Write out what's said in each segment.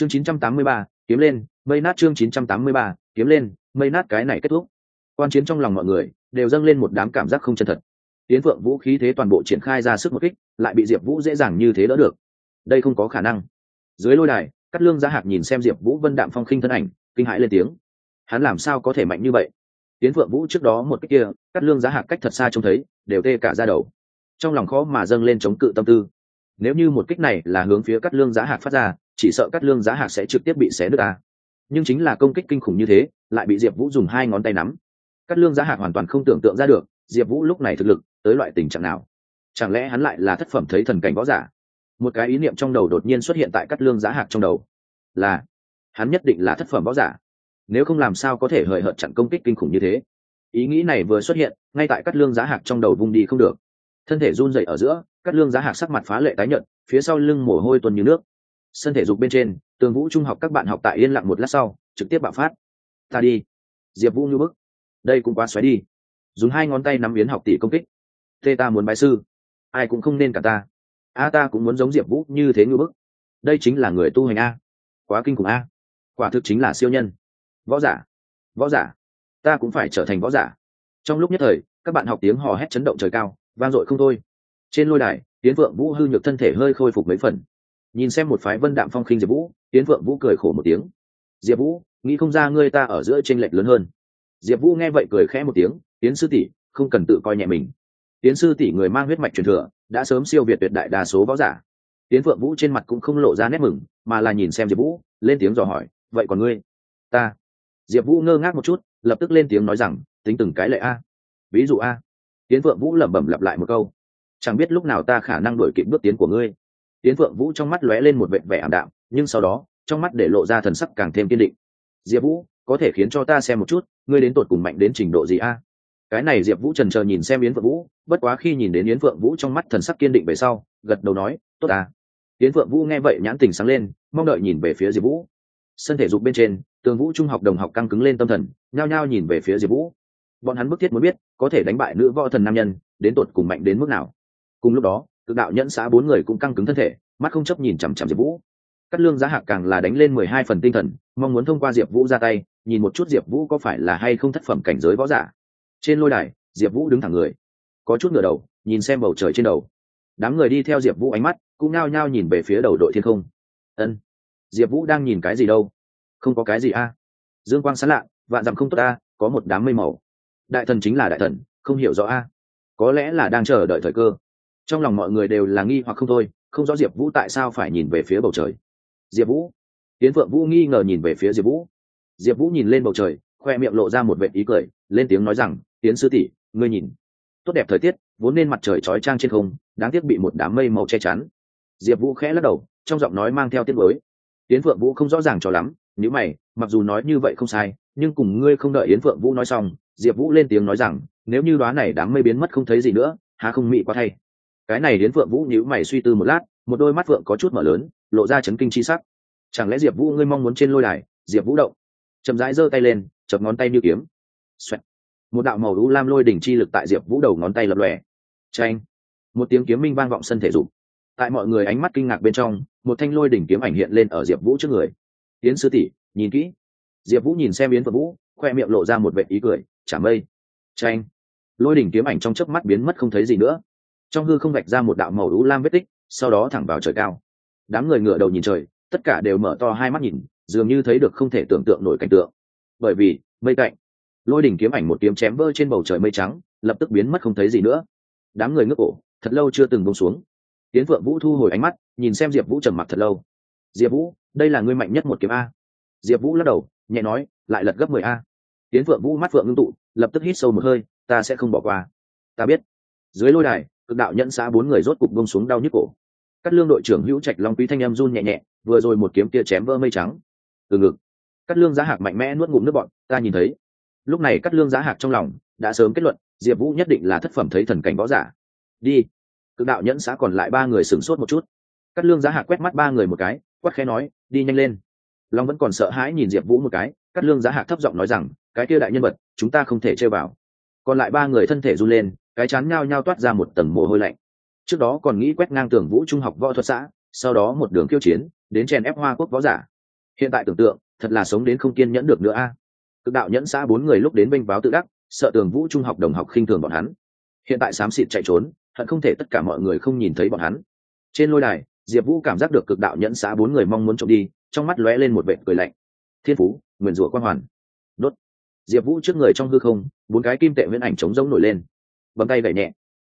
chương 983, kiếm lên mây nát chương 983, kiếm lên mây nát cái này kết thúc. Quan chiến trong lòng mọi người đều dâng lên một đám cảm giác không chân thật. Tiến phượng vũ khí thế toàn bộ triển khai ra sức một kích lại bị diệp vũ dễ dàng như thế đỡ được. Đây không có khả năng. Dưới lôi đài cắt lương giá hạc nhìn xem diệp vũ vân đạm phong khinh thân ảnh kinh hãi lên tiếng. Hắn làm sao có thể mạnh như vậy? Tiến phượng vũ trước đó một cách kia cắt lương giá hạc cách thật xa trông thấy đều tê cả ra đầu. Trong lòng khó mà dâng lên chống cự tâm tư. Nếu như một kích này là hướng phía cắt lương giá hạc phát ra chỉ sợ cắt lương giá hạc sẽ trực tiếp bị xé đứt ta. Nhưng chính là công kích kinh khủng như thế, lại bị diệp vũ dùng hai ngón tay nắm. Cắt lương giá hạc hoàn toàn không tưởng tượng ra được, diệp vũ lúc này thực lực, tới loại tình trạng nào? Chẳng lẽ hắn lại là thất phẩm thấy thần cảnh võ giả? Một cái ý niệm trong đầu đột nhiên xuất hiện tại cắt lương giá hạc trong đầu. Là, hắn nhất định là thất phẩm võ giả. Nếu không làm sao có thể hời hợt chặn công kích kinh khủng như thế? Ý nghĩ này vừa xuất hiện, ngay tại cắt lương giá hạc trong đầu vung đi không được. Thân thể run dậy ở giữa, cắt lương giá hạc sắc mặt phá lệ tái nhợt, phía sau lưng mồ hôi tuần như nước sân thể dục bên trên, tường vũ trung học các bạn học tại yên lặng một lát sau, trực tiếp bạo phát. Ta đi. Diệp vũ như bức. Đây cũng quá xoáy đi. Dùng hai ngón tay nắm yến học tỷ công kích. Tê ta muốn bái sư. Ai cũng không nên cả ta. A ta cũng muốn giống diệp vũ như thế như bức. Đây chính là người tu hành a. Quá kinh khủng a. Quả thực chính là siêu nhân. Võ giả. Võ giả. Ta cũng phải trở thành võ giả. Trong lúc nhất thời, các bạn học tiếng hò hét chấn động trời cao, vang dội không thôi. Trên lôi đài tiến vượng vũ hư nhược thân thể hơi khôi phục mấy phần nhìn xem một phái vân đạm phong khinh diệp vũ tiến vượng vũ cười khổ một tiếng. Diệp vũ, nghĩ không ra ngươi ta ở giữa tranh lệch lớn hơn. Diệp vũ nghe vậy cười khẽ một tiếng tiến sư tỷ, không cần tự coi nhẹ mình. Tiến sư tỷ người mang huyết mạch truyền thừa, đã sớm siêu việt tuyệt đại đa số võ giả. Tiến vượng vũ trên mặt cũng không lộ ra nét mừng, mà là nhìn xem diệp vũ, lên tiếng dò hỏi, vậy còn ngươi? Ta. Diệp vũ ngơ ngác một chút, lập tức lên tiếng nói rằng, tính từng cái lệ a. Ví dụ a. Tiến vượng vũ lẩm bẩm lặp lại một câu, chẳng biết lúc nào ta khả năng đổi kịp bước tiến của ngươi tiến vượng vũ trong mắt lóe lên một vệ vẻ ảm đạm, nhưng sau đó, trong mắt để lộ ra thần sắc càng thêm kiên định. Diệp vũ, có thể khiến cho ta xem một chút, ngươi đến tột cùng mạnh đến trình độ gì a? Cái này diệp vũ trần chờ nhìn xem yến phượng vũ, bất quá khi nhìn đến yến phượng vũ trong mắt thần sắc kiên định về sau, gật đầu nói, tốt à yến phượng vũ nghe vậy nhãn tình sáng lên, mong đợi nhìn về phía diệp vũ. Sân thể dục bên trên, tường vũ trung học đồng học căng cứng lên tâm thần, nhao nhao nhìn về phía diệp vũ. Bọn hắn bức thiết muốn biết, có thể đánh bại nữ võ thần nam nhân, đến tột cùng mạnh đến mức nào. Cùng lúc đó, cực đạo nhẫn xã bốn người cũng căng cứng thân thể mắt không chấp nhìn chằm chằm diệp vũ cắt lương giá hạc càng là đánh lên mười hai phần tinh thần mong muốn thông qua diệp vũ ra tay nhìn một chút diệp vũ có phải là hay không thất phẩm cảnh giới võ giả trên lôi đài diệp vũ đứng thẳng người có chút ngửa đầu nhìn xem bầu trời trên đầu đám người đi theo diệp vũ ánh mắt cũng nao nhao nhìn về phía đầu đội thiên không ân diệp vũ đang nhìn cái gì đâu không có cái gì a dương quang sán lạ vạn dặm không tốt a có một đám mây màu đại thần chính là đại thần không hiểu rõ a có lẽ là đang chờ đợi thời cơ trong lòng mọi người đều là nghi hoặc không thôi không rõ diệp vũ tại sao phải nhìn về phía bầu trời. Diệp vũ. Tiến phượng vũ nghi ngờ nhìn về phía diệp vũ. Diệp vũ nhìn lên bầu trời, khoe miệng lộ ra một vệ ý cười, lên tiếng nói rằng tiến sư tỷ, ngươi nhìn. Tốt đẹp thời tiết, vốn nên mặt trời trói trang trên không, đáng tiếc bị một đám mây màu che chắn. Diệp vũ khẽ lắc đầu, trong giọng nói mang theo tiết mới tiến phượng vũ không rõ ràng cho lắm nếu mày, mặc dù nói như vậy không sai, nhưng cùng ngươi không đợi yến phượng vũ nói xong, diệp vũ lên tiếng nói rằng, nếu như đoá này đám mây biến mất không thấy gì nữa, há không mị quá thay cái này đến phượng vũ nhíu mày suy tư một lát, một đôi mắt phượng có chút mở lớn, lộ ra chấn kinh chi sắc. Chẳng lẽ diệp vũ ngươi mong muốn trên lôi đài, diệp vũ động? Chậm rãi giơ tay lên, chập ngón tay như kiếm. Xoẹt. một đạo màu đũ lam lôi đỉnh chi lực tại diệp vũ đầu ngón tay lập lòe. Tranh một tiếng kiếm minh vang vọng sân thể dục. Tại mọi người ánh mắt kinh ngạc bên trong, một thanh lôi đỉnh kiếm ảnh hiện lên ở diệp vũ trước người. Yến sư tỷ, nhìn kỹ. Diệp vũ nhìn xem yến phượng vũ, khoe miệng lộ ra một vệ ý cười, chả mây. Tranh lôi đỉnh kiếm ảnh trong chớp mắt biến mất không thấy gì nữa trong hư không vạch ra một đạo màu đũ lam vết tích, sau đó thẳng vào trời cao. Đám người ngựa đầu nhìn trời, tất cả đều mở to hai mắt nhìn, dường như thấy được không thể tưởng tượng nổi cảnh tượng. Bởi vì, mây cạnh lôi đỉnh kiếm ảnh một kiếm chém vỡ trên bầu trời mây trắng, lập tức biến mất không thấy gì nữa. Đám người ngước cổ, thật lâu chưa từng bông xuống. Tiến phượng vũ thu hồi ánh mắt, nhìn xem diệp vũ trầm mặc thật lâu. Diệp vũ, đây là ngươi mạnh nhất một kiếm a. Diệp vũ lắc đầu, nhẹ nói, lại lật gấp mười a. Tiến phượng vũ mắt phượng ngưng tụ, lập tức hít sâu một hơi, ta sẽ không bỏ qua. Ta biết. Dưới lôi đài cực đạo nhẫn xã bốn người rốt cục bông xuống đau nhức cổ. Cắt lương đội trưởng hữu trạch long quý thanh em run nhẹ nhẹ, vừa rồi một kiếm kia chém vỡ mây trắng. Từ ngực cắt lương giá hạc mạnh mẽ nuốt ngụm nước bọn ta nhìn thấy. Lúc này cắt lương giá hạc trong lòng đã sớm kết luận, diệp vũ nhất định là thất phẩm thấy thần cảnh võ giả. Đi. Cực đạo nhẫn xã còn lại ba người sửng sốt một chút. Cắt lương giá hạc quét mắt ba người một cái, quát khẽ nói, đi nhanh lên. Long vẫn còn sợ hãi nhìn diệp vũ một cái cắt lương giá hạc thấp giọng nói rằng, cái kia đại nhân vật, chúng ta không thể chơi vào. Còn lại ba người thân thể run lên cái chán nhao nhao toát ra một tầng mồ hôi lạnh. Trước đó còn nghĩ quét ngang tường vũ trung học võ thuật xã, sau đó một đường kiêu chiến, đến chèn ép hoa quốc võ giả. Hiện tại tưởng tượng, thật là sống đến không kiên nhẫn được nữa a. Cực đạo nhẫn xã bốn người lúc đến bênh báo tự đắc, sợ tường vũ trung học đồng học khinh thường bọn hắn. Hiện tại xám xịt chạy trốn, hận không thể tất cả mọi người không nhìn thấy bọn hắn. Trên lôi đài, diệp vũ cảm giác được cực đạo nhẫn xã bốn người mong muốn trộm đi, trong mắt lóe lên một vệ cười lạnh. Thiên phú, nguyền rủa quang hoàn. Đốt. Diệp vũ trước người trong hư không, bốn cái kim tệ nguyên ảnh chống rỗng nổi lên bấm tay gậy nhẹ.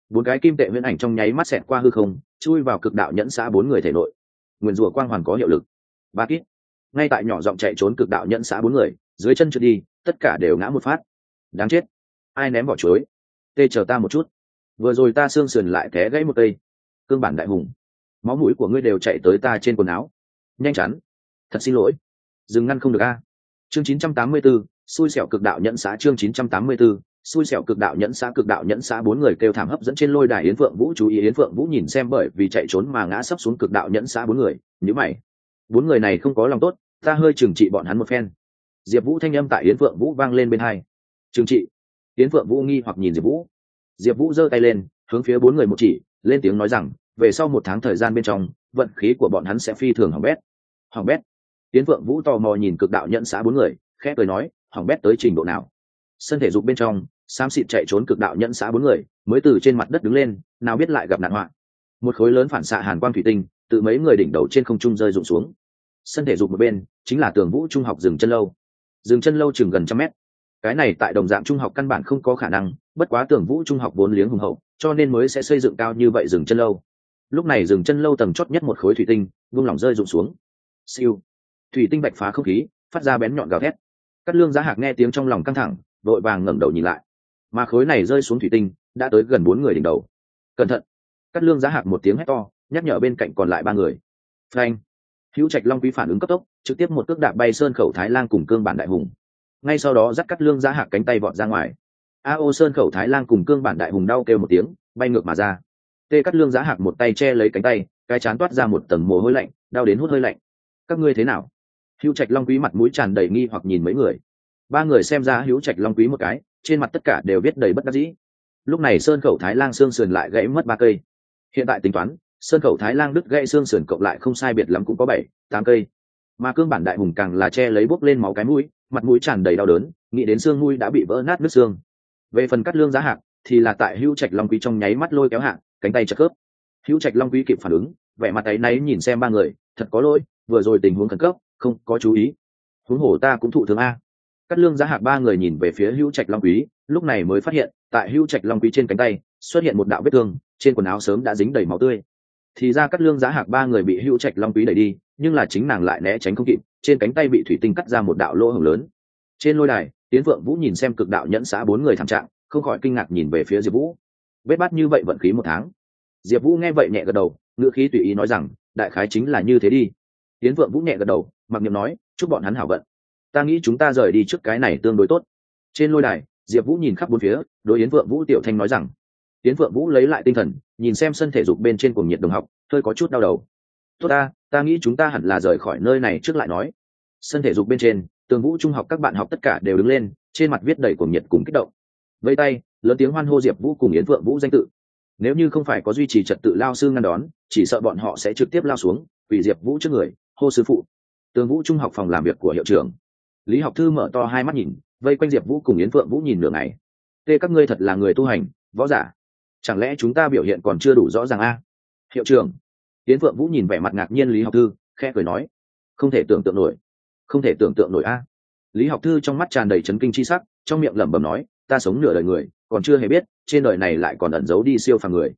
Bốn cái kim tệ huyễn ảnh trong nháy mắt xẹt qua hư không chui vào cực đạo nhẫn xã bốn người thể nội. Nguyền rủa quang hoàn có hiệu lực. Ba kít. Ngay tại nhỏ giọng chạy trốn cực đạo nhẫn xã bốn người dưới chân trượt đi tất cả đều ngã một phát. Đáng chết. Ai ném vỏ chuối? Tê chờ ta một chút. Vừa rồi ta xương sườn lại té gãy một cây. Cương bản đại hùng. Máu mũi của ngươi đều chạy tới ta trên quần áo. Nhanh chắn. Thật xin lỗi. Dừng ngăn không được a. Chương 984, xui xẻo cực đạo nhẫn xã chương 984, xui xẻo cực đạo nhẫn xã, cực đạo nhẫn xã bốn người kêu thảm hấp dẫn trên lôi đài yến phượng vũ, chú ý yến phượng vũ nhìn xem bởi vì chạy trốn mà ngã sấp xuống cực đạo nhẫn xã bốn người nhữ mày. Bốn người này không có lòng tốt, ta hơi trừng trị bọn hắn một phen. Diệp vũ thanh âm tại yến phượng vũ vang lên bên hai. Trừng trị. Yến phượng vũ nghi hoặc nhìn diệp vũ. Diệp vũ giơ tay lên, hướng phía bốn người một chỉ, lên tiếng nói rằng, về sau một tháng thời gian bên trong, vận khí của bọn hắn sẽ phi thường hỏng bét. Hỏng bét. Yến phượng vũ tò mò nhìn cực đạo nhẫn xã bốn người, khẽ cười nói, hỏng bét tới trình độ nào? Sân thể dục bên trong xám xịt chạy trốn cực đạo nhẫn xã bốn người, mới từ trên mặt đất đứng lên, nào biết lại gặp nạn họa. Một khối lớn phản xạ hàn quang thủy tinh từ mấy người đỉnh đầu trên không trung rơi rụng xuống. Sân thể dục một bên, chính là tường vũ trung học rừng chân lâu. Rừng chân lâu chừng gần trăm mét. Cái này tại đồng dạng trung học căn bản không có khả năng, bất quá tường vũ trung học vốn liếng hùng hậu, cho nên mới sẽ xây dựng cao như vậy rừng chân lâu. Lúc này rừng chân lâu tầng chót nhất một khối thủy tinh, vung lỏng rơi rụng xuống. Siêu. Thủy tinh bạch phá không khí, phát ra bén nhọn gào thét. Cắt lương giá hạc nghe tiếng trong lòng căng thẳng, vội vàng ngẩng đầu nhìn lại mà khối này rơi xuống thủy tinh, đã tới gần bốn người đỉnh đầu. Cẩn thận! Cắt lương giá hạc một tiếng hét to, nhắc nhở bên cạnh còn lại ba người. Frank hữu trạch long quý phản ứng cấp tốc, trực tiếp một cước đạp bay sơn khẩu thái lan cùng cương bản đại hùng. Ngay sau đó dắt cắt lương giá hạc cánh tay vọt ra ngoài. A ô sơn khẩu thái lan cùng cương bản đại hùng đau kêu một tiếng, bay ngược mà ra. Tê cắt lương giá hạc một tay che lấy cánh tay, cái chán toát ra một tầng mồ hôi lạnh, đau đến hút hơi lạnh. Các ngươi thế nào? Hữu trạch long quý mặt mũi tràn đầy nghi hoặc nhìn mấy người ba người xem ra hữu trạch long quý một cái, trên mặt tất cả đều viết đầy bất đắc dĩ. Lúc này sơn khẩu thái lang xương sườn lại gãy mất ba cây. Hiện tại tính toán, sơn khẩu thái lang đứt gãy xương sườn cộng lại không sai biệt lắm cũng có bảy, tám cây. Mà cương bản đại hùng càng là che lấy bốc lên máu cái mũi, mặt mũi tràn đầy đau đớn, nghĩ đến xương mũi đã bị vỡ nát nước xương. Về phần cắt lương giá hạc, thì là tại hữu trạch long quý trong nháy mắt lôi kéo hạng cánh tay chật khớp. Hữu trạch long quý kịp phản ứng, vẻ mặt ấy náy nhìn xem ba người, thật có lỗi, vừa rồi tình huống khẩn cấp, không có chú ý. Huống hổ ta cũng thụ thương a cắt lương giá hạc ba người nhìn về phía hữu trạch long quý, lúc này mới phát hiện, tại hữu trạch long quý trên cánh tay, xuất hiện một đạo vết thương, trên quần áo sớm đã dính đầy máu tươi. Thì ra cắt lương giá hạc ba người bị hữu trạch long quý đẩy đi, nhưng là chính nàng lại né tránh không kịp, trên cánh tay bị thủy tinh cắt ra một đạo lỗ hồng lớn. Trên lôi đài tiến vượng vũ nhìn xem cực đạo nhẫn xã bốn người thảm trạng, không khỏi kinh ngạc nhìn về phía diệp vũ. Vết bát như vậy vận khí một tháng. Diệp vũ nghe vậy nhẹ gật đầu, ngữ khí tùy ý nói rằng, đại khái chính là như thế đi. Tiến vượng vũ nhẹ gật đầu, mặc niệm nói, chúc bọn hắn hảo vận ta nghĩ chúng ta rời đi trước cái này tương đối tốt. Trên lôi đài, diệp vũ nhìn khắp bốn phía, đối yến vượng vũ tiểu thanh nói rằng, yến vượng vũ lấy lại tinh thần, nhìn xem sân thể dục bên trên cuồng nhiệt đồng học, hơi có chút đau đầu. Tốt ta ta nghĩ chúng ta hẳn là rời khỏi nơi này trước lại nói. Sân thể dục bên trên, tường vũ trung học các bạn học tất cả đều đứng lên, trên mặt viết đầy cuồng nhiệt cùng kích động. Vây tay, lớn tiếng hoan hô diệp vũ cùng yến vượng vũ danh tự. Nếu như không phải có duy trì trật tự lao sư ngăn đón, chỉ sợ bọn họ sẽ trực tiếp lao xuống, vì diệp vũ trước người, hô sư phụ. Tường vũ trung học phòng làm việc của hiệu trưởng lý học thư mở to hai mắt nhìn, vây quanh diệp vũ cùng yến phượng vũ nhìn nửa ngày. Tê, các ngươi thật là người tu hành, võ giả. Chẳng lẽ chúng ta biểu hiện còn chưa đủ rõ ràng a? Hiệu trưởng. Yến phượng vũ nhìn vẻ mặt ngạc nhiên lý học thư, khẽ cười nói. Không thể tưởng tượng nổi. Không thể tưởng tượng nổi a. Lý học thư trong mắt tràn đầy chấn kinh c h i sắc, trong miệng lẩm bẩm nói, ta sống nửa đời người, còn chưa hề biết, trên đời này lại còn ẩn giấu đi siêu phàm người.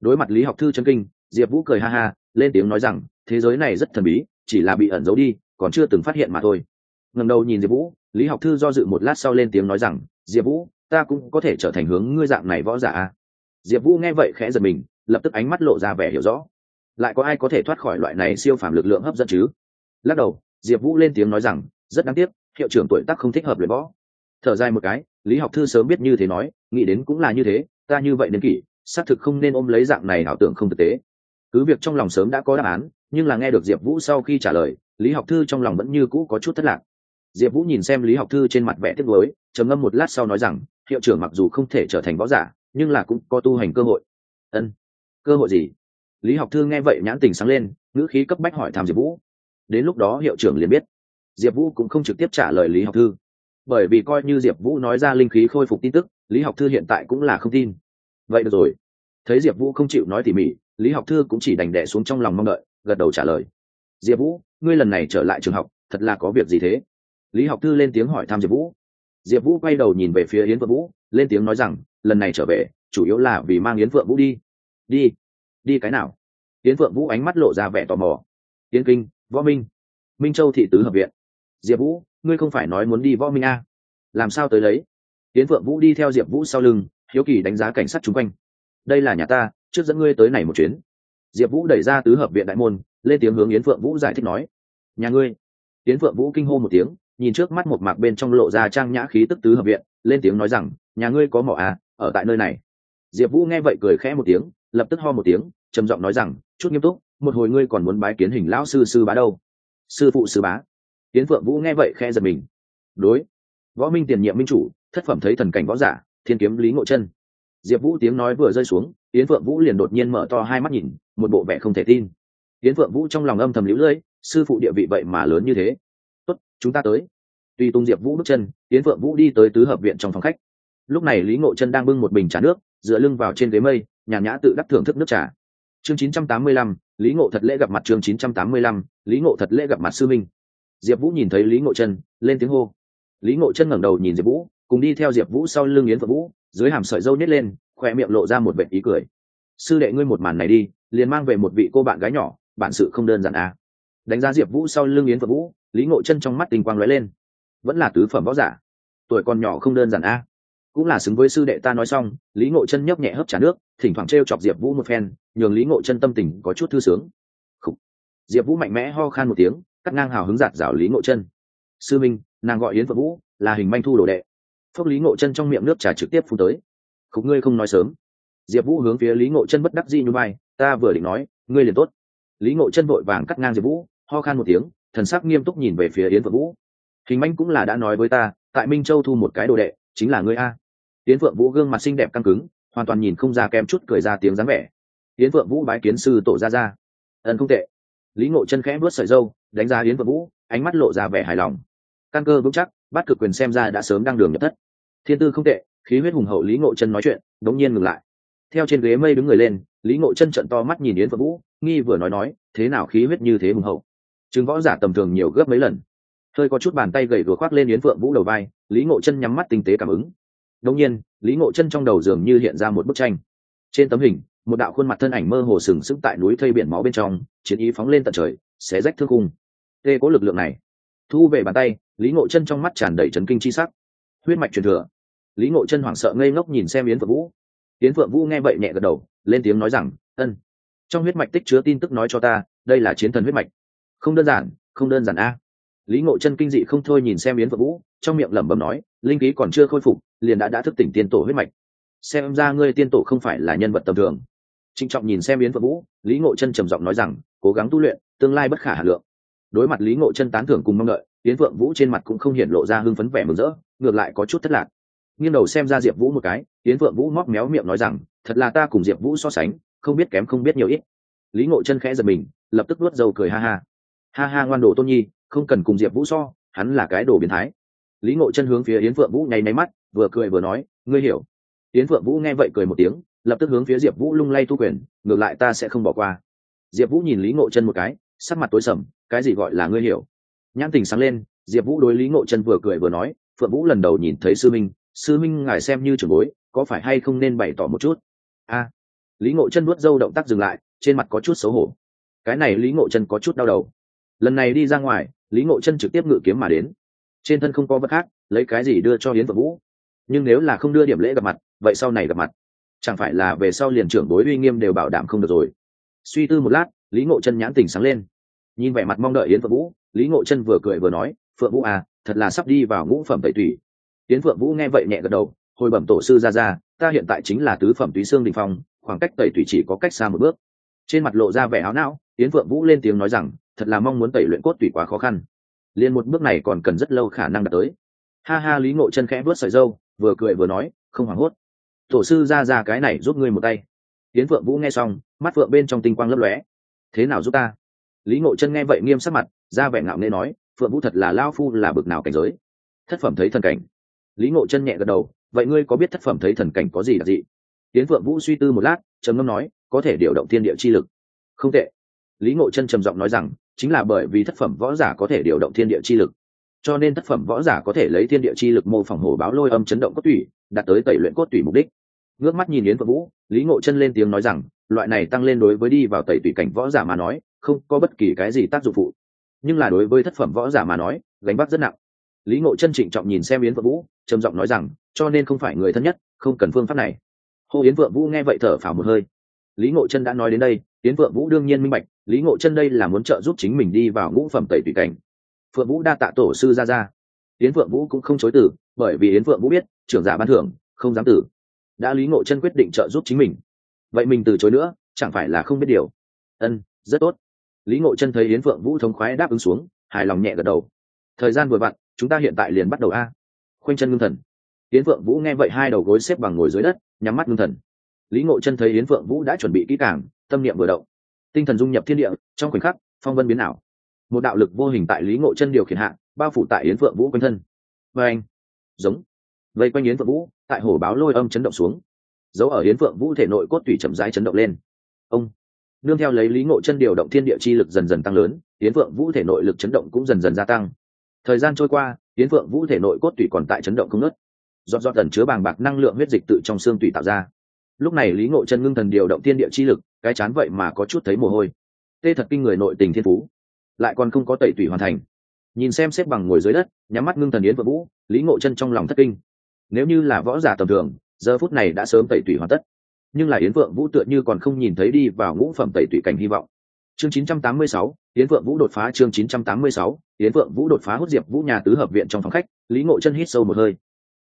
Đối mặt lý học thư chấn kinh, diệp vũ cười ha ha, lên tiếng nói rằng, thế giới này rất thần bí, chỉ là bị ẩn giấu đi, còn chưa từng phát hiện mà thôi ngẩng đầu nhìn diệp vũ, lý học thư do dự một lát sau lên tiếng nói rằng, diệp vũ, ta cũng có thể trở thành hướng ngươi dạng này võ giả à? diệp vũ nghe vậy khẽ giật mình, lập tức ánh mắt lộ ra vẻ hiểu rõ. Lại có ai có thể thoát khỏi loại này siêu phàm lực lượng hấp dẫn chứ? Lắc đầu, diệp vũ lên tiếng nói rằng, rất đáng tiếc, hiệu trưởng tuổi tác không thích hợp luyện võ. Thở dài một cái, lý học thư sớm biết như thế nói, nghĩ đến cũng là như thế, ta như vậy đến kỷ, xác thực không nên ôm lấy dạng này ảo tưởng không thực tế. Cứ việc trong lòng sớm đã có đáp án, nhưng là nghe được diệp vũ sau khi trả lời, lý học thư trong lòng vẫn như cũ có chút thất lạc diệp vũ nhìn xem lý học thư trên mặt vẻ tiếc nuối, trầm ngâm một lát sau nói rằng, hiệu trưởng mặc dù không thể trở thành võ giả, nhưng là cũng có tu hành cơ hội. Ân, cơ hội gì? Lý học thư nghe vậy nhãn tình sáng lên, ngữ khí cấp bách hỏi thăm diệp vũ. Đến lúc đó hiệu trưởng liền biết. Diệp vũ cũng không trực tiếp trả lời lý học thư. Bởi vì coi như diệp vũ nói ra linh khí khôi phục tin tức, lý học thư hiện tại cũng là không tin. Vậy được rồi. Thấy diệp vũ không chịu nói tỉ mỉ, lý học thư cũng chỉ đành đẻ xuống trong lòng mong đợi, gật đầu trả lời. Diệp vũ, ngươi lần này trở lại trường học, thật là có việc gì thế? Lý học thư lên tiếng hỏi thăm diệp vũ. Diệp vũ quay đầu nhìn về phía yến phượng vũ, lên tiếng nói rằng, lần này trở về, chủ yếu là vì mang yến phượng vũ đi. Đi? Đi cái nào? Yến phượng vũ ánh mắt lộ ra vẻ tò mò. Yến kinh, võ minh minh châu thị tứ hợp viện. Diệp vũ, ngươi không phải nói muốn đi võ minh a? À? làm sao tới lấy yến phượng vũ đi theo diệp vũ sau lưng, hiếu kỳ đánh giá cảnh sát chung quanh. Đây là nhà ta, trước dẫn ngươi tới này một chuyến. Diệp vũ đẩy ra tứ hợp viện đại môn, lên tiếng hướng yến phượng vũ giải thích nói, nhà ngươi. Yến phượng vũ kinh hô một tiếng nhìn trước mắt một mạc bên trong lộ ra trang nhã khí tức tứ hợp viện, lên tiếng nói rằng, nhà ngươi có mỏ à ở tại nơi này. Diệp vũ nghe vậy cười khẽ một tiếng, lập tức ho một tiếng, trầm giọng nói rằng, chút nghiêm túc, một hồi ngươi còn muốn bái kiến hình lão sư sư bá đâu? Sư phụ sư bá? Tiến phượng vũ nghe vậy khe giật mình. Đối, võ minh tiền nhiệm minh chủ, thất phẩm thấy thần cảnh võ giả, thiên kiếm lý ngộ chân. Diệp vũ tiếng nói vừa rơi xuống tiến phượng vũ liền đột nhiên mở to hai mắt nhìn, một bộ vẻ không thể tin. Tiến phượng vũ trong lòng âm thầm lũ lưỡi sư phụ địa vị vậy mà lớn như thế? Chúng ta tới. Tuy tung diệp vũ bước chân tiến phượng vũ đi tới tứ hợp viện trong phòng khách. Lúc này lý ngộ chân đang bưng một bình trà nước dựa lưng vào trên ghế mây nhàn nhã tự đắc thưởng thức nước trà. Chương 985, lý ngộ thật lễ gặp mặt chương 985, lý ngộ thật lễ gặp mặt sư minh. Diệp vũ nhìn thấy lý ngộ chân lên tiếng hô. Lý ngộ chân ngẩng đầu nhìn diệp vũ cùng đi theo diệp vũ sau lưng yến phượng vũ dưới hàm sợi dâu nhét lên khoe miệng lộ ra một vệ ý cười. Sư đệ ngươi một màn này đi liền mang về một vị cô bạn gái nhỏ bản sự không đơn giản à. đánh giá diệp vũ sau lưng yến phượng vũ lý ngộ chân trong mắt tình quang lóe lên. Vẫn là tứ phẩm võ giả. Tuổi còn nhỏ không đơn giản a. À. cũng là xứng với sư đệ ta nói xong, lý ngộ chân nhấp nhẹ hấp trả nước, thỉnh thoảng t r e o chọc diệp vũ một phen, nhường lý ngộ chân tâm tình có chút thư sướng、Khủ. diệp vũ mạnh mẽ ho khan một tiếng, cắt ngang hào hứng giạt rào lý ngộ chân. Sư minh, nàng gọi yến phượng vũ, là hình manh thu đồ đệ. Phốc lý ngộ chân trong miệng nước trà trực tiếp phun tới. Khúc ngươi không nói sớm. Diệp vũ hướng phía lý ngộ chân bất đắc dĩ như bay ta vừa định nói, ngươi liền tốt. Lý ngộ chân vội vàng cắt ngang diệp vũ, ho khan một tiếng thần sắc nghiêm túc nhìn về phía yến phượng vũ. Hình manh cũng là đã nói với ta, tại minh châu thu một cái đồ đệ, chính là ngươi a. Yến phượng vũ gương mặt xinh đẹp căng cứng, hoàn toàn nhìn không ra kém chút cười ra tiếng dáng vẻ. Yến phượng vũ bái kiến sư tổ ra ra. Ẩn không tệ. Lý ngộ chân khẽ vớt sợi dâu, đánh giá yến phượng vũ, ánh mắt lộ ra vẻ hài lòng. Căn cơ vững chắc, bắt cực quyền xem ra đã sớm đang đường nhập thất. Thiên tư không tệ, khí huyết hùng hậu lý ngộ chân nói chuyện, đống nhiên ngừng lại. Theo trên ghế mây đứng người lên, lý ngộ chân trận to mắt nhìn yến phượng vũ, nghi vừa nói nói, thế nào khí huyết như thế hùng hậu? Chứng võ giả tầm thường nhiều gấp mấy lần. Hơi có chút bàn tay gầy vừa khoác lên yến phượng vũ đầu vai, lý ngộ chân nhắm mắt tinh tế cảm ứng. Đống nhiên, lý ngộ chân trong đầu dường như hiện ra một bức tranh. Trên tấm hình, một đạo khuôn mặt thân ảnh mơ hồ sừng sững tại núi thây biển máu bên trong, chiến ý phóng lên tận trời, xé rách thương cung tê có lực lượng này. Thu về bàn tay, lý ngộ chân trong mắt tràn đầy trấn kinh chi sắc. Huyết mạch truyền thừa. Lý ngộ chân hoảng sợ ngây ngốc nhìn xem yến phượng vũ. Yến phượng vũ nghe vậy nhẹ gật đầu, lên tiếng nói rằng, ân, trong huyết mạch tích chứa tin tức nói cho ta, đây là chiến thần huyết mạch không đơn giản, không đơn giản a. Lý ngộ chân kinh dị không thôi nhìn xem yến vợ vũ, trong miệng lẩm bẩm nói, linh khí còn chưa khôi phục, liền đã đã thức tỉnh tiên tổ huyết mạch. Xem ra ngươi tiên tổ không phải là nhân vật tầm thường. Trịnh trọng nhìn xem yến vợ vũ, lý ngộ chân trầm giọng nói rằng, cố gắng tu luyện, tương lai bất khả hà lượng. Đối mặt lý ngộ chân tán thưởng cùng mong đợi, yến Vượng vũ trên mặt cũng không hiện lộ ra hưng phấn vẻ mừng rỡ, ngược lại có chút thất lạc. Nghiêng đầu xem ra diệp vũ một cái, yến Vượng vũ móc méo miệng nói rằng, thật là ta cùng diệp vũ so sánh, không biết kém không biết nhiều ít. Lý ngộ chân khẽ giật mình, lập tức nuốt dầu cười ha ha ha ha, ngoan đồ tôn nhi, không cần cùng diệp vũ so, hắn là cái đồ biến thái. Lý ngộ chân hướng phía yến phượng vũ nháy máy mắt, vừa cười vừa nói, ngươi hiểu. Yến phượng vũ nghe vậy cười một tiếng, lập tức hướng phía diệp vũ lung lay thu quyền, ngược lại ta sẽ không bỏ qua. Diệp vũ nhìn lý ngộ chân một cái, sắc mặt tối sầm, cái gì gọi là ngươi hiểu? Nhãn tình sáng lên, diệp vũ đối lý ngộ chân vừa cười vừa nói, phượng vũ lần đầu nhìn thấy sư minh sư minh ngài xem như trường bối, có phải hay không nên bày tỏ một chút? A. Lý ngộ chân nuốt dâu động tác dừng lại, trên mặt có chút xấu hổ. Cái này lý ngộ chân có chút đau đầu lần này đi ra ngoài, lý ngộ chân trực tiếp ngự kiếm mà đến. Trên thân không có vật khác, lấy cái gì đưa cho hiến vợ vũ? Nhưng nếu là không đưa điểm lễ gặp mặt, vậy sau này gặp mặt. Chẳng phải là về sau liền trưởng đối uy nghiêm đều bảo đảm không được rồi? Suy tư một lát, lý ngộ chân nhãn tình sáng lên. Nhìn vẻ mặt mong đợi yến phượng vũ, lý ngộ chân vừa cười vừa nói, phượng vũ à thật là sắp đi vào ngũ phẩm tẩy tủy. Yến phượng vũ nghe vậy nhẹ gật đầu, hồi bẩm tổ sư ra ra, ta hiện tại chính là tứ phẩm túy xương đình phong, khoảng cách tẩy tủy chỉ có cách xa một bước. Trên mặt lộ ra vẻ áo não, yến phượng vũ lên tiếng nói rằng thật là mong muốn tẩy luyện cốt tủy quá khó khăn. Liền một bước này còn cần rất lâu khả năng đạt tới. Ha ha, lý ngộ chân khẽ vớt sợi dâu vừa cười vừa nói, không hoảng hốt. Tổ sư ra ra cái này giúp ngươi một tay. Tiến phượng vũ nghe xong, mắt phượng bên trong tinh quang lấp lóe. Thế nào giúp ta? Lý ngộ chân nghe vậy nghiêm sắc mặt, ra vẻ ngạo nghê nói, phượng vũ thật là lao phu, là bực nào cảnh giới. Thất phẩm thấy thần cảnh. Lý ngộ chân nhẹ gật đầu, vậy ngươi có biết thất phẩm thấy thần cảnh có gì đặc dị tiến phượng vũ suy tư một lát, trầm ngâm nói, có thể điều động thiên địa chi lực. Không tệ. Lý ngộ chân trầm giọng nói rằng chính là bởi vì thất phẩm võ giả có thể điều động thiên địa chi lực. Cho nên thất phẩm võ giả có thể lấy thiên địa chi lực mô phỏng hổ báo lôi âm chấn động cốt tủy, đạt tới tẩy luyện cốt tủy mục đích. Ngước mắt nhìn yến phượng vũ, lý ngộ chân lên tiếng nói rằng, loại này tăng lên đối với đi vào tẩy tủy cảnh võ giả mà nói, không có bất kỳ cái gì tác dụng phụ. Nhưng là đối với thất phẩm võ giả mà nói, gánh vác rất nặng. Lý ngộ chân trịnh trọng nhìn xem yến phượng vũ, trầm giọng nói rằng, cho nên không phải người thân nhất, không cần phương pháp này. Hô yến phượng vũ nghe vậy thở phào một hơi. Lý ngộ chân đã nói đến đây yến phượng vũ đương nhiên minh bạch, lý ngộ chân đây là muốn trợ giúp chính mình đi vào ngũ phẩm tẩy tùy cảnh. Phượng vũ đa tạ tổ sư ra ra yến phượng vũ cũng không chối từ, bởi vì yến phượng vũ biết, trưởng giả ban thưởng, không dám tử. Đã lý ngộ chân quyết định trợ giúp chính mình. Vậy mình từ chối nữa, chẳng phải là không biết điều. Ân, rất tốt. Lý ngộ chân thấy yến phượng vũ thống khoái đáp ứng xuống, hài lòng nhẹ gật đầu. Thời gian vừa vặn, chúng ta hiện tại liền bắt đầu a. Khoanh chân ngưng thần. Yến phượng vũ nghe vậy hai đầu gối xếp bằng ngồi dưới đất, nhắm mắt ngưng thần. Lý ngộ chân thấy yến phượng vũ đã chuẩn bị kỹ càng tâm niệm vừa động. Tinh thần dung nhập thiên địa, trong khoảnh khắc, phong vân biến ảo. Một đạo lực vô hình tại lý ngộ chân điều khiển hạ, bao phủ tại yến phượng vũ quanh thân. Và anh, giống, vây quanh yến phượng vũ, tại hổ báo lôi âm chấn động xuống. Dấu ở yến phượng vũ thể nội cốt tủy chậm rãi chấn động lên. Ông, nương theo lấy lý ngộ chân điều động thiên địa chi lực dần dần tăng lớn, yến phượng vũ thể nội lực chấn động cũng dần dần gia tăng. Thời gian trôi qua, yến phượng vũ thể nội cốt tủy còn tại chấn động không nớt dọn dọn dần chứa bàng bạc năng lượng huyết dịch tự trong xương tủy tạo ra. Lúc này lý ngộ chân ngưng thần điều động thiên địa chi lực cái chán vậy mà có chút thấy mồ hôi. Tê thật kinh người nội tình thiên phú. Lại còn không có tẩy tủy hoàn thành. Nhìn xem xếp bằng ngồi dưới đất nhắm mắt ngưng thần yến vợ vũ lý ngộ chân trong lòng thất kinh. Nếu như là võ giả tầm thường giờ phút này đã sớm tẩy tủy hoàn tất. Nhưng là yến vượng vũ tựa như còn không nhìn thấy đi vào ngũ phẩm tẩy tủy cảnh hy vọng. Chương 986, yến vượng vũ đột phá chương 986, yến vượng vũ đột phá hút diệp vũ nhà tứ hợp viện trong phòng khách lý ngộ chân hít sâu một hơi.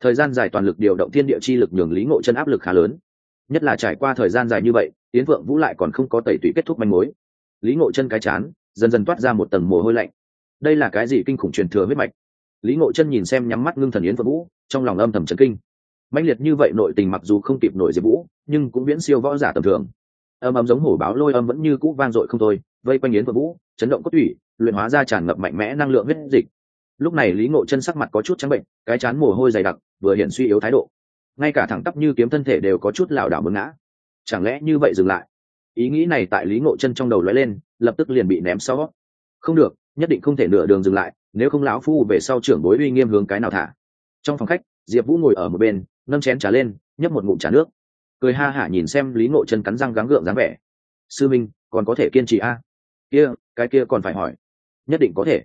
Thời gian dài toàn lực điều động thiên địa chi lực nhường lý ngộ chân áp lực khá lớn. Nhất là trải qua thời gian dài như vậy yến vượng vũ lại còn không có tẩy tủy kết thúc manh mối. Lý ngộ chân cái chán, dần dần toát ra một tầng mồ hôi lạnh. Đây là cái gì kinh khủng truyền thừa huyết mạch? Lý ngộ chân nhìn xem nhắm mắt ngưng thần yến vượng vũ, trong lòng âm thầm trấn kinh. Mạnh liệt như vậy nội tình mặc dù không kịp nổi diệp vũ, nhưng cũng viễn siêu võ giả tầm thường. Âm âm giống hổ báo lôi âm vẫn như cũ vang dội không thôi, vây quanh yến vượng vũ, chấn động cốt thủy luyện hóa ra tràn ngập mạnh mẽ năng lượng huyết dịch. Lúc này lý ngộ chân sắc mặt có chút trắng bệnh, cái chán mồ hôi dày đặc, vừa hiện suy yếu thái độ. Ngay cả thẳng tắp như kiếm thân thể đều có chút lảo đảo mướn ngã chẳng lẽ như vậy dừng lại? Ý nghĩ này tại lý ngộ chân trong đầu lóe lên, lập tức liền bị ném sau. Không được, nhất định không thể nửa đường dừng lại, nếu không lão phu về sau trưởng bối uy nghiêm hướng cái nào thả. Trong phòng khách, diệp vũ ngồi ở một bên, nâng chén trà lên, nhấp một ngụm trà nước. Cười ha hả nhìn xem lý ngộ chân cắn răng gắng gượng dáng vẻ. Sư minh, còn có thể kiên trì a? Kia, cái kia còn phải hỏi. Nhất định có thể.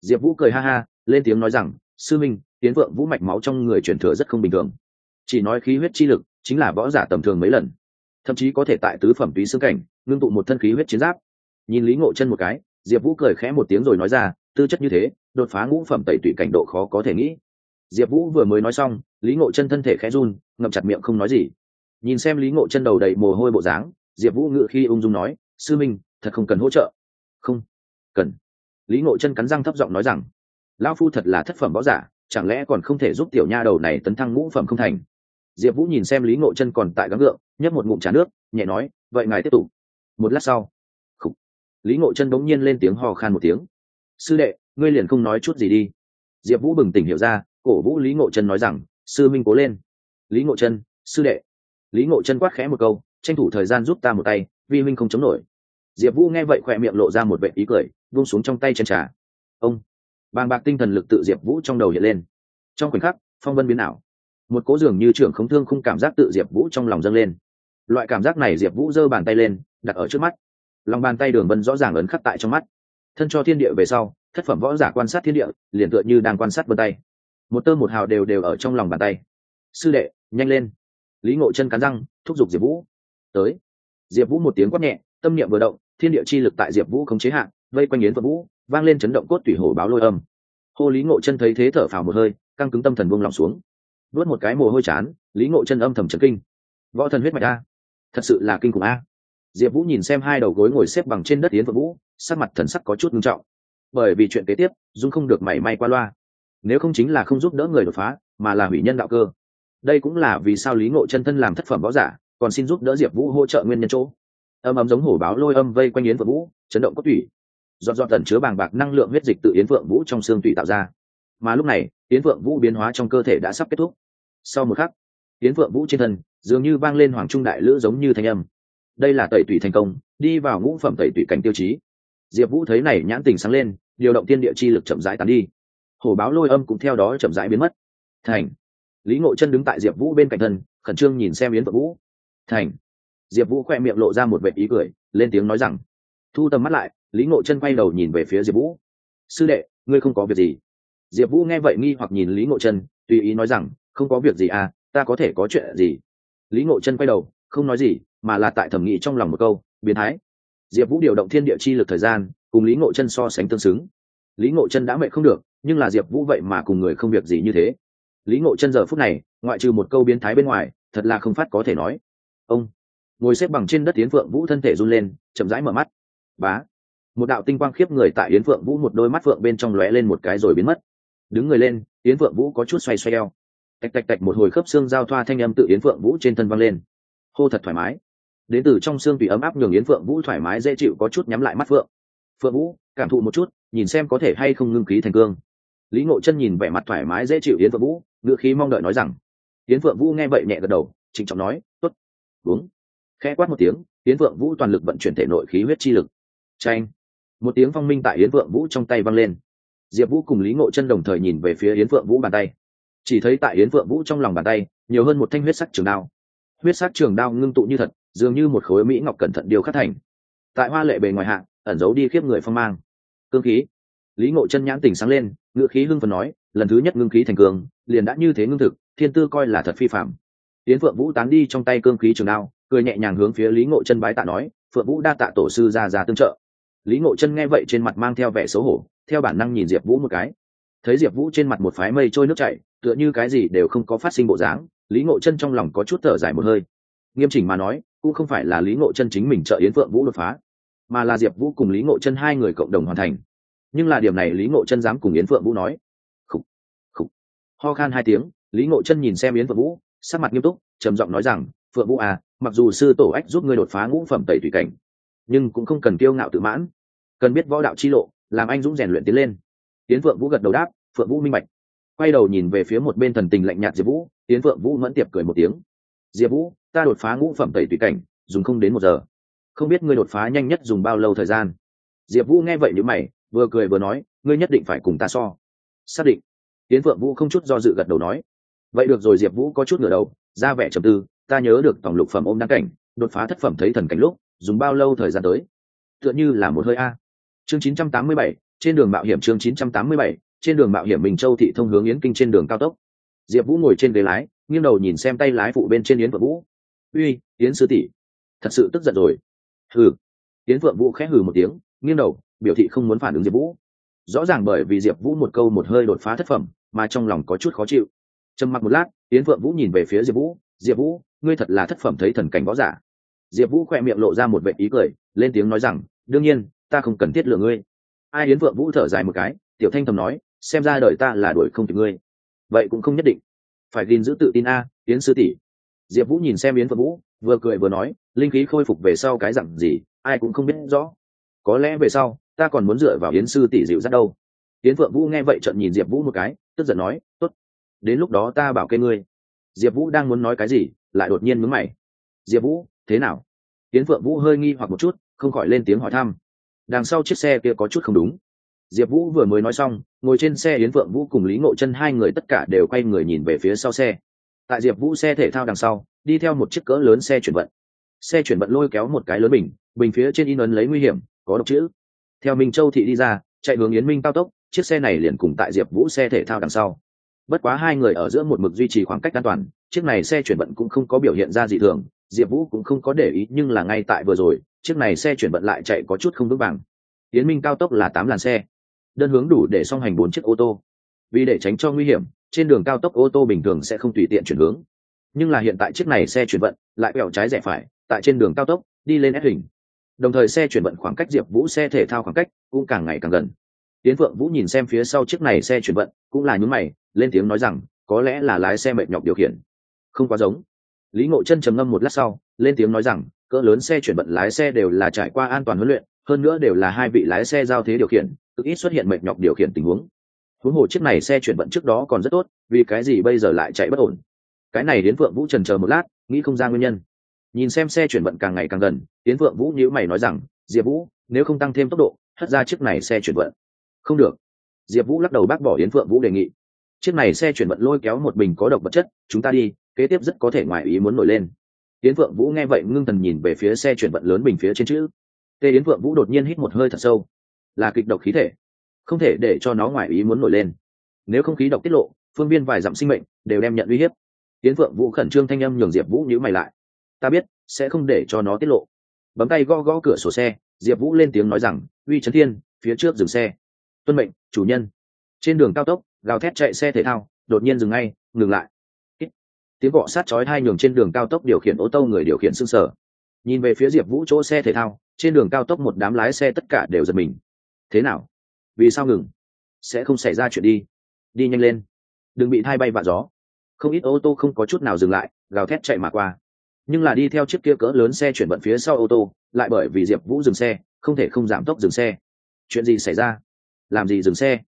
Diệp vũ cười ha ha, lên tiếng nói rằng, sư minh, tiến vượng vũ mạch máu trong người truyền thừa rất không bình thường. Chỉ nói khí huyết chi lực, chính là võ giả tầm thường mấy lần thậm chí có thể tại tứ phẩm túy xương cảnh, ngưng tụ một thân khí huyết chiến giáp. Nhìn lý ngộ chân một cái, diệp vũ cười khẽ một tiếng rồi nói ra, tư chất như thế, đột phá ngũ phẩm tẩy tụy cảnh độ khó có thể nghĩ. Diệp vũ vừa mới nói xong, lý ngộ chân thân thể khẽ run, ngậm chặt miệng không nói gì. Nhìn xem lý ngộ chân đầu đầy mồ hôi bộ dáng, diệp vũ ngự khi ung dung nói, sư minh, thật không cần hỗ trợ. Không, cần. Lý ngộ chân cắn răng thấp giọng nói rằng lao phu thật là thất phẩm võ giả, chẳng lẽ còn không thể giúp tiểu nha đầu này tấn thăng ngũ phẩm không thành? Diệp vũ nhìn xem lý ngộ chân còn tại gắng gượng, nhấp một ngụm trà nước, nhẹ nói, vậy ngài tiếp tục. Một lát sau Khủ. lý ngộ chân bỗng nhiên lên tiếng hò khan một tiếng. Sư đệ, ngươi liền không nói chút gì đi. Diệp vũ bừng tỉnh hiểu ra, cổ vũ lý ngộ chân nói rằng, sư minh cố lên. Lý ngộ chân, sư đệ. Lý ngộ chân quát khẽ một câu, tranh thủ thời gian giúp ta một tay vi minh không chống nổi. Diệp vũ nghe vậy khỏe miệng lộ ra một vệ ý cười vung xuống trong tay chân trà. Ông, bàng bạc tinh thần lực tự diệp vũ trong đầu hiện lên. Trong khoảnh khắc, phong vân biến ảo một cố dường như trưởng không thương không cảm giác tự diệp vũ trong lòng dâng lên. Loại cảm giác này diệp vũ giơ bàn tay lên, đặt ở trước mắt. Lòng bàn tay đường vân rõ ràng ấn khắc tại trong mắt. Thân cho thiên địa về sau, thất phẩm võ giả quan sát thiên địa, liền tựa như đang quan sát vân tay. Một tơ một hào đều đều ở trong lòng bàn tay. Sư đệ, nhanh lên. Lý ngộ chân cắn răng, thúc giục diệp vũ. Tới. Diệp vũ một tiếng quát nhẹ, tâm niệm vừa động, thiên địa chi lực tại diệp vũ không chế hạn vây quanh yến vợ vũ, vang lên chấn động cốt tủy hổ báo lôi âm. Hô lý ngộ chân thấy thế thở phào một hơi, căng cứng tâm thần buông lòng xuống nuốt một cái mồ hôi chán, lý ngộ chân âm thầm trấn kinh. Võ thần huyết mạch a, thật sự là kinh khủng a. Diệp vũ nhìn xem hai đầu gối ngồi xếp bằng trên đất yến vượng vũ, sắc mặt thần sắc có chút nghiêm trọng. Bởi vì chuyện kế tiếp, dung không được mảy may qua loa. Nếu không chính là không giúp đỡ người đột phá, mà là hủy nhân đạo cơ. Đây cũng là vì sao lý ngộ chân thân làm thất phẩm võ giả, còn xin giúp đỡ diệp vũ hỗ trợ nguyên nhân chỗ. Âm ấm giống hổ báo lôi âm vây quanh yến vượng vũ, chấn động cốt tủy. Dọn dọn tần chứa bàng bạc năng lượng huyết dịch tự yến phượng vũ trong xương tủy tạo ra. Mà lúc này, yến phượng vũ biến hóa trong cơ thể đã sắp kết thúc sau một khắc, yến phượng vũ trên thân dường như vang lên hoàng trung đại lữ giống như thanh âm. Đây là tẩy tủy thành công, đi vào ngũ phẩm tẩy tủy cảnh tiêu chí. Diệp vũ thấy này nhãn tình sáng lên, điều động tiên địa chi lực chậm rãi tán đi. Hổ báo lôi âm cũng theo đó chậm rãi biến mất. Thành. Lý ngộ chân đứng tại diệp vũ bên cạnh thân, khẩn trương nhìn xem yến phượng vũ. Thành. Diệp vũ khoe miệng lộ ra một vệ ý cười, lên tiếng nói rằng, thu tầm mắt lại, lý ngộ chân quay đầu nhìn về phía diệp vũ. Sư đệ, ngươi không có việc gì. Diệp vũ nghe vậy nghi hoặc nhìn lý ngộ chân, tùy ý nói rằng không có việc gì à ta có thể có chuyện gì? Lý ngộ chân quay đầu, không nói gì, mà là tại thẩm nghị trong lòng một câu, biến thái. Diệp vũ điều động thiên địa chi lực thời gian, cùng lý ngộ chân so sánh tương xứng. Lý ngộ chân đã mệnh không được, nhưng là diệp vũ vậy mà cùng người không việc gì như thế. Lý ngộ chân giờ phút này, ngoại trừ một câu biến thái bên ngoài, thật là không phát có thể nói. Ông, ngồi xếp bằng trên đất Yến phượng vũ thân thể run lên, chậm rãi mở mắt. Bá, một đạo tinh quang khiếp người tại yến phượng vũ một đôi mắt phượng bên trong lóe lên một cái rồi biến mất. Đứng người lên, yến phượng vũ có chút xoay xoay eo tạch tạch tạch một hồi khớp xương giao thoa thanh âm tự yến phượng vũ trên thân văng lên. Hô thật thoải mái. Đến từ trong xương tùy ấm áp nhường yến phượng vũ thoải mái, dễ chịu có chút nhắm lại mắt phượng. Phượng vũ, cảm thụ một chút, nhìn xem có thể hay không ngưng khí thành cương. Lý ngộ chân nhìn vẻ mặt thoải mái, dễ chịu yến phượng vũ ngựa khí mong đợi nói rằng, yến phượng vũ nghe vậy nhẹ gật đầu, trịnh trọng nói t ố t đúng khẽ quát một tiếng, yến phượng vũ toàn lực vận chuyển thể nội khí huyết chi lực. Tranh một tiếng phong minh tại yến phượng vũ trong tay văng lên. Diệp vũ cùng lý ngộ chân đồng thời nhìn về phía yến phượng vũ bàn tay chỉ thấy tại yến phượng vũ trong lòng bàn tay, nhiều hơn một thanh huyết sắc trường đao. Huyết sắc trường đao ngưng tụ như thật, dường như một khối mỹ ngọc cẩn thận điều khắc thành. Tại hoa lệ bề ngoài hạng ẩn giấu đi khiếp người phong mang. Cương khí. Lý ngộ chân nhãn tỉnh sáng lên ngựa khí hưng phần nói, lần thứ nhất ngưng khí thành cường, liền đã như thế ngưng thực, thiên tư coi là thật phi phạm tiến phượng vũ tán đi trong tay cương khí trường đao, cười nhẹ nhàng hướng phía lý ngộ chân bái tạ nói, phượng vũ đa tạ tổ sư ra ra tương trợ. Lý ngộ chân nghe vậy trên mặt mang theo vẻ xấu hổ, theo bản năng nhìn diệp vũ một cái. Thấy diệp vũ trên mặt một phái mây trôi nước chảy tựa như cái gì đều không có phát sinh bộ dáng, lý ngộ chân trong lòng có chút thở dài một hơi. Nghiêm chỉnh mà nói, cũng không phải là lý ngộ chân chính mình trợ yến phượng vũ đột phá, mà là diệp vũ cùng lý ngộ chân hai người cộng đồng hoàn thành. Nhưng là điểm này lý ngộ chân dám cùng yến phượng vũ nói. Khúc khúc ho khan hai tiếng, lý ngộ chân nhìn xem yến phượng vũ, sắc mặt nghiêm túc, trầm giọng nói rằng, phượng vũ à mặc dù sư tổ ách giúp ngươi đột phá ngũ phẩm tẩy thủy cảnh, nhưng cũng không cần kiêu ngạo tự mãn. Cần biết võ đạo chi lộ, làm anh dũng rèn luyện tiến lên. Tiến phượng vũ gật đầu đáp, phượng vũ minh bạch quay đầu nhìn về phía một bên thần tình lạnh nhạt diệp vũ tiến phượng vũ mẫn tiệp cười một tiếng. Diệp vũ ta đột phá ngũ phẩm tẩy tùy cảnh dùng không đến một giờ. Không biết ngươi đột phá nhanh nhất dùng bao lâu thời gian? Diệp vũ nghe vậy n mày vừa cười vừa nói ngươi nhất định phải cùng ta so. Xác định. Tiến phượng vũ không chút do dự gật đầu nói. Vậy được rồi diệp vũ có chút ngửa đầu ra vẻ trầm tư ta nhớ được tổng lục phẩm ôm đăng cảnh đột phá thất phẩm thấy thần cảnh lúc dùng bao lâu thời gian tới? Tựa như là một hơi a. Chương 987, trên đường mạo hiểm chương 987, trên đường mạo hiểm Bình Châu thị thông hướng Yến Kinh trên đường cao tốc. Diệp Vũ ngồi trên ghế lái, nghiêng đầu nhìn xem tay lái phụ bên trên Yến Phượng Vũ. "Uy, Yến sư tỷ, thật sự tức giận rồi." "Hừ." Yến Phượng Vũ khẽ hừ một tiếng, nghiêng đầu, biểu thị không muốn phản ứng Diệp Vũ. Rõ ràng bởi vì Diệp Vũ một câu một hơi đột phá thất phẩm, mà trong lòng có chút khó chịu. Trầm mặc một lát, Yến Phượng Vũ nhìn về phía Diệp Vũ, "Diệp Vũ, ngươi thật là thất phẩm thấy thần cảnh võ giả." Diệp Vũ khẽ miệng lộ ra một vẻ ý cười, lên tiếng nói rằng, "Đương nhiên, ta không cần thiết lựa ngươi." Ai Yến Phượng Vũ thở dài một cái, tiểu thanh thầm nói, xem ra đời ta là đuổi không kịp ngươi. Vậy cũng không nhất định. Phải gìn giữ tự tin a, yến sư tỷ. Diệp vũ nhìn xem yến phượng vũ, vừa cười vừa nói, linh khí khôi phục về sau cái dặn gì, ai cũng không biết rõ. Có lẽ về sau, ta còn muốn dựa vào yến sư tỷ dịu dắt đâu. Yến phượng vũ nghe vậy trận nhìn diệp vũ một cái, tức giận nói t ố t đến lúc đó ta bảo kê ngươi. Diệp vũ đang muốn nói cái gì, lại đột nhiên mướn mày. Diệp vũ, thế nào? Yến phượng vũ hơi nghi hoặc một chút, không khỏi lên tiếng hỏi thăm. Đằng sau chiếc xe kia có chút không đúng diệp vũ vừa mới nói xong, ngồi trên xe yến phượng vũ cùng lý ngộ chân hai người tất cả đều quay người nhìn về phía sau xe. Tại diệp vũ xe thể thao đằng sau, đi theo một chiếc cỡ lớn xe chuyển vận. Xe chuyển vận lôi kéo một cái lớn bình bình phía trên in ấn lấy nguy hiểm, có độc chữ. Theo minh châu thị đi ra, chạy hướng yến minh cao tốc, chiếc xe này liền cùng tại diệp vũ xe thể thao đằng sau. Bất quá hai người ở giữa một mực duy trì khoảng cách an toàn, chiếc này xe chuyển vận cũng không có biểu hiện ra gì thường, diệp vũ cũng không có để ý, nhưng là ngay tại vừa rồi, chiếc này xe chuyển vận lại chạy có chút không vững vàng. Yến minh cao tốc là tám làn xe đơn hướng đủ để song hành bốn chiếc ô tô. Vì để tránh cho nguy hiểm, trên đường cao tốc ô tô bình thường sẽ không tùy tiện chuyển hướng. Nhưng là hiện tại chiếc này xe chuyển vận lại quẹo trái rẽ phải, tại trên đường cao tốc, đi lên ép hình. Đồng thời xe chuyển vận khoảng cách diệp vũ xe thể thao khoảng cách cũng càng ngày càng gần. Tiến phượng vũ nhìn xem phía sau chiếc này xe chuyển vận, cũng là nhún mày, lên tiếng nói rằng, có lẽ là lái xe mệt nhọc điều khiển. Không quá giống. Lý ngộ chân trầm ngâm một lát sau, lên tiếng nói rằng, cỡ lớn xe chuyển vận lái xe đều là trải qua an toàn huấn luyện, hơn nữa đều là hai vị lái xe giao thế điều khiển cực ít xuất hiện mệt nhọc điều khiển tình huống. Huống hồ chiếc này xe chuyển vận trước đó còn rất tốt, vì cái gì bây giờ lại chạy bất ổn? Cái này đến phượng vũ trần chờ một lát, nghĩ không ra nguyên nhân. Nhìn xem xe chuyển vận càng ngày càng gần tiến phượng vũ nhữ mày nói rằng, diệp vũ, nếu không tăng thêm tốc độ, hất ra chiếc này xe chuyển vận. Không được. Diệp vũ lắc đầu bác bỏ yến phượng vũ đề nghị. Chiếc này xe chuyển vận lôi kéo một bình có độc vật chất, chúng ta đi, kế tiếp rất có thể ngoài ý muốn nổi lên. Yến phượng vũ nghe vậy ngưng thần nhìn về phía xe chuyển vận lớn bình phía trên chữ. Tê yến phượng vũ đột nhiên hít một hơi thật sâu là kịch độc khí thể. Không thể để cho nó ngoài ý muốn nổi lên. Nếu không khí độc tiết lộ, phương viên vài dặm sinh mệnh đều đem nhận uy hiếp. Tiến phượng vũ khẩn trương thanh âm nhường diệp vũ nhữ mày lại. Ta biết, sẽ không để cho nó tiết lộ. Bấm tay gõ gõ cửa sổ xe, diệp vũ lên tiếng nói rằng, uy trấn thiên, phía trước dừng xe. Tuân mệnh, chủ nhân. Trên đường cao tốc, gào thét chạy xe thể thao, đột nhiên dừng ngay, ngừng lại. Tiếng gõ sát chói hai nhường trên đường cao tốc điều khiển ô tô người điều khiển xương sở nhìn về phía diệp vũ chỗ xe thể thao, trên đường cao tốc một đám lái xe tất cả đều giật mình thế nào? Vì sao ngừng? Sẽ không xảy ra chuyện đi. Đi nhanh lên. Đừng bị thay bay vạ gió. Không ít ô tô không có chút nào dừng lại, gào thét chạy mà qua. Nhưng là đi theo chiếc kia cỡ lớn xe chuyển vận phía sau ô tô, lại bởi vì diệp vũ dừng xe, không thể không giảm tốc dừng xe. Chuyện gì xảy ra? Làm gì dừng xe?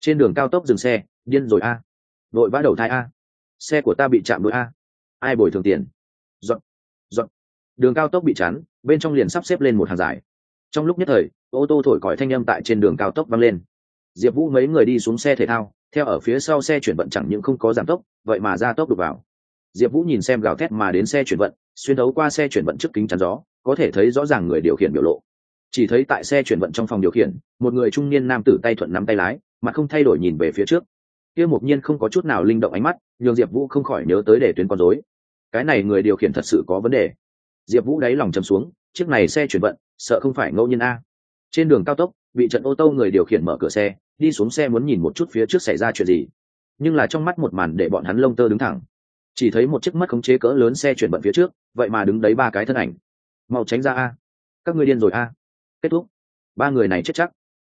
Trên đường cao tốc dừng xe, điên rồi a. À? vội vã đầu thai a. Xe của ta bị chạm đội a. Ai bồi thường tiền? Dọn dọn. Đường cao tốc bị chắn, bên trong liền sắp xếp lên một hàng dài trong lúc nhất thời, ô tô thổi còi thanh âm tại trên đường cao tốc vang lên. Diệp vũ mấy người đi xuống xe thể thao, theo ở phía sau xe chuyển vận chẳng những không có giảm tốc, vậy mà ra tốc đục vào. Diệp vũ nhìn xem gào thét mà đến xe chuyển vận, xuyên thấu qua xe chuyển vận trước kính chắn gió, có thể thấy rõ ràng người điều khiển biểu lộ. Chỉ thấy tại xe chuyển vận trong phòng điều khiển, một người trung niên nam tử tay thuận nắm tay lái, mà không thay đổi nhìn về phía trước. Kia Mục nhiên không có chút nào linh động ánh mắt, nhường diệp vũ không khỏi nhớ tới để tuyến con dối cái này người điều khiển thật sự có vấn đề. Diệp vũ đáy lòng chầm xuống chiếc này xe chuyển vận, sợ không phải ngẫu nhiên a. Trên đường cao tốc, bị trận ô tô người điều khiển mở cửa xe, đi xuống xe muốn nhìn một chút phía trước xảy ra chuyện gì. Nhưng là trong mắt một màn để bọn hắn lông tơ đứng thẳng. Chỉ thấy một chiếc mất khống chế cỡ lớn xe chuyển vận phía trước, vậy mà đứng đấy ba cái thân ảnh. Mau tránh ra a. Các ngươi điên rồi a. Kết thúc. Ba người này chết chắc.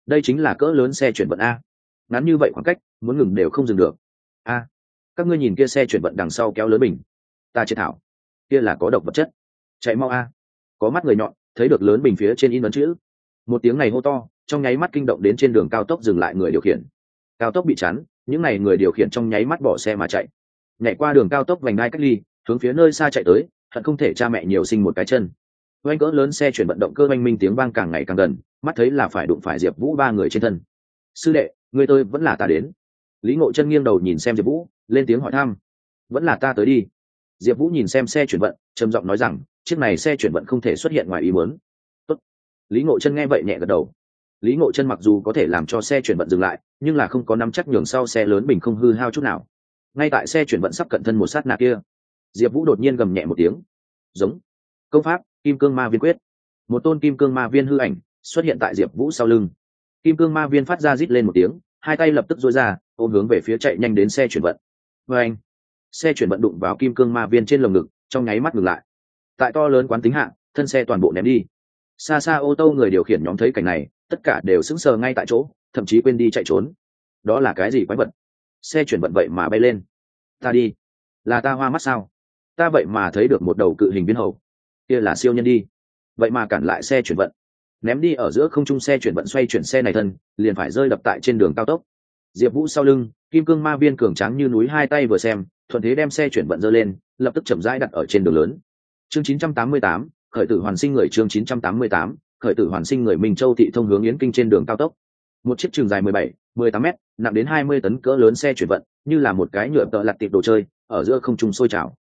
Đây chính là cỡ lớn xe chuyển vận a. Ngắn như vậy khoảng cách, muốn ngừng đều không dừng được. A. Các ngươi nhìn kia xe chuyển vận đằng sau kéo lớn bình ta chết thảo. Kia là có độc vật chất. Chạy mau a có mắt người nhọn, thấy được lớn bình phía trên in ấn chữ. Một tiếng này hô to, trong nháy mắt kinh động đến trên đường cao tốc dừng lại người điều khiển. Cao tốc bị chắn, những n à y người điều khiển trong nháy mắt bỏ xe mà chạy. Nhảy qua đường cao tốc vành đai cách ly, hướng phía nơi xa chạy tới, thật không thể cha mẹ nhiều sinh một cái chân. Oanh cỡ lớn xe chuyển vận động cơ oanh minh tiếng vang càng ngày càng gần, mắt thấy là phải đụng phải diệp vũ ba người trên thân. Sư đệ, người tôi vẫn là ta đến. Lý ngộ chân nghiêng đầu nhìn xem diệp vũ, lên tiếng hỏi thăm. Vẫn là ta tới đi. Diệp vũ nhìn xem xe chuyển vận, trầm giọng nói rằng chiếc này xe chuyển vận không thể xuất hiện ngoài ý muốn. Tốt. lý ngộ chân nghe vậy nhẹ gật đầu. Lý ngộ chân mặc dù có thể làm cho xe chuyển vận dừng lại, nhưng là không có nắm chắc nhường sau xe lớn bình không hư hao chút nào. Ngay tại xe chuyển vận sắp cận thân một sát na kia, diệp vũ đột nhiên gầm nhẹ một tiếng. Giống. Công pháp, kim cương ma viên quyết. Một tôn kim cương ma viên hư ảnh xuất hiện tại diệp vũ sau lưng. Kim cương ma viên phát ra rít lên một tiếng, hai tay lập tức duỗi ra, ôm hướng về phía chạy nhanh đến xe chuyển vận. Vê anh, xe chuyển vận đụng vào kim cương ma viên trên lồng ngực, trong nháy mắt ngừng lại tại to lớn quán tính hạng thân xe toàn bộ ném đi. Xa xa ô tô người điều khiển nhóm thấy cảnh này, tất cả đều sững sờ ngay tại chỗ, thậm chí quên đi chạy trốn. Đó là cái gì quái vật? Xe chuyển vận vậy mà bay lên. Ta đi. Là ta hoa mắt sao? Ta vậy mà thấy được một đầu cự hình viên hầu. Kia là siêu nhân đi. Vậy mà cản lại xe chuyển vận. Ném đi ở giữa không trung xe chuyển vận xoay chuyển xe này thân, liền phải rơi đập tại trên đường cao tốc. Diệp vũ sau lưng, kim cương ma viên cường trắng như núi hai tay vừa xem, thuận thế đem xe chuyển vận dơ lên, lập tức chậm rãi đặt ở trên đường lớn chương 988, khởi tử hoàn sinh người chương 988, khởi tử hoàn sinh người minh châu thị thông hướng yến kinh trên đường cao tốc. Một chiếc trường dài 17, 18 m nặng đến 20 tấn cỡ lớn xe chuyển vận như là một cái nhựa tợ lặt tiệp đồ chơi ở giữa không trung sôi trào.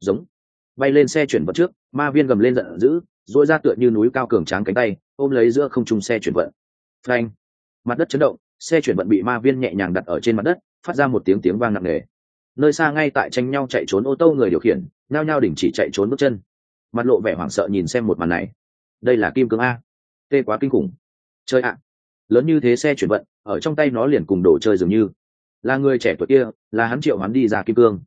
Giống. Bay lên xe chuyển vận trước ma viên gầm lên giận dữ dội ra tựa như núi cao cường tráng cánh tay ôm lấy giữa không trung xe chuyển vận. Phanh. Mặt đất chấn động xe chuyển vận bị ma viên nhẹ nhàng đặt ở trên mặt đất phát ra một tiếng tiếng vang nặng nề. Nơi xa ngay tại tranh nhau chạy trốn ô tô người điều khiển nhao nhao đình chỉ chạy trốn bước chân mặt lộ vẻ hoảng sợ nhìn xem một màn này. Đây là kim cương a. Tê quá kinh khủng. Chơi ạ. À. Lớn như thế xe chuyển vận, ở trong tay nó liền cùng đồ chơi dường như. Là người trẻ tuổi kia, là hắn triệu hắn đi ra kim cương.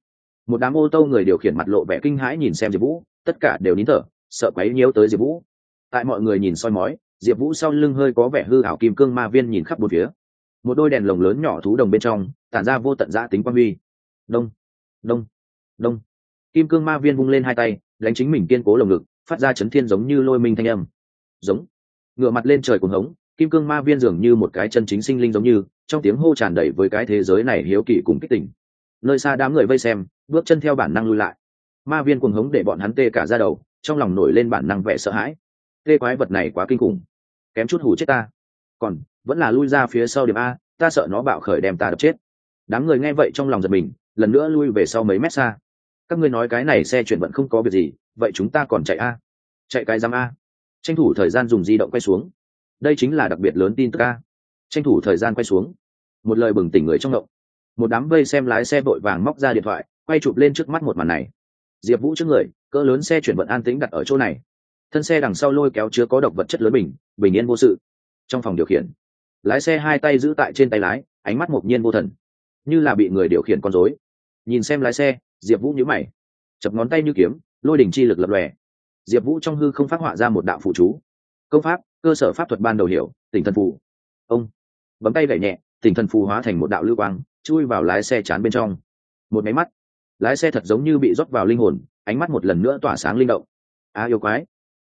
Một đám ô tô người điều khiển mặt lộ vẻ kinh hãi nhìn xem diệp vũ, tất cả đều nín thở, sợ quấy nhiễu tới diệp vũ. Tại mọi người nhìn soi mói, diệp vũ sau lưng hơi có vẻ hư hảo kim cương ma viên nhìn khắp một phía. Một đôi đèn lồng lớn nhỏ thú đồng bên trong, tản ra vô tận giã tính quan huy. Đông đông đông. Kim cương ma viên vung lên hai tay đánh chính mình kiên cố lồng ngực, phát ra chấn thiên giống như lôi minh thanh âm. Giống. Ngựa mặt lên trời cuồng hống, kim cương ma viên dường như một cái chân chính sinh linh giống như, trong tiếng hô tràn đầy với cái thế giới này hiếu kỳ cùng kích tỉnh nơi xa đám người vây xem, bước chân theo bản năng lui lại. Ma viên cuồng hống để bọn hắn tê cả ra đầu, trong lòng nổi lên bản năng vẻ sợ hãi. Tê quái vật này quá kinh khủng. Kém chút hủ chết ta. Còn, vẫn là lui ra phía sau điểm a, ta sợ nó bạo khởi đem ta đập chết. Đám người nghe vậy trong lòng giật mình, lần nữa lui về sau mấy mét xa các ngươi nói cái này xe chuyển vận không có việc gì, vậy chúng ta còn chạy a. Chạy cái giam a. Tranh thủ thời gian dùng di động quay xuống. Đây chính là đặc biệt lớn tin tức a. Tranh thủ thời gian quay xuống. Một lời bừng tỉnh người trong động. Một đám vây xem lái xe vội vàng móc ra điện thoại, quay chụp lên trước mắt một màn này. Diệp vũ trước người, cỡ lớn xe chuyển vận an tĩnh đặt ở chỗ này. Thân xe đằng sau lôi kéo chứa có độc vật chất lớn bình bình yên vô sự. Trong phòng điều khiển, lái xe hai tay giữ tại trên tay lái, ánh mắt mộc nhiên vô thần. Như là bị người điều khiển con dối nhìn xem lái xe diệp vũ nhữ mày. Chập ngón tay như kiếm, lôi đỉnh chi lực lập lòe. Diệp vũ trong hư không phát họa ra một đạo phụ chú. Công pháp, cơ sở pháp thuật ban đầu hiểu, tỉnh thần phù. Ông. Bấm tay gậy nhẹ, tỉnh thần phù hóa thành một đạo lưu quang, chui vào lái xe chán bên trong. Một máy mắt. Lái xe thật giống như bị rót vào linh hồn, ánh mắt một lần nữa tỏa sáng linh động. A, yêu quái.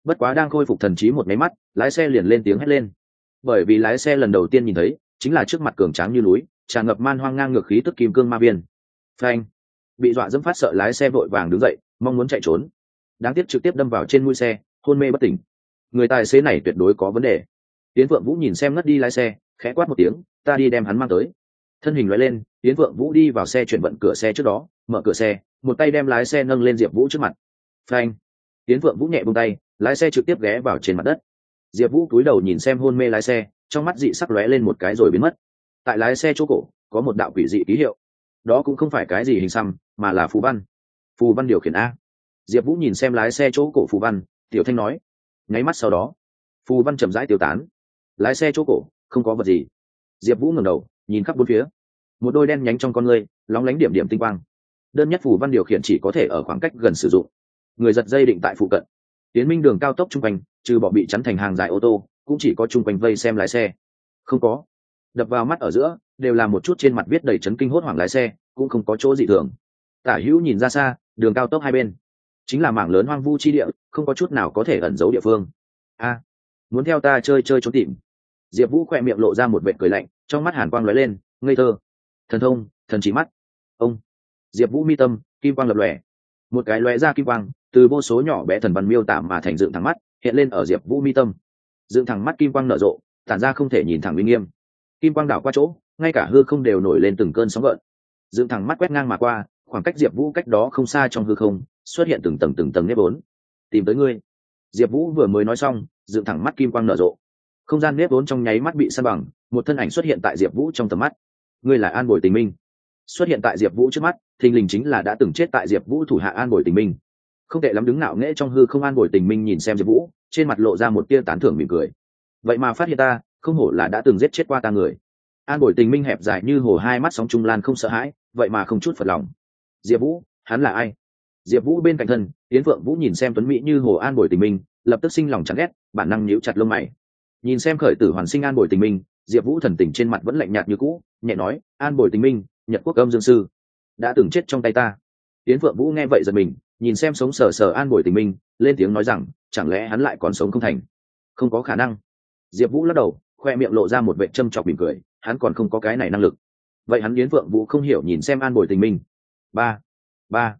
Bất quá đang khôi phục thần trí một máy mắt, lái xe liền lên tiếng hét lên. Bởi vì lái xe lần đầu tiên nhìn thấy, chính là trước mặt cường tráng như núi, tràn ngập man hoang ngang ngược khí tức kim cương ma viên. Phanh bị dọa dẫm phát sợ lái xe vội vàng đứng dậy, mong muốn chạy trốn. Đáng tiếc trực tiếp đâm vào trên mũi xe, hôn mê bất tỉnh. Người tài xế này tuyệt đối có vấn đề. Tiến vượng vũ nhìn xem ngất đi lái xe, khẽ quát một tiếng, ta đi đem hắn mang tới. Thân hình loại lên tiến vượng vũ đi vào xe chuyển vận cửa xe trước đó, mở cửa xe, một tay đem lái xe nâng lên diệp vũ trước mặt. Phanh. Tiến vượng vũ nhẹ bông tay, lái xe trực tiếp ghé vào trên mặt đất. Diệp vũ cúi đầu nhìn xem hôn mê lái xe, trong mắt dị sắc lóe lên một cái rồi biến mất. Tại lái xe chỗ cổ, có một đạo quỷ dị ký hiệu đó cũng không phải cái gì hình xăm, mà là phù văn. Phù văn điều khiển a. Diệp vũ nhìn xem lái xe chỗ cổ phù văn, tiểu thanh nói. Nháy mắt sau đó, phù văn chậm rãi tiêu tán. Lái xe chỗ cổ, không có vật gì. Diệp vũ ngẩng đầu, nhìn khắp bốn phía. Một đôi đen nhánh trong con người lóng lánh điểm điểm tinh quang. Đơn nhất phù văn điều khiển chỉ có thể ở khoảng cách gần sử dụng. Người giật dây định tại phụ cận. Tiến minh đường cao tốc chung quanh, trừ bỏ bị chắn thành hàng dài ô tô, cũng chỉ có chung quanh vây xem lái xe. Không có đập vào mắt ở giữa, đều là một chút trên mặt viết đầy chấn kinh hốt hoảng lái xe, cũng không có chỗ gì thường. Tả hữu nhìn ra xa, đường cao tốc hai bên. Chính là mảng lớn hoang vu chi địa, không có chút nào có thể ẩn giấu địa phương. A, muốn theo ta chơi chơi trốn tìm. Diệp vũ khỏe miệng lộ ra một vệ cười lạnh, trong mắt hàn quang lóe lên, ngây thơ. Thần thông, thần chỉ mắt. Ông. Diệp vũ mi tâm, kim quang lập lòe. Một cái lóe ra kim quang, từ vô số nhỏ bé thần văn miêu tả mà thành dựng thẳng mắt, hiện lên ở diệp vũ mi tâm. Dựng thẳng mắt kim quang nở rộ, tản ra không thể nhìn thẳng uy nghiêm kim quang đảo qua chỗ, ngay cả hư không đều nổi lên từng cơn sóng gợn. Dựng thẳng mắt quét ngang mà qua, khoảng cách diệp vũ cách đó không xa trong hư không, xuất hiện từng tầng từng tầng nếp vốn. Tìm tới ngươi. Diệp vũ vừa mới nói xong, dựng thẳng mắt kim quang nở rộ. Không gian nếp vốn trong nháy mắt bị săn bằng, một thân ảnh xuất hiện tại diệp vũ trong tầm mắt. Ngươi là an bồi tình minh. Xuất hiện tại diệp vũ trước mắt, thình lình chính là đã từng chết tại diệp vũ thủ hạ an bồi tình minh. Không tệ lắm đứng nạo nghễ trong hư không an bồi tình minh nhìn xem diệp vũ, trên mặt lộ ra một tia tán thưởng mỉm cười. Vậy mà phát hiện ta không hổ là đã từng giết chết qua ta người. An bồi tình minh hẹp dài như hồ hai mắt sóng trung lan không sợ hãi, vậy mà không chút phật lòng. Diệp vũ, hắn là ai? Diệp vũ bên cạnh thân, yến phượng vũ nhìn xem tuấn mỹ như hồ an bồi tình minh, lập tức sinh lòng chán ghét, bản năng nhíu chặt lông mày. Nhìn xem khởi tử hoàn sinh an bồi tình minh, diệp vũ thần tình trên mặt vẫn lạnh nhạt như cũ, nhẹ nói, an bồi tình minh, nhật quốc âm dương sư, đã từng chết trong tay ta. Yến phượng vũ nghe vậy giật mình, nhìn xem sống sờ sờ an bồi tình minh, lên tiếng nói rằng, chẳng lẽ hắn lại còn sống không thành? Không có khả năng. Diệp vũ lắc đầu khoe miệng lộ ra một vệ châm chọc mỉm cười, hắn còn không có cái này năng lực. Vậy hắn yến phượng vũ không hiểu nhìn xem an bồi tình minh. Ba ba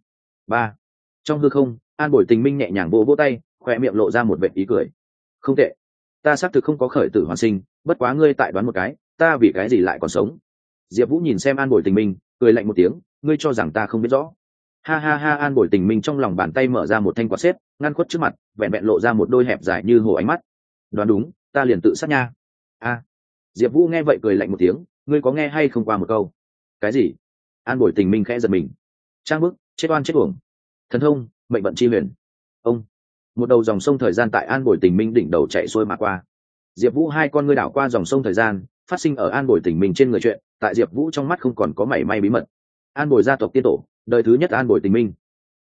ba. Trong hư không, an bồi tình minh nhẹ nhàng vỗ vỗ tay, khoe miệng lộ ra một vệ ý cười. Không tệ. Ta xác thực không có khởi tử hoàn sinh, bất quá ngươi tại đoán một cái, ta vì cái gì lại còn sống? Diệp vũ nhìn xem an bồi tình minh, cười lạnh một tiếng, ngươi cho rằng ta không biết rõ. Ha ha ha, an bồi tình minh trong lòng bàn tay mở ra một thanh quạt xếp, ngăn khuất trước mặt, vẹn vẹn lộ ra một đôi hẹp dài như hồ ánh mắt. Đoán đúng, ta liền tự sát nha a diệp vũ nghe vậy cười lạnh một tiếng, ngươi có nghe hay không qua một câu? Cái gì? An bồi tình minh khẽ giật mình. Trang bức, chết oan chết uổng. Thần thông, mệnh vận chi huyền. Ông, một đầu dòng sông thời gian tại an bồi tình minh đỉnh đầu chạy xuôi mà qua. Diệp vũ hai con ngươi đảo qua dòng sông thời gian, phát sinh ở an bồi tình minh trên người chuyện, tại diệp vũ trong mắt không còn có mảy may bí mật. An bồi gia tộc tiên tổ, đời thứ nhất an bồi tình minh.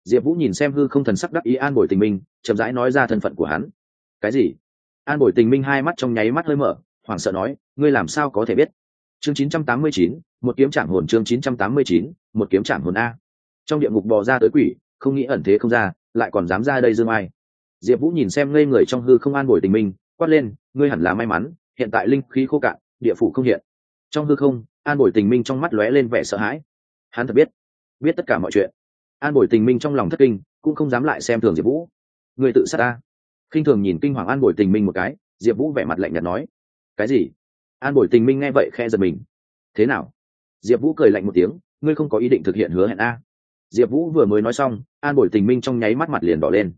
Diệp vũ nhìn xem hư không thần sắc đắc ý an bồi tình minh, chậm rãi nói ra thân phận của hắn. Cái gì? An bồi tình minh hai mắt trong nháy mắt hơi mở hoảng sợ nói ngươi làm sao có thể biết? Chương 989, một kiếm trạm hồn chương 989, một kiếm trạm hồn a. Trong địa ngục bò ra tới quỷ không nghĩ ẩn thế không ra lại còn dám ra đây dương ai. Diệp vũ nhìn xem ngây người trong hư không an bồi tình minh quát lên ngươi hẳn là may mắn hiện tại linh khí khô cạn địa phủ không hiện. Trong hư không an bồi tình minh trong mắt lóe lên vẻ sợ hãi. Hắn thật biết biết tất cả mọi chuyện. An bồi tình minh trong lòng thất kinh cũng không dám lại xem thường diệp vũ. Người tự sát ta. Khinh thường nhìn kinh hoàng an bồi tình minh một cái diệp vũ vẻ mặt lạnh nhạt nói cái gì? An bồi tình minh nghe vậy khe giật mình. Thế nào? Diệp vũ cười lạnh một tiếng, ngươi không có ý định thực hiện hứa hẹn a. Diệp vũ vừa mới nói xong, an bồi tình minh trong nháy mắt mặt liền đỏ lên.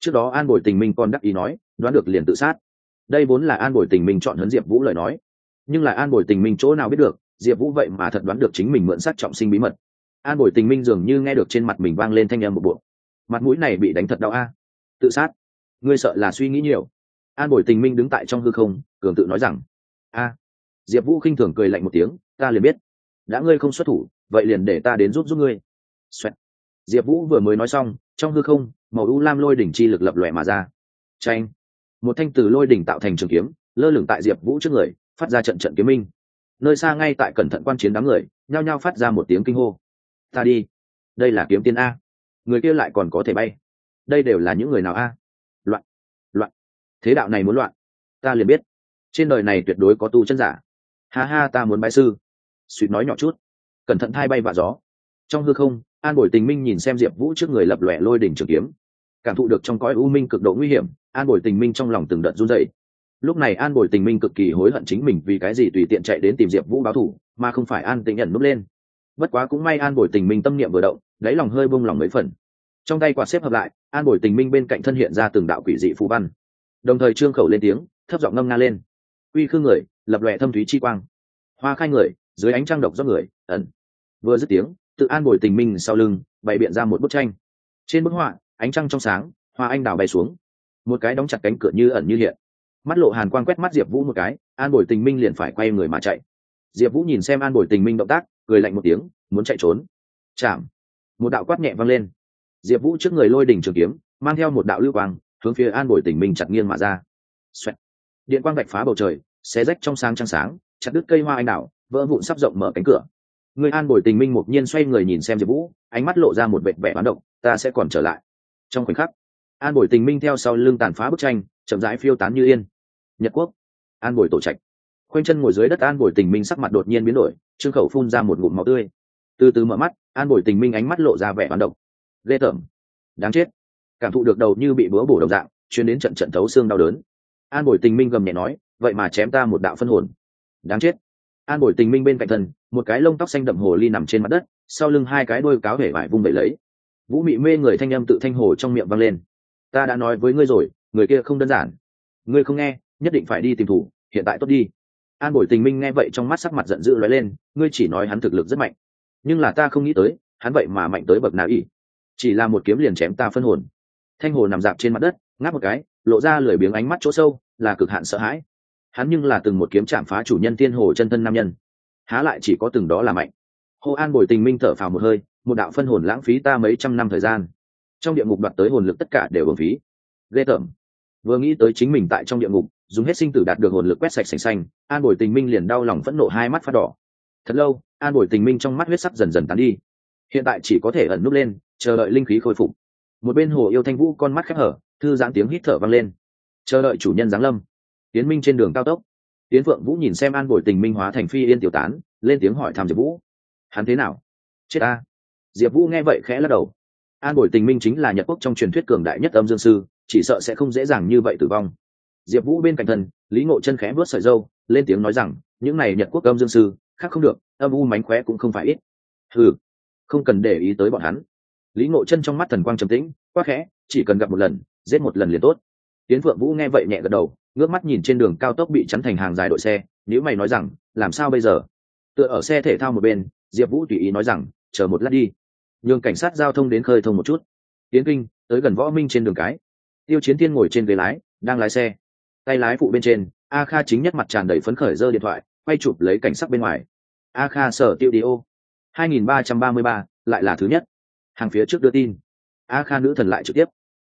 Trước đó an bồi tình minh còn đắc ý nói, đoán được liền tự sát. Đây vốn là an bồi tình minh chọn hấn diệp vũ lời nói. Nhưng lại an bồi tình minh chỗ nào biết được, diệp vũ vậy mà thật đoán được chính mình mượn sát trọng sinh bí mật. An bồi tình minh dường như nghe được trên mặt mình vang lên thanh âm một bộ mặt mũi này bị đánh thật đau a. Tự sát. Ngươi sợ là suy nghĩ nhiều an bồi tình minh đứng tại trong hư không, cường tự nói rằng, a, diệp vũ khinh thường cười lạnh một tiếng, ta liền biết. Đã ngươi không xuất thủ, vậy liền để ta đến giúp giúp ngươi. Xoẹt. diệp vũ vừa mới nói xong, trong hư không, màu u lam lôi đỉnh chi lực lập lòe mà ra. Tranh một thanh từ lôi đỉnh tạo thành trường kiếm, lơ lửng tại diệp vũ trước người, phát ra trận trận kiếm minh. Nơi xa ngay tại cẩn thận quan chiến đám người, nhao nhao phát ra một tiếng kinh hô. Ta đi. Đây là kiếm tiên a. Người kia lại còn có thể bay. Đây đều là những người nào a? Thế đạo này muốn loạn. Ta liền biết. Trên đời này tuyệt đối có tu chân giả. Ha ha, ta muốn bãi sư. Suýt nói nhỏ chút. Cẩn thận thai bay và gió. Trong hư không, an bồi tình minh nhìn xem diệp vũ trước người lập lòe lôi đỉnh trường kiếm. Cảm thụ được trong cõi u minh cực độ nguy hiểm, an bồi tình minh trong lòng từng đợt run dậy lúc này an bồi tình minh cực kỳ hối hận chính mình vì cái gì tùy tiện chạy đến tìm diệp vũ báo thủ, mà không phải an tĩnh nhận núp lên. Bất quá cũng may an bồi tình minh tâm niệm vừa động, đáy lòng hơi bông lòng mấy phần. Trong tay quạt xếp hợp lại, an bồi tình minh bên cạnh thân hiện ra từng đạo quỷ dị phù văn đồng thời trương khẩu lên tiếng, thấp giọng ngâm nga lên. Uy khương người, lập lòe thâm thúy chi quang. Hoa khai người, dưới ánh trăng độc do người, ẩn. Vừa dứt tiếng, tự an bồi tình minh sau lưng, bày biện ra một bức tranh. Trên bức họa, ánh trăng trong sáng, hoa anh đào bay xuống. Một cái đóng chặt cánh cửa như ẩn như hiện. Mắt lộ hàn quang quét mắt diệp vũ một cái, an bồi tình minh liền phải quay người mà chạy. Diệp vũ nhìn xem an bồi tình minh động tác, cười lạnh một tiếng, muốn chạy trốn. Chạm. Một đạo quát nhẹ vang lên. Diệp vũ trước người lôi đỉnh trường kiếm, mang theo một đạo lưu quang hướng phía an bồi tình minh chặt nghiêng mà ra. Xoẹt. điện quang gạch phá bầu trời, xé rách trong sáng trăng sáng, chặt đứt cây hoa anh đào, vỡ vụn sắp rộng mở cánh cửa. Người an bồi tình minh một nhiên xoay người nhìn xem diệp vũ, ánh mắt lộ ra một vệt vẻ bán động ta sẽ còn trở lại. Trong khoảnh khắc, an bồi tình minh theo sau lưng tàn phá bức tranh, chậm rãi phiêu tán như yên. Nhật quốc. An bồi tổ trạch. Khoanh chân ngồi dưới đất an bồi tình minh sắc mặt đột nhiên biến đổi, trương khẩu phun ra một ngụm máu tươi. Từ từ mở mắt, an bồi tình minh ánh mắt lộ ra vẻ bán động ghê tởm. Đáng chết cảm thụ được đầu như bị búa bổ đồng dạng chuyến đến trận trận thấu xương đau đớn. An bồi tình minh gầm nhẹ nói, vậy mà chém ta một đạo phân hồn. Đáng chết. An bồi tình minh bên cạnh thân một cái lông tóc xanh đậm hồ ly nằm trên mặt đất, sau lưng hai cái đôi cáo hể vải vung vẩy lấy. Vũ mị mê người thanh âm tự thanh hồ trong miệng vang lên. Ta đã nói với ngươi rồi, người kia không đơn giản. Ngươi không nghe, nhất định phải đi tìm thủ, hiện tại tốt đi. An bồi tình minh nghe vậy trong mắt sắc mặt giận dữ lóe lên, ngươi chỉ nói hắn thực lực rất mạnh, nhưng là ta không nghĩ tới, hắn vậy mà mạnh tới bậc nào ỉ? Chỉ là một kiếm liền chém ta phân hồn thanh hồ nằm dạp trên mặt đất, ngáp một cái, lộ ra lười biếng ánh mắt chỗ sâu, là cực hạn sợ hãi. Hắn nhưng là từng một kiếm chạm phá chủ nhân tiên hồ chân thân nam nhân. Há lại chỉ có từng đó là mạnh. Hồ an bồi tình minh thở phào một hơi, một đạo phân hồn lãng phí ta mấy trăm năm thời gian. Trong địa ngục đoạt tới hồn lực tất cả đều bổng phí. Ghê tởm. Vừa nghĩ tới chính mình tại trong địa ngục, dùng hết sinh tử đạt được hồn lực quét sạch sành xanh, an bồi tình minh liền đau lòng phẫn nộ hai mắt phát đỏ. Thật lâu, an bồi tình minh trong mắt huyết sắc dần dần tán đi. Hiện tại chỉ có thể ẩn núp lên, chờ đợi linh khí khôi phục một bên hồ yêu thanh vũ con mắt khép hở, thư giãn tiếng hít thở vang lên. Chờ đợi chủ nhân giáng lâm. Tiến minh trên đường cao tốc. Tiến phượng vũ nhìn xem an bồi tình minh hóa thành phi yên tiểu tán, lên tiếng hỏi thăm diệp vũ. Hắn thế nào? Chết ta. Diệp vũ nghe vậy khẽ lắc đầu. An bồi tình minh chính là nhật quốc trong truyền thuyết cường đại nhất âm dương sư, chỉ sợ sẽ không dễ dàng như vậy tử vong. Diệp vũ bên cạnh thân lý ngộ chân khẽ vớt sợi dâu lên tiếng nói rằng, những này nhật quốc âm dương sư, khác không được, âm u mánh khóe cũng không phải ít. Ừ không cần để ý tới bọn hắn lý ngộ chân trong mắt thần quang trầm tĩnh quá khẽ chỉ cần gặp một lần giết một lần liền tốt. Tiến phượng vũ nghe vậy nhẹ gật đầu ngước mắt nhìn trên đường cao tốc bị chắn thành hàng dài đội xe nếu mày nói rằng làm sao bây giờ? Tựa ở xe thể thao một bên diệp vũ tùy ý nói rằng chờ một lát đi. Nhường cảnh sát giao thông đến khơi thông một chút. Tiến kinh tới gần võ minh trên đường cái. Tiêu chiến tiên ngồi trên ghế lái đang lái xe. Tay lái phụ bên trên a kha chính nhất mặt tràn đầy phấn khởi giơ điện thoại quay chụp lấy cảnh sắc bên ngoài. A kha sở tiêu đi ô. 2333, lại là thứ nhất hàng phía trước đưa tin. A kha nữ thần lại trực tiếp.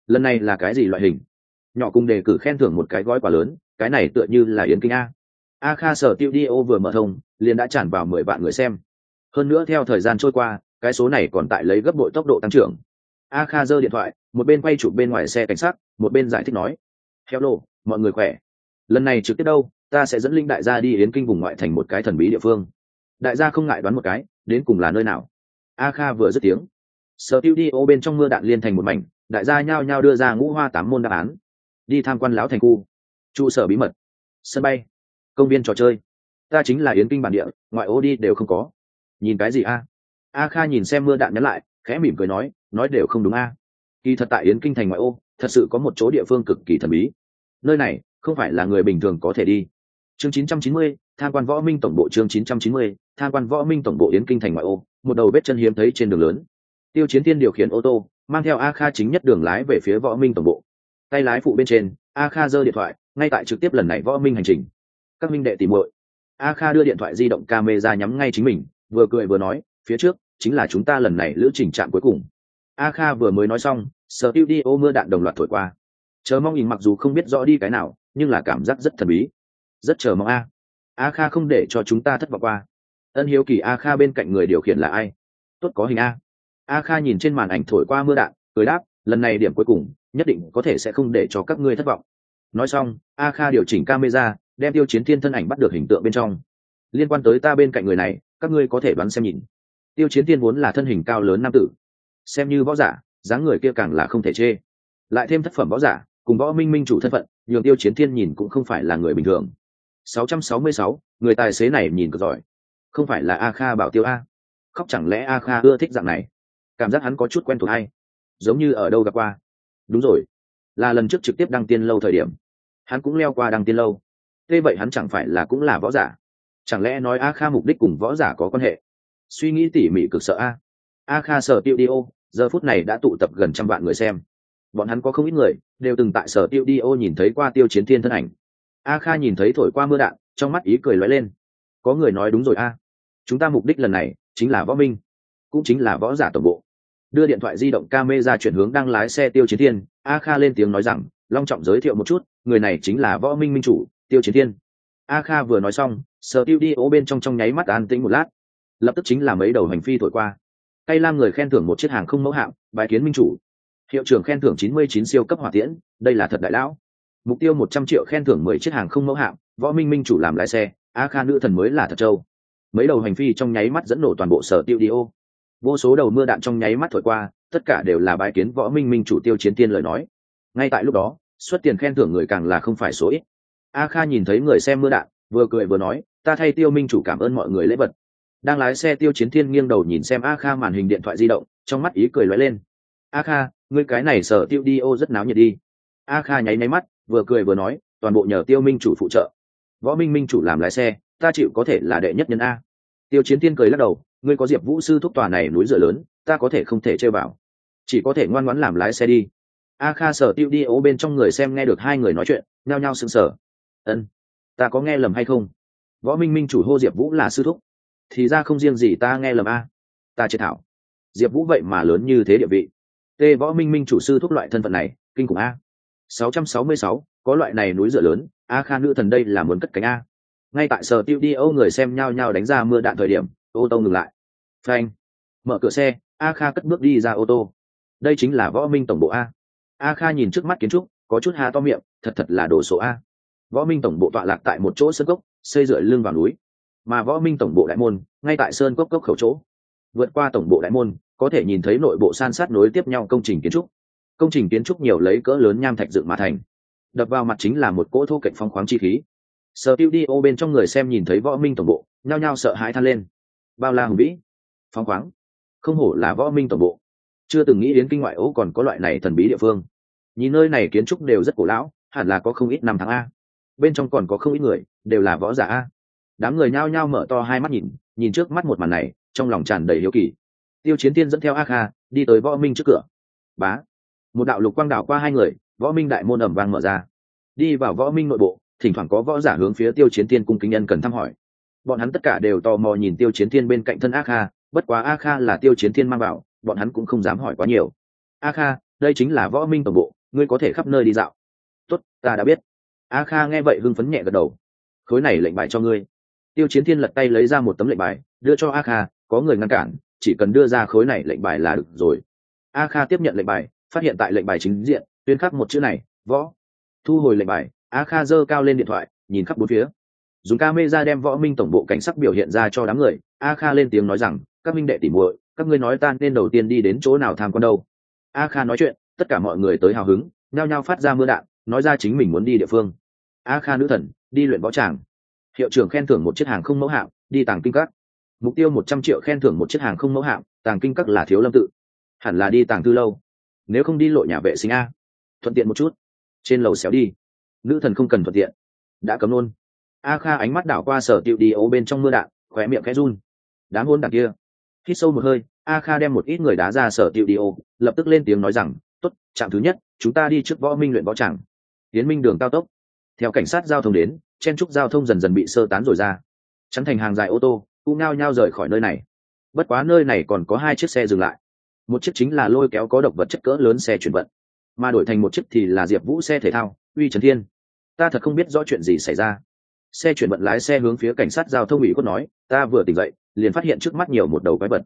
Lần này là cái gì loại hình? Nhỏ cùng đề cử khen thưởng một cái gói quà lớn, cái này tựa như là yến kinh a. A kha sở tiêu đi ô vừa mở thông, liền đã tràn vào mười vạn người xem. Hơn nữa theo thời gian trôi qua, cái số này còn tại lấy gấp bội tốc độ tăng trưởng. A kha giơ điện thoại, một bên quay chụp bên ngoài xe cảnh sát, một bên giải thích nói, hello, mọi người khỏe? Lần này trực tiếp đâu? Ta sẽ dẫn linh đại gia đi yến kinh vùng ngoại thành một cái thần bí địa phương. Đại gia không ngại đoán một cái, đến cùng là nơi nào? A kha vừa dứt tiếng sở tiêu đi ô bên trong mưa đạn liên thành một mảnh đại gia nhao nhao đưa ra ngũ hoa tám môn đáp án. Đi tham quan lão thành khu. Trụ sở bí mật. Sân bay. Công viên trò chơi. Ta chính là yến kinh bản địa ngoại ô đi đều không có. Nhìn cái gì a? A kha nhìn xem mưa đạn nhắn lại khẽ mỉm cười nói nói đều không đúng a. Kỳ thật tại yến kinh thành ngoại ô thật sự có một chỗ địa phương cực kỳ thần bí. Nơi này không phải là người bình thường có thể đi. Chương 990, tham quan võ minh tổng bộ chương 990, tham quan võ minh tổng bộ yến kinh thành ngoại ô. Một đầu vết chân hiếm thấy trên đường lớn tiêu chiến tiên điều khiển ô tô, mang theo a kha chính nhất đường lái về phía võ minh tổng bộ. Tay lái phụ bên trên, a kha giơ điện thoại, ngay tại trực tiếp lần này võ minh hành trình. Các minh đệ tìm muội. A kha đưa điện thoại di động camera nhắm ngay chính mình, vừa cười vừa nói, phía trước, chính là chúng ta lần này lữ trình trạm cuối cùng. A kha vừa mới nói xong sở tiêu đi ô mưa đạn đồng loạt thổi qua. Chờ mong nhìn mặc dù không biết rõ đi cái nào, nhưng là cảm giác rất thần bí. Rất chờ mong a. A kha không để cho chúng ta thất vọng qua. Ân hiếu kỳ a kha bên cạnh người điều khiển là ai? Tốt có hình a a kha nhìn trên màn ảnh thổi qua mưa đạn cười đáp lần này điểm cuối cùng nhất định có thể sẽ không để cho các ngươi thất vọng. Nói xong a kha điều chỉnh camera đem tiêu chiến thiên thân ảnh bắt được hình tượng bên trong. Liên quan tới ta bên cạnh người này các ngươi có thể đoán xem nhìn. Tiêu chiến thiên vốn là thân hình cao lớn nam tử. Xem như võ giả dáng người kia càng là không thể chê. Lại thêm thất phẩm võ giả cùng võ minh minh chủ thân phận nhường tiêu chiến thiên nhìn cũng không phải là người bình thường. 666, người tài xế này nhìn cực giỏi. Không phải là a kha bảo tiêu a. Khóc chẳng lẽ a kha ưa thích dạng này? Cảm giác hắn có chút quen thuộc hay. Giống như ở đâu gặp qua. Đúng rồi. Là lần trước trực tiếp đăng tiên lâu thời điểm. Hắn cũng leo qua đăng tiên lâu. Thế vậy hắn chẳng phải là cũng là võ giả? Chẳng lẽ nói a kha mục đích cùng võ giả có quan hệ? Suy nghĩ tỉ mỉ cực sợ a. A kha sở tiêu đi ô, giờ phút này đã tụ tập gần trăm vạn người xem. Bọn hắn có không ít người, đều từng tại sở tiêu đi ô nhìn thấy qua tiêu chiến thiên thân ảnh. A kha nhìn thấy thổi qua mưa đạn, trong mắt ý cười lóe lên. Có người nói đúng rồi a. Chúng ta mục đích lần này chính là võ minh cũng chính là võ giả tổng bộ. Đưa điện thoại di động ca mê ra chuyển hướng đang lái xe tiêu chiến thiên a kha lên tiếng nói rằng long trọng giới thiệu một chút người này chính là võ minh minh chủ tiêu chiến thiên. A kha vừa nói xong sở tiêu đi ố bên trong trong nháy mắt an tĩnh một lát. Lập tức chính là mấy đầu hành phi thổi qua. Tay lam người khen thưởng một chiếc hàng không mẫu hạng, bài kiến minh chủ. Hiệu trưởng khen thưởng chín mươi chín siêu cấp hỏa tiễn đây là thật đại lão. Mục tiêu một trăm triệu khen thưởng mười chiếc hàng không mẫu hạng, võ minh minh chủ làm lái xe a kha nữ thần mới là thật châu mấy đầu hành phi trong nháy mắt dẫn nổ toàn bộ sở tiêu đi ô vô số đầu mưa đạn trong nháy mắt thổi qua, tất cả đều là bài kiến võ minh minh chủ tiêu chiến tiên lời nói. Ngay tại lúc đó, xuất tiền khen thưởng người càng là không phải số ít. A kha nhìn thấy người xem mưa đạn, vừa cười vừa nói, ta thay tiêu minh chủ cảm ơn mọi người lễ vật. Đang lái xe tiêu chiến thiên nghiêng đầu nhìn xem a kha màn hình điện thoại di động, trong mắt ý cười lóe lên. A kha, ngươi cái này sở tiêu đi ô rất náo nhiệt đi. A kha nháy nháy mắt, vừa cười vừa nói, toàn bộ nhờ tiêu minh chủ phụ trợ. Võ minh minh chủ làm lái xe, ta chịu có thể là đệ nhất nhân a. Tiêu chiến thiên cười lắc đầu ngươi có diệp vũ sư thúc tòa này núi dựa lớn ta có thể không thể chơi vào. Chỉ có thể ngoan ngoãn làm lái xe đi. A kha sở tiêu đi ố bên trong người xem nghe được hai người nói chuyện nhao nhao sững sờ. Ân ta có nghe lầm hay không? Võ minh minh chủ hô diệp vũ là sư thúc. Thì ra không riêng gì ta nghe lầm a. Ta chế thảo. Diệp vũ vậy mà lớn như thế địa vị. T võ minh minh chủ sư thúc loại thân phận này kinh khủng a. 666, có loại này núi dựa lớn a kha nữ thần đây là muốn cất cánh a. Ngay tại sở tiêu đi âu người xem nhao nhao đánh ra mưa đạn thời điểm ô tô ngừng lại. Phanh. Mở cửa xe, a kha cất bước đi ra ô tô. Đây chính là võ minh tổng bộ a. A kha nhìn trước mắt kiến trúc, có chút hà to miệng, thật thật là đồ số a. Võ minh tổng bộ tọa lạc tại một chỗ sơn cốc, xây dựa lưng vào núi. Mà võ minh tổng bộ đại môn, ngay tại sơn cốc cốc khẩu chỗ. Vượt qua tổng bộ đại môn, có thể nhìn thấy nội bộ san sát nối tiếp nhau công trình kiến trúc. Công trình kiến trúc nhiều lấy cỡ lớn nham thạch dựng mà thành. Đập vào mặt chính là một cỗ thô cạnh phong khoáng chi khí. Sở tiêu đi ô bên trong người xem nhìn thấy võ minh tổng bộ, nhao nhao sợ hãi than lên bao la hùng vĩ phong khoáng. Không hổ là võ minh tổng bộ. Chưa từng nghĩ đến kinh ngoại ố còn có loại này thần bí địa phương. Nhìn nơi này kiến trúc đều rất cổ lão, hẳn là có không ít năm tháng a. Bên trong còn có không ít người, đều là võ giả a. Đám người nhao nhao mở to hai mắt nhìn nhìn trước mắt một màn này, trong lòng tràn đầy hiếu kỳ. Tiêu chiến tiên dẫn theo a kha, đi tới võ minh trước cửa. Bá. Một đạo lục quang đảo qua hai người, võ minh đại môn ẩm vang mở ra. Đi vào võ minh nội bộ, thỉnh thoảng có võ giả hướng phía tiêu chiến tiên cung kính nhân cần thăm hỏi bọn hắn tất cả đều tò mò nhìn tiêu chiến thiên bên cạnh thân a kha, bất quá a kha là tiêu chiến thiên mang vào bọn hắn cũng không dám hỏi quá nhiều. A kha, đây chính là võ minh tổng bộ, ngươi có thể khắp nơi đi dạo. Tốt, ta đã biết. A kha nghe vậy hưng phấn nhẹ gật đầu. Khối này lệnh bài cho ngươi. Tiêu chiến thiên lật tay lấy ra một tấm lệnh bài, đưa cho a kha, có người ngăn cản, chỉ cần đưa ra khối này lệnh bài là được rồi. A kha tiếp nhận lệnh bài, phát hiện tại lệnh bài chính diện, tuyên khắc một chữ này, võ. Thu hồi lệnh bài, a kha giơ cao lên điện thoại, nhìn khắp bốn phía dùng ca mê ra đem võ minh tổng bộ cảnh sắc biểu hiện ra cho đám người, a kha lên tiếng nói rằng, các minh đệ tỉ muội, các ngươi nói ta nên đầu tiên đi đến chỗ nào tham quan đâu? A kha nói chuyện, tất cả mọi người tới hào hứng, nhao nhao phát ra mưa đạn, nói ra chính mình muốn đi địa phương. A kha nữ thần, đi luyện võ tràng. Hiệu trưởng khen thưởng một chiếc hàng không mẫu hạng, đi tàng kinh các. Mục tiêu một trăm triệu khen thưởng một chiếc hàng không mẫu hạng, tàng kinh các là thiếu lâm tự. Hẳn là đi tàng tư lâu. Nếu không đi lộ nhà vệ sinh a. Thuận tiện một chút. Trên lầu xéo đi. Nữ thần không cần thuận tiện. Đã cấm luôn a kha ánh mắt đảo qua sở tiệu đi ấu bên trong mưa đạn, khóe miệng khẽ run. Đám hôn đạn kia. Hít sâu một hơi, a kha đem một ít người đá ra sở tiệu đi ô lập tức lên tiếng nói rằng t ố t trạm thứ nhất, chúng ta đi trước võ minh luyện võ tràng. Tiến minh đường cao tốc. Theo cảnh sát giao thông đến, chen trúc giao thông dần dần bị sơ tán rồi ra. Chắn thành hàng dài ô tô, cũng ngao nhao rời khỏi nơi này. Bất quá nơi này còn có hai chiếc xe dừng lại. Một chiếc chính là lôi kéo có độc vật chất cỡ lớn xe chuyển vận. Mà đổi thành một chiếc thì là diệp vũ xe thể thao, uy trấn thiên. Ta thật không biết rõ chuyện gì xảy ra xe chuyển vận lái xe hướng phía cảnh sát giao thông ủy khuất nói ta vừa tỉnh dậy liền phát hiện trước mắt nhiều một đầu quái vật.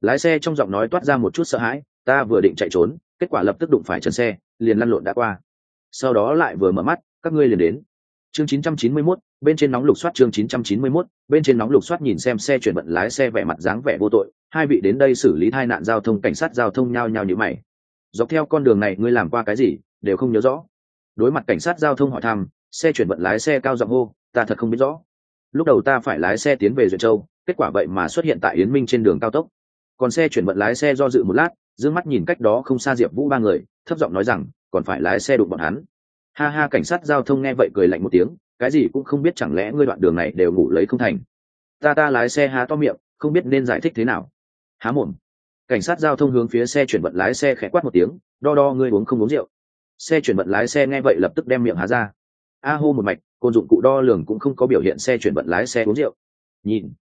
Lái xe trong giọng nói toát ra một chút sợ hãi ta vừa định chạy trốn kết quả lập tức đụng phải chân xe liền lăn lộn đã qua. Sau đó lại vừa mở mắt các ngươi liền đến. Chương 991, bên trên nóng lục soát chương 991, bên trên nóng lục soát nhìn xem xe chuyển vận lái xe vẻ mặt dáng vẻ vô tội hai vị đến đây xử lý tai nạn giao thông cảnh sát giao thông nhao nhao như mày. Dọc theo con đường này ngươi làm qua cái gì đều không nhớ rõ. Đối mặt cảnh sát giao thông hỏi thăm xe chuyển vận lái xe cao giọng hô ta thật không biết rõ. Lúc đầu ta phải lái xe tiến về duyện châu, kết quả vậy mà xuất hiện tại yến minh trên đường cao tốc. Còn xe chuyển vận lái xe do dự một lát d mắt nhìn cách đó không xa diệp vũ ba người, thấp giọng nói rằng, còn phải lái xe đụng bọn hắn. Ha ha, cảnh sát giao thông nghe vậy cười lạnh một tiếng, cái gì cũng không biết chẳng lẽ ngươi đoạn đường này đều ngủ lấy không thành? Ta ta lái xe há to miệng, không biết nên giải thích thế nào. Há mồm. Cảnh sát giao thông hướng phía xe chuyển vận lái xe khẽ quát một tiếng, đo đo, ngươi uống không uống rượu. Xe chuyển vận lái xe nghe vậy lập tức đem miệng há ra. A hô một mạch côn dụng cụ đo lường cũng không có biểu hiện xe chuyển vận lái xe uống rượu. Nhìn,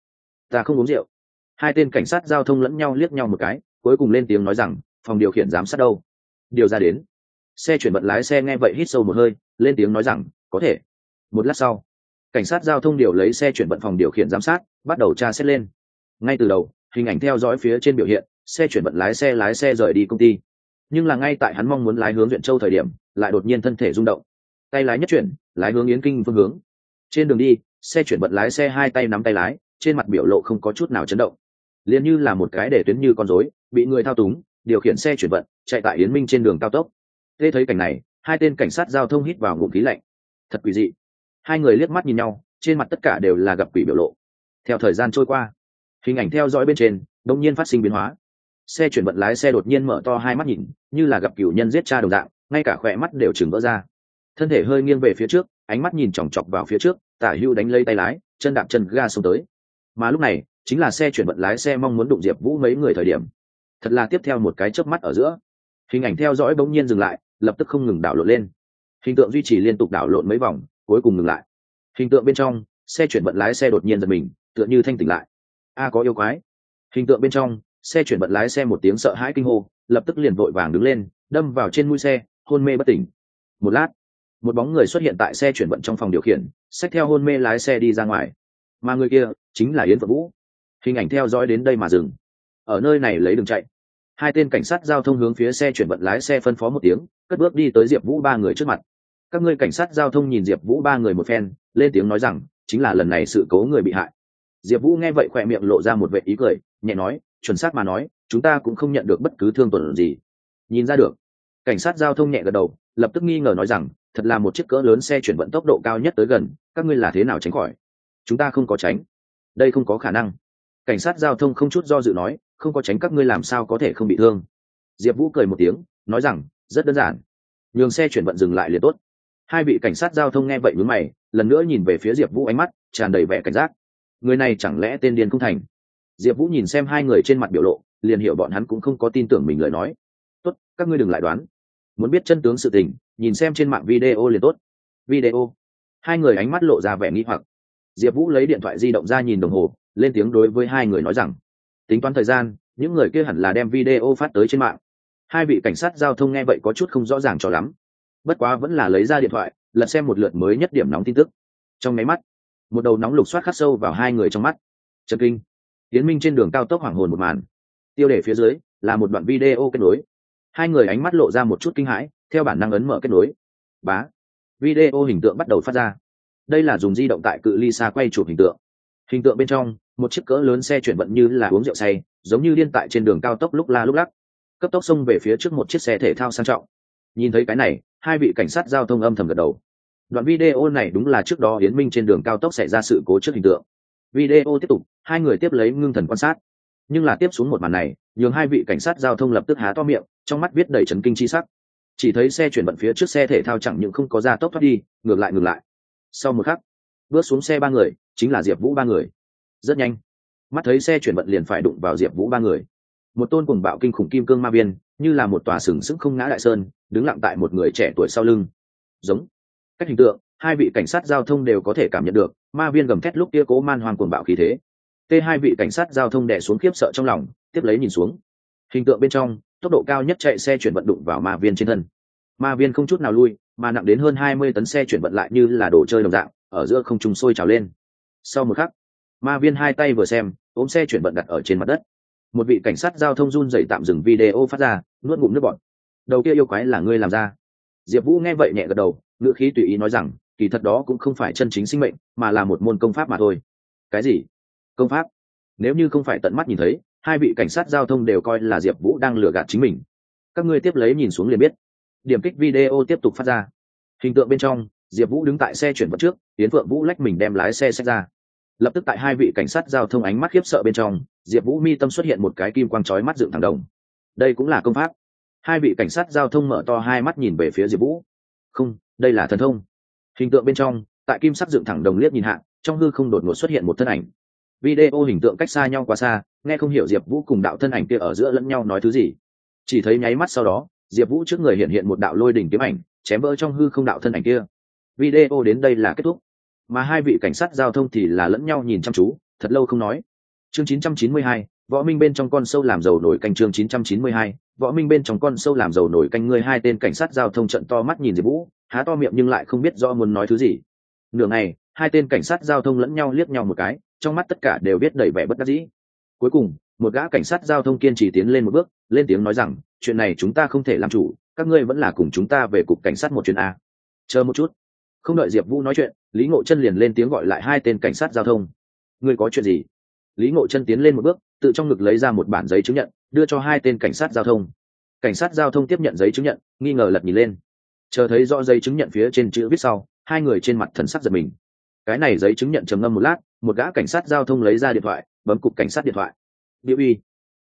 ta không uống rượu. Hai tên cảnh sát giao thông lẫn nhau liếc nhau một cái, cuối cùng lên tiếng nói rằng, phòng điều khiển giám sát đâu? Điều ra đến. Xe chuyển vận lái xe nghe vậy hít sâu một hơi, lên tiếng nói rằng, có thể. Một lát sau, cảnh sát giao thông điều lấy xe chuyển vận phòng điều khiển giám sát, bắt đầu tra xét lên. Ngay từ đầu, hình ảnh theo dõi phía trên biểu hiện, xe chuyển vận lái xe lái xe rời đi công ty. Nhưng là ngay tại hắn mong muốn lái hướng huyện châu thời điểm, lại đột nhiên thân thể rung động tay lái nhất chuyển, lái hướng yến kinh phương hướng. Trên đường đi, xe chuyển vận lái xe hai tay nắm tay lái, trên mặt biểu lộ không có chút nào chấn động. Liền như là một cái để tuyến như con rối, bị người thao túng, điều khiển xe chuyển vận, chạy tại yến minh trên đường cao tốc. Thế thấy cảnh này, hai tên cảnh sát giao thông hít vào ngụm khí lạnh. Thật quỷ dị. Hai người liếc mắt nhìn nhau, trên mặt tất cả đều là gặp quỷ biểu lộ. Theo thời gian trôi qua, hình ảnh theo dõi bên trên đông nhiên phát sinh biến hóa. Xe chuyển vận lái xe đột nhiên mở to hai mắt nhìn, như là gặp cửu nhân giết cha đồng dạng, ngay cả khỏe mắt đều chừng vỡ ra thân thể hơi nghiêng về phía trước, ánh mắt nhìn chòng chọc vào phía trước, tả hưu đánh lây tay lái, chân đạp chân ga xông tới. Mà lúc này, chính là xe chuyển vận lái xe mong muốn đụng diệp vũ mấy người thời điểm. Thật là tiếp theo một cái chớp mắt ở giữa. Hình ảnh theo dõi bỗng nhiên dừng lại, lập tức không ngừng đảo lộn lên. Hình tượng duy trì liên tục đảo lộn mấy vòng, cuối cùng ngừng lại. Hình tượng bên trong, xe chuyển vận lái xe đột nhiên giật mình, tựa như thanh tỉnh lại. A, có yêu quái. Hình tượng bên trong, xe chuyển vận lái xe một tiếng sợ hãi kinh hô, lập tức liền vội vàng đứng lên, đâm vào trên mũi xe, hôn mê bất tỉnh. Một lát một bóng người xuất hiện tại xe chuyển vận trong phòng điều khiển, xách theo hôn mê lái xe đi ra ngoài. Mà người kia chính là yến phượng vũ. Hình ảnh theo dõi đến đây mà dừng. Ở nơi này lấy đường chạy. Hai tên cảnh sát giao thông hướng phía xe chuyển vận lái xe phân phó một tiếng, cất bước đi tới diệp vũ ba người trước mặt. Các ngươi cảnh sát giao thông nhìn diệp vũ ba người một phen, lên tiếng nói rằng, chính là lần này sự cố người bị hại. Diệp vũ nghe vậy khỏe miệng lộ ra một vệ ý cười, nhẹ nói, chuẩn xác mà nói, chúng ta cũng không nhận được bất cứ thương tuần gì. Nhìn ra được. Cảnh sát giao thông nhẹ gật đầu, lập tức nghi ngờ nói rằng thật là một chiếc cỡ lớn xe chuyển vận tốc độ cao nhất tới gần, các ngươi là thế nào tránh khỏi? Chúng ta không có tránh. Đây không có khả năng. Cảnh sát giao thông không chút do dự nói, không có tránh các ngươi làm sao có thể không bị thương. Diệp vũ cười một tiếng, nói rằng, rất đơn giản. Nhường xe chuyển vận dừng lại liền tốt. Hai vị cảnh sát giao thông nghe vậy mướn mày, lần nữa nhìn về phía diệp vũ ánh mắt, tràn đầy vẻ cảnh giác. Người này chẳng lẽ tên điên không thành? Diệp vũ nhìn xem hai người trên mặt biểu lộ, liền hiểu bọn hắn cũng không có tin tưởng mình lời nói. Tốt, các ngươi đừng lại đoán. Muốn biết chân tướng sự tình nhìn xem trên mạng video liền tốt. Video. Hai người ánh mắt lộ ra vẻ nghi hoặc. Diệp vũ lấy điện thoại di động ra nhìn đồng hồ, lên tiếng đối với hai người nói rằng, tính toán thời gian, những người kia hẳn là đem video phát tới trên mạng. Hai vị cảnh sát giao thông nghe vậy có chút không rõ ràng cho lắm. Bất quá vẫn là lấy ra điện thoại, lật xem một lượt mới nhất điểm nóng tin tức. Trong máy mắt, một đầu nóng lục soát khắc sâu vào hai người trong mắt. Trần kinh. Tiến minh trên đường cao tốc hoảng hồn một màn. Tiêu đề phía dưới là một đoạn video kết nối. Hai người ánh mắt lộ ra một chút kinh hãi theo bản năng ấn mở kết nối. Bá. Video hình tượng bắt đầu phát ra. Đây là dùng di động tại cự ly xa quay chụp hình tượng. Hình tượng bên trong, một chiếc cỡ lớn xe chuyển vận như là uống rượu say, giống như điên tại trên đường cao tốc lúc la lúc lắc. Cấp tốc xông về phía trước một chiếc xe thể thao sang trọng. Nhìn thấy cái này, hai vị cảnh sát giao thông âm thầm gật đầu. Đoạn video này đúng là trước đó hiến minh trên đường cao tốc xảy ra sự cố trước hình tượng. Video tiếp tục, hai người tiếp lấy ngưng thần quan sát. Nhưng là tiếp xuống một màn này, nhường hai vị cảnh sát giao thông lập tức há to miệng, trong mắt viết đầy trấn kinh chi sắc chỉ thấy xe chuyển vận phía trước xe thể thao chẳng những không có ra tốc thoát đi, ngược lại ngược lại. Sau một khắc, bước xuống xe ba người, chính là diệp vũ ba người. Rất nhanh, mắt thấy xe chuyển vận liền phải đụng vào diệp vũ ba người. Một tôn cùng bạo kinh khủng kim cương ma viên, như là một tòa sừng sững không ngã đại sơn, đứng lặng tại một người trẻ tuổi sau lưng. Giống, cách hình tượng, hai vị cảnh sát giao thông đều có thể cảm nhận được, ma viên gầm thét lúc kia cố man hoang cuồng bạo khí thế. T hai vị cảnh sát giao thông đè xuống khiếp sợ trong lòng, tiếp lấy nhìn xuống. Hình tượng bên trong tốc độ cao nhất chạy xe chuyển vận đụng vào ma viên trên thân. Ma viên không chút nào lui, mà nặng đến hơn hai mươi tấn xe chuyển vận lại như là đồ chơi đồng dạng, ở giữa không trùng sôi trào lên. Sau một khắc, ma viên hai tay vừa xem ôm xe chuyển vận đặt ở trên mặt đất. Một vị cảnh sát giao thông run dậy tạm dừng video phát ra, nuốt ngụm nước bọt. Đầu kia yêu quái là ngươi làm ra. Diệp vũ nghe vậy nhẹ gật đầu, ngữ khí tùy ý nói rằng, kỳ thật đó cũng không phải chân chính sinh mệnh, mà là một môn công pháp mà thôi. Cái gì? Công pháp? Nếu như không phải tận mắt nhìn thấy hai vị cảnh sát giao thông đều coi là diệp vũ đang lừa gạt chính mình. Các ngươi tiếp lấy nhìn xuống liền biết. Điểm kích video tiếp tục phát ra. Hình tượng bên trong, diệp vũ đứng tại xe chuyển vật trước tiến phượng vũ lách mình đem lái xe xách ra. Lập tức tại hai vị cảnh sát giao thông ánh mắt khiếp sợ bên trong, diệp vũ mi tâm xuất hiện một cái kim quang trói mắt dựng thẳng đồng. Đây cũng là công pháp. Hai vị cảnh sát giao thông mở to hai mắt nhìn về phía diệp vũ. Không, đây là thần thông. Hình tượng bên trong, tại kim sắc dựng thẳng đồng liếc nhìn hạ, trong hư không đột ngột xuất hiện một thân ảnh video hình tượng cách xa nhau quá xa nghe không hiểu diệp vũ cùng đạo thân ảnh kia ở giữa lẫn nhau nói thứ gì. Chỉ thấy nháy mắt sau đó diệp vũ trước người hiện hiện một đạo lôi đỉnh kiếm ảnh chém vỡ trong hư không đạo thân ảnh kia. Video đến đây là kết thúc. Mà hai vị cảnh sát giao thông thì là lẫn nhau nhìn chăm chú thật lâu không nói. Chương 992, võ minh bên trong con sâu làm dầu nổi canh chương 992, võ minh bên trong con sâu làm dầu nổi canh ngươi hai tên cảnh sát giao thông trận to mắt nhìn diệp vũ há to miệng nhưng lại không biết do muốn nói thứ gì. Nửa ngày hai tên cảnh sát giao thông lẫn nhau liếc nhau một cái trong mắt tất cả đều biết đầy vẻ bất đắc dĩ. Cuối cùng, một gã cảnh sát giao thông kiên trì tiến lên một bước, lên tiếng nói rằng, chuyện này chúng ta không thể làm chủ, các ngươi vẫn là cùng chúng ta về cục cảnh sát một chuyện a. Chờ một chút. Không đợi diệp vũ nói chuyện, lý ngộ chân liền lên tiếng gọi lại hai tên cảnh sát giao thông. Ngươi có chuyện gì? Lý ngộ chân tiến lên một bước, tự trong ngực lấy ra một bản giấy chứng nhận, đưa cho hai tên cảnh sát giao thông. Cảnh sát giao thông tiếp nhận giấy chứng nhận, nghi ngờ lật nhìn lên. Chờ thấy rõ giấy chứng nhận phía trên chữ viết sau, hai người trên mặt thần sắc giật mình. Cái này giấy chứng nhận trầm ngâm một lát một gã cảnh sát giao thông lấy ra điện thoại, bấm cục cảnh sát điện thoại. Điệu uy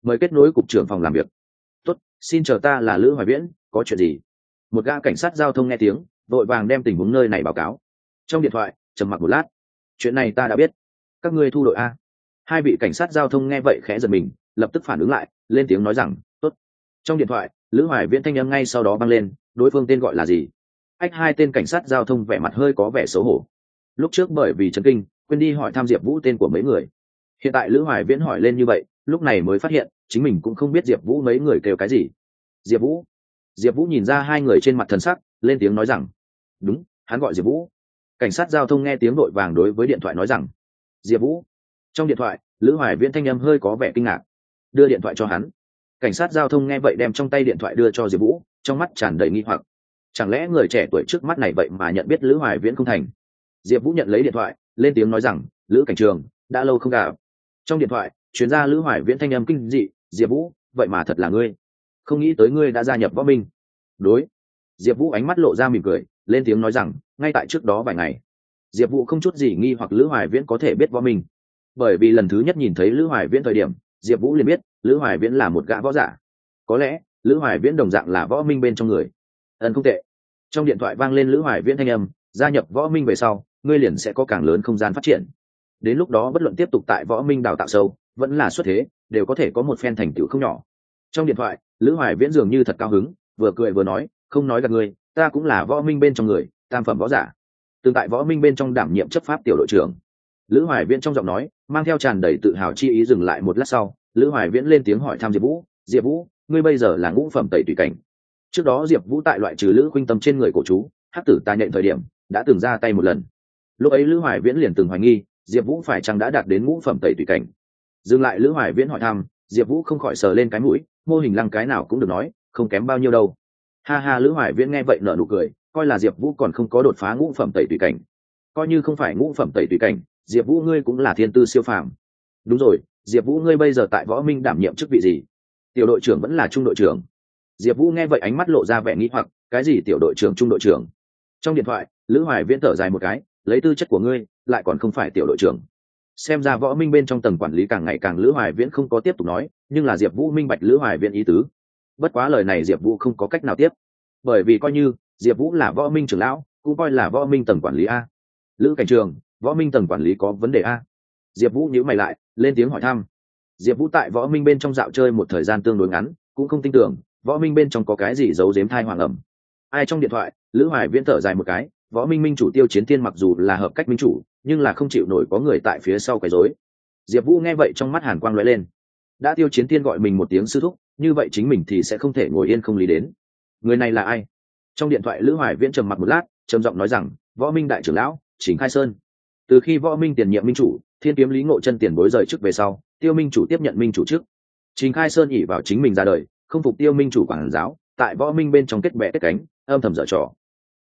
mời kết nối cục trưởng phòng làm việc. Tốt, xin chờ ta là lữ hoài viễn, có chuyện gì? Một gã cảnh sát giao thông nghe tiếng, vội vàng đem tình huống nơi này báo cáo. Trong điện thoại, trầm mặc một lát. Chuyện này ta đã biết. Các ngươi thu đội a. Hai vị cảnh sát giao thông nghe vậy khẽ giật mình, lập tức phản ứng lại, lên tiếng nói rằng, tốt. Trong điện thoại, lữ hoài viễn thanh âm ngay sau đó vang lên, đối phương tên gọi là gì? Ách, hai tên cảnh sát giao thông vẻ mặt hơi có vẻ xấu hổ. Lúc trước bởi vì trấn kinh quên đi hỏi tham diệp vũ tên của mấy người. Hiện tại lữ hoài viễn hỏi lên như vậy, lúc này mới phát hiện, chính mình cũng không biết diệp vũ mấy người kêu cái gì. Diệp vũ. Diệp vũ nhìn ra hai người trên mặt thần sắc, lên tiếng nói rằng, đúng, hắn gọi diệp vũ. Cảnh sát giao thông nghe tiếng đội vàng đối với điện thoại nói rằng, diệp vũ. Trong điện thoại, lữ hoài viễn thanh â m hơi có vẻ kinh ngạc. Đưa điện thoại cho hắn. Cảnh sát giao thông nghe vậy đem trong tay điện thoại đưa cho diệp vũ, trong mắt tràn đầy nghi hoặc. Chẳng lẽ người trẻ tuổi trước mắt này vậy mà nhận biết lữ hoài viễn không thành? Diệp vũ nhận lấy điện thoại lên tiếng nói rằng, lữ cảnh trường, đã lâu không gặp. Trong điện thoại, chuyên gia lữ hoài viễn thanh âm kinh dị, diệp vũ, vậy mà thật là ngươi. Không nghĩ tới ngươi đã gia nhập võ minh. Đối, diệp vũ ánh mắt lộ ra mỉm cười, lên tiếng nói rằng, ngay tại trước đó vài ngày, diệp vũ không chút gì nghi hoặc lữ hoài viễn có thể biết võ minh. Bởi vì lần thứ nhất nhìn thấy lữ hoài viễn thời điểm, diệp vũ liền biết, lữ hoài viễn là một gã võ giả. Có lẽ, lữ hoài viễn đồng dạng là võ minh bên trong người. Ân không tệ. Trong điện thoại vang lên lữ hoài viễn thanh âm, gia nhập võ minh về sau ngươi liền sẽ có càng lớn không gian phát triển. Đến lúc đó bất luận tiếp tục tại võ minh đào tạo sâu, vẫn là xuất thế, đều có thể có một phen thành tựu không nhỏ. Trong điện thoại, lữ hoài viễn dường như thật cao hứng, vừa cười vừa nói, không nói gặp ngươi, ta cũng là võ minh bên trong người, tam phẩm võ giả. Tương tại võ minh bên trong đảm nhiệm chấp pháp tiểu đội trưởng. Lữ hoài viễn trong giọng nói, mang theo tràn đầy tự hào chi ý dừng lại một lát sau, lữ hoài viễn lên tiếng hỏi thăm diệp vũ diệp vũ, ngươi bây giờ là ngũ phẩm tẩy tùy cảnh. Trước đó diệp vũ tại loại trừ lữ khuynh tâm trên người cổ chú hát tử ta nhận thời điểm, đã từng ra tay một lần lúc ấy lữ hoài viễn liền từng hoài nghi, diệp vũ phải chăng đã đạt đến ngũ phẩm tẩy tùy cảnh. Dừng lại lữ hoài viễn hỏi thăm, diệp vũ không khỏi sờ lên cái mũi, mô hình lăng cái nào cũng được nói, không kém bao nhiêu đâu. Ha ha, lữ hoài viễn nghe vậy nở nụ cười, coi là diệp vũ còn không có đột phá ngũ phẩm tẩy tùy cảnh. Coi như không phải ngũ phẩm tẩy tùy cảnh, diệp vũ ngươi cũng là thiên tư siêu phàm. Đúng rồi, diệp vũ ngươi bây giờ tại võ minh đảm nhiệm chức vị gì? Tiểu đội trưởng vẫn là trung đội trưởng. Diệp vũ nghe vậy ánh mắt lộ ra vẻ nghĩ hoặc, cái gì tiểu đội trưởng, trung đội trưởng? Trong điện thoại, lữ hoài viễn thở dài một cái lấy tư chất của ngươi, lại còn không phải tiểu đội trưởng. Xem ra võ minh bên trong tầng quản lý càng ngày càng lữ hoài viễn không có tiếp tục nói, nhưng là diệp vũ minh bạch lữ hoài viễn ý tứ. Bất quá lời này diệp vũ không có cách nào tiếp. Bởi vì coi như diệp vũ là võ minh trưởng lão, cũng coi là võ minh tầng quản lý a. Lữ cảnh trường, võ minh tầng quản lý có vấn đề a. Diệp vũ nhữ mày lại, lên tiếng hỏi thăm. Diệp vũ tại võ minh bên trong dạo chơi một thời gian tương đối ngắn, cũng không tin tưởng võ minh bên trong có cái gì giấu giếm thai hoàng ẩm. Ai trong điện thoại, lữ hoài viễn thở dài một cái võ minh minh chủ tiêu chiến tiên mặc dù là hợp cách minh chủ, nhưng là không chịu nổi có người tại phía sau quấy rối. Diệp vũ nghe vậy trong mắt hàn quang lóe lên. Đã tiêu chiến tiên gọi mình một tiếng sư thúc, như vậy chính mình thì sẽ không thể ngồi yên không lý đến. Người này là ai? Trong điện thoại lữ hoài viễn trầm mặc một lát, trầm giọng nói rằng, võ minh đại trưởng lão chính khai sơn. Từ khi võ minh tiền nhiệm minh chủ, thiên kiếm lý ngộ chân tiền bối rời chức về sau, tiêu minh chủ tiếp nhận minh chủ trước. chính khai sơn ỉ vào chính mình ra đời, không phục tiêu minh chủ quản giáo, tại võ minh bên trong kết bệ kết cánh, âm thầm dở trò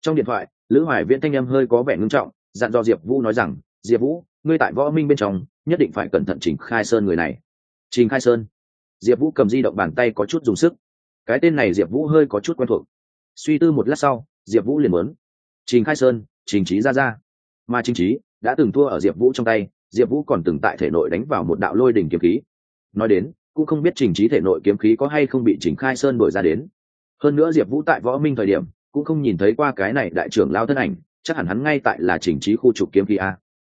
trong điện thoại, lữ hoài viễn thanh em hơi có vẻ ngưng trọng, dặn dò diệp vũ nói rằng, diệp vũ, ngươi tại võ minh bên trong, nhất định phải cẩn thận trình khai sơn người này. Trình khai sơn? Diệp vũ cầm di động bàn tay có chút dùng sức. Cái tên này diệp vũ hơi có chút quen thuộc. Suy tư một lát sau, diệp vũ liền muốn, trình khai sơn, trình trí ra ra. Mà trình trí đã từng thua ở diệp vũ trong tay, diệp vũ còn từng tại thể nội đánh vào một đạo lôi đỉnh kiếm khí. Nói đến, cũng không biết trình trí thể nội kiếm khí có hay không bị trình khai sơn đổi ra đến. Hơn nữa diệp vũ tại võ minh thời điểm cũng không nhìn thấy qua cái này đại trưởng lao thân ảnh, chắc hẳn hắn ngay tại là chỉnh trí khu trục kiếm khí a.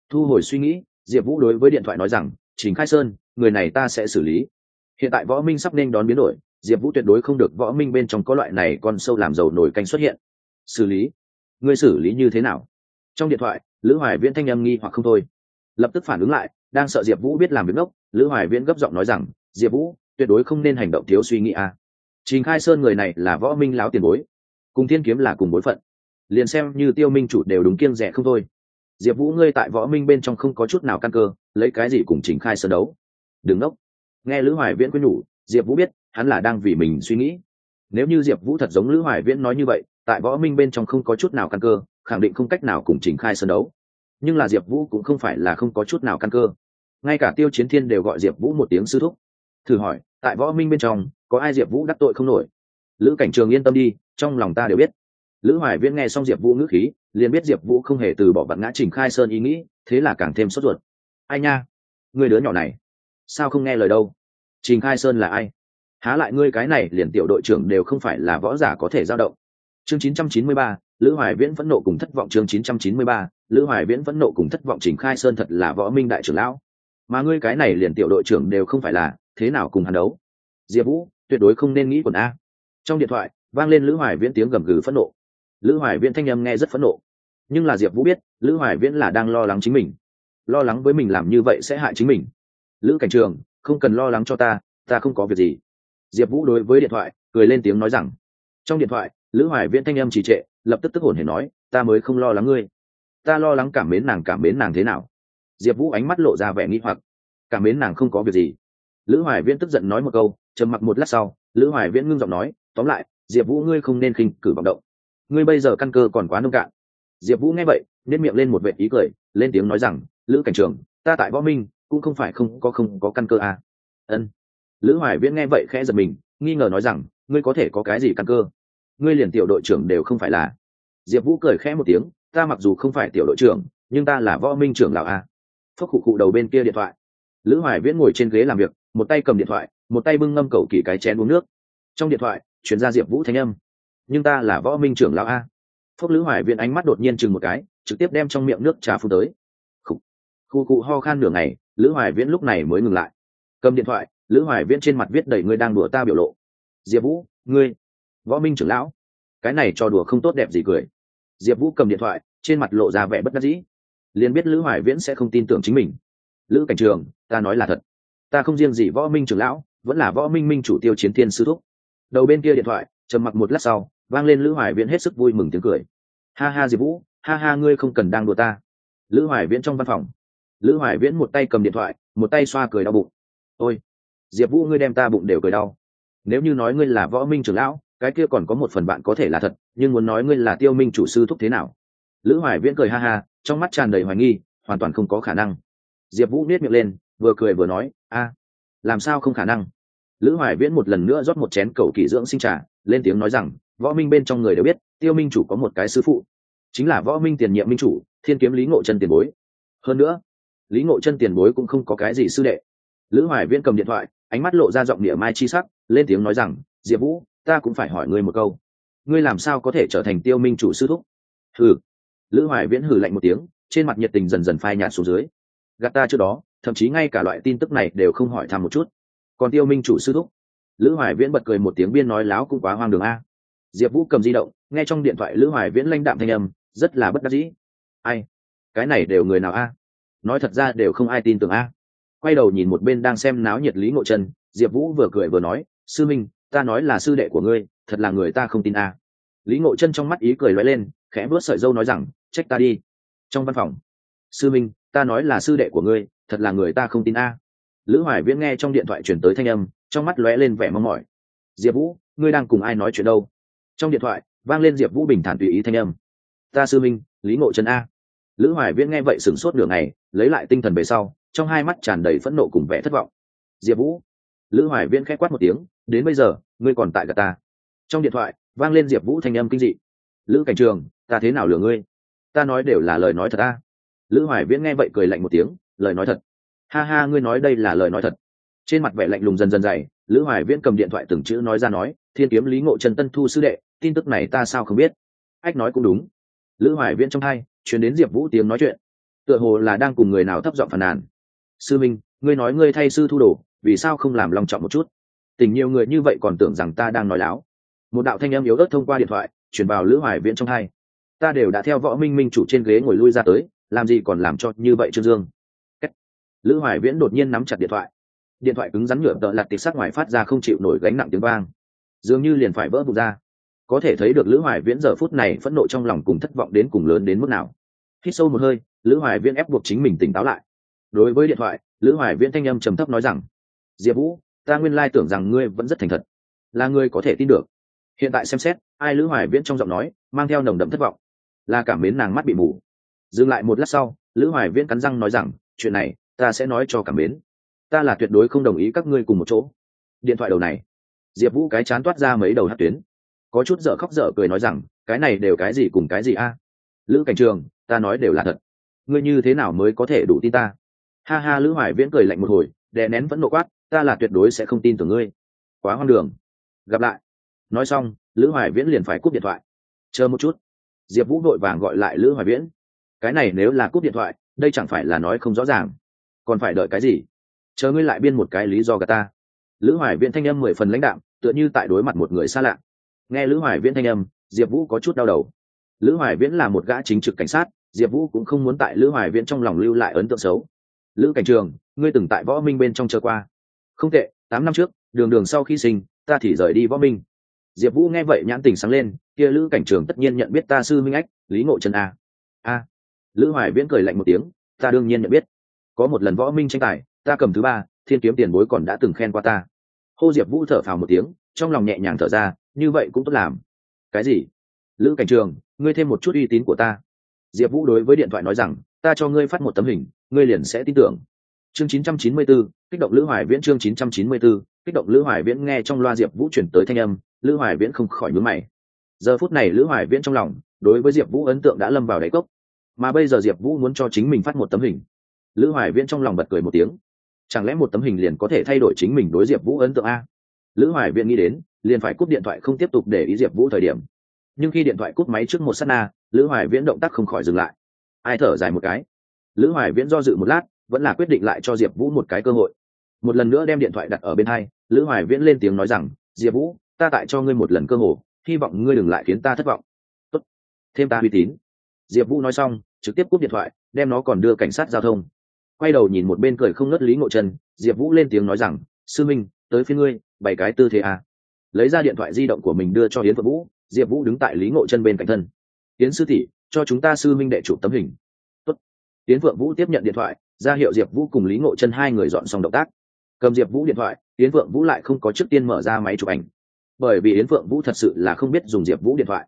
Thu hồi suy nghĩ, diệp vũ đối với điện thoại nói rằng, trình khai sơn, người này ta sẽ xử lý. Hiện tại võ minh sắp nên đón biến đổi, diệp vũ tuyệt đối không được võ minh bên trong có loại này con sâu làm dầu nổi canh xuất hiện. Xử lý? Ngươi xử lý như thế nào? Trong điện thoại, lữ hoài viễn thanh âm nghi hoặc không thôi. Lập tức phản ứng lại, đang sợ diệp vũ biết làm việc ngốc, lữ hoài viễn gấp giọng nói rằng, diệp vũ, tuyệt đối không nên hành động thiếu suy nghĩ a. Trình khai sơn người này là võ minh láo tiền bối cùng thiên kiếm là cùng bối phận. Liền xem như tiêu minh chủ đều đúng kiêng rẻ không thôi. Diệp vũ ngươi tại võ minh bên trong không có chút nào căn cơ, lấy cái gì cùng trình khai sơn đấu? Đừng đốc nghe lữ hoài viễn quyên nhủ, diệp vũ biết, hắn là đang vì mình suy nghĩ. Nếu như diệp vũ thật giống lữ hoài viễn nói như vậy, tại võ minh bên trong không có chút nào căn cơ, khẳng định không cách nào cùng trình khai sơn đấu. Nhưng là diệp vũ cũng không phải là không có chút nào căn cơ. Ngay cả tiêu chiến thiên đều gọi diệp vũ một tiếng sư thúc. Thử hỏi, tại võ minh bên trong, có ai diệp vũ đắc tội không nổi? Lữ cảnh trường yên tâm đi trong lòng ta đều biết. Lữ hoài viễn nghe xong diệp vũ ngữ khí liền biết diệp vũ không hề từ bỏ vặn ngã trình khai sơn ý nghĩ thế là càng thêm sốt ruột. Ai nha? Người đứa nhỏ này sao không nghe lời đâu? Trình khai sơn là ai? Há lại ngươi cái này liền tiểu đội trưởng đều không phải là võ giả có thể giao động. Chương 993, lữ hoài viễn phẫn nộ cùng thất vọng. Chương 993, lữ hoài viễn phẫn nộ cùng thất vọng. Trình khai sơn thật là võ minh đại trưởng lão. Mà ngươi cái này liền tiểu đội trưởng đều không phải là thế nào cùng hắn đấu? Diệp vũ tuyệt đối không nên nghĩ quần a. Trong điện thoại vang lên lữ hoài viễn tiếng gầm gừ phẫn nộ. Lữ hoài viễn thanh âm nghe rất phẫn nộ. Nhưng là diệp vũ biết, lữ hoài viễn là đang lo lắng chính mình. Lo lắng với mình làm như vậy sẽ hại chính mình. Lữ cảnh trường, không cần lo lắng cho ta ta không có việc gì. Diệp vũ đối với điện thoại, cười lên tiếng nói rằng, trong điện thoại, lữ hoài viễn thanh âm trì trệ, lập tức tức hồn hề nói, ta mới không lo lắng ngươi. Ta lo lắng cảm mến nàng, cảm mến nàng thế nào? Diệp vũ ánh mắt lộ ra vẻ nghi hoặc. Cảm mến nàng không có việc gì. Lữ hoài viễn tức giận nói một câu, trầm mặc một lát sau, lữ hoài viễn ngưng giọng nói, tóm lại diệp vũ ngươi không nên khinh cử vọng động. Ngươi bây giờ căn cơ còn quá nông cạn. Diệp vũ nghe vậy nên miệng lên một vệ ý cười, lên tiếng nói rằng, lữ cảnh trường, ta tại võ minh, cũng không phải không có không có căn cơ à. ân. Lữ hoài viễn nghe vậy khẽ giật mình, nghi ngờ nói rằng, ngươi có thể có cái gì căn cơ? Ngươi liền tiểu đội trưởng đều không phải là. Diệp vũ cười khẽ một tiếng, ta mặc dù không phải tiểu đội trưởng, nhưng ta là võ minh trưởng lão a phúc khụ khụ đầu bên kia điện thoại. Lữ hoài viễn ngồi trên ghế làm việc, một tay cầm điện thoại, một tay bưng ngâm cầu kỳ cái chén uống nước. Trong điện thoại chuyển ra diệp vũ thanh âm. Nhưng ta là võ minh trưởng lão a. Phúc lữ hoài viễn ánh mắt đột nhiên chừng một cái, trực tiếp đem trong miệng nước trà phu tới. Khu khu cụ ho khan nửa ngày, lữ hoài viễn lúc này mới ngừng lại. Cầm điện thoại, lữ hoài viễn trên mặt viết đầy ngươi đang đùa ta biểu lộ. Diệp vũ, ngươi, võ minh trưởng lão. Cái này cho đùa không tốt đẹp gì cười. Diệp vũ cầm điện thoại, trên mặt lộ ra vẻ bất đắc dĩ. Liền biết lữ hoài viễn sẽ không tin tưởng chính mình. Lữ cảnh trường, ta nói là thật. Ta không riêng gì võ minh trưởng lão, vẫn là võ minh minh chủ tiêu chiến thiên sư thúc đầu bên kia điện thoại, trầm mặc một lát sau, vang lên lữ hoài viễn hết sức vui mừng tiếng cười. Ha ha diệp vũ, ha ha ngươi không cần đang đùa ta. Lữ hoài viễn trong văn phòng. Lữ hoài viễn một tay cầm điện thoại, một tay xoa cười đau bụng. Ôi, diệp vũ ngươi đem ta bụng đều cười đau. Nếu như nói ngươi là võ minh trưởng lão, cái kia còn có một phần bạn có thể là thật, nhưng muốn nói ngươi là tiêu minh chủ sư thúc thế nào? Lữ hoài viễn cười ha ha, trong mắt tràn đầy hoài nghi, hoàn toàn không có khả năng. Diệp vũ biết miệng lên, vừa cười vừa nói, a, làm sao không khả năng? Lữ hoài viễn một lần nữa rót một chén cầu kỳ dưỡng sinh trà, lên tiếng nói rằng, võ minh bên trong người đều biết, tiêu minh chủ có một cái sư phụ, chính là võ minh tiền nhiệm minh chủ, thiên kiếm lý ngộ chân tiền bối. Hơn nữa, lý ngộ chân tiền bối cũng không có cái gì sư đệ. Lữ hoài viễn cầm điện thoại, ánh mắt lộ ra giọng địa mai chi sắc, lên tiếng nói rằng, diệp vũ, ta cũng phải hỏi ngươi một câu. Ngươi làm sao có thể trở thành tiêu minh chủ sư thúc? Hừ. Lữ hoài viễn hừ lạnh một tiếng, trên mặt nhiệt tình dần dần phai nhạt xuống dưới. Gạt ta trước đó, thậm chí ngay cả loại tin tức này đều không hỏi thăm một chút còn tiêu minh chủ sư thúc. Lữ hoài viễn bật cười một tiếng biên nói láo cũng quá hoang đường a. Diệp vũ cầm di động, nghe trong điện thoại lữ hoài viễn lanh đạm thanh âm, rất là bất đắc dĩ. Ai? Cái này đều người nào a? Nói thật ra đều không ai tin tưởng a. Quay đầu nhìn một bên đang xem náo nhiệt lý ngộ chân diệp vũ vừa cười vừa nói, sư minh, ta nói là sư đệ của ngươi, thật là người ta không tin a. Lý ngộ chân trong mắt ý cười lóe lên, khẽ vớt sợi dâu nói rằng, trách ta đi. Trong văn phòng, sư minh, ta nói là sư đệ của ngươi, thật là người ta không tin a lữ hoài viễn nghe trong điện thoại chuyển tới thanh âm, trong mắt lóe lên vẻ mong mỏi. Diệp vũ, ngươi đang cùng ai nói chuyện đâu? Trong điện thoại, vang lên diệp vũ bình thản tùy ý thanh âm. Ta sư minh, lý ngộ Trần a. Lữ hoài viễn nghe vậy sửng sốt nửa ngày, lấy lại tinh thần về sau, trong hai mắt tràn đầy phẫn nộ cùng vẻ thất vọng. Diệp vũ. Lữ hoài viễn k h ẽ quát một tiếng, đến bây giờ, ngươi còn tại gà ta. Trong điện thoại, vang lên diệp vũ thanh âm kinh dị. Lữ cảnh trường, ta thế nào lừa ngươi? Ta nói đều là lời nói thật ta lữ hoài viễn nghe vậy cười lạnh một tiếng, lời nói thật ha ha, ngươi nói đây là lời nói thật. Trên mặt vẻ lạnh lùng dần dần dày, lữ hoài viễn cầm điện thoại từng chữ nói ra nói, thiên kiếm lý ngộ trần tân thu sư đệ, tin tức này ta sao không biết? Ách nói cũng đúng. Lữ hoài viễn trong hai, chuyển đến diệp vũ tiếng nói chuyện. Tựa hồ là đang cùng người nào thấp giọng phàn nàn. Sư minh, ngươi nói ngươi thay sư thu đồ, vì sao không làm lòng trọng một chút? Tình nhiều người như vậy còn tưởng rằng ta đang nói láo. Một đạo thanh âm yếu ớt thông qua điện thoại, chuyển vào lữ hoài viễn trong hai. Ta đều đã theo võ minh minh chủ trên ghế ngồi lui ra tới, làm gì còn làm cho như vậy trương dương? Lữ hoài viễn đột nhiên nắm chặt điện thoại. Điện thoại cứng rắn nhựa tợ lặt tịch sắc ngoài phát ra không chịu nổi gánh nặng tiếng vang. Dường như liền phải vỡ vụt ra. Có thể thấy được lữ hoài viễn giờ phút này phẫn nộ trong lòng cùng thất vọng đến cùng lớn đến mức nào. Khi sâu một hơi, lữ hoài viễn ép buộc chính mình tỉnh táo lại. Đối với điện thoại, lữ hoài viễn thanh âm trầm thấp nói rằng, diệp vũ, ta nguyên lai tưởng rằng ngươi vẫn rất thành thật. Là ngươi có thể tin được. Hiện tại xem xét, ai lữ hoài viễn trong giọng nói mang theo nồng đậm thất vọng. Là cảm mến nàng mắt bị mù. Dừng lại một lát sau, lữ hoài viễn cắn răng nói rằng, chuyện này ta sẽ nói cho cảm mến. Ta là tuyệt đối không đồng ý các ngươi cùng một chỗ. Điện thoại đầu này, diệp vũ cái chán toát ra mấy đầu hát tuyến. Có chút dở khóc dở cười nói rằng, cái này đều cái gì cùng cái gì a? Lữ cảnh trường, ta nói đều là thật. Ngươi như thế nào mới có thể đủ tin ta? Ha ha, lữ hoài viễn cười lạnh một hồi, đè nén vẫn nộ quát, ta là tuyệt đối sẽ không tin tưởng ngươi. Quá hoang đường. Gặp lại. Nói xong, lữ hoài viễn liền phải cúp điện thoại. Chờ một chút. Diệp vũ vội vàng gọi lại lữ hoài viễn. Cái này nếu là cúp điện thoại, đây chẳng phải là nói không rõ ràng còn phải đợi cái gì? Chờ ngươi lại biên một cái lý do gà ta. Lữ hoài viễn thanh âm mười phần lãnh đạm, tựa như tại đối mặt một người xa lạ. Nghe lữ hoài viễn thanh âm, diệp vũ có chút đau đầu. Lữ hoài viễn là một gã chính trực cảnh sát, diệp vũ cũng không muốn tại lữ hoài viễn trong lòng lưu lại ấn tượng xấu. Lữ cảnh trường, ngươi từng tại võ minh bên trong chờ qua? Không tệ, tám năm trước, đường đường sau khi sinh, ta thì rời đi võ minh. Diệp vũ nghe vậy nhãn tình sáng lên, kia lữ cảnh trường tất nhiên nhận biết ta sư minh ách, lý ngộ trần a à. a. Lữ hoài viễn cười lạnh một tiếng, ta đương nhiên nhận biết có một lần võ minh tranh tài ta cầm thứ ba thiên kiếm tiền bối còn đã từng khen qua ta. Hô diệp vũ thở phào một tiếng trong lòng nhẹ nhàng thở ra như vậy cũng tốt làm. Cái gì? Lữ cảnh trường ngươi thêm một chút uy tín của ta. Diệp vũ đối với điện thoại nói rằng ta cho ngươi phát một tấm hình ngươi liền sẽ tin tưởng. Chương 994, kích động lữ hoài viễn chương 994, kích động lữ hoài viễn nghe trong loa diệp vũ chuyển tới thanh âm lữ hoài viễn không khỏi nhướng mày. Giờ phút này lữ hoài viễn trong lòng đối với diệp vũ ấn tượng đã lâm vào đáy cốc. Mà bây giờ diệp vũ muốn cho chính mình phát một tấm hình lữ hoài viễn trong lòng bật cười một tiếng. Chẳng lẽ một tấm hình liền có thể thay đổi chính mình đối diệp vũ ấn tượng a? Lữ hoài viễn nghĩ đến liền phải cúp điện thoại không tiếp tục để ý diệp vũ thời điểm. Nhưng khi điện thoại cúp máy trước một s á t na lữ hoài viễn động tác không khỏi dừng lại. Ai thở dài một cái? Lữ hoài viễn do dự một lát vẫn là quyết định lại cho diệp vũ một cái cơ hội. Một lần nữa đem điện thoại đặt ở bên hai lữ hoài viễn lên tiếng nói rằng diệp vũ ta tại cho ngươi một lần cơ hồ, hy vọng ngươi đừng lại khiến ta thất vọng. Tốt. thêm ta uy tín. Diệp vũ nói xong trực tiếp cúp điện thoại đem nó còn đưa cảnh sát giao thông quay đầu nhìn một bên cười không ngất lý ngộ chân diệp vũ lên tiếng nói rằng, sư minh, tới phía ngươi bảy cái tư thế à. lấy ra điện thoại di động của mình đưa cho hiến phượng vũ, diệp vũ đứng tại lý ngộ chân bên cạnh thân. Tiến sư tỷ, cho chúng ta sư minh đệ chụp tấm hình. Tốt. tiến phượng vũ tiếp nhận điện thoại, ra hiệu diệp vũ cùng lý ngộ chân hai người dọn xong động tác. Cầm diệp vũ điện thoại tiến phượng vũ lại không có trước tiên mở ra máy chụp ảnh. Bởi vì yến phượng vũ thật sự là không biết dùng diệp vũ điện thoại.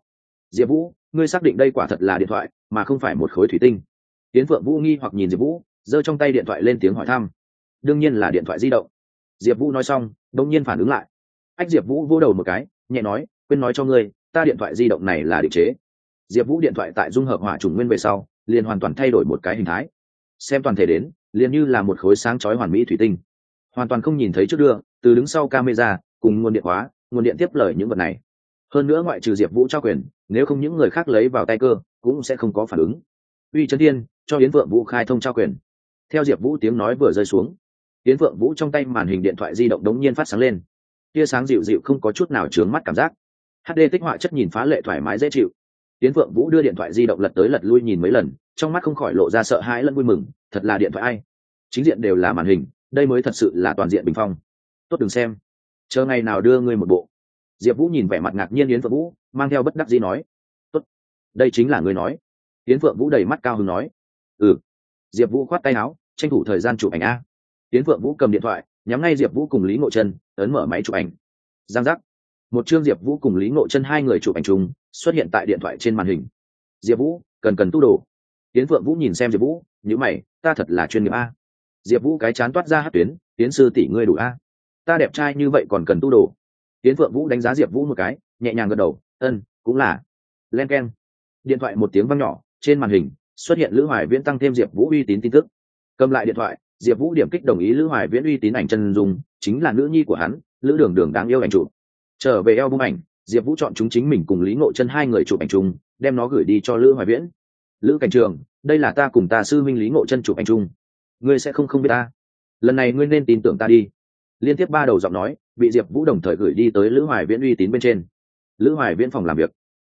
Diệp vũ, ngươi xác định đây quả thật là điện thoại, mà không phải một khối thủy tinh. Yến phượng vũ nghi hoặc nhìn diệp vũ giơ trong tay điện thoại lên tiếng hỏi thăm. Đương nhiên là điện thoại di động. Diệp vũ nói xong đông nhiên phản ứng lại. Ách, diệp vũ vỗ đầu một cái, nhẹ nói, quên nói cho ngươi, ta điện thoại di động này là định chế. Diệp vũ điện thoại tại dung hợp hỏa chủng nguyên về sau, liền hoàn toàn thay đổi một cái hình thái. Xem toàn thể đến, liền như là một khối sáng chói hoàn mỹ thủy tinh. Hoàn toàn không nhìn thấy trước đưa, từ đứng sau camera, cùng nguồn điện hóa, nguồn điện tiếp lời những vật này. Hơn nữa ngoại trừ diệp vũ trao quyền, nếu không những người khác lấy vào tay cơ, cũng sẽ không có phản ứng. Uy trấn thiên, cho yến vượng vũ khai thông trao quyền theo diệp vũ tiếng nói vừa rơi xuống, yến vượng vũ trong tay màn hình điện thoại di động đống nhiên phát sáng lên. Tia sáng dịu dịu không có chút nào trướng mắt cảm giác. Hd tích họa chất nhìn phá lệ thoải mái dễ chịu. Tiến phượng vũ đưa điện thoại di động lật tới lật lui nhìn mấy lần, trong mắt không khỏi lộ ra sợ hãi lẫn vui mừng, thật là điện thoại ai? Chính diện đều là màn hình, đây mới thật sự là toàn diện bình phong. Tốt đừng xem. Chờ ngày nào đưa ngươi một bộ. Diệp vũ nhìn vẻ mặt ngạc nhiên yến phượng vũ, mang theo bất đắc dĩ nói. Tốt. Đây chính là ngươi nói. Yến phượng vũ đầy mắt cao hứng nói. Ừ diệp vũ khoát tay áo, tranh thủ thời gian chụp ảnh a. Tiến phượng vũ cầm điện thoại, nhắm ngay diệp vũ cùng lý ngộ chân ấn mở máy chụp ảnh. Giang giác. Một chương diệp vũ cùng lý ngộ chân hai người chụp ảnh chung, xuất hiện tại điện thoại trên màn hình. Diệp vũ, cần cần tu đồ. Tiến phượng vũ nhìn xem diệp vũ nhữ mày, ta thật là chuyên nghiệp a. Diệp vũ cái chán toát ra hát tuyến tiến sư tỷ ngươi đủ a. Ta đẹp trai như vậy còn cần tu đồ. Tiến phượng vũ đánh giá diệp vũ một cái, nhẹ nhàng gật đầu ân cũng là. Len k e n điện thoại một tiếng văng nhỏ, trên màn hình xuất hiện lữ hoài viễn tăng thêm diệp vũ uy tín tin tức. Cầm lại điện thoại, diệp vũ điểm kích đồng ý lữ hoài viễn uy tín ảnh chân dung, chính là nữ nhi của hắn, lữ đường đường đáng yêu ảnh chụp. Trở về eo bung ảnh, diệp vũ chọn chúng chính mình cùng lý ngộ chân hai người chụp ảnh chung, đem nó gửi đi cho lữ hoài viễn. Lữ cảnh trường, đây là ta cùng ta sư minh lý ngộ chân chụp ảnh chung. Ngươi sẽ không không biết ta. Lần này ngươi nên tin tưởng ta đi. Liên tiếp ba đầu giọng nói, bị diệp vũ đồng thời gửi đi tới lữ hoài viễn uy tín bên trên. Lữ hoài viễn phòng làm việc.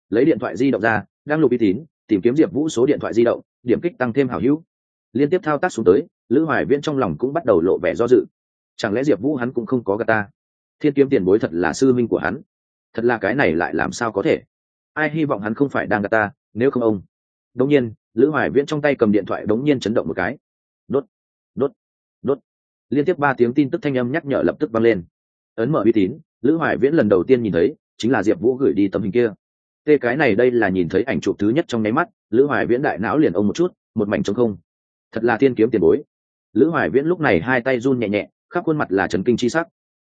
Lấy điện thoại di động ra đang lục uy tín tìm kiếm diệp vũ số điện thoại di động, điểm kích tăng thêm hảo hữu. Liên tiếp thao tác xuống tới, lữ hoài viễn trong lòng cũng bắt đầu lộ vẻ do dự. Chẳng lẽ diệp vũ hắn cũng không có gà ta? Thiên kiếm tiền bối thật là sư minh của hắn. Thật là cái này lại làm sao có thể? Ai hy vọng hắn không phải đang gà ta, nếu không ông? Đông nhiên, lữ hoài viễn trong tay cầm điện thoại đống nhiên chấn động một cái. Đốt đốt đốt. Liên tiếp ba tiếng tin tức thanh âm nhắc nhở lập tức vang lên. Ấn mở uy tín, lữ hoài viễn lần đầu tiên nhìn thấy, chính là diệp vũ gửi đi tấm hình kia tê cái này đây là nhìn thấy ảnh chụp thứ nhất trong nháy mắt, lữ hoài viễn đại não liền ông một chút, một mảnh trống không. Thật là thiên kiếm tiền bối. Lữ hoài viễn lúc này hai tay run nhẹ nhẹ, khắp khuôn mặt là trần kinh chi sắc.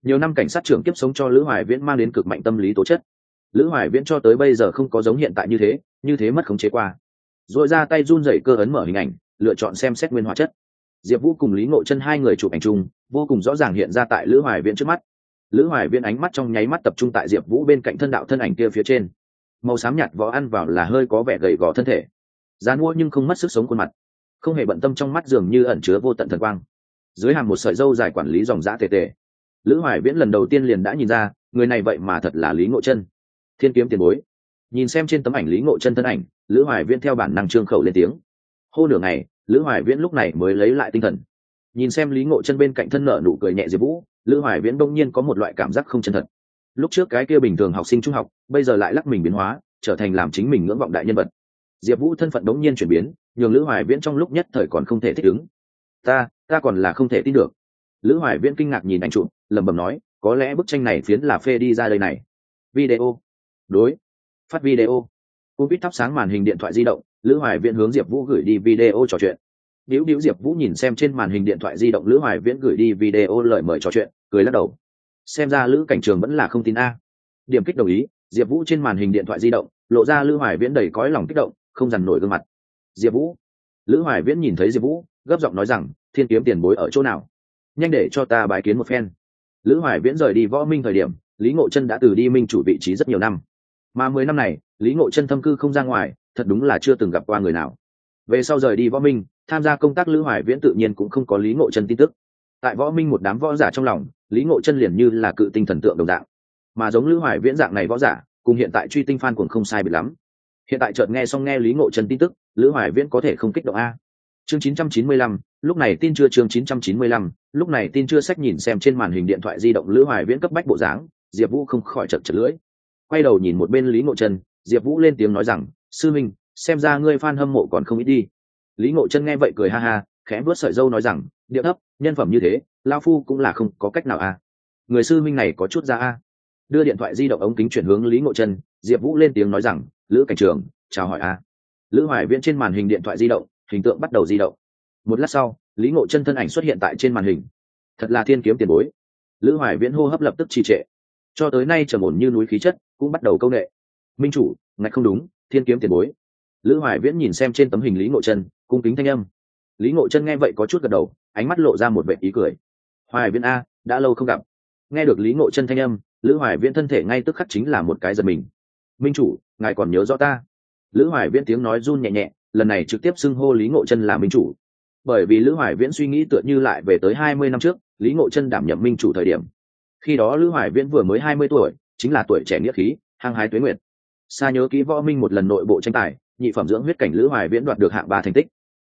Nhiều năm cảnh sát trưởng kiếp sống cho lữ hoài viễn mang đến cực mạnh tâm lý tố chất. Lữ hoài viễn cho tới bây giờ không có giống hiện tại như thế như thế mất khống chế qua. R ồ i ra tay run dậy cơ ấn mở hình ảnh, lựa chọn xem xét nguyên hóa chất. Diệp vũ cùng lý ngộ chân hai người chụp ảnh chung, vô cùng rõ ràng hiện ra tại lữ hoài viễn trước mắt. Lữ hoài viễn ánh mắt trong nháy mắt tập trung tại diệp vũ bên cạnh thân đạo thân ảnh kia phía trên màu xám nhạt võ ăn vào là hơi có vẻ gầy gò thân thể. Dán mua nhưng không mất sức sống khuôn mặt. Không hề bận tâm trong mắt dường như ẩn chứa vô tận thần quang. Dưới hàng một sợi dâu dài quản lý dòng giã tề tề. Lữ hoài viễn lần đầu tiên liền đã nhìn ra, người này vậy mà thật là lý ngộ chân thiên kiếm tiền bối. Nhìn xem trên tấm ảnh lý ngộ chân thân ảnh, lữ hoài viễn theo bản năng trương khẩu lên tiếng. Hô nửa ngày, lữ hoài viễn lúc này mới lấy lại tinh thần. Nhìn xem lý ngộ chân bên cạnh thân nợ nụ cười nhẹ diệp vũ, lữ hoài viễn đông nhiên có một loại cảm giác không chân thật lúc trước cái kia bình thường học sinh trung học bây giờ lại lắc mình biến hóa trở thành làm chính mình ngưỡng vọng đại nhân vật. Diệp vũ thân phận đống nhiên chuyển biến nhường lữ hoài viễn trong lúc nhất thời còn không thể thích ứng. Ta ta còn là không thể tin được. Lữ hoài viễn kinh ngạc nhìn anh chụp lẩm bẩm nói có lẽ bức tranh này phiến là phê đi ra đây này. Video. Đối. Phát video. Covid thắp sáng màn hình điện thoại di động lữ hoài viễn hướng diệp vũ gửi đi video trò chuyện. Điếu điếu Diệp Vũ nhìn xem trên màn hình điện thoại di động Lữ Hoài Viễn gửi đi video lời mời trò chuyện, cười lắc đầu. Xem ra Lữ Cảnh Trường vẫn là không tin a. Điểm kích đồng ý, Diệp Vũ trên màn hình điện thoại di động, lộ ra Lữ Hoài Viễn đầy cõi lòng kích động, không dằn nổi gương mặt. Diệp Vũ. Lữ Hoài Viễn nhìn thấy Diệp Vũ, gấp giọng nói rằng, Thiên kiếm tiền bối ở chỗ nào? Nhanh để cho ta bài kiến một phen. Lữ Hoài Viễn rời đi Võ Minh thời điểm, Lý Ngộ Chân đã từ đi minh chủ vị trí rất nhiều năm. Mà mười năm này, Lý Ngộ Chân thâm cư không ra ngoài, thật đúng là chưa từng gặp qua người nào. Về sau rời đi Võ Minh, tham gia công tác lữ hoài viễn tự nhiên cũng không có lý ngộ chân tin tức tại võ minh một đám võ giả trong lòng lý ngộ chân liền như là cự tinh thần tượng đồng dạng. Mà giống lữ hoài viễn dạng này võ giả cùng hiện tại truy tinh phan cuồng không sai biệt lắm. Hiện tại chợt nghe xong nghe lý ngộ chân tin tức lữ hoài viễn có thể không kích động a. Chương 995, lúc này tin chưa chương 995, lúc này tin chưa sách nhìn xem trên màn hình điện thoại di động lữ hoài viễn cấp bách bộ dáng diệp vũ không khỏi chật chật lưỡi. Quay đầu nhìn một bên lý ngộ chân diệp vũ lên tiếng nói rằng sư minh xem ra ngươi f a n hâm mộ còn không ít đi. Lý ngộ chân nghe vậy cười ha ha khẽ vớt sợi dâu nói rằng, điệu thấp, nhân phẩm như thế lao phu cũng là không có cách nào a à. người sư minh này có chút ra a. Đưa điện thoại di động ống kính chuyển hướng lý ngộ chân diệp vũ lên tiếng nói rằng, lữ cảnh trường, chào hỏi a. Lữ hoài viễn trên màn hình điện thoại di động, hình tượng bắt đầu di động. Một lát sau, lý ngộ chân thân ảnh xuất hiện tại trên màn hình. Thật là thiên kiếm tiền bối. Lữ hoài viễn hô hấp lập tức trì trệ. Cho tới nay trầm ổn như núi khí chất, cũng bắt đầu công nghệ minh chủ ngạch không đúng, thiên kiếm tiền bối. Lữ hoài viễn nhìn xem trên tấm hình lý ngộ chân cung kính thanh âm lý ngộ chân nghe vậy có chút gật đầu, ánh mắt lộ ra một vệ ý cười. Hoài viễn a, đã lâu không gặp. Nghe được lý ngộ chân thanh âm, lữ hoài viễn thân thể ngay tức khắc chính là một cái giật mình. Minh chủ, ngài còn nhớ rõ ta? Lữ hoài viễn tiếng nói run nhẹ nhẹ, lần này trực tiếp xưng hô lý ngộ chân là minh chủ. Bởi vì lữ hoài viễn suy nghĩ tựa như lại về tới hai mươi năm trước, lý ngộ chân đảm nhiệm minh chủ thời điểm. Khi đó lữ hoài viễn vừa mới hai mươi tuổi, chính là tuổi trẻ nghĩa khí, hăng hái tuế nguyệt. Xa nhớ kỹ võ minh một lần nội bộ tranh tài, nhị phẩm dưỡng huyết cảnh lữ hoài viễn đoạt được hạng ba thành tích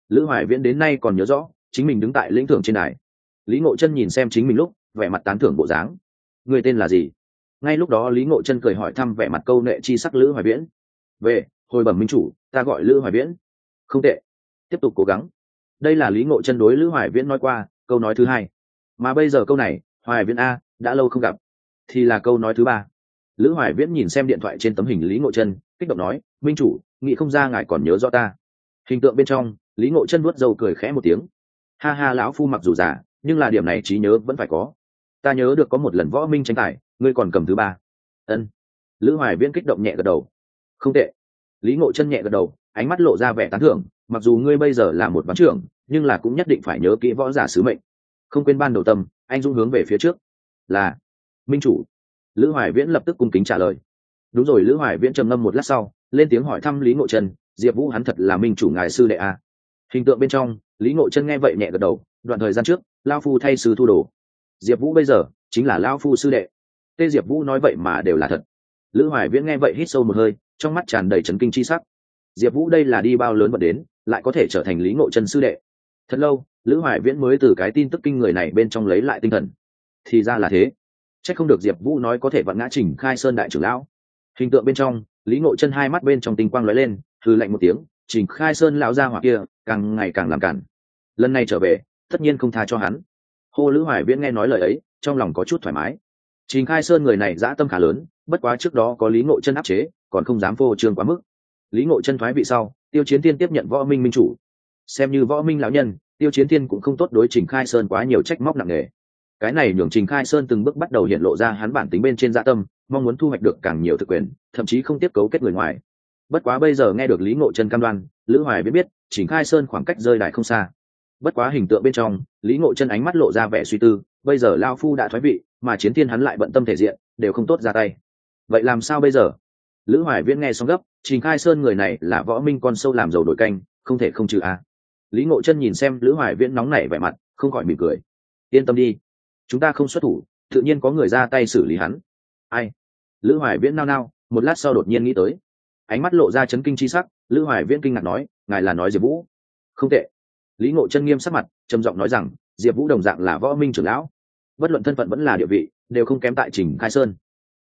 lữ hoài viễn đến nay còn nhớ rõ, chính mình đứng tại lĩnh thưởng trên đài. Lý ngộ chân nhìn xem chính mình lúc, vẻ mặt tán thưởng bộ dáng. Người tên là gì? Ngay lúc đó lý ngộ chân cười hỏi thăm vẻ mặt câu nệ chi sắc lữ hoài viễn. Về, hồi bẩm minh chủ, ta gọi lữ hoài viễn. Không tệ. Tiếp tục cố gắng. Đây là lý ngộ chân đối lữ hoài viễn nói qua, câu nói thứ hai. Mà bây giờ câu này, hoài viễn a, đã lâu không gặp. Thì là câu nói thứ ba. Lữ hoài viễn nhìn xem điện thoại trên tấm hình lý ngộ chân, kích động nói, minh chủ, nghĩ không ra ngài còn nhớ rõ ta. Hình tượng bên trong lý ngộ chân nuốt dâu cười khẽ một tiếng. Ha ha, lão phu mặc dù già, nhưng là điểm này trí nhớ vẫn phải có. Ta nhớ được có một lần võ minh tranh tài, ngươi còn cầm thứ ba. Ân. Lữ hoài viễn kích động nhẹ gật đầu. Không tệ. Lý ngộ chân nhẹ gật đầu, ánh mắt lộ ra vẻ tán thưởng, mặc dù ngươi bây giờ là một ván trưởng, nhưng là cũng nhất định phải nhớ kỹ võ giả sứ mệnh. Không quên ban đầu tâm, anh dung hướng về phía trước. Là. Minh chủ. Lữ hoài viễn lập tức cung kính trả lời. Đúng rồi, lữ hoài viễn trầm ngâm một lát sau, lên tiếng hỏi thăm lý ngộ trần diệp vũ hắn thật là minh chủ ngài sư đệ a. à hình tượng bên trong, lý ngộ chân nghe vậy nhẹ gật đầu, đoạn thời gian trước, lao phu thay sư thu đồ. Diệp vũ bây giờ, chính là lao phu sư đệ. Tê diệp vũ nói vậy mà đều là thật. Lữ hoài viễn nghe vậy hít sâu một hơi, trong mắt tràn đầy trấn kinh chi sắc. Diệp vũ đây là đi bao lớn vật đến, lại có thể trở thành lý ngộ chân sư đệ. Thật lâu, lữ hoài viễn mới từ cái tin tức kinh người này bên trong lấy lại tinh thần. Thì ra là thế. C h ắ c không được diệp vũ nói có thể vặn ngã trình khai sơn đại trưởng lão. Hình tượng bên trong, lý ngộ chân hai mắt bên trong tinh quang lóe lên thư lạnh một tiếng trình khai sơn lão gia hỏa kia, càng ngày càng làm cản. Lần này trở về, tất nhiên không tha cho hắn. Hô lữ hoài viễn nghe nói lời ấy, trong lòng có chút thoải mái. Trình khai sơn người này dã tâm khá lớn, bất quá trước đó có lý ngộ chân áp chế, còn không dám phô trương quá mức. Lý ngộ chân thoái vị sau, tiêu chiến tiên tiếp nhận võ minh minh chủ. Xem như võ minh lão nhân, tiêu chiến tiên cũng không tốt đối trình khai sơn quá nhiều trách móc nặng nề. Cái này nhường trình khai sơn từng bước bắt đầu hiện lộ ra hắn bản tính bên trên dạ tâm, mong muốn thu hoạch được càng nhiều thực quyền, thậm chí không tiếp cấu kết người ngoài bất quá bây giờ nghe được lý ngộ chân cam đoan, lữ hoài biết biết, trình khai sơn khoảng cách rơi đại không xa. Bất quá hình tượng bên trong, lý ngộ chân ánh mắt lộ ra vẻ suy tư, bây giờ lao phu đã thoái vị, mà chiến thiên hắn lại bận tâm thể diện, đều không tốt ra tay. Vậy làm sao bây giờ? Lữ hoài viễn nghe xong gấp, trình khai sơn người này là võ minh con sâu làm dầu đổi canh, không thể không trừ a. Lý ngộ chân nhìn xem lữ hoài viễn nóng nảy vẻ mặt, không khỏi mỉm cười. Yên tâm đi, chúng ta không xuất thủ, tự nhiên có người ra tay xử lý hắn. Ai? Lữ hoài viễn nao nao, một lát sau đột nhiên nghĩ tới ánh mắt lộ ra chấn kinh chi sắc, lữ hoài viễn kinh ngạc nói, ngài là nói diệp vũ? Không tệ. Lý ngộ chân nghiêm sắc mặt, trầm giọng nói rằng, diệp vũ đồng dạng là võ minh trưởng lão. Bất luận thân phận vẫn là địa vị, đều không kém tại trình khai sơn.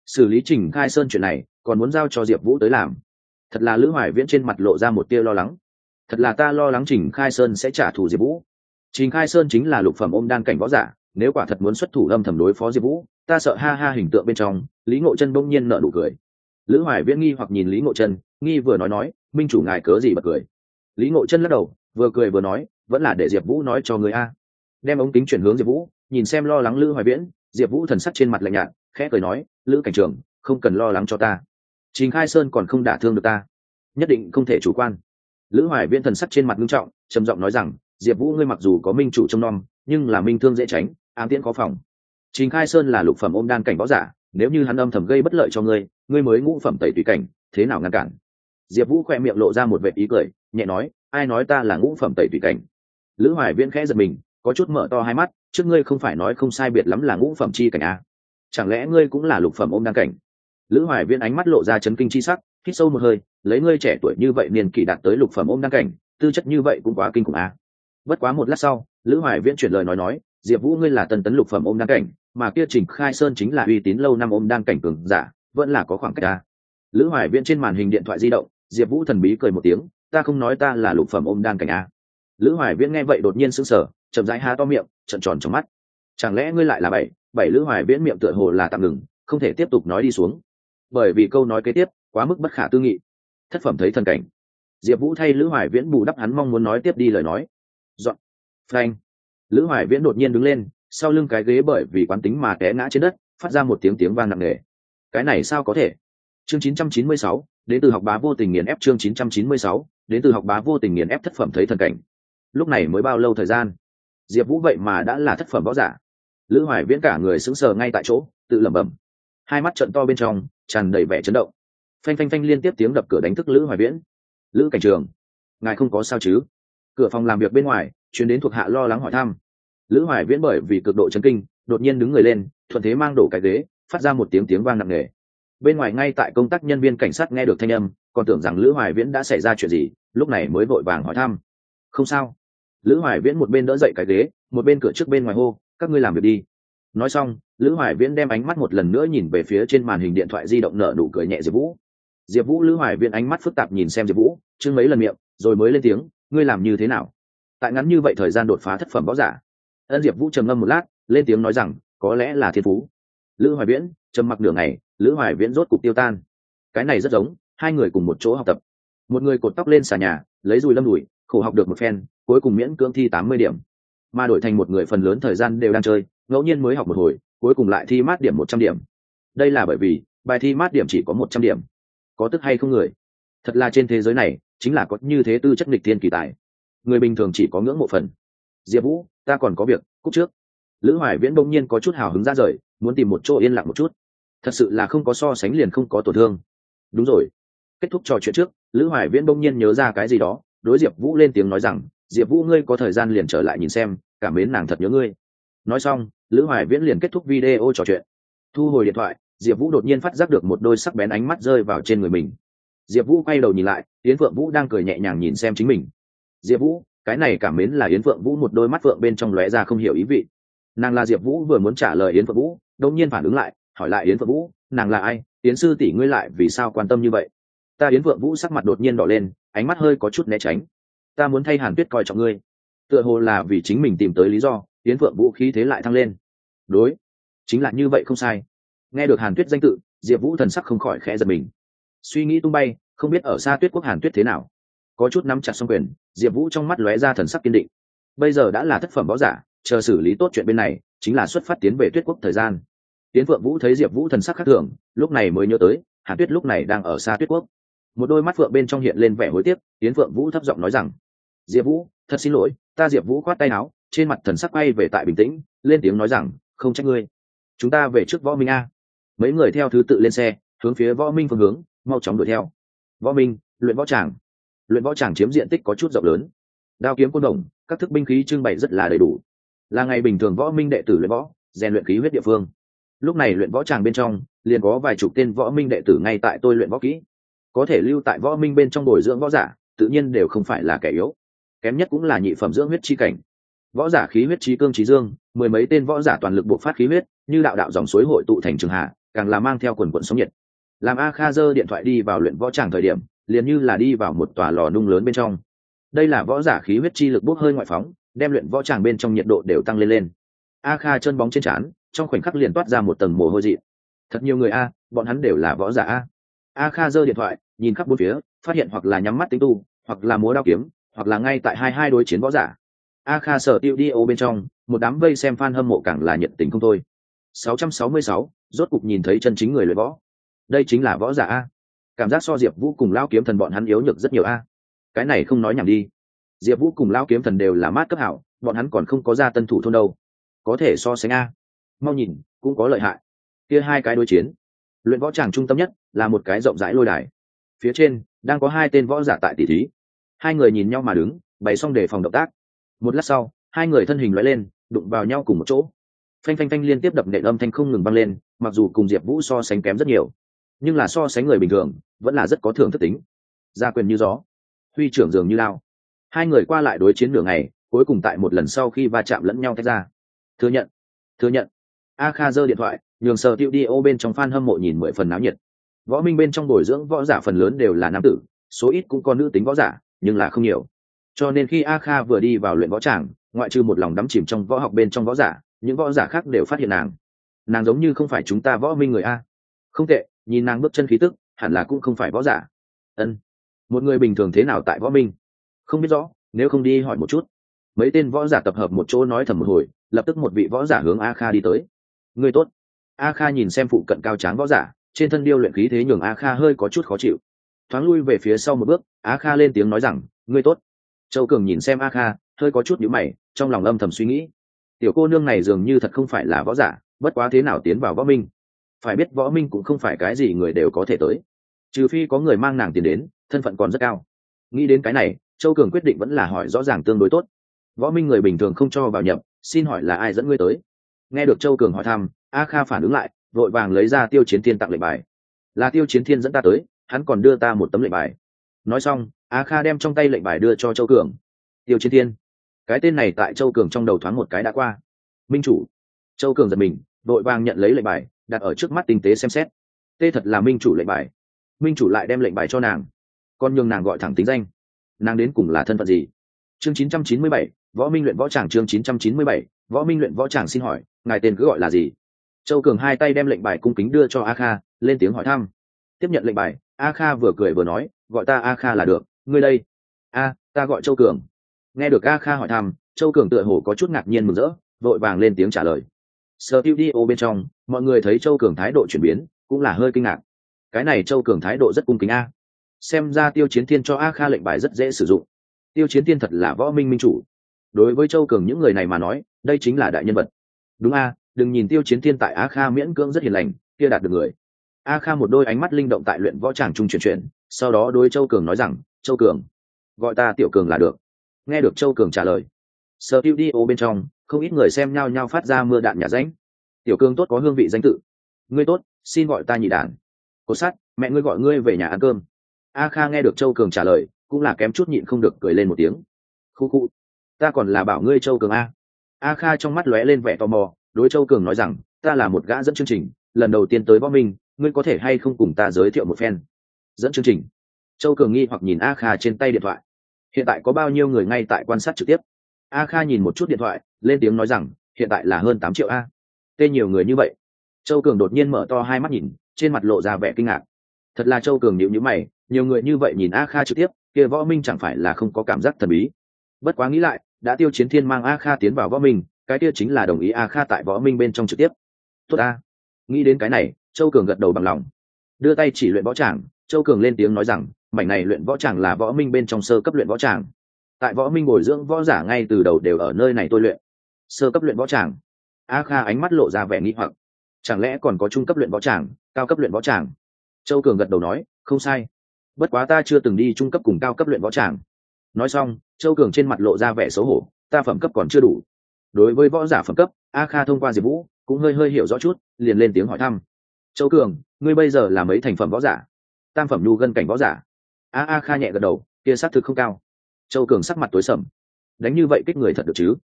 Xử lý trình khai sơn chuyện này, còn muốn giao cho diệp vũ tới làm. Thật là lữ hoài viễn trên mặt lộ ra một tia lo lắng. Thật là ta lo lắng trình khai sơn sẽ trả thù diệp vũ. Trình khai sơn chính là lục phẩm ôm đan cảnh võ giả, nếu quả thật muốn xuất thủ âm thầm đối phó diệp vũ, ta sợ ha ha hình tượng bên trong. Lý ngộ chân bỗng nhiên nợ nụ cười lữ hoài viễn nghi hoặc nhìn lý ngộ chân, nghi vừa nói nói, minh chủ ngài cớ gì bật cười? Lý ngộ chân lắc đầu, vừa cười vừa nói, vẫn là để diệp vũ nói cho người a. Đem ống kính chuyển hướng diệp vũ, nhìn xem lo lắng lữ hoài viễn, diệp vũ thần sắc trên mặt lạnh nhạt, khẽ cười nói, lữ cảnh trường không cần lo lắng cho ta. Trình khai sơn còn không đả thương được ta. Nhất định không thể chủ quan. Lữ hoài viễn thần sắc trên mặt nghiêm trọng, trầm giọng nói rằng, diệp vũ ngươi mặc dù có minh chủ trong non nhưng là minh thương dễ tránh, ám tiễn có phòng. Trình khai sơn là lục phẩm ôm đan cảnh võ giả, nếu như hắn âm thầm gây bất lợi cho ngươi ngươi mới ngũ phẩm tẩy tùy cảnh, thế nào ngăn cản diệp vũ khoe miệng lộ ra một vệ ý cười, nhẹ nói, ai nói ta là ngũ phẩm tẩy tùy cảnh lữ hoài viễn khẽ giật mình, có chút mở to hai mắt, trước ngươi không phải nói không sai biệt lắm là ngũ phẩm chi cảnh à? chẳng lẽ ngươi cũng là lục phẩm ôm đăng cảnh lữ hoài viễn ánh mắt lộ ra chấn kinh chi sắc, hít sâu một hơi, lấy ngươi trẻ tuổi như vậy niên kỷ đạt tới lục phẩm ôm đăng cảnh, tư chất như vậy cũng quá kinh khủng à? bất quá một lát sau, lữ hoài viễn chuyển lời nói nói, diệp vũ ngươi là tân tấn lục phẩm ôm đăng cảnh, mà kia trình khai sơn chính là uy tín lâu năm ôm đan cảnh cường giả vẫn là có khoảng cách à? lữ hoài viễn trên màn hình điện thoại di động, diệp vũ thần bí cười một tiếng, ta không nói ta là lục phẩm ôm đan cảnh à? lữ hoài viễn nghe vậy đột nhiên sững sờ, chậm rãi há to miệng trận tròn trong mắt. Chẳng lẽ ngươi lại là bảy bảy lữ hoài viễn miệng tựa hồ là tạm ngừng, không thể tiếp tục nói đi xuống. Bởi vì câu nói kế tiếp, quá mức bất khả tư nghị. Thất phẩm thấy thần cảnh. Diệp vũ thay lữ hoài viễn bù đắp hắn mong muốn nói tiếp đi lời nói. Dọn. Phanh. Lữ hoài viễn đột nhiên đứng lên, sau lưng cái ghế bởi vì quán tính mà té ngã trên đất, phát ra một tiếng tiếng vang nặng nề cái này sao có thể? Chương 996, đến từ học bá vô tình nghiền ép chương 996, đến từ học bá vô tình nghiền ép thất phẩm thấy thần cảnh. Lúc này mới bao lâu thời gian? Diệp vũ vậy mà đã là thất phẩm võ giả. Lữ hoài viễn cả người sững sờ ngay tại chỗ tự lẩm bẩm. Hai mắt trận to bên trong tràn đầy vẻ chấn động. Phanh phanh phanh liên tiếp tiếng đập cửa đánh thức lữ hoài viễn. Lữ cảnh trường ngài không có sao chứ? Cửa phòng làm việc bên ngoài chuyến đến thuộc hạ lo lắng hỏi thăm. Lữ hoài viễn bởi vì cực độ chấn kinh đột nhiên đứng người lên thuận thế mang đổ cái ghế phát ra một tiếng tiếng vang nặng nề. Bên ngoài ngay tại công tác nhân viên cảnh sát nghe được thanh âm, còn tưởng rằng lữ hoài viễn đã xảy ra chuyện gì, lúc này mới vội vàng hỏi thăm. Không sao. Lữ hoài viễn một bên đỡ dậy cái ghế, một bên cửa trước bên ngoài hô, các ngươi làm việc đi. Nói xong, lữ hoài viễn đem ánh mắt một lần nữa nhìn về phía trên màn hình điện thoại di động nở nụ cười nhẹ diệp vũ. Diệp vũ, lữ hoài viễn ánh mắt phức tạp nhìn xem diệp vũ chưng mấy lần miệng, rồi mới lên tiếng, ngươi làm như thế nào? Tại ngắn như vậy thời gian đột phá thất phẩm võ giả. Ân diệp vũ trầm ngâm một lát, lên tiếng nói rằng, có lẽ là thiên phú lữ hoài viễn trầm mặc nửa ngày, lữ hoài viễn rốt cục tiêu tan. Cái này rất giống hai người cùng một chỗ học tập. Một người cột tóc lên xà nhà lấy dùi lâm đùi khổ học được một phen cuối cùng miễn cưỡng thi tám mươi điểm. Mà đổi thành một người phần lớn thời gian đều đang chơi ngẫu nhiên mới học một hồi cuối cùng lại thi mát điểm một trăm điểm. Đây là bởi vì bài thi mát điểm chỉ có một trăm điểm. Có tức hay không người? Thật là trên thế giới này chính là có như thế tư chất nghịch thiên kỳ tài. Người bình thường chỉ có ngưỡng mộ phần. Diệp vũ ta còn có việc cúc trước. Lữ hoài viễn đông nhiên có chút hào hứng ra rời muốn tìm một chỗ yên lặng một chút. Thật sự là không có so sánh liền không có tổn thương. Đúng rồi. Kết thúc trò chuyện trước, lữ hoài viễn bỗng nhiên nhớ ra cái gì đó, đối diệp vũ lên tiếng nói rằng, diệp vũ, ngươi có thời gian liền trở lại nhìn xem, cảm mến nàng thật nhớ ngươi. Nói xong, lữ hoài viễn liền kết thúc video trò chuyện. Thu hồi điện thoại, diệp vũ đột nhiên phát giác được một đôi sắc bén ánh mắt rơi vào trên người mình. Diệp vũ quay đầu nhìn lại, yến phượng vũ đang cười nhẹ nhàng nhìn xem chính mình. Diệp vũ, cái này cảm mến là yến phượng vũ một đôi mắt phượng bên trong lóe ra không hiểu ý vị. Nàng là diệp vũ vừa muốn trả lời yến phượng vũ đông nhiên phản ứng lại, hỏi lại yến phượng vũ, nàng là ai? Yến sư tỷ ngươi lại vì sao quan tâm như vậy? Ta yến phượng vũ sắc mặt đột nhiên đỏ lên, ánh mắt hơi có chút né tránh. Ta muốn thay hàn tuyết coi trọng ngươi. Tựa hồ là vì chính mình tìm tới lý do, yến phượng vũ khí thế lại thăng lên. Đối, chính là như vậy không sai. Nghe được hàn tuyết danh tự, diệp vũ thần sắc không khỏi khẽ giật mình. Suy nghĩ tung bay, không biết ở xa tuyết quốc hàn tuyết thế nào. Có chút nắm chặt xong quyền, diệp vũ trong mắt lóe ra thần sắc kiên định. Bây giờ đã là thất phẩm võ giả, chờ xử lý tốt chuyện bên này chính là xuất phát tiến về tuyết quốc thời gian. Tiến phượng vũ thấy diệp vũ thần sắc khác thường, lúc này mới nhớ tới hàn tuyết lúc này đang ở xa tuyết quốc. Một đôi mắt phượng bên trong hiện lên vẻ hối tiếc, tiến phượng vũ thấp giọng nói rằng, diệp vũ, thật xin lỗi, ta diệp vũ khoát tay áo, trên mặt thần sắc quay về tại bình tĩnh, lên tiếng nói rằng, không trách ngươi. Chúng ta về trước võ minh a. Mấy người theo thứ tự lên xe, hướng phía võ minh phương hướng, mau chóng đuổi theo. Võ minh, luyện võ tràng. Luyện võ tràng chiếm diện tích có chút rộng lớn. Đao kiếm côn đồng, các thức binh khí trưng bày rất là đầy đủ là ngày bình thường võ minh đệ tử luyện võ, rèn luyện khí huyết địa phương. Lúc này luyện võ tràng bên trong, liền có vài chục tên võ minh đệ tử ngay tại tôi luyện võ kỹ. Có thể lưu tại võ minh bên trong bồi dưỡng võ giả, tự nhiên đều không phải là kẻ yếu. Kém nhất cũng là nhị phẩm dưỡng huyết chi cảnh. Võ giả khí huyết chi cương trí dương, mười mấy tên võ giả toàn lực buộc phát khí huyết, như đạo đạo dòng suối hội tụ thành trường hạ, càng là mang theo quần quận sống nhiệt. Làm a kha dơ điện thoại đi vào luyện võ tràng thời điểm, liền như là đi vào một tòa lò nung lớn bên trong. Đây là võ giả khí huyết chi lực bốc hơi ngoại phóng đem luyện võ tràng bên trong nhiệt độ đều tăng lên lên. A kha chân bóng trên trán trong khoảnh khắc liền toát ra một tầng mồ hôi dị. Thật nhiều người a bọn hắn đều là võ giả a. A kha giơ điện thoại nhìn khắp bốn phía phát hiện hoặc là nhắm mắt tính tu hoặc là múa đao kiếm hoặc là ngay tại hai hai đối chiến võ giả. A kha sở tiêu đi ô bên trong một đám vây xem fan hâm mộ càng là nhiệt tình không thôi. 666, rốt cục nhìn thấy chân chính người luyện võ. Đây chính là võ giả a. Cảm giác so diệp vũ cùng lao kiếm thần bọn hắn yếu nhược rất nhiều a. Cái này không nói nhảm đi diệp vũ cùng lao kiếm thần đều là mát cấp hảo, bọn hắn còn không có ra tân thủ thôn đâu. Có thể so sánh a. Mau nhìn, cũng có lợi hại. Kia hai cái đối chiến. Luyện võ tràng trung tâm nhất là một cái rộng rãi lôi đài. Phía trên, đang có hai tên võ giả tại tỷ thí. Hai người nhìn nhau mà đứng, bày xong để phòng động tác. Một lát sau, hai người thân hình loại lên, đụng vào nhau cùng một chỗ. Phanh phanh phanh liên tiếp đập nện âm thanh không ngừng vang lên, mặc dù cùng diệp vũ so sánh kém rất nhiều, nhưng là so sánh người bình thường, vẫn là rất có thưởng thất tính. Gia quyền như gió, huy trưởng dường như lao hai người qua lại đối chiến nửa ngày, cuối cùng tại một lần sau khi va chạm lẫn nhau tách ra. Thừa nhận thừa nhận. A kha giơ điện thoại, nhường sờ tiêu đi ô bên trong f a n hâm mộ nhìn mười phần náo nhiệt. Võ minh bên trong bồi dưỡng võ giả phần lớn đều là nam tử, số ít cũng có nữ tính võ giả, nhưng là không nhiều. Cho nên khi a kha vừa đi vào luyện võ tràng, ngoại trừ một lòng đắm chìm trong võ học bên trong võ giả, những võ giả khác đều phát hiện nàng. Nàng giống như không phải chúng ta võ minh người a. Không tệ, nhìn nàng bước chân khí tức, hẳn là cũng không phải võ giả. Ân. Một người bình thường thế nào tại võ minh? Không biết rõ, nếu không đi hỏi một chút. Mấy tên võ giả tập hợp một chỗ nói thầm một hồi, lập tức một vị võ giả hướng a kha đi tới. Người tốt. A kha nhìn xem phụ cận cao tráng võ giả, trên thân điêu luyện khí thế nhường a kha hơi có chút khó chịu. Thoáng lui về phía sau một bước, a kha lên tiếng nói rằng ngươi tốt. Châu cường nhìn xem a kha, hơi có chút nhữ mày, trong lòng âm thầm suy nghĩ. Tiểu cô nương này dường như thật không phải là võ giả, bất quá thế nào tiến vào võ minh? Phải biết võ minh cũng không phải cái gì người đều có thể tới. Trừ phi có người mang nàng tiền đến, thân phận còn rất cao. Nghĩ đến cái này châu cường quyết định vẫn là hỏi rõ ràng tương đối tốt. Võ minh người bình thường không cho vào nhập, xin hỏi là ai dẫn ngươi tới? Nghe được châu cường hỏi thăm, a kha phản ứng lại, vội vàng lấy ra tiêu chiến thiên tặng lệnh bài. Là tiêu chiến thiên dẫn ta tới, hắn còn đưa ta một tấm lệnh bài. Nói xong, a kha đem trong tay lệnh bài đưa cho châu cường. Tiêu chiến thiên, cái tên này tại châu cường trong đầu thoáng một cái đã qua. Minh chủ. Châu cường giật mình, vội vàng nhận lấy lệnh bài, đặt ở trước mắt tinh tế xem xét. Tê thật là minh chủ lệnh bài. Minh chủ lại đem lệnh bài cho nàng. Con nhường nàng gọi thẳng tính danh nàng đến cùng là thân phận gì? Chương 997, võ minh luyện võ tràng chương 997, võ minh luyện võ tràng xin hỏi ngài tên cứ gọi là gì? Châu cường hai tay đem lệnh bài cung kính đưa cho a kha lên tiếng hỏi thăm. Tiếp nhận lệnh bài a kha vừa cười vừa nói gọi ta a kha là được ngươi đây. A ta gọi châu cường. Nghe được a kha hỏi thăm châu cường tựa hồ có chút ngạc nhiên mừng rỡ vội vàng lên tiếng trả lời. Sơ tiêu đi ô bên trong mọi người thấy châu cường thái độ chuyển biến cũng là hơi kinh ngạc. Cái này châu cường thái độ rất cung kính a xem ra tiêu chiến thiên cho a kha lệnh bài rất dễ sử dụng. Tiêu chiến thiên thật là võ minh minh chủ. Đối với châu cường những người này mà nói, đây chính là đại nhân vật. Đúng a, đừng nhìn tiêu chiến thiên tại a kha miễn cưỡng rất hiền lành, kia đạt được người. A kha một đôi ánh mắt linh động tại luyện võ tràng trung chuyển chuyển, sau đó đối châu cường nói rằng, châu cường, gọi ta tiểu cường là được. Nghe được châu cường trả lời, sở tiêu đi ô bên trong, không ít người xem nhau nhau phát ra mưa đạn nhà ránh. Tiểu cường tốt có hương vị danh tự. Ngươi tốt, xin gọi ta nhị đản cố sát, mẹ ngươi gọi ngươi về nhà ăn cơm a kha nghe được châu cường trả lời, cũng là kém chút nhịn không được cười lên một tiếng. Khu khu, ta còn là bảo ngươi châu cường a. A kha trong mắt lóe lên vẻ tò mò, đối châu cường nói rằng, ta là một gã dẫn chương trình, lần đầu tiên tới võ minh, ngươi có thể hay không cùng ta giới thiệu một phen? Dẫn chương trình. Châu cường nghi hoặc nhìn a kha trên tay điện thoại. Hiện tại có bao nhiêu người ngay tại quan sát trực tiếp? A kha nhìn một chút điện thoại, lên tiếng nói rằng, hiện tại là hơn tám triệu a. Tên nhiều người như vậy. Châu cường đột nhiên mở to hai mắt nhìn, trên mặt lộ ra vẻ kinh ngạc. Thật là châu cường nhịu nhữ mày nhiều người như vậy nhìn a kha trực tiếp, kia võ minh chẳng phải là không có cảm giác thần bí. Bất quá nghĩ lại, đã tiêu chiến thiên mang a kha tiến vào võ minh, cái kia chính là đồng ý a kha tại võ minh bên trong trực tiếp. Tốt a nghĩ đến cái này, châu cường gật đầu bằng lòng. Đưa tay chỉ luyện võ tràng, châu cường lên tiếng nói rằng, mảnh này luyện võ tràng là võ minh bên trong sơ cấp luyện võ tràng. Tại võ minh bồi dưỡng võ giả ngay từ đầu đều ở nơi này tôi luyện. Sơ cấp luyện võ tràng. A kha ánh mắt lộ ra vẻ nghi hoặc. Chẳng lẽ còn có trung cấp luyện võ tràng, cao cấp luyện võ tràng? Châu cường gật đầu nói, không sai bất quá ta chưa từng đi trung cấp cùng cao cấp luyện võ tràng. Nói xong, châu cường trên mặt lộ ra vẻ xấu hổ, ta phẩm cấp còn chưa đủ. Đối với võ giả phẩm cấp, a kha thông qua diệp vũ cũng hơi hơi hiểu rõ chút, liền lên tiếng hỏi thăm. Châu cường, ngươi bây giờ là mấy thành phẩm võ giả? Tam phẩm nhu gân cảnh võ giả. A a kha nhẹ gật đầu, kia xác thực không cao. Châu cường sắc mặt tối sầm. Đánh như vậy kích người thật được chứ?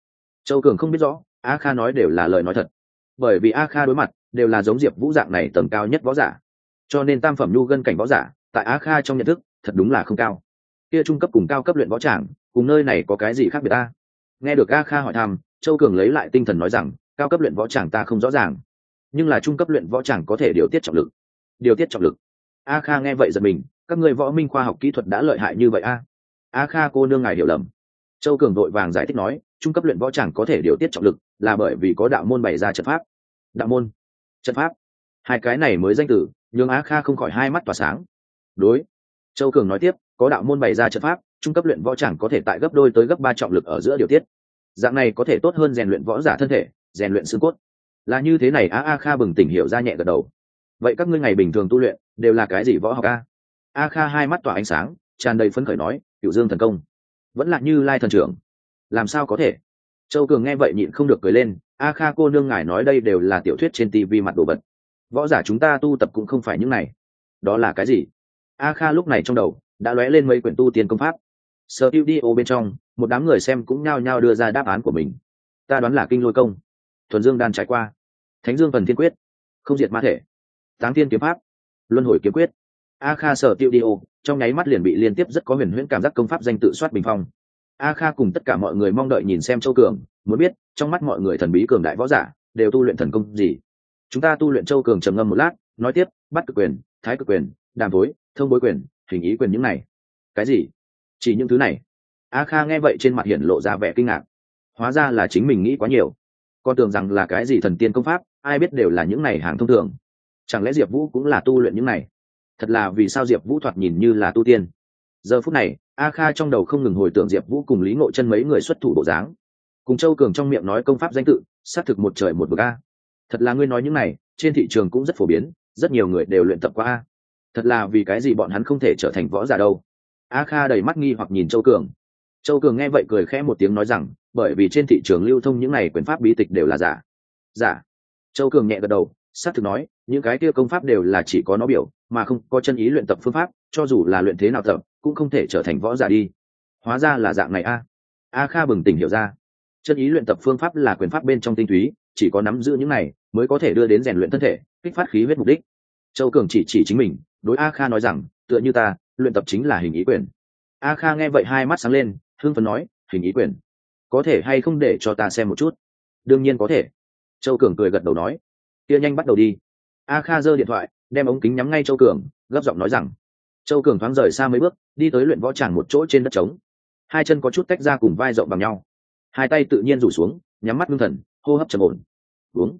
Châu cường không biết rõ, a kha nói đều là lời nói thật. Bởi vì a kha đối mặt đều là giống diệp vũ dạng này tầm cao nhất võ giả. Cho nên tam phẩm nhu gân cảnh võ giả tại a kha trong nhận thức, thật đúng là không cao. Kia trung cấp cùng cao cấp luyện võ tràng, cùng nơi này có cái gì khác biệt ta? Nghe được a kha hỏi thăm, châu cường lấy lại tinh thần nói rằng, cao cấp luyện võ tràng ta không rõ ràng. Nhưng là trung cấp luyện võ tràng có thể điều tiết trọng lực. Điều tiết trọng lực. A kha nghe vậy giật mình, các người võ minh khoa học kỹ thuật đã lợi hại như vậy a? A kha cô nương ngài hiểu lầm. Châu cường vội vàng giải thích nói, trung cấp luyện võ tràng có thể điều tiết trọng lực là bởi vì có đạo môn bày ra trận pháp. Đạo môn. Trận pháp. Hai cái này mới danh từ, nhưng a kha không khỏi hai mắt tỏa sáng đối. Châu cường nói tiếp, có đạo môn bày ra trận pháp, trung cấp luyện võ chẳng có thể tại gấp đôi tới gấp ba trọng lực ở giữa điều tiết. Dạng này có thể tốt hơn rèn luyện võ giả thân thể, rèn luyện xương cốt. Là như thế này, a a kha bừng tỉnh hiểu ra nhẹ gật đầu. Vậy các ngươi ngày bình thường tu luyện, đều là cái gì võ học a? A kha hai mắt tỏa ánh sáng, tràn đầy phấn khởi nói cựu dương thần công, vẫn là như lai thần trưởng, làm sao có thể? Châu cường nghe vậy nhịn không được cười lên, a kha cô nương ngài nói đây đều là tiểu thuyết trên tv mặt đồ vật. Võ giả chúng ta tu tập cũng không phải những này. Đó là cái gì? A kha lúc này trong đầu, đã lóe lên mấy quyển tu tiên công pháp. Sở đi ô bên trong, một đám người xem cũng nhao nhao đưa ra đáp án của mình. Ta đoán là kinh lôi công. Thuần dương đan trải qua. Thánh dương phần thiên quyết. Không diệt ma thể. Táng tiên kiếm pháp. Luân hồi kiếm quyết. A kha sở tiêu đi ô, trong nháy mắt liền bị liên tiếp rất có huyền huyễn cảm giác công pháp danh tự soát bình phong. A kha cùng tất cả mọi người mong đợi nhìn xem châu cường, muốn biết trong mắt mọi người thần bí cường đại võ giả đều tu luyện thần công gì. Chúng ta tu luyện châu cường trầm ngâm một lát, nói tiếp, bắt cực quyền, thái cực quyền đàm phối thông bối quyền, hình ý quyền những này. Cái gì? Chỉ những thứ này? A kha nghe vậy trên mặt hiển lộ ra vẻ kinh ngạc. Hóa ra là chính mình nghĩ quá nhiều. Con tưởng rằng là cái gì thần tiên công pháp, ai biết đều là những này hàng thông thường. Chẳng lẽ diệp vũ cũng là tu luyện những này? Thật là vì sao diệp vũ thoạt nhìn như là tu tiên? Giờ phút này, a kha trong đầu không ngừng hồi tưởng diệp vũ cùng lý ngộ chân mấy người xuất thủ bộ dáng. Cùng châu cường trong miệng nói công pháp danh tự, xác thực một trời một vực a. Thật là ngươi nói những này, trên thị trường cũng rất phổ biến, rất nhiều người đều luyện tập qua a thật là vì cái gì bọn hắn không thể trở thành võ giả đâu. A kha đầy mắt nghi hoặc nhìn châu cường. Châu cường nghe vậy cười khẽ một tiếng nói rằng, bởi vì trên thị trường lưu thông những này quyền pháp bí tịch đều là giả. Giả. Châu cường nhẹ gật đầu, xác thực nói, những cái kia công pháp đều là chỉ có nó biểu, mà không có chân ý luyện tập phương pháp, cho dù là luyện thế nào tập, cũng không thể trở thành võ giả đi. Hóa ra là dạng này a. A kha bừng tỉnh hiểu ra. Chân ý luyện tập phương pháp là quyền pháp bên trong tinh túy, chỉ có nắm giữ những này, mới có thể đưa đến rèn luyện thân thể, kích phát khí huyết mục đích châu cường chỉ chỉ chính mình, đối a kha nói rằng, tựa như ta, luyện tập chính là hình ý quyền. A kha nghe vậy hai mắt sáng lên hương phấn nói, hình ý quyền. Có thể hay không để cho ta xem một chút? Đương nhiên có thể. Châu cường cười gật đầu nói. Kia nhanh bắt đầu đi. A kha giơ điện thoại, đem ống kính nhắm ngay châu cường, gấp giọng nói rằng, châu cường thoáng rời xa mấy bước, đi tới luyện võ tràng một chỗ trên đất trống. Hai chân có chút tách ra cùng vai rộng bằng nhau. Hai tay tự nhiên rủ xuống, nhắm mắt ngưng thần, hô hấp trầm ổn. Uống.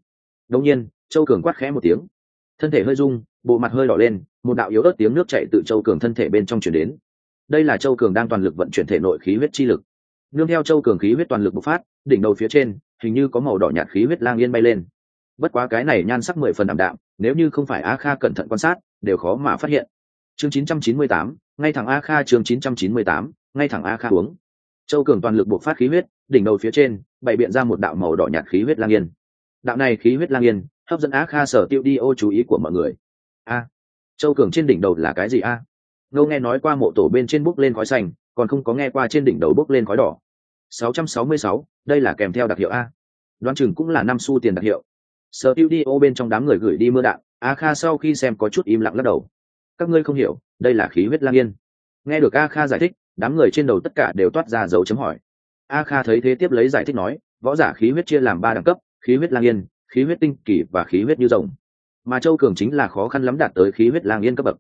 Đông nhiên, châu cường quát khẽ một tiếng thân thể hơi rung bộ mặt hơi đỏ lên một đạo yếu ớt tiếng nước chạy từ châu cường thân thể bên trong chuyển đến. Đây là châu cường đang toàn lực vận chuyển thể nội khí huyết chi lực. Nương theo châu cường khí huyết toàn lực bộc phát đỉnh đầu phía trên hình như có màu đỏ nhạt khí huyết lang yên bay lên. Bất quá cái này nhan sắc mười phần đảm đạm nếu như không phải a kha cẩn thận quan sát đều khó mà phát hiện. Chương 998, ngay thẳng a kha chương 998, ngay thẳng a kha uống. Châu cường toàn lực bộc phát khí huyết đỉnh đầu phía trên bày biện ra một đạo màu đỏ nhạt khí huyết lang yên. Đạo này khí huyết lang yên hấp dẫn á kha sở tiêu đi ô chú ý của mọi người. A châu cường trên đỉnh đầu là cái gì a? À? ngô nghe nói qua mộ tổ bên trên bốc lên khói xanh còn không có nghe qua trên đỉnh đầu bốc lên khói đỏ. 666, đây là kèm theo đặc hiệu a. Đoán chừng cũng là năm xu tiền đặc hiệu. Sở tiêu đi ô bên trong đám người gửi đi mưa đạn a kha sau khi xem có chút im lặng lắc đầu. Các ngươi không hiểu đây là khí huyết lang yên. Nghe được a kha giải thích đám người trên đầu tất cả đều toát ra dấu chấm hỏi. A kha thấy thế tiếp lấy giải thích nói võ giả khí huyết chia làm ba đẳng cấp khí huyết lang yên khí huyết tinh kỳ và khí huyết như rồng. Mà châu cường chính là khó khăn lắm đạt tới khí huyết lang yên cấp bậc.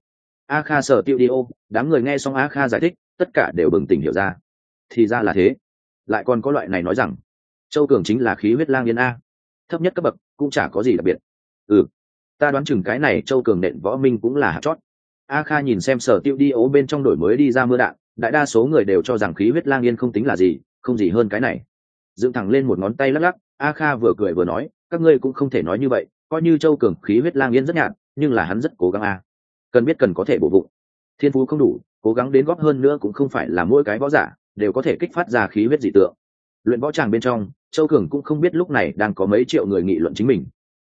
A kha sở tiêu đi ô, đám người nghe xong a kha giải thích, tất cả đều bừng tỉnh hiểu ra. Thì ra là thế. Lại còn có loại này nói rằng, châu cường chính là khí huyết lang yên a. Thấp nhất cấp bậc, cũng chả có gì đặc biệt. Ừ ta đoán chừng cái này châu cường nện võ minh cũng là hạt chót. A kha nhìn xem sở tiêu đi ố bên trong đổi mới đi ra mưa đạn, đại đa số người đều cho rằng khí huyết lang yên không tính là gì, không gì hơn cái này. Dựng thẳng lên một ngón tay lắc lắc, a kha vừa cười vừa nói các ngươi cũng không thể nói như vậy, coi như châu cường khí huyết lang yên rất nhạt, nhưng là hắn rất cố gắng a. Cần biết cần có thể bổ bụng thiên phú không đủ, cố gắng đến góp hơn nữa cũng không phải là mỗi cái võ giả đều có thể kích phát ra khí huyết dị tượng. Luyện võ tràng bên trong, châu cường cũng không biết lúc này đang có mấy triệu người nghị luận chính mình.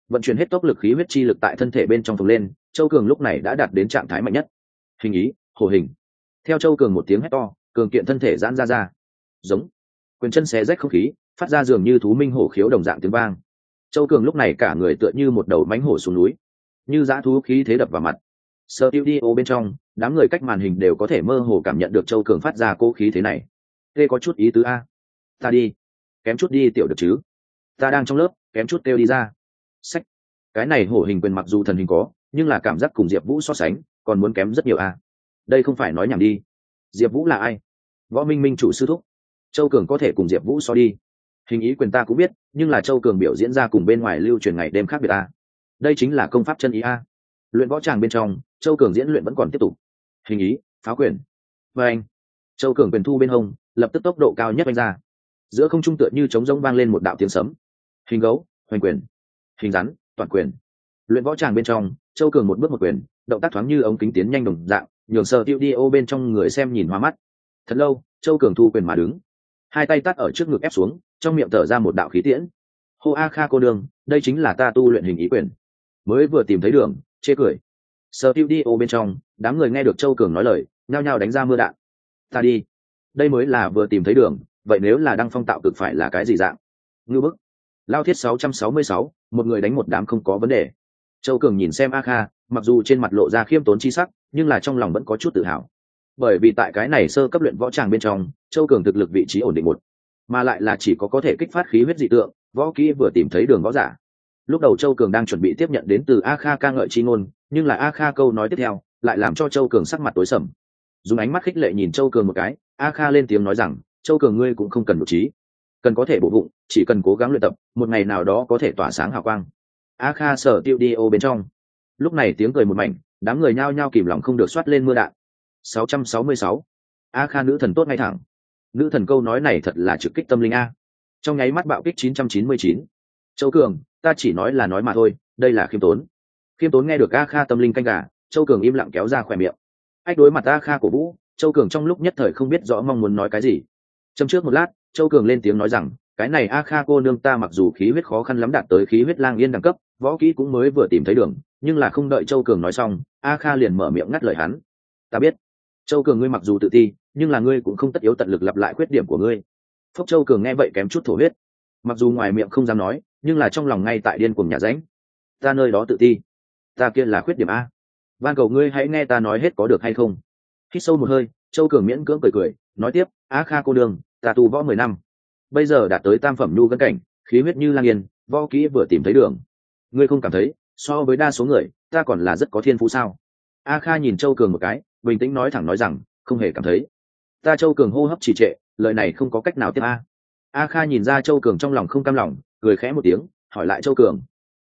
Vận chuyển hết tốc lực khí huyết chi lực tại thân thể bên trong phồng lên, châu cường lúc này đã đạt đến trạng thái mạnh nhất. Hình ý, hồ hình. Theo châu cường một tiếng hét to, cường kiện thân thể giãn ra ra. Giống. Quyền chân xé rách không khí, phát ra dường như thú minh hổ khiếu đồng dạng tiếng vang châu cường lúc này cả người tựa như một đầu mánh hổ xuống núi. Như dã thú khí thế đập vào mặt. Sơ tiêu đi ô bên trong, đám người cách màn hình đều có thể mơ hồ cảm nhận được châu cường phát ra cô khí thế này. Tê có chút ý tứ a. Ta đi. Kém chút đi tiểu được chứ? Ta đang trong lớp, kém chút kêu đi ra. Sách. Cái này hổ hình quyền mặc dù thần hình có, nhưng là cảm giác cùng diệp vũ so sánh, còn muốn kém rất nhiều a. Đây không phải nói nhảm đi. Diệp vũ là ai? Võ minh minh chủ sư thúc. Châu cường có thể cùng diệp vũ so đi hình ý quyền ta cũng biết, nhưng là châu cường biểu diễn ra cùng bên ngoài lưu truyền ngày đêm khác biệt a đây chính là công pháp chân ý a luyện võ tràng bên trong, châu cường diễn luyện vẫn còn tiếp tục. Hình ý, phá quyền. Và anh, châu cường quyền thu bên hông, lập tức tốc độ cao nhất anh ra. Giữa không trung tựa như chống rông vang lên một đạo tiếng sấm. Hình gấu, hoành quyền. Hình rắn, toàn quyền. Luyện võ tràng bên trong, châu cường một bước một quyền, động tác thoáng như ống kính tiến nhanh đồng dạng, nhường sợ tiêu đi ô bên trong người xem nhìn hoa mắt. Thật lâu, châu cường thu quyền mà đứng. Hai tay tắt ở trước ngực ép xuống trong miệng thở ra một đạo khí tiễn. Hô a kha cô đường, đây chính là ta tu luyện hình ý quyền. Mới vừa tìm thấy đường chê cười. Sờ tiêu đi ô bên trong đám người nghe được châu cường nói lời nhao nhao đánh ra mưa đạn. Ta đi. Đây mới là vừa tìm thấy đường vậy nếu là đăng phong tạo cực phải là cái gì dạng? Ngư bức. Lao thiết 666, một người đánh một đám không có vấn đề. Châu cường nhìn xem a kha mặc dù trên mặt lộ ra khiêm tốn chi sắc nhưng là trong lòng vẫn có chút tự hào. Bởi vì tại cái này sơ cấp luyện võ tràng bên trong châu cường thực lực vị trí ổn định một mà lại là chỉ có có thể kích phát khí huyết dị tượng, võ kỹ vừa tìm thấy đường võ giả. Lúc đầu châu cường đang chuẩn bị tiếp nhận đến từ a kha ca ngợi chi ngôn, nhưng là a kha câu nói tiếp theo lại làm cho châu cường sắc mặt tối sầm. Dùng ánh mắt khích lệ nhìn châu cường một cái, a kha lên tiếng nói rằng, châu cường ngươi cũng không cần một trí. Cần có thể bổ bụng, chỉ cần cố gắng luyện tập, một ngày nào đó có thể tỏa sáng hào quang. A kha sở tiêu đi ô bên trong. Lúc này tiếng cười một mảnh, đám người nhao nhao kìm lòng không được soát lên mưa đạn. 666. a kha nữ thần tốt ngay thẳng nữ thần câu nói này thật là trực kích tâm linh a. Trong nháy mắt bạo kích 999. châu cường, ta chỉ nói là nói mà thôi, đây là khiêm tốn. Khiêm tốn nghe được a kha tâm linh canh gà, châu cường im lặng kéo ra khỏe miệng. Ách đối mặt a kha của vũ, châu cường trong lúc nhất thời không biết rõ mong muốn nói cái gì. Châm trước một lát, châu cường lên tiếng nói rằng, cái này a kha cô nương ta mặc dù khí huyết khó khăn lắm đạt tới khí huyết lang yên đẳng cấp, võ kỹ cũng mới vừa tìm thấy đường, nhưng là không đợi châu cường nói xong, a kha liền mở miệng ngắt lời hắn. Ta biết. Châu cường ngươi mặc dù tự ti nhưng là ngươi cũng không tất yếu tận lực lặp lại khuyết điểm của ngươi. Phúc châu cường nghe vậy kém chút thổ huyết. Mặc dù ngoài miệng không dám nói, nhưng là trong lòng ngay tại điên cùng nhà ránh. Ta nơi đó tự ti. Ta kia là khuyết điểm a. Van cầu ngươi hãy nghe ta nói hết có được hay không. Hít sâu một hơi, châu cường miễn cưỡng cười cười, nói tiếp, á kha cô đường ta tu võ mười năm. Bây giờ đạt tới tam phẩm nhu gân cảnh, khí huyết như lang yên, võ kỹ vừa tìm thấy đường. Ngươi không cảm thấy, so với đa số người, ta còn là rất có thiên phú sao? A kha nhìn châu cường một cái, bình tĩnh nói thẳng nói rằng, không hề cảm thấy ta châu cường hô hấp trì trệ, lời này không có cách nào tiếp a. A kha nhìn ra châu cường trong lòng không cam lòng, cười khẽ một tiếng, hỏi lại châu cường.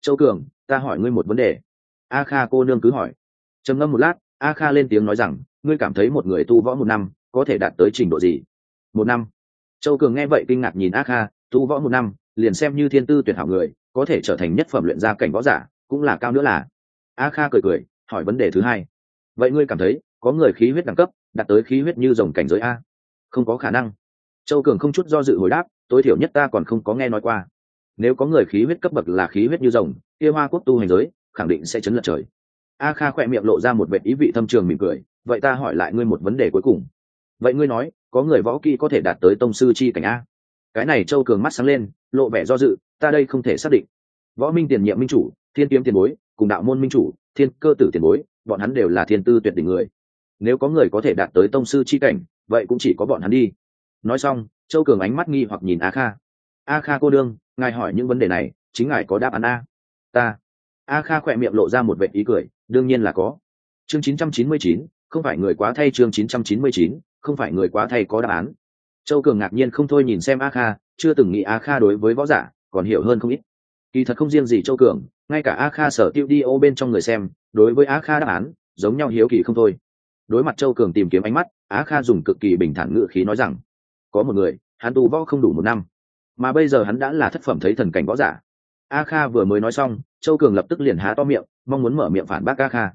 Châu cường, ta hỏi ngươi một vấn đề. A kha cô nương cứ hỏi. Trầm ngâm một lát, a kha lên tiếng nói rằng, ngươi cảm thấy một người tu võ một năm, có thể đạt tới trình độ gì? Một năm. Châu cường nghe vậy kinh ngạc nhìn a kha, tu võ một năm, liền xem như thiên tư tuyển hảo người, có thể trở thành nhất phẩm luyện gia cảnh võ giả, cũng là cao nữa là. A kha cười cười, hỏi vấn đề thứ hai. Vậy ngươi cảm thấy, có người khí huyết đẳng cấp đạt tới khí huyết như dòng cảnh giới a. Không có khả năng. Châu cường không chút do dự hồi đáp, tối thiểu nhất ta còn không có nghe nói qua. Nếu có người khí huyết cấp bậc là khí huyết như rồng, kia hoa quốc tu hành giới, khẳng định sẽ chấn lật trời. A kha khỏe miệng lộ ra một vệ ý vị thâm trường mỉm cười, vậy ta hỏi lại ngươi một vấn đề cuối cùng. Vậy ngươi nói, có người võ kỹ có thể đạt tới tông sư chi cảnh a? Cái này châu cường mắt sáng lên, lộ vẻ do dự, ta đây không thể xác định. Võ minh tiền nhiệm minh chủ, thiên kiếm tiền bối, cùng đạo môn minh chủ, thiên cơ tử tiền bối, bọn hắn đều là thiên tư tuyệt đỉnh người nếu có người có thể đạt tới tông sư chi cảnh vậy cũng chỉ có bọn hắn đi. Nói xong châu cường ánh mắt nghi hoặc nhìn a kha. A kha cô đương ngài hỏi những vấn đề này chính ngài có đáp án a? Ta. A kha khỏe miệng lộ ra một vệ ý cười đương nhiên là có. Chương 999, không phải người quá thay chương 999, không phải người quá thay có đáp án. Châu cường ngạc nhiên không thôi nhìn xem a kha chưa từng nghĩ a kha đối với võ giả còn hiểu hơn không ít. Kỳ thật không riêng gì châu cường ngay cả a kha sở tiêu đi ô bên trong người xem đối với a kha đáp án giống nhau hiếu kỳ không thôi đối mặt châu cường tìm kiếm ánh mắt, Á kha dùng cực kỳ bình thản ngự khí nói rằng, có một người, hắn tu võ không đủ một năm, mà bây giờ hắn đã là thất phẩm thấy thần cảnh võ giả. A kha vừa mới nói xong, châu cường lập tức liền há to miệng, mong muốn mở miệng phản bác a kha.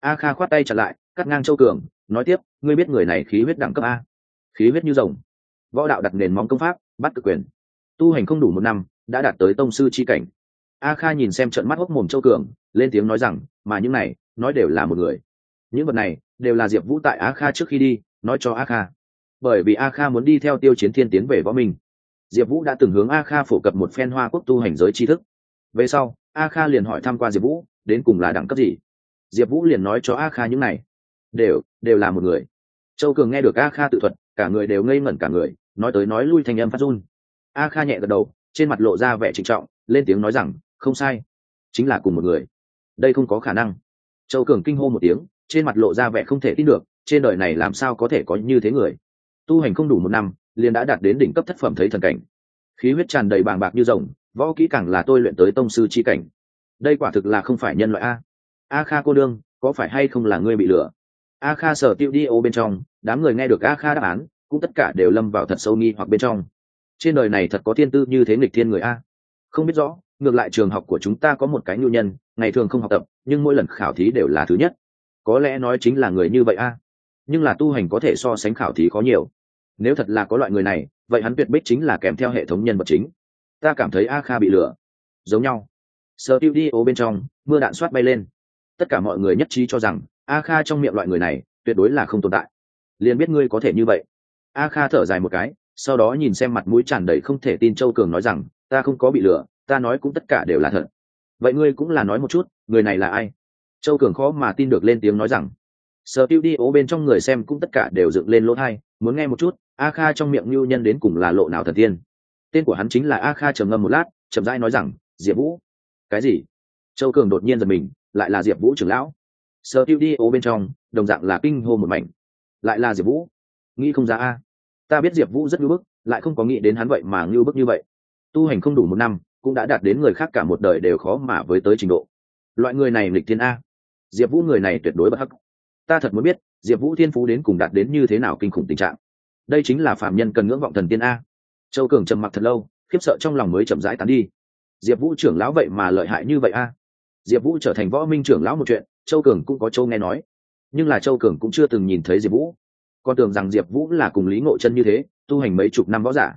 A kha khoát tay chặt lại, cắt ngang châu cường, nói tiếp, ngươi biết người này khí huyết đẳng cấp a, khí huyết như rồng, võ đạo đặt nền móng công pháp, bắt cực quyền, tu hành không đủ một năm, đã đạt tới tông sư c h i cảnh. A kha nhìn xem trận mắt hốc mồm châu cường, lên tiếng nói rằng, mà những này, nói đều là một người. Những vật này đều là diệp vũ tại a kha trước khi đi, nói cho a kha. Bởi vì a kha muốn đi theo tiêu chiến thiên tiến về võ minh. Diệp vũ đã từng hướng a kha phổ cập một phen hoa quốc tu hành giới tri thức. Về sau, a kha liền hỏi thăm qua diệp vũ, đến cùng là đẳng cấp gì? Diệp vũ liền nói cho a kha những này. Đều đều là một người. Châu cường nghe được a kha tự thuật, cả người đều ngây ngẩn cả người, nói tới nói lui thành âm phát run. A kha nhẹ gật đầu, trên mặt lộ ra vẻ trịnh trọng, lên tiếng nói rằng, không sai, chính là cùng một người. Đây không có khả năng. Châu cường kinh hô một tiếng trên mặt lộ ra vẻ không thể tin được, trên đời này làm sao có thể có như thế người? Tu hành không đủ một năm, liền đã đạt đến đỉnh cấp thất phẩm thấy thần cảnh. Khí huyết tràn đầy bàng bạc như rồng, võ kỹ càng là tôi luyện tới tông sư chi cảnh. Đây quả thực là không phải nhân loại a. A kha cô đương, có phải hay không là ngươi bị lừa? A kha sở tiêu đi ô bên trong, đám người nghe được a kha đáp án, cũng tất cả đều lâm vào thật sâu nghi hoặc bên trong. Trên đời này thật có thiên tư như thế nghịch thiên người a. Không biết rõ, ngược lại trường học của chúng ta có một cái nhu nhân, ngày thường không học tập, nhưng mỗi lần khảo thí đều là thứ nhất có lẽ nói chính là người như vậy a. Nhưng là tu hành có thể so sánh khảo thí có nhiều. Nếu thật là có loại người này, vậy hắn tuyệt bích chính là kèm theo hệ thống nhân vật chính. Ta cảm thấy a kha bị lừa. Giống nhau. Sơ tiêu đi ô bên trong, mưa đạn soát bay lên. Tất cả mọi người nhất trí cho rằng, a kha trong miệng loại người này, tuyệt đối là không tồn tại. Liền biết ngươi có thể như vậy. A kha thở dài một cái, sau đó nhìn xem mặt mũi tràn đầy không thể tin châu cường nói rằng, ta không có bị lừa, ta nói cũng tất cả đều là thật. Vậy ngươi cũng là nói một chút, người này là ai? Châu cường khó mà tin được lên tiếng nói rằng, sở tiêu đi, ố bên trong người xem cũng tất cả đều dựng lên lỗ thai, muốn nghe một chút, a kha trong miệng lưu nhân đến cùng là lộ nào thần tiên? Tên của hắn chính là a kha trầm ngâm một lát, chậm rãi nói rằng, diệp vũ. Cái gì? Châu cường đột nhiên giật mình, lại là diệp vũ trưởng lão. Sở tiêu đi, ố bên trong, đồng dạng là kinh hô một mảnh. Lại là diệp vũ? Nghĩ không ra a. Ta biết diệp vũ rất ngưỡng bức, lại không có nghĩ đến hắn vậy mà ngưỡng bức như vậy. Tu hành không đủ một năm, cũng đã đạt đến người khác cả một đời đều khó mà với tới trình độ. Loại người này lịch thiên a diệp vũ người này tuyệt đối bất hắc. Ta thật muốn biết, diệp vũ thiên phú đến cùng đạt đến như thế nào kinh khủng tình trạng. Đây chính là phạm nhân cần ngưỡng vọng thần tiên a. Châu cường trầm mặc thật lâu, khiếp sợ trong lòng mới chậm rãi tán đi. Diệp vũ trưởng lão vậy mà lợi hại như vậy a. Diệp vũ trở thành võ minh trưởng lão một chuyện, châu cường cũng có châu nghe nói. Nhưng là châu cường cũng chưa từng nhìn thấy diệp vũ. Con tưởng rằng diệp vũ là cùng lý ngộ chân như thế, tu hành mấy chục năm võ giả.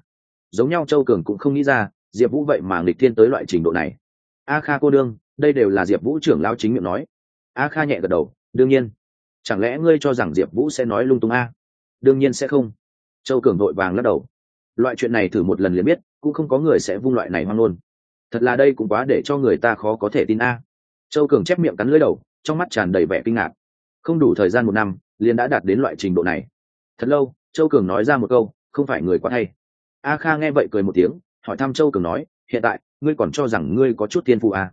Giống nhau châu cường cũng không nghĩ ra, diệp vũ vậy mà nghịch thiên tới loại trình độ này. A kha cô đương, đây đều là diệp vũ trưởng lao chính miệng nói a kha nhẹ gật đầu, đương nhiên. Chẳng lẽ ngươi cho rằng diệp vũ sẽ nói lung tung a? Đương nhiên sẽ không. Châu cường vội vàng lắc đầu. Loại chuyện này thử một lần liền biết, cũng không có người sẽ vung loại này hoang luôn thật là đây cũng quá để cho người ta khó có thể tin a. Châu cường chép miệng cắn lưỡi đầu, trong mắt tràn đầy vẻ kinh ngạc. Không đủ thời gian một năm, liền đã đạt đến loại trình độ này. Thật lâu, châu cường nói ra một câu, không phải người quá hay. A kha nghe vậy cười một tiếng, hỏi thăm châu cường nói, hiện tại, ngươi còn cho rằng ngươi có chút thiên phụ à?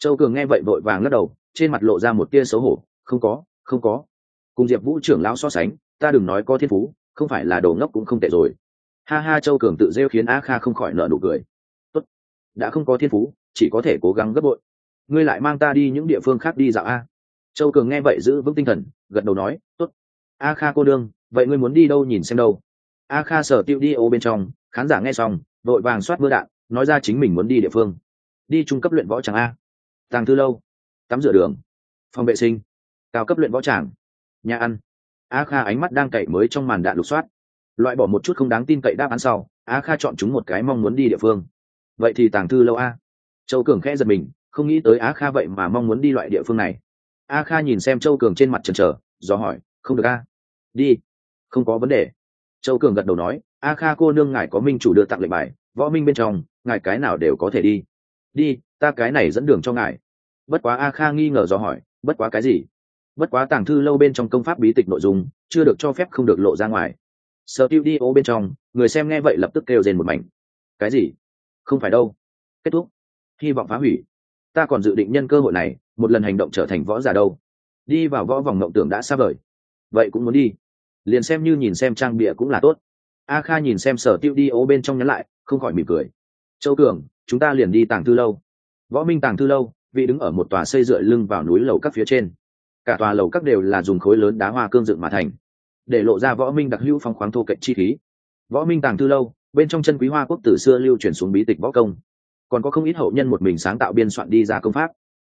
Châu cường nghe vậy vội vàng lắc đầu, trên mặt lộ ra một tia xấu hổ, không có không có. Cùng diệp vũ trưởng lão so sánh, ta đừng nói có thiên phú, không phải là đồ ngốc cũng không tệ rồi. Ha ha, châu cường tự rêu khiến a kha không khỏi nợ nụ cười. Tốt. đã không có thiên phú, chỉ có thể cố gắng gấp bội. Ngươi lại mang ta đi những địa phương khác đi dạo a. Châu cường nghe vậy giữ vững tinh thần, gật đầu nói, Tốt. a kha cô đương, vậy ngươi muốn đi đâu nhìn xem đâu. A kha sở tiêu đi ô bên trong, khán giả nghe xong, vội vàng soát mưa đạn, nói ra chính mình muốn đi địa phương. Đi trung cấp luyện võ chẳng a? Tàng thư lâu, tắm rửa đường, phòng vệ sinh, cao cấp luyện võ tràng, nhà ăn. A kha ánh mắt đang cậy mới trong màn đạn lục soát. Loại bỏ một chút không đáng tin cậy đáp án sau, a kha chọn chúng một cái mong muốn đi địa phương. Vậy thì tàng thư lâu a. Châu cường khẽ giật mình, không nghĩ tới a kha vậy mà mong muốn đi loại địa phương này. A kha nhìn xem châu cường trên mặt trần trờ, do hỏi, không được a. Đi. Không có vấn đề. Châu cường gật đầu nói, a kha cô nương ngài có minh chủ đưa tặng lệnh bài, võ minh bên trong, ngài cái nào đều có thể đi. Đi ta cái này dẫn đường cho ngài. Bất quá a kha nghi ngờ do hỏi, bất quá cái gì? Bất quá tàng thư lâu bên trong công pháp bí tịch nội dung, chưa được cho phép không được lộ ra ngoài. Sở tiêu đi ô bên trong, người xem nghe vậy lập tức kêu rền một mảnh. Cái gì? Không phải đâu. Kết thúc. Hy vọng phá hủy. Ta còn dự định nhân cơ hội này, một lần hành động trở thành võ giả đâu. Đi vào võ vòng mộng tưởng đã xa vời. Vậy cũng muốn đi. Liền xem như nhìn xem trang bịa cũng là tốt. A kha nhìn xem sở tiêu đi ố bên trong nhắn lại, không khỏi mỉm cười. Châu cường, chúng ta liền đi tàng thư lâu võ minh tàng thư lâu, vị đứng ở một tòa xây dựa lưng vào núi lầu các phía trên. Cả tòa lầu các đều là dùng khối lớn đá hoa cương dựng mà thành, để lộ ra võ minh đặc hữu phong khoáng thô cạnh chi khí. Võ minh tàng thư lâu, bên trong chân quý hoa quốc từ xưa lưu truyền xuống bí tịch võ công. Còn có không ít hậu nhân một mình sáng tạo biên soạn đi ra công pháp,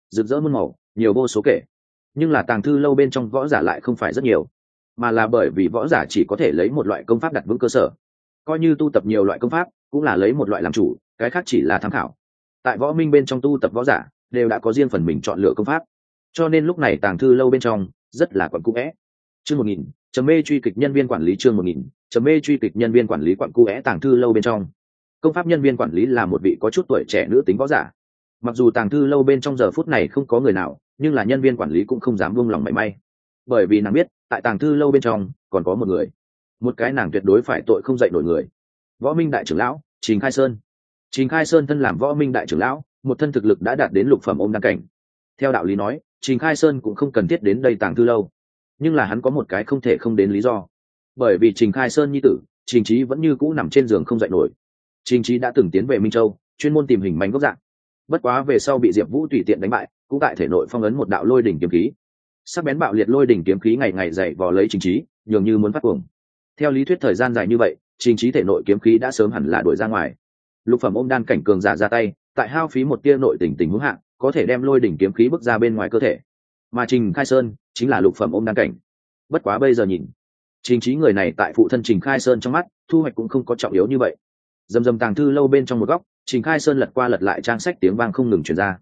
rực rỡ muôn màu, nhiều vô số kể. Nhưng là tàng thư lâu bên trong võ giả lại không phải rất nhiều, mà là bởi vì võ giả chỉ có thể lấy một loại công pháp đặt vững cơ sở. Coi như tu tập nhiều loại công pháp, cũng là lấy một loại làm chủ, cái khác chỉ là tham khảo tại võ minh bên trong tu tập võ giả, đều đã có riêng phần mình chọn lựa công pháp. Cho nên lúc này tàng thư lâu bên trong, rất là quận cũ vẽ. Chương một nghìn chấm mê truy kịch nhân viên quản lý chương một nghìn chấm mê truy kịch nhân viên quản lý quận cũ vẽ tàng thư lâu bên trong. Công pháp nhân viên quản lý là một vị có chút tuổi trẻ nữ tính võ giả. Mặc dù tàng thư lâu bên trong giờ phút này không có người nào, nhưng là nhân viên quản lý cũng không dám buông lòng mảy may. Bởi vì nàng biết, tại tàng thư lâu bên trong, còn có một người. Một cái nàng tuyệt đối phải tội không dạy nổi người. Võ minh đại trưởng lão, trình khai sơn trình khai sơn thân làm võ minh đại trưởng lão một thân thực lực đã đạt đến lục phẩm ôm đan cảnh. Theo đạo lý nói trình khai sơn cũng không cần thiết đến đây tàng thư lâu. Nhưng là hắn có một cái không thể không đến lý do. Bởi vì trình khai sơn nhi tử trình Chí vẫn như cũ nằm trên giường không dậy nổi. Trình Chí đã từng tiến về minh châu chuyên môn tìm hình manh gốc dạng. Bất quá về sau bị diệp vũ tùy tiện đánh bại cũng tại thể nội phong ấn một đạo lôi đỉnh kiếm khí. Sắc bén bạo liệt lôi đỉnh kiếm khí ngày ngày dậy vò lấy trình Chí, dường như muốn phát cuồng. Theo lý thuyết thời gian dài như vậy trình Chí thể nội kiếm khí đã sớm hẳn là đuổi ra ngoài lục phẩm ôm đan cảnh cường giả ra tay, tại hao phí một tia nội tình tình hữu hạng có thể đem lôi đỉnh kiếm khí bước ra bên ngoài cơ thể. Mà trình khai sơn chính là lục phẩm ôm đan cảnh. Bất quá bây giờ nhìn, trình trí người này tại phụ thân trình khai sơn trong mắt, thu hoạch cũng không có trọng yếu như vậy. Dầm dầm tàng thư lâu bên trong một góc, trình khai sơn lật qua lật lại trang sách tiếng vang không ngừng chuyển ra.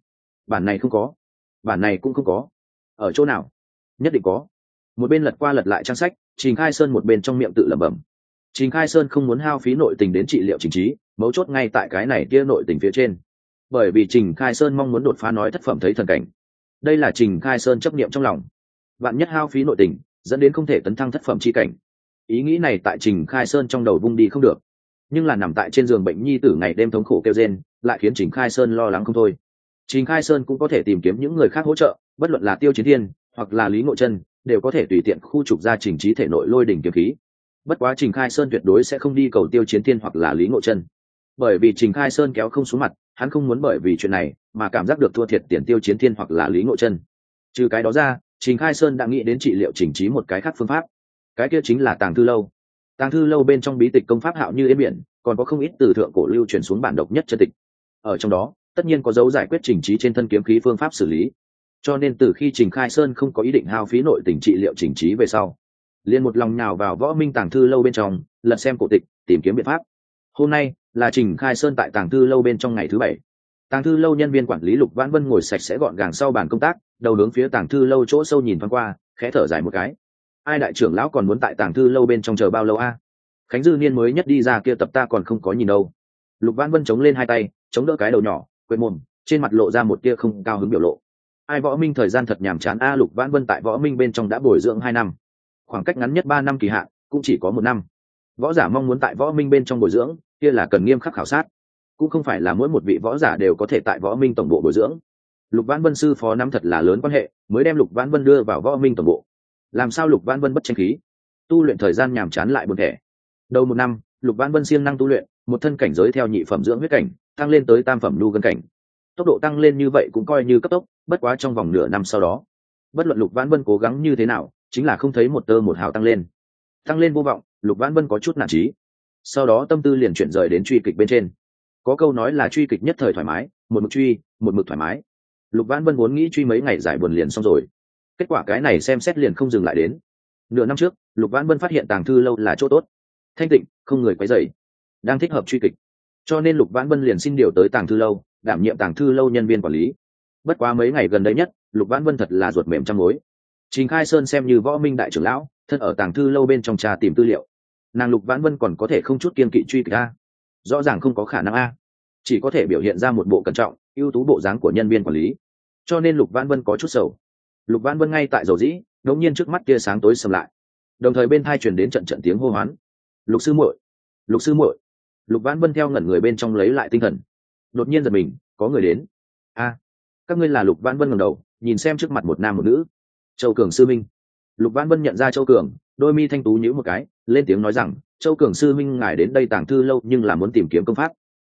Bản này không có. Bản này cũng không có. Ở chỗ nào? Nhất định có. Một bên lật qua lật lại trang sách, trình khai sơn một bên trong miệng tự lẩm bẩm trình khai sơn không muốn hao phí nội tình đến trị liệu trình trí, mấu chốt ngay tại cái này kia nội tình phía trên. Bởi vì trình khai sơn mong muốn đột phá nói thất phẩm thấy thần cảnh. Đây là trình khai sơn chấp niệm trong lòng. Bạn nhất hao phí nội tình, dẫn đến không thể tấn thăng thất phẩm chi cảnh. Ý nghĩ này tại trình khai sơn trong đầu vung đi không được. Nhưng là nằm tại trên giường bệnh nhi tử ngày đêm thống khổ kêu rên, lại khiến trình khai sơn lo lắng không thôi. Trình khai sơn cũng có thể tìm kiếm những người khác hỗ trợ, bất luận là tiêu chiến thiên hoặc là lý ngộ chân, đều có thể tùy tiện khu trục ra trình trí thể nội lôi đỉnh kiếm khí bất quá trình khai sơn tuyệt đối sẽ không đi cầu tiêu chiến thiên hoặc là lý ngộ chân. Bởi vì trình khai sơn kéo không xuống mặt, hắn không muốn bởi vì chuyện này mà cảm giác được thua thiệt tiền tiêu chiến thiên hoặc là lý ngộ chân. Trừ cái đó ra, trình khai sơn đã nghĩ đến trị liệu trình trí một cái khác phương pháp. Cái kia chính là tàng thư lâu. Tàng thư lâu bên trong bí tịch công pháp hạo như yên biển, còn có không ít từ thượng cổ lưu truyền xuống bản độc nhất chân tịch. Ở trong đó, tất nhiên có dấu giải quyết trình trí trên thân kiếm khí phương pháp xử lý. Cho nên từ khi trình khai sơn không có ý định hao phí nội tình trị liệu trình trí về sau liền một lòng nhào vào võ minh tàng thư lâu bên trong, lật xem cổ tịch, tìm kiếm biện pháp. Hôm nay là trình khai sơn tại tàng thư lâu bên trong ngày thứ bảy. Tàng thư lâu nhân viên quản lý lục vãn vân ngồi sạch sẽ gọn gàng sau bàn công tác, đầu hướng phía tàng thư lâu chỗ sâu nhìn thoáng qua, khẽ thở dài một cái. Ai đại trưởng lão còn muốn tại tàng thư lâu bên trong chờ bao lâu a? Khánh dư niên mới nhất đi ra kia tập ta còn không có nhìn đâu. Lục vãn vân chống lên hai tay, chống đỡ cái đầu nhỏ quên mồm, trên mặt lộ ra một tia không cao hứng biểu lộ. Ai võ minh thời gian thật nhàm chán a, lục vãn vân tại võ minh bên trong đã bồi dưỡng hai năm khoảng cách ngắn nhất ba năm kỳ hạn, cũng chỉ có một năm. Võ giả mong muốn tại võ minh bên trong bồi dưỡng, kia là cần nghiêm khắc khảo sát. Cũng không phải là mỗi một vị võ giả đều có thể tại võ minh tổng bộ bồi dưỡng. Lục vãn vân sư phó năm thật là lớn quan hệ, mới đem lục vãn vân đưa vào võ minh tổng bộ. Làm sao lục vãn vân bất tranh khí? Tu luyện thời gian nhàm chán lại buồn thẻ. Đầu một năm, lục vãn vân siêng năng tu luyện, một thân cảnh giới theo nhị phẩm dưỡng huyết cảnh, tăng lên tới tam phẩm lưu gân cảnh. Tốc độ tăng lên như vậy cũng coi như cấp tốc, bất quá trong vòng nửa năm sau đó. Bất luận lục vãn vân cố gắng như thế nào chính là không thấy một tơ một hào tăng lên. Tăng lên vô vọng, lục vãn vân có chút nản trí. Sau đó tâm tư liền chuyển rời đến truy kịch bên trên. Có câu nói là truy kịch nhất thời thoải mái, một mực truy, một mực thoải mái. Lục vãn vân vốn nghĩ truy mấy ngày giải buồn liền xong rồi. Kết quả cái này xem xét liền không dừng lại đến. Nửa năm trước, lục vãn vân phát hiện tàng thư lâu là chỗ tốt. Thanh tịnh, không người quấy dày đang thích hợp truy kịch. Cho nên lục vãn vân liền xin điều tới tàng thư lâu, đảm nhiệm tàng thư lâu nhân viên quản lý. Bất quá mấy ngày gần đây nhất, lục vãn vân thật là ruột mềm trong mối trình khai sơn xem như võ minh đại trưởng lão, thân ở tàng thư lâu bên trong trà tìm tư liệu. Nàng lục vãn vân còn có thể không chút kiên kỵ truy kịch a. Rõ ràng không có khả năng a. Chỉ có thể biểu hiện ra một bộ cẩn trọng, ưu tú bộ dáng của nhân viên quản lý. Cho nên lục vãn vân có chút sầu. Lục vãn vân ngay tại dầu dĩ đột nhiên trước mắt kia sáng tối sầm lại. Đồng thời bên thai truyền đến trận trận tiếng hô hoán. Lục sư muội, lục sư muội. Lục vãn vân theo ngẩn người bên trong lấy lại tinh thần. Đột nhiên giật mình, có người đến. A, các ngươi là lục vãn vân ngầm đầu, nhìn xem trước mặt một nam một nữ châu cường sư minh. Lục văn vân nhận ra châu cường, đôi mi thanh tú nhữ một cái, lên tiếng nói rằng, châu cường sư minh ngài đến đây tàng thư lâu nhưng là muốn tìm kiếm công pháp.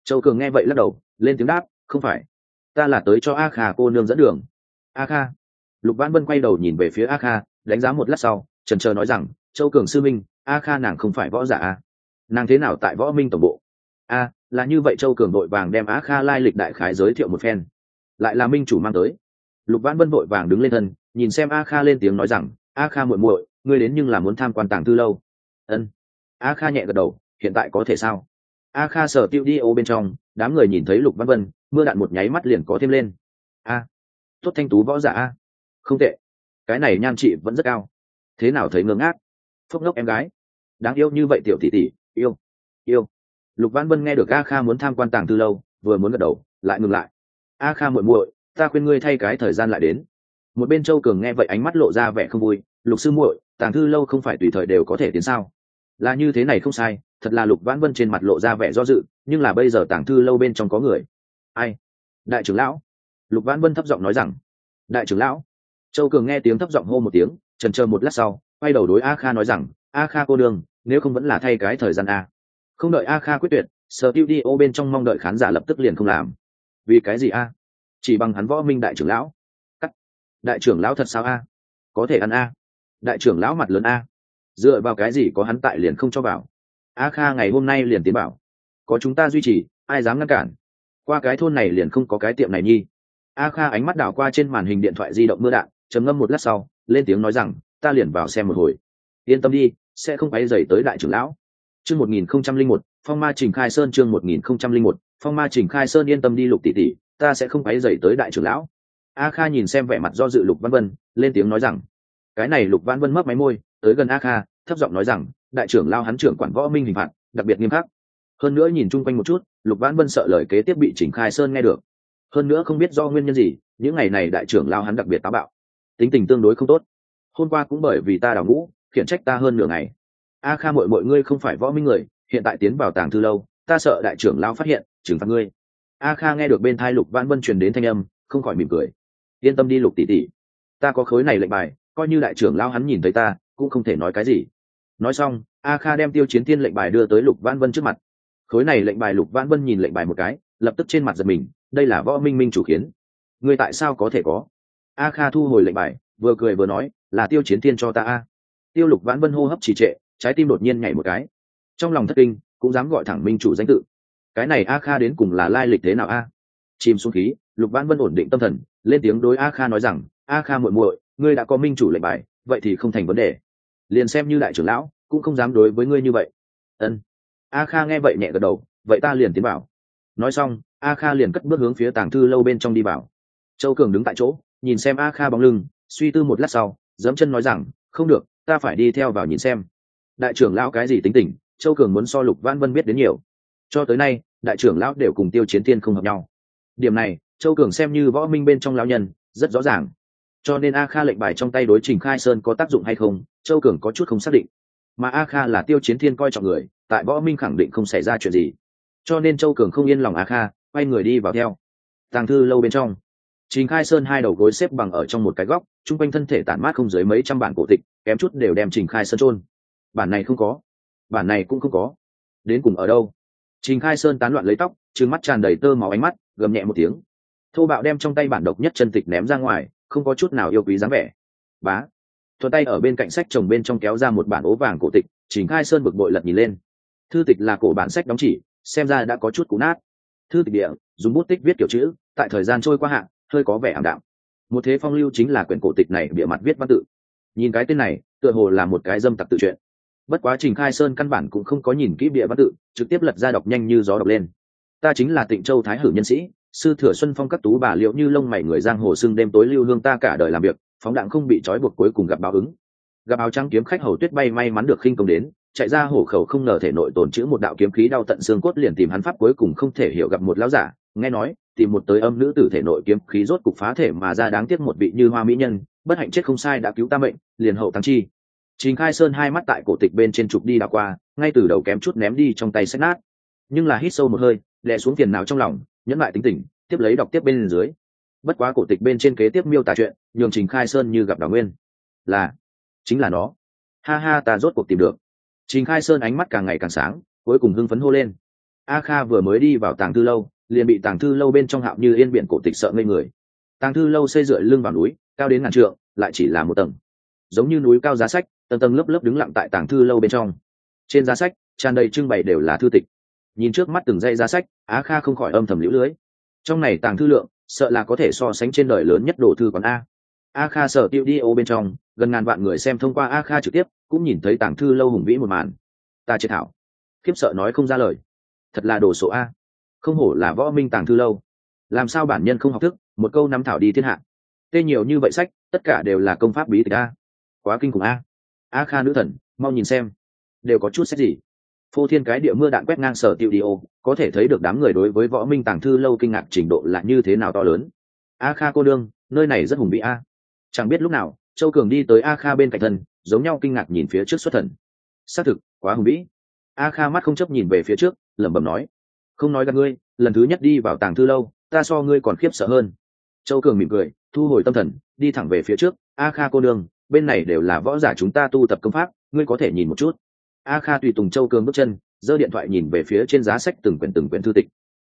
Châu cường nghe vậy lắc đầu, lên tiếng đáp, không phải, ta là tới cho a kha cô nương dẫn đường. A kha? Lục văn vân quay đầu nhìn về phía a kha, đánh giá một lát sau, trần trờ nói rằng, châu cường sư minh, a kha nàng không phải võ giả a nàng thế nào tại võ minh tổng bộ? A, là như vậy châu cường đội vàng đem a kha lai lịch đại khái giới thiệu một phen, lại là minh chủ mang tới. Lục văn vân vội vàng đứng lên thân nhìn xem a kha lên tiếng nói rằng, a kha muội muội, ngươi đến nhưng là muốn tham quan tàng tư lâu. Ân. A kha nhẹ gật đầu, hiện tại có thể sao? A kha sở tiêu đi ô bên trong, đám người nhìn thấy lục văn vân, mưa đạn một nháy mắt liền có thêm lên. A, tốt thanh tú võ giả a. Không tệ. Cái này nhan chị vẫn rất cao. Thế nào thấy ngơ ngác? Phốc ngốc em gái. Đáng yêu như vậy tiểu tỷ tỷ, yêu yêu. Lục văn vân nghe được a kha muốn tham quan tàng tư lâu, vừa muốn gật đầu, lại ngừng lại. A kha muội muội, ta khuyên ngươi thay cái thời gian lại đến một bên châu cường nghe vậy ánh mắt lộ ra vẻ không vui, lục sư muội, tàng thư lâu không phải tùy thời đều có thể tiến sao? Là như thế này không sai, thật là lục vãn vân trên mặt lộ ra vẻ do dự, nhưng là bây giờ tàng thư lâu bên trong có người. Ai? Đại trưởng lão. Lục vãn vân thấp giọng nói rằng. Đại trưởng lão. Châu cường nghe tiếng thấp giọng hô một tiếng, trần chờ một lát sau, quay đầu đối a kha nói rằng, a kha cô đương nếu không vẫn là thay cái thời gian a. Không đợi a kha quyết tuyệt, sở tiêu đi ô bên trong mong đợi khán giả lập tức liền không làm. Vì cái gì a? Chỉ bằng hắn võ minh đại trưởng lão đại trưởng lão thật sao a? Có thể ăn a. Đại trưởng lão mặt lớn a. Dựa vào cái gì có hắn tại liền không cho vào? A kha ngày hôm nay liền tiến bảo. Có chúng ta duy trì, ai dám ngăn cản? Qua cái thôn này liền không có cái tiệm này nhi. A kha ánh mắt đảo qua trên màn hình điện thoại di động mưa đạn, trầm ngâm một lát sau, lên tiếng nói rằng, ta liền vào xem một hồi. Yên tâm đi, sẽ không phải dày tới đại trưởng lão. Chương một nghìn không trăm linh một, phong ma trình khai sơn chương một nghìn không trăm linh một, phong ma trình khai sơn yên tâm đi lục tỷ tỷ, ta sẽ không phải dày tới đại trưởng lão a kha nhìn xem vẻ mặt do dự lục văn vân, lên tiếng nói rằng, cái này lục văn vân mấp máy môi, tới gần a kha, thấp giọng nói rằng, đại trưởng lao hắn trưởng quản võ minh hình phạt, đặc biệt nghiêm khắc. Hơn nữa nhìn chung quanh một chút, lục văn vân sợ lời kế tiếp bị chỉnh khai sơn nghe được. Hơn nữa không biết do nguyên nhân gì, những ngày này đại trưởng lao hắn đặc biệt táo bạo. Tính tình tương đối không tốt. Hôm qua cũng bởi vì ta đào ngũ, khiển trách ta hơn nửa ngày. A kha mọi mọi ngươi không phải võ minh người, hiện tại tiến vào tàng thư lâu, ta sợ đại trưởng lao phát hiện, trừng phạt ngươi. A kha nghe được bên thai lục văn vân truyền đến thanh âm, không khỏi mỉm cười yên tâm đi lục tỷ tỷ. Ta có khối này lệnh bài, coi như đại trưởng lao hắn nhìn thấy ta, cũng không thể nói cái gì. Nói xong, a kha đem tiêu chiến thiên lệnh bài đưa tới lục văn vân trước mặt. Khối này lệnh bài, lục văn vân nhìn lệnh bài một cái, lập tức trên mặt giật mình, đây là võ minh minh chủ khiến người tại sao có thể có? A kha thu hồi lệnh bài, vừa cười vừa nói, là tiêu chiến thiên cho ta a. Tiêu lục vãn vân hô hấp trì trệ, trái tim đột nhiên nhảy một cái. Trong lòng thất kinh, cũng dám gọi thẳng minh chủ danh tự. Cái này a kha đến cùng là lai lịch thế nào a? Chìm xuống khí, lục vãn vân ổn định tâm thần lên tiếng đối a kha nói rằng, a kha muội muội, ngươi đã có minh chủ lệnh bài, vậy thì không thành vấn đề. Liền xem như đại trưởng lão, cũng không dám đối với ngươi như vậy. Ân. A kha nghe vậy nhẹ gật đầu, vậy ta liền tiến vào. Nói xong, a kha liền cất bước hướng phía tàng thư lâu bên trong đi vào. Châu cường đứng tại chỗ, nhìn xem a kha bóng lưng, suy tư một lát sau dẫm chân nói rằng, không được, ta phải đi theo vào nhìn xem. Đại trưởng lão cái gì tính tình, châu cường muốn so lục văn vân biết đến nhiều. Cho tới nay, đại trưởng lão đều cùng tiêu chiến thiên không hợp nhau. Điểm này châu cường xem như võ minh bên trong lão nhân, rất rõ ràng. Cho nên a kha lệnh bài trong tay đối trình khai sơn có tác dụng hay không, châu cường có chút không xác định. Mà a kha là tiêu chiến thiên coi trọng người, tại võ minh khẳng định không xảy ra chuyện gì. Cho nên châu cường không yên lòng a kha, quay người đi vào theo. Tàng thư lâu bên trong. Trình khai sơn hai đầu gối xếp bằng ở trong một cái góc, chung quanh thân thể tản mát không dưới mấy trăm bản cổ tịch, kém chút đều đem trình khai sơn trôn bản này không có. Bản này cũng không có. Đến cùng ở đâu? Trình khai sơn tán loạn lấy tóc, trừng mắt tràn đầy tơ máu ánh mắt, gầm nhẹ một tiếng thô bạo đem trong tay bản độc nhất chân tịch ném ra ngoài, không có chút nào yêu quý dáng vẻ. Bá. Thuận tay ở bên cạnh sách chồng bên trong kéo ra một bản ố vàng cổ tịch, Chỉnh khai sơn bực bội lật nhìn lên. Thư tịch là cổ bản sách đóng chỉ, xem ra đã có chút cũ nát. Thư tịch địa, dùng bút tích viết kiểu chữ, tại thời gian trôi qua hạn hơi có vẻ ảm đạm. Một thế phong lưu chính là quyển cổ tịch này bịa mặt viết văn tự. Nhìn cái tên này, tựa hồ là một cái dâm tặc tự truyện. Bất quá trình khai sơn căn bản cũng không có nhìn kỹ bịa văn tự, trực tiếp lật ra đọc nhanh như gió đọc lên. Ta chính là tịnh châu thái hử nhân sĩ sư thừa xuân phong các tú bà liệu như lông mày người giang hồ sưng đêm tối lưu hương ta cả đời làm việc, phóng đạn không bị trói buộc cuối cùng gặp báo ứng. Gặp áo trắng kiếm khách hầu tuyết bay may mắn được khinh công đến, chạy ra hổ khẩu không ngờ thể nội tồn chữ một đạo kiếm khí đau tận xương cốt liền tìm hắn pháp cuối cùng không thể hiểu gặp một lão giả, nghe nói, tìm một tới âm nữ tử thể nội kiếm khí rốt cục phá thể mà ra đáng tiếc một vị như hoa mỹ nhân, bất hạnh chết không sai đã cứu ta mệnh, liền hậu thắng chi. Trình khai sơn hai mắt tại cổ tịch bên trên trục đi đảo qua, ngay từ đầu kém chút ném đi trong tay sách nát. Nhưng là hít sâu một hơi lẹ xuống tiền nào trong lòng nhẫn lại tính tình, tiếp lấy đọc tiếp bên dưới. Bất quá cổ tịch bên trên kế tiếp miêu tả chuyện, nhường trình khai sơn như gặp đào nguyên. Là, chính là nó. Ha ha, ta rốt cuộc tìm được. Trình khai sơn ánh mắt càng ngày càng sáng, cuối cùng hưng phấn hô lên. A kha vừa mới đi vào tàng thư lâu, liền bị tàng thư lâu bên trong hạo như yên biển cổ tịch sợ ngây người. Tàng thư lâu xây dựa lưng vào núi, cao đến ngàn trượng, lại chỉ là một tầng. Giống như núi cao giá sách, tầng tầng lớp lớp đứng lặng tại tàng thư lâu bên trong. Trên giá sách, tràn đầy trưng bày đều là thư tịch nhìn trước mắt từng dây giá sách, á kha không khỏi âm thầm lũ lưới. Trong này tàng thư lượng, sợ là có thể so sánh trên đời lớn nhất đồ thư còn a. A kha sở tiêu đi ô bên trong, gần ngàn vạn người xem thông qua a kha trực tiếp, cũng nhìn thấy tàng thư lâu hùng vĩ một màn. Ta chế thảo. Khiếp sợ nói không ra lời. Thật là đồ số a. Không hổ là võ minh tàng thư lâu. Làm sao bản nhân không học thức, một câu nắm thảo đi thiên hạ. Tên nhiều như vậy sách, tất cả đều là công pháp bí tịch a. Quá kinh khủng a. A kha nữ thần, mau nhìn xem. Đều có chút sách gì? Phô thiên cái địa mưa đạn quét ngang sở tiêu đi ô, có thể thấy được đám người đối với võ minh tàng thư lâu kinh ngạc trình độ là như thế nào to lớn. A kha cô đương nơi này rất hùng vĩ a. Chẳng biết lúc nào, châu cường đi tới a kha bên cạnh thân, giống nhau kinh ngạc nhìn phía trước xuất thần. Xác thực, quá hùng vĩ. A kha mắt không chấp nhìn về phía trước, lẩm bẩm nói, không nói gặp ngươi, lần thứ nhất đi vào tàng thư lâu, ta so ngươi còn khiếp sợ hơn. Châu cường mỉm cười, thu hồi tâm thần, đi thẳng về phía trước. A kha cô đương bên này đều là võ giả chúng ta tu tập công pháp, ngươi có thể nhìn một chút a kha tùy tùng châu cường bước chân, giơ điện thoại nhìn về phía trên giá sách từng quyển từng quyển thư tịch.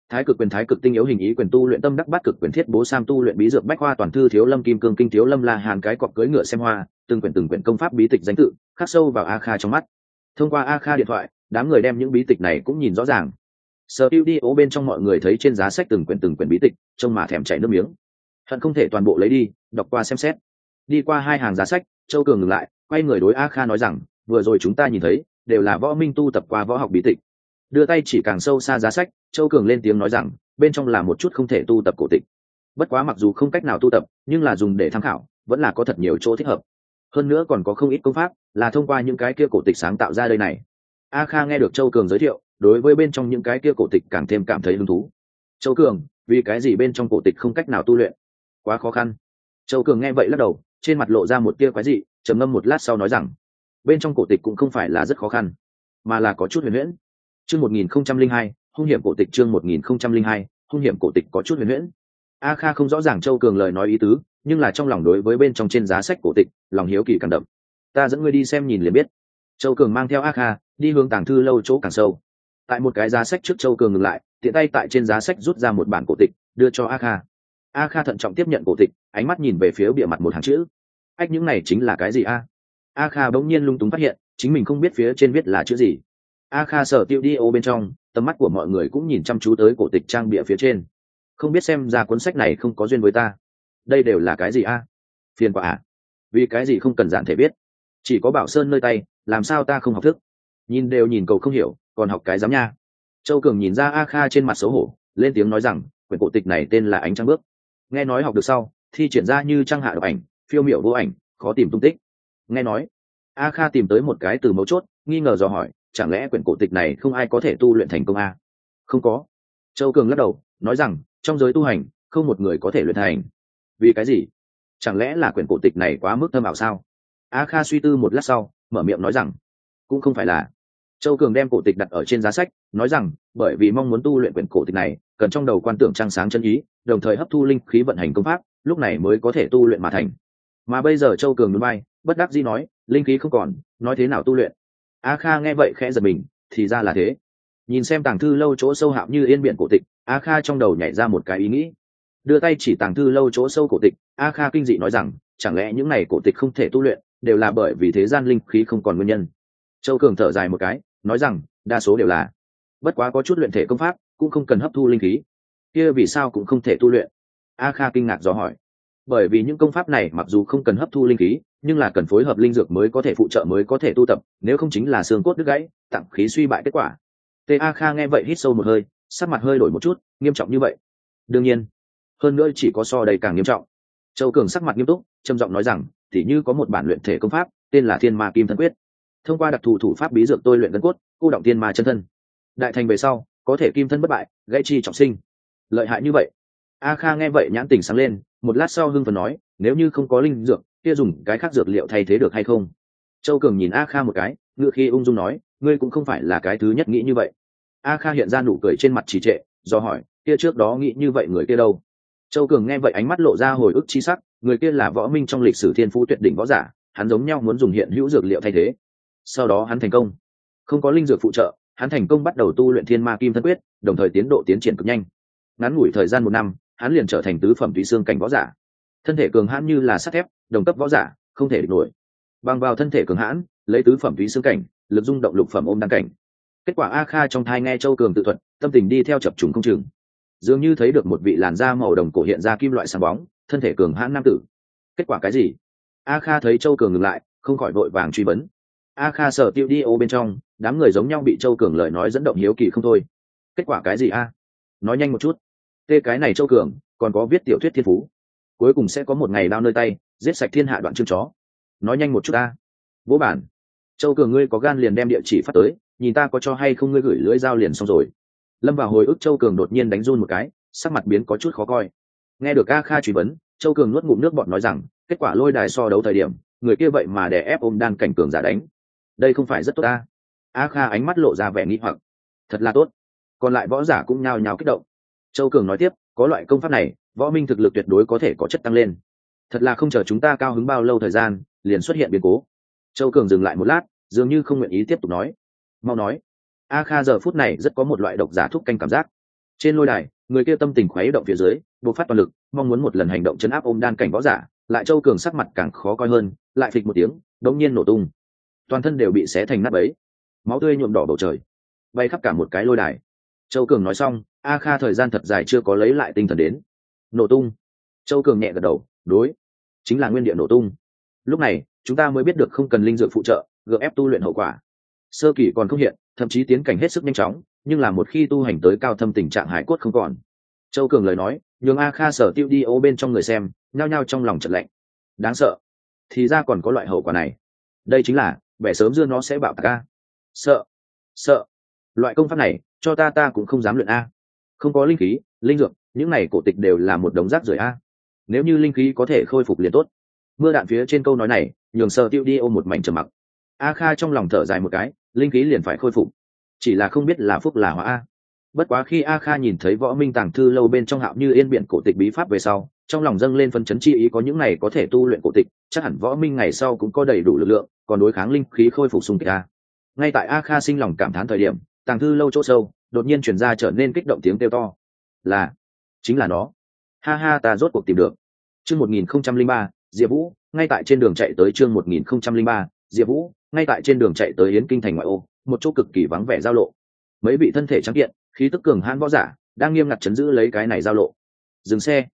Thái cực quyền, thái cực tinh yếu hình ý quyền tu luyện tâm đắc bát cực quyền thiết bố sam tu luyện bí dược bách hoa toàn thư thiếu lâm kim cương kinh thiếu lâm la hàn cái cọc cưỡi ngựa xem hoa, từng quyển từng quyển công pháp bí tịch danh tự, khắc sâu vào a kha trong mắt. Thông qua a kha điện thoại, đám người đem những bí tịch này cũng nhìn rõ ràng. Sở tiêu đi ố bên trong mọi người thấy trên giá sách từng quyển từng quyển bí tịch, trông mà thèm chảy nước miếng. Hận không thể toàn bộ lấy đi, đọc qua xem xét. Đi qua hai hàng giá sách, châu cường ngừng lại, quay người đối a kha nói rằng, vừa rồi chúng ta nhìn thấy đều là võ minh tu tập qua võ học bí tịch. Đưa tay chỉ càng sâu xa giá sách, châu cường lên tiếng nói rằng, bên trong là một chút không thể tu tập cổ tịch. Bất quá mặc dù không cách nào tu tập, nhưng là dùng để tham khảo, vẫn là có thật nhiều chỗ thích hợp. Hơn nữa còn có không ít công pháp, là thông qua những cái kia cổ tịch sáng tạo ra đây này. A kha nghe được châu cường giới thiệu, đối với bên trong những cái kia cổ tịch càng thêm cảm thấy hứng thú. Châu cường, vì cái gì bên trong cổ tịch không cách nào tu luyện? Quá khó khăn. Châu cường nghe vậy lắc đầu, trên mặt lộ ra một tia quái dị, trầm ngâm một lát sau nói rằng bên trong cổ tịch cũng không phải là rất khó khăn, mà là có chút huyền huyễn. Chương một nghìn không trăm linh hai, hung hiểm cổ tịch chương một nghìn không trăm linh hai, hung hiểm cổ tịch có chút huyền huyễn. A kha không rõ ràng châu cường lời nói ý tứ, nhưng là trong lòng đối với bên trong trên giá sách cổ tịch, lòng hiếu kỳ càng đậm. Ta dẫn ngươi đi xem nhìn liền biết. Châu cường mang theo a kha, đi hướng tàng thư lâu chỗ càng sâu. Tại một cái giá sách trước châu cường ngừng lại, tiện tay tại trên giá sách rút ra một bản cổ tịch, đưa cho a kha. A kha thận trọng tiếp nhận cổ tịch, ánh mắt nhìn về phía bìa mặt một hàng chữ. Ách, những này chính là cái gì a? A kha bỗng nhiên lung túng phát hiện, chính mình không biết phía trên viết là chữ gì. A kha sở tiêu đi ô bên trong, tầm mắt của mọi người cũng nhìn chăm chú tới cổ tịch trang bìa phía trên. Không biết xem ra cuốn sách này không có duyên với ta. Đây đều là cái gì a? Phiền quả à. Vì cái gì không cần giản thể biết? Chỉ có bảo sơn nơi tay, làm sao ta không học thức? Nhìn đều nhìn cầu không hiểu, còn học cái dám nha. Châu cường nhìn ra a kha trên mặt xấu hổ, lên tiếng nói rằng, quyển cổ tịch này tên là ánh trăng bước. Nghe nói học được sau, thi triển ra như trăng hạ độc ảnh, phiêu miểu vô ảnh, khó tìm tung tích nghe nói, a kha tìm tới một cái từ mấu chốt, nghi ngờ dò hỏi, chẳng lẽ quyển cổ tịch này không ai có thể tu luyện thành công a? Không có. Châu cường lắc đầu, nói rằng, trong giới tu hành, không một người có thể luyện thành. Vì cái gì? Chẳng lẽ là quyển cổ tịch này quá mức thâm ảo sao? A kha suy tư một lát sau, mở miệng nói rằng, cũng không phải là. Châu cường đem cổ tịch đặt ở trên giá sách, nói rằng, bởi vì mong muốn tu luyện quyển cổ tịch này, cần trong đầu quan tưởng trăng sáng chân ý, đồng thời hấp thu linh khí vận hành công pháp, lúc này mới có thể tu luyện mà thành mà bây giờ châu cường núi bay, bất đắc dĩ nói, linh khí không còn, nói thế nào tu luyện? A kha nghe vậy khẽ giật mình, thì ra là thế. Nhìn xem tàng thư lâu chỗ sâu hạo như yên biển cổ tịch, a kha trong đầu nhảy ra một cái ý nghĩ. Đưa tay chỉ tàng thư lâu chỗ sâu cổ tịch, a kha kinh dị nói rằng, chẳng lẽ những n à y cổ tịch không thể tu luyện, đều là bởi vì thế gian linh khí không còn nguyên nhân? Châu cường thở dài một cái, nói rằng, đa số đều là. Bất quá có chút luyện thể công pháp, cũng không cần hấp thu linh khí. Kia vì sao cũng không thể tu luyện? A kha kinh ngạc dò hỏi bởi vì những công pháp này mặc dù không cần hấp thu linh khí, nhưng là cần phối hợp linh dược mới có thể phụ trợ, mới có thể tu tập, nếu không chính là xương cốt đứt gãy tặng khí suy bại kết quả. T a kha nghe vậy hít sâu một hơi, sắc mặt hơi đổi một chút, nghiêm trọng như vậy. Đương nhiên, hơn nữa chỉ có so đây càng nghiêm trọng. Châu cường sắc mặt nghiêm túc, trầm giọng nói rằng thì như có một bản luyện thể công pháp, tên là thiên ma kim thân quyết. Thông qua đặc thù thủ pháp bí dược tôi luyện gân cốt, cô động thiên ma chân thân. Đại thành về sau, có thể kim thân bất bại, gãy chi trọng sinh. Lợi hại như vậy. A kha nghe vậy nhãn tình sáng lên một lát sau hưng phần nói, nếu như không có linh dược, kia dùng cái khác dược liệu thay thế được hay không? Châu cường nhìn a kha một cái, ngựa khi ung dung nói, ngươi cũng không phải là cái thứ nhất nghĩ như vậy. A kha hiện ra nụ cười trên mặt trì trệ, do hỏi, kia trước đó nghĩ như vậy người kia đâu? Châu cường nghe vậy ánh mắt lộ ra hồi ức chi sắc, người kia là võ minh trong lịch sử thiên phú tuyệt đỉnh võ giả, hắn giống nhau muốn dùng hiện hữu dược liệu thay thế. Sau đó hắn thành công. Không có linh dược phụ trợ, hắn thành công bắt đầu tu luyện thiên ma kim thân quyết, đồng thời tiến độ tiến triển cực nhanh. Ngắn ngủi thời gian một năm hắn liền trở thành tứ phẩm tùy xương cảnh võ giả. Thân thể cường hãn như là sắt thép, đồng cấp võ giả, không thể địch nổi. Bằng vào thân thể cường hãn, lấy tứ phẩm tùy xương cảnh, lực dung động lục phẩm ôm đăng cảnh. Kết quả a kha trong thai nghe châu cường tự thuật, tâm tình đi theo chập trùng không chừng. Dường như thấy được một vị làn da màu đồng cổ hiện ra kim loại sáng bóng, thân thể cường hãn nam tử. Kết quả cái gì? A kha thấy châu cường ngừng lại, không khỏi vội vàng truy vấn. A kha sở tiêu đi ô bên trong, đám người giống nhau bị châu cường lời nói dẫn động hiếu kỳ không thôi. Kết quả cái gì a? Nói nhanh một chút tê cái này châu cường, còn có viết tiểu thuyết thiên phú. Cuối cùng sẽ có một ngày đao nơi tay, giết sạch thiên hạ đoạn chương chó. Nói nhanh một chút ta. Vỗ bản, châu cường ngươi có gan liền đem địa chỉ phát tới, nhìn ta có cho hay không ngươi gửi lưỡi dao liền xong rồi. Lâm vào hồi ức châu cường đột nhiên đánh run một cái, sắc mặt biến có chút khó coi. Nghe được a kha truy vấn, châu cường nuốt ngụm nước bọn nói rằng, kết quả lôi đài so đấu thời điểm, người kia vậy mà đè ép ôm đan cảnh cường giả đánh. Đây không phải rất tốt ta. A kha ánh mắt lộ ra vẻ nghi hoặc. Thật là tốt. Còn lại võ giả cũng nhao nhao kích động châu cường nói tiếp, có loại công pháp này, võ minh thực lực tuyệt đối có thể có chất tăng lên. Thật là không chờ chúng ta cao hứng bao lâu thời gian, liền xuất hiện biến cố. Châu cường dừng lại một lát, dường như không nguyện ý tiếp tục nói. Mau nói. A kha giờ phút này rất có một loại độc giả thúc canh cảm giác. Trên lôi đài, người kia tâm tình khuấy động phía dưới buộc phát toàn lực, mong muốn một lần hành động chấn áp ôm đan cảnh võ giả, lại châu cường sắc mặt càng khó coi hơn, lại phịch một tiếng, đống nhiên nổ tung. Toàn thân đều bị xé thành nắp ấy máu tươi nhuộm đỏ bầu trời, bay khắp cả một cái lôi đài. Châu cường nói xong a kha thời gian thật dài chưa có lấy lại tinh thần đến. Nổ tung. Châu cường nhẹ gật đầu, đối. Chính là nguyên địa nổ tung. Lúc này, chúng ta mới biết được không cần linh dược phụ trợ, gượng ép tu luyện hậu quả. Sơ kỳ còn không hiện, thậm chí tiến cảnh hết sức nhanh chóng, nhưng là một khi tu hành tới cao thâm tình trạng hải cốt không còn. Châu cường lời nói, nhường a kha sở tiêu đi ô bên trong người xem, nhao nhao trong lòng chật lạnh. Đáng sợ. Thì ra còn có loại hậu quả này. Đây chính là, vẻ sớm dưa nó sẽ bạo ca sợ. Sợ. Loại công pháp này, cho ta ta cũng không dám luyện a không có linh khí, linh dược, những này cổ tịch đều là một đống rác rưởi a. Nếu như linh khí có thể khôi phục liền tốt. Mưa đạn phía trên câu nói này, nhường sợ tiêu đi ôm một mảnh trầm mặc. A kha trong lòng thở dài một cái, linh khí liền phải khôi phục. Chỉ là không biết là phúc là hóa a. Bất quá khi a kha nhìn thấy võ minh tàng thư lâu bên trong hạo như yên biển cổ tịch bí pháp về sau, trong lòng dâng lên phân chấn chi ý có những này có thể tu luyện cổ tịch, chắc hẳn võ minh ngày sau cũng có đầy đủ lực lượng, còn đối kháng linh khí khôi phục xung kích a. Ngay tại a kha sinh lòng cảm thán thời điểm, tàng thư lâu chỗ sâu đột nhiên chuyển ra trở nên kích động tiếng kêu to. Là, chính là nó. Ha ha, ta rốt cuộc tìm được. Chương một nghìn không trăm linh ba, diệp vũ, ngay tại trên đường chạy tới chương một nghìn không trăm linh ba, diệp vũ, ngay tại trên đường chạy tới yến kinh thành ngoại ô, một chỗ cực kỳ vắng vẻ giao lộ. Mấy vị thân thể trắng kiện, khí tức cường hãn võ giả, đang nghiêm ngặt chấn giữ lấy cái này giao lộ. Dừng xe.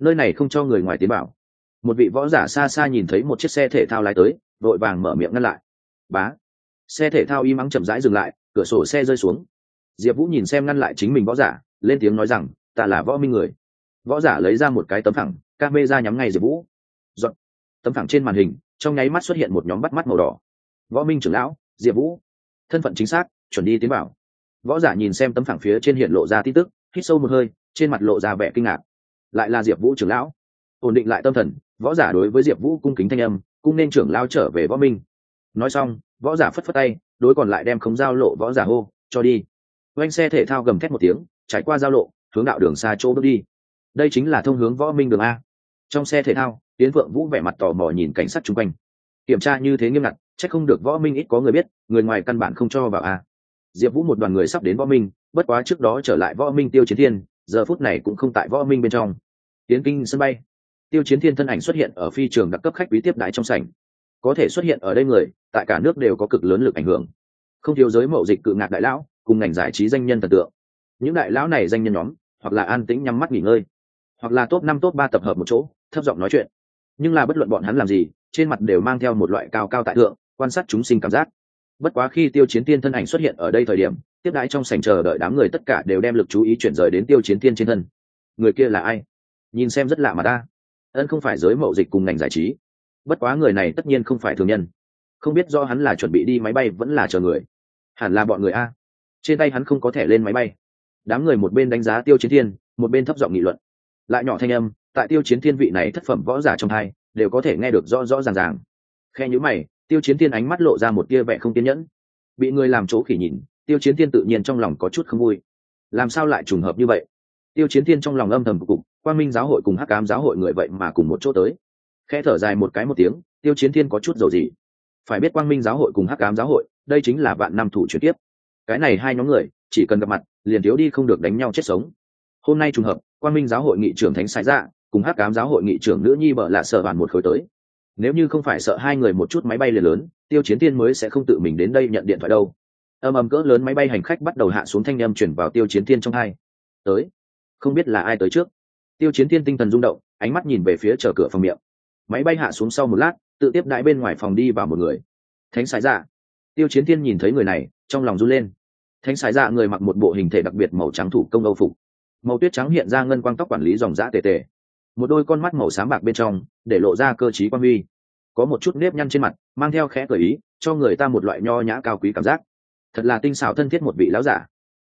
Nơi này không cho người ngoài tiến bảo một vị võ giả xa xa nhìn thấy một chiếc xe thể thao lái tới, vội vàng mở miệng ngăn lại. Bá. Xe thể thao y mắng chậm rãi dừng lại, cửa sổ xe rơi xuống diệp vũ nhìn xem ngăn lại chính mình võ giả, lên tiếng nói rằng, ta là võ minh người. Võ giả lấy ra một cái tấm thẳng ca mê ra nhắm ngay diệp vũ. Dọn. tấm thẳng trên màn hình, trong nháy mắt xuất hiện một nhóm bắt mắt màu đỏ. Võ minh trưởng lão, diệp vũ. Thân phận chính xác, chuẩn đi tiến bảo. Võ giả nhìn xem tấm phẳng phía trên hiện lộ ra tin tức, hít sâu một hơi, trên mặt lộ ra vẻ kinh ngạc. Lại là diệp vũ trưởng lão. Ổn định lại tâm thần, võ giả đối với diệp vũ cung kính thanh âm, cung nên trưởng lao trở về võ minh. Nói xong, võ giả phất phất tay, đối còn lại đem khống giao lộ võ giả hô, cho đi oanh xe thể thao gầm thét một tiếng, trải qua giao lộ, hướng đạo đường xa chỗ bước đi. Đây chính là thông hướng võ minh đường a. Trong xe thể thao tiến vượng vũ vẻ mặt tò mò nhìn cảnh sát chung quanh. Kiểm tra như thế nghiêm ngặt c h ắ c không được võ minh ít có người biết, người ngoài căn bản không cho vào a. Diệp vũ một đoàn người sắp đến võ minh, bất quá trước đó trở lại võ minh tiêu chiến thiên, giờ phút này cũng không tại võ minh bên trong. Tiến kinh sân bay. Tiêu chiến thiên thân ảnh xuất hiện ở phi trường đặc cấp khách quý tiếp đái trong sảnh. Có thể xuất hiện ở đây người, tại cả nước đều có cực lớn lực ảnh hưởng. Không thiếu giới mậu dịch cự ngạc đại lão cùng ngành giải trí danh nhân thần tượng. Những đại lão này danh nhân nhóm, hoặc là an tĩnh nhắm mắt nghỉ ngơi, hoặc là top năm, top ba tập hợp một chỗ, thấp giọng nói chuyện. Nhưng là bất luận bọn hắn làm gì, trên mặt đều mang theo một loại cao cao tại thượng, quan sát chúng sinh cảm giác. Bất quá khi tiêu chiến tiên thân ảnh xuất hiện ở đây thời điểm, tiếp đãi trong sảnh chờ đợi đám người tất cả đều đem lực chú ý chuyển rời đến tiêu chiến tiên trên thân. Người kia là ai? Nhìn xem rất lạ mà ta. Ân không phải giới mậu dịch cùng ngành giải trí. Bất quá người này tất nhiên không phải thường nhân. Không biết do hắn là chuẩn bị đi máy bay vẫn là chờ người. Hẳn là bọn người a trên tay hắn không có thể lên máy bay. Đám người một bên đánh giá tiêu chiến thiên, một bên thấp giọng nghị luận. Lại nhỏ thanh âm, tại tiêu chiến thiên vị này thất phẩm võ giả trong hai, đều có thể nghe được rõ rõ ràng ràng. Khe nhữ mày, tiêu chiến thiên ánh mắt lộ ra một tia vẻ không kiên nhẫn. Bị người làm chỗ khỉ nhìn tiêu chiến thiên tự nhiên trong lòng có chút không vui. Làm sao lại trùng hợp như vậy? Tiêu chiến thiên trong lòng âm thầm cục quan minh giáo hội cùng hắc cám giáo hội người vậy mà cùng một chỗ tới. Khe thở dài một cái một tiếng, tiêu chiến thiên có chút dầu gì phải biết quang minh giáo hội cùng hắc cám giáo hội, đây chính là vạn năm thủ chuyển tiếp cái này hai nhóm người, chỉ cần gặp mặt, liền thiếu đi không được đánh nhau chết sống. Hôm nay trùng hợp quan minh giáo hội nghị trưởng thánh sai ra cùng hắc cám giáo hội nghị trưởng nữ nhi bợ lạ sợ bàn một khối tới. Nếu như không phải sợ hai người một chút máy bay liền lớn, tiêu chiến tiên mới sẽ không tự mình đến đây nhận điện thoại đâu. Âm ầm cỡ lớn máy bay hành khách bắt đầu hạ xuống thanh â m chuyển vào tiêu chiến tiên trong hai. Tới. Không biết là ai tới trước. Tiêu chiến tiên tinh thần rung động, ánh mắt nhìn về phía chờ cửa phòng miệng. Máy bay hạ xuống sau một lát, tự tiếp đại bên ngoài phòng đi vào một người. Thánh sái dạ. Tiêu chiến tiên nhìn thấy người này trong lòng run lên. Thánh sái dạ người mặc một bộ hình thể đặc biệt màu trắng thủ công âu phục. Màu tuyết trắng hiện ra ngân quang tóc quản lý dòng dã tề tề. Một đôi con mắt màu xám bạc bên trong, để lộ ra cơ t r quan huy. Có một chút nếp nhăn trên mặt, mang theo khẽ cởi ý, cho người ta một loại nho nhã cao quý cảm giác. Thật là tinh xảo thân thiết một vị lão giả.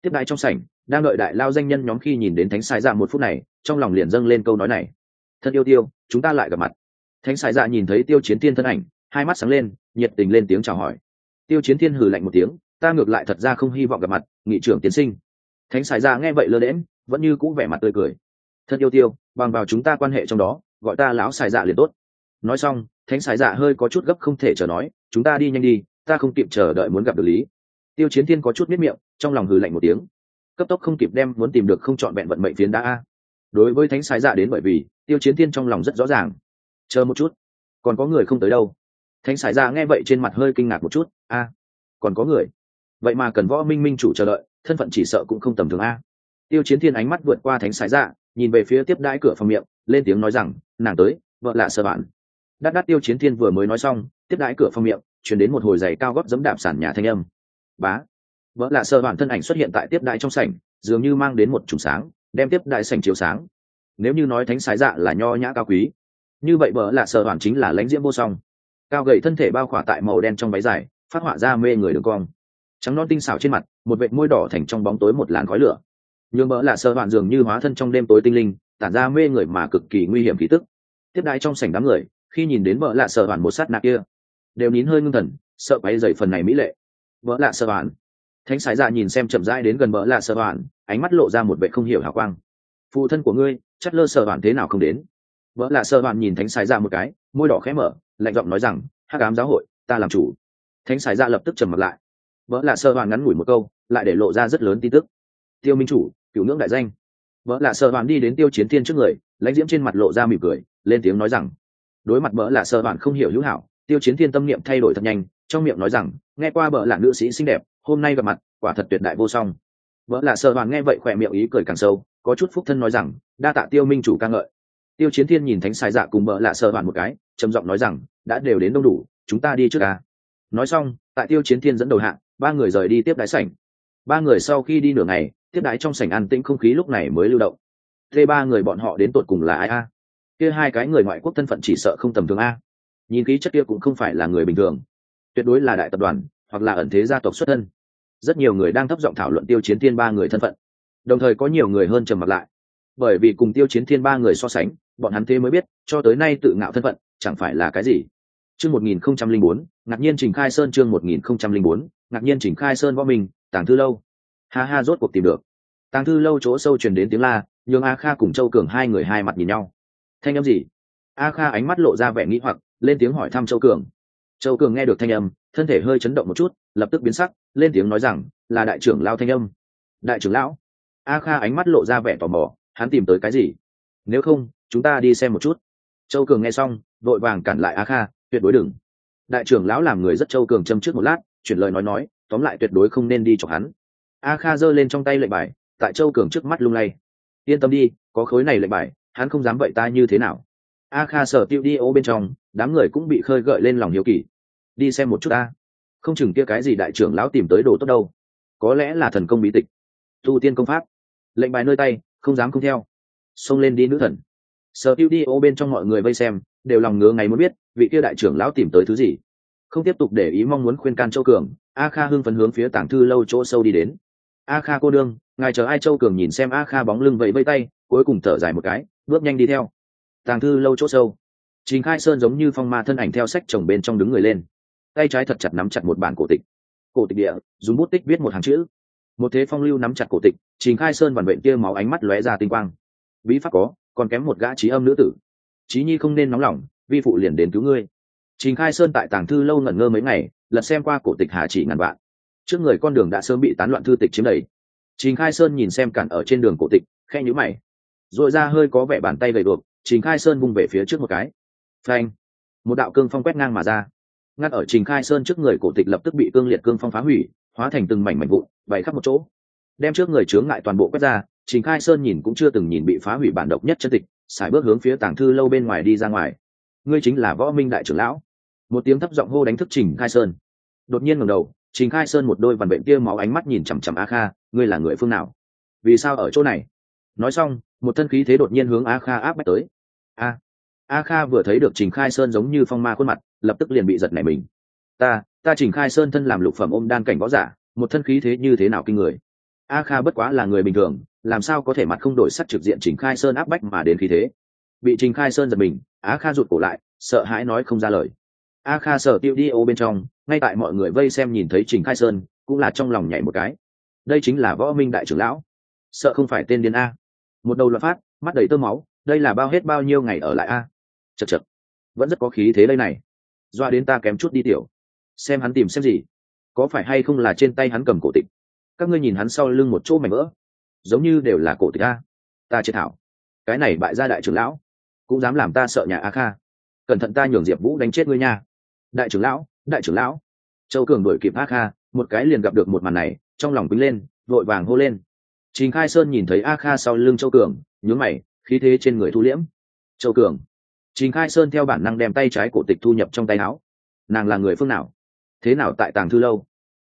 Tiếp đại trong sảnh, đang đợi đại lao danh nhân nhóm khi nhìn đến thánh sai dạ một phút này, trong lòng liền dâng lên câu nói này. Thân yêu tiêu, chúng ta lại gặp mặt. Thánh sai dạ nhìn thấy tiêu chiến thiên thân ảnh, hai mắt sáng lên, nhiệt tình lên tiếng chào hỏi. Tiêu chiến thiên hừ lạnh một tiếng ta ngược lại thật ra không hy vọng gặp mặt, nghị trưởng tiến sinh. Thánh sai dạ nghe vậy lơ đễm vẫn như cũ vẻ mặt tươi cười. Thật yêu tiêu, bằng vào chúng ta quan hệ trong đó, gọi ta lão xài dạ liền tốt. Nói xong, thánh xài dạ hơi có chút gấp không thể chờ nói, chúng ta đi nhanh đi, ta không kịp chờ đợi muốn gặp được lý. Tiêu chiến thiên có chút miết miệng, trong lòng hừ lạnh một tiếng. Cấp tốc không kịp đem muốn tìm được không chọn vẹn vận mệnh phiến đã a. Đối với thánh xài dạ đến bởi vì, tiêu chiến thiên trong lòng rất rõ ràng. Chờ một chút. Còn có người không tới đâu. Thánh xài dạ nghe vậy trên mặt hơi kinh ngạc một chút. A, còn có người vậy mà cần võ minh minh chủ chờ đợi, thân phận chỉ sợ cũng không tầm thường a. Tiêu chiến thiên ánh mắt vượt qua thánh xài dạ nhìn về phía tiếp đãi cửa phòng miệng, lên tiếng nói rằng, nàng tới, vợ lạ sơ bạn đắt đắt tiêu chiến thiên vừa mới nói xong, tiếp đãi cửa phòng miệng chuyển đến một hồi giày cao góp dẫm đạp sàn nhà thanh âm. Bá. Vợ lạ sơ bạn thân ảnh xuất hiện tại tiếp đãi trong sảnh, dường như mang đến một trùng sáng, đem tiếp đại sảnh chiếu sáng. Nếu như nói thánh sái dạ là nho nhã cao quý, như vậy vợ lạ sơ bạn chính là lãnh diễm vô song. Cao gầy thân thể bao khỏa tại màu đen trong váy dài, phát họa ra mê người đường cong trắng non tinh xảo trên mặt, một vệt môi đỏ thành trong bóng tối một làn khói lửa. Nhường mỡ là sơ bạn dường như hóa thân trong đêm tối tinh linh, tản ra mê người mà cực kỳ nguy hiểm khí tức. Tiếp đai trong sảnh đám người, khi nhìn đến mỡ lạ sơ bản một sát nạ kia, đều nín hơi ngưng thần, sợ quay dày phần này mỹ lệ. Mỡ lạ sơ bản thánh sái dạ nhìn xem chậm rãi đến gần mỡ lạ sơ bản ánh mắt lộ ra một vệ không hiểu hào quang. Phụ thân của ngươi chắc lơ sơ bạn thế nào không đến? Vợ lạ sơ bạn nhìn thánh sài ra dạ một cái, môi đỏ khẽ mở, lạnh giọng nói rằng, hắc ám giáo hội, ta làm chủ. Thánh sài ra dạ lập tức trầm mặt lại vợ lạ sơ bạn ngắn ngủi một câu, lại để lộ ra rất lớn tin tức. Tiêu minh chủ, cựu ngưỡng đại danh. Vợ lạ sơ bạn đi đến tiêu chiến thiên trước người, lãnh diễm trên mặt lộ ra mỉm cười, lên tiếng nói rằng, đối mặt vợ lạ sơ bạn không hiểu hữu hảo, tiêu chiến thiên tâm niệm thay đổi thật nhanh, trong miệng nói rằng, nghe qua vợ là nữ sĩ xinh đẹp, hôm nay gặp mặt, quả thật tuyệt đại vô song. Vợ lạ sơ bạn nghe vậy khỏe miệng ý cười càng sâu, có chút phúc thân nói rằng, đa tạ tiêu minh chủ ca ngợi. Tiêu chiến thiên nhìn thánh sai dạ cùng vợ lạ sơ bạn một cái, trầm giọng nói rằng, đã đều đến đông đủ, chúng ta đi trước ca nói xong, tại tiêu chiến thiên dẫn đầu hạng ba người rời đi tiếp đái sảnh. Ba người sau khi đi nửa ngày, tiếp đái trong sảnh an tĩnh không khí lúc này mới lưu động. Thế ba người bọn họ đến tột cùng là ai a? Kia hai cái người ngoại quốc thân phận chỉ sợ không tầm thường a. Nhìn khí chất kia cũng không phải là người bình thường. Tuyệt đối là đại tập đoàn, hoặc là ẩn thế gia tộc xuất thân. Rất nhiều người đang thấp giọng thảo luận tiêu chiến thiên ba người thân phận. Đồng thời có nhiều người hơn trầm mặt lại. Bởi vì cùng tiêu chiến thiên ba người so sánh, bọn hắn thế mới biết, cho tới nay tự ngạo thân phận, chẳng phải là cái gì chương một nghìn không trăm linh bốn, ngạc nhiên trình khai sơn chương một nghìn không trăm linh bốn, ngạc nhiên trình khai sơn võ mình tàng thư lâu. Ha ha, rốt cuộc tìm được. Tàng thư lâu chỗ sâu truyền đến tiếng la, nhường a kha cùng châu cường hai người hai mặt nhìn nhau. Thanh âm gì? A kha ánh mắt lộ ra vẻ nghi hoặc, lên tiếng hỏi thăm châu cường. Châu cường nghe được thanh âm, thân thể hơi chấn động một chút, lập tức biến sắc, lên tiếng nói rằng, là đại trưởng lao thanh âm. Đại trưởng lão? A kha ánh mắt lộ ra vẻ tò mò, hắn tìm tới cái gì? Nếu không, chúng ta đi xem một chút. Châu cường nghe xong đội vàng cản lại a kha tuyệt đối đừng. Đại trưởng lão làm người rất châu cường châm trước một lát, chuyển lời nói nói, tóm lại tuyệt đối không nên đi chọc hắn. A kha giơ lên trong tay lệnh bài, tại châu cường trước mắt lung lay. Yên tâm đi, có khối này lệnh bài, hắn không dám vậy ta như thế nào. A kha sở tiêu đi ô bên trong, đám người cũng bị khơi gợi lên lòng hiếu kỳ. Đi xem một chút ta. Không chừng kia cái gì đại trưởng lão tìm tới đồ tốt đâu. Có lẽ là thần công bí tịch. Tu tiên công pháp. Lệnh bài nơi tay, không dám không theo. Xông lên đi nữ thần. Sở tiêu đi ô bên trong mọi người vây xem, đều lòng ngứa ngày muốn biết vị kia đại trưởng lão tìm tới thứ gì? Không tiếp tục để ý mong muốn khuyên can châu cường, a kha hưng phấn hướng phía tảng thư lâu chỗ sâu đi đến. A kha cô đương, ngài chờ ai châu cường nhìn xem a kha bóng lưng vẫy vây tay, cuối cùng thở dài một cái, bước nhanh đi theo. Tàng thư lâu chỗ sâu. Trình khai sơn giống như phong ma thân ảnh theo sách chồng bên trong đứng người lên. Tay trái thật chặt nắm chặt một bản cổ tịch. Cổ tịch địa, dùng bút tích viết một hàng chữ. Một thế phong lưu nắm chặt cổ tịch, trình khai sơn vằn vện kia máu ánh mắt lóe ra tinh quang. Bí pháp có, còn kém một gã trí âm nữ tử. Trí nhi không nên nóng lòng vi phụ liền đến cứu ngươi. Trình khai sơn tại tàng thư lâu ngẩn ngơ mấy ngày, lật xem qua cổ tịch hà chỉ ngàn vạn. Trước người con đường đã sớm bị tán loạn thư tịch chiếm đầy. Trình khai sơn nhìn xem cản ở trên đường cổ tịch khe nhữ mày. R ồ i ra hơi có vẻ bàn tay gầy đuộc trình khai sơn vung về phía trước một cái. Phanh! Một đạo cương phong quét ngang mà ra. Ngắt ở trình khai sơn trước người cổ tịch lập tức bị cương liệt cương phong phá hủy, hóa thành từng mảnh mảnh vụn bày khắp một chỗ. Đem trước người chướng ngại toàn bộ quét ra, trình khai sơn nhìn cũng chưa từng nhìn bị phá hủy bản độc nhất chân tịch xài bước hướng phía tàng thư lâu bên ngoài đi ra ngoài ngươi chính là võ minh đại trưởng lão. Một tiếng thấp giọng hô đánh thức trình khai sơn. Đột nhiên ngầm đầu, trình khai sơn một đôi vằn bệnh kia máu ánh mắt nhìn chằm chằm a kha, ngươi là người phương nào? Vì sao ở chỗ này? Nói xong, một thân khí thế đột nhiên hướng a kha áp bách tới. A a kha vừa thấy được trình khai sơn giống như phong ma khuôn mặt, lập tức liền bị giật nảy mình. Ta ta trình khai sơn thân làm lục phẩm ôm đan cảnh võ giả, một thân khí thế như thế nào kinh người? A kha bất quá là người bình thường, làm sao có thể mặt không đổi sắc trực diện trình khai sơn áp bách mà đến khí thế? Bị trình khai sơn giật mình, á kha rụt cổ lại, sợ hãi nói không ra lời. A kha sợ tiêu đi ô bên trong, ngay tại mọi người vây xem nhìn thấy trình khai sơn, cũng là trong lòng nhảy một cái. Đây chính là võ minh đại trưởng lão. Sợ không phải tên điên a. Một đầu loạt phát, mắt đầy tơ máu, đây là bao hết bao nhiêu ngày ở lại a. Chật chật vẫn rất có khí thế đây này. Doa đến ta kém chút đi tiểu. Xem hắn tìm xem gì. Có phải hay không là trên tay hắn cầm cổ tịch? Các ngươi nhìn hắn sau lưng một chỗ mảnh vỡ. Giống như đều là cổ tịch a. Ta chết thảo. Cái này bại gia đại trưởng lão cũng dám làm ta sợ nhà a kha. Cẩn thận ta nhường diệp vũ đánh chết ngươi nha. Đại trưởng lão, đại trưởng lão. Châu cường đuổi kịp a kha, một cái liền gặp được một màn này, trong lòng quýnh lên, vội vàng hô lên. Trình khai sơn nhìn thấy a kha sau lưng châu cường nhún mày, khí thế trên người thu liễm. Châu cường. Trình khai sơn theo bản năng đem tay trái cổ tịch thu nhập trong tay áo. Nàng là người phương nào? Thế nào tại tàng thư lâu?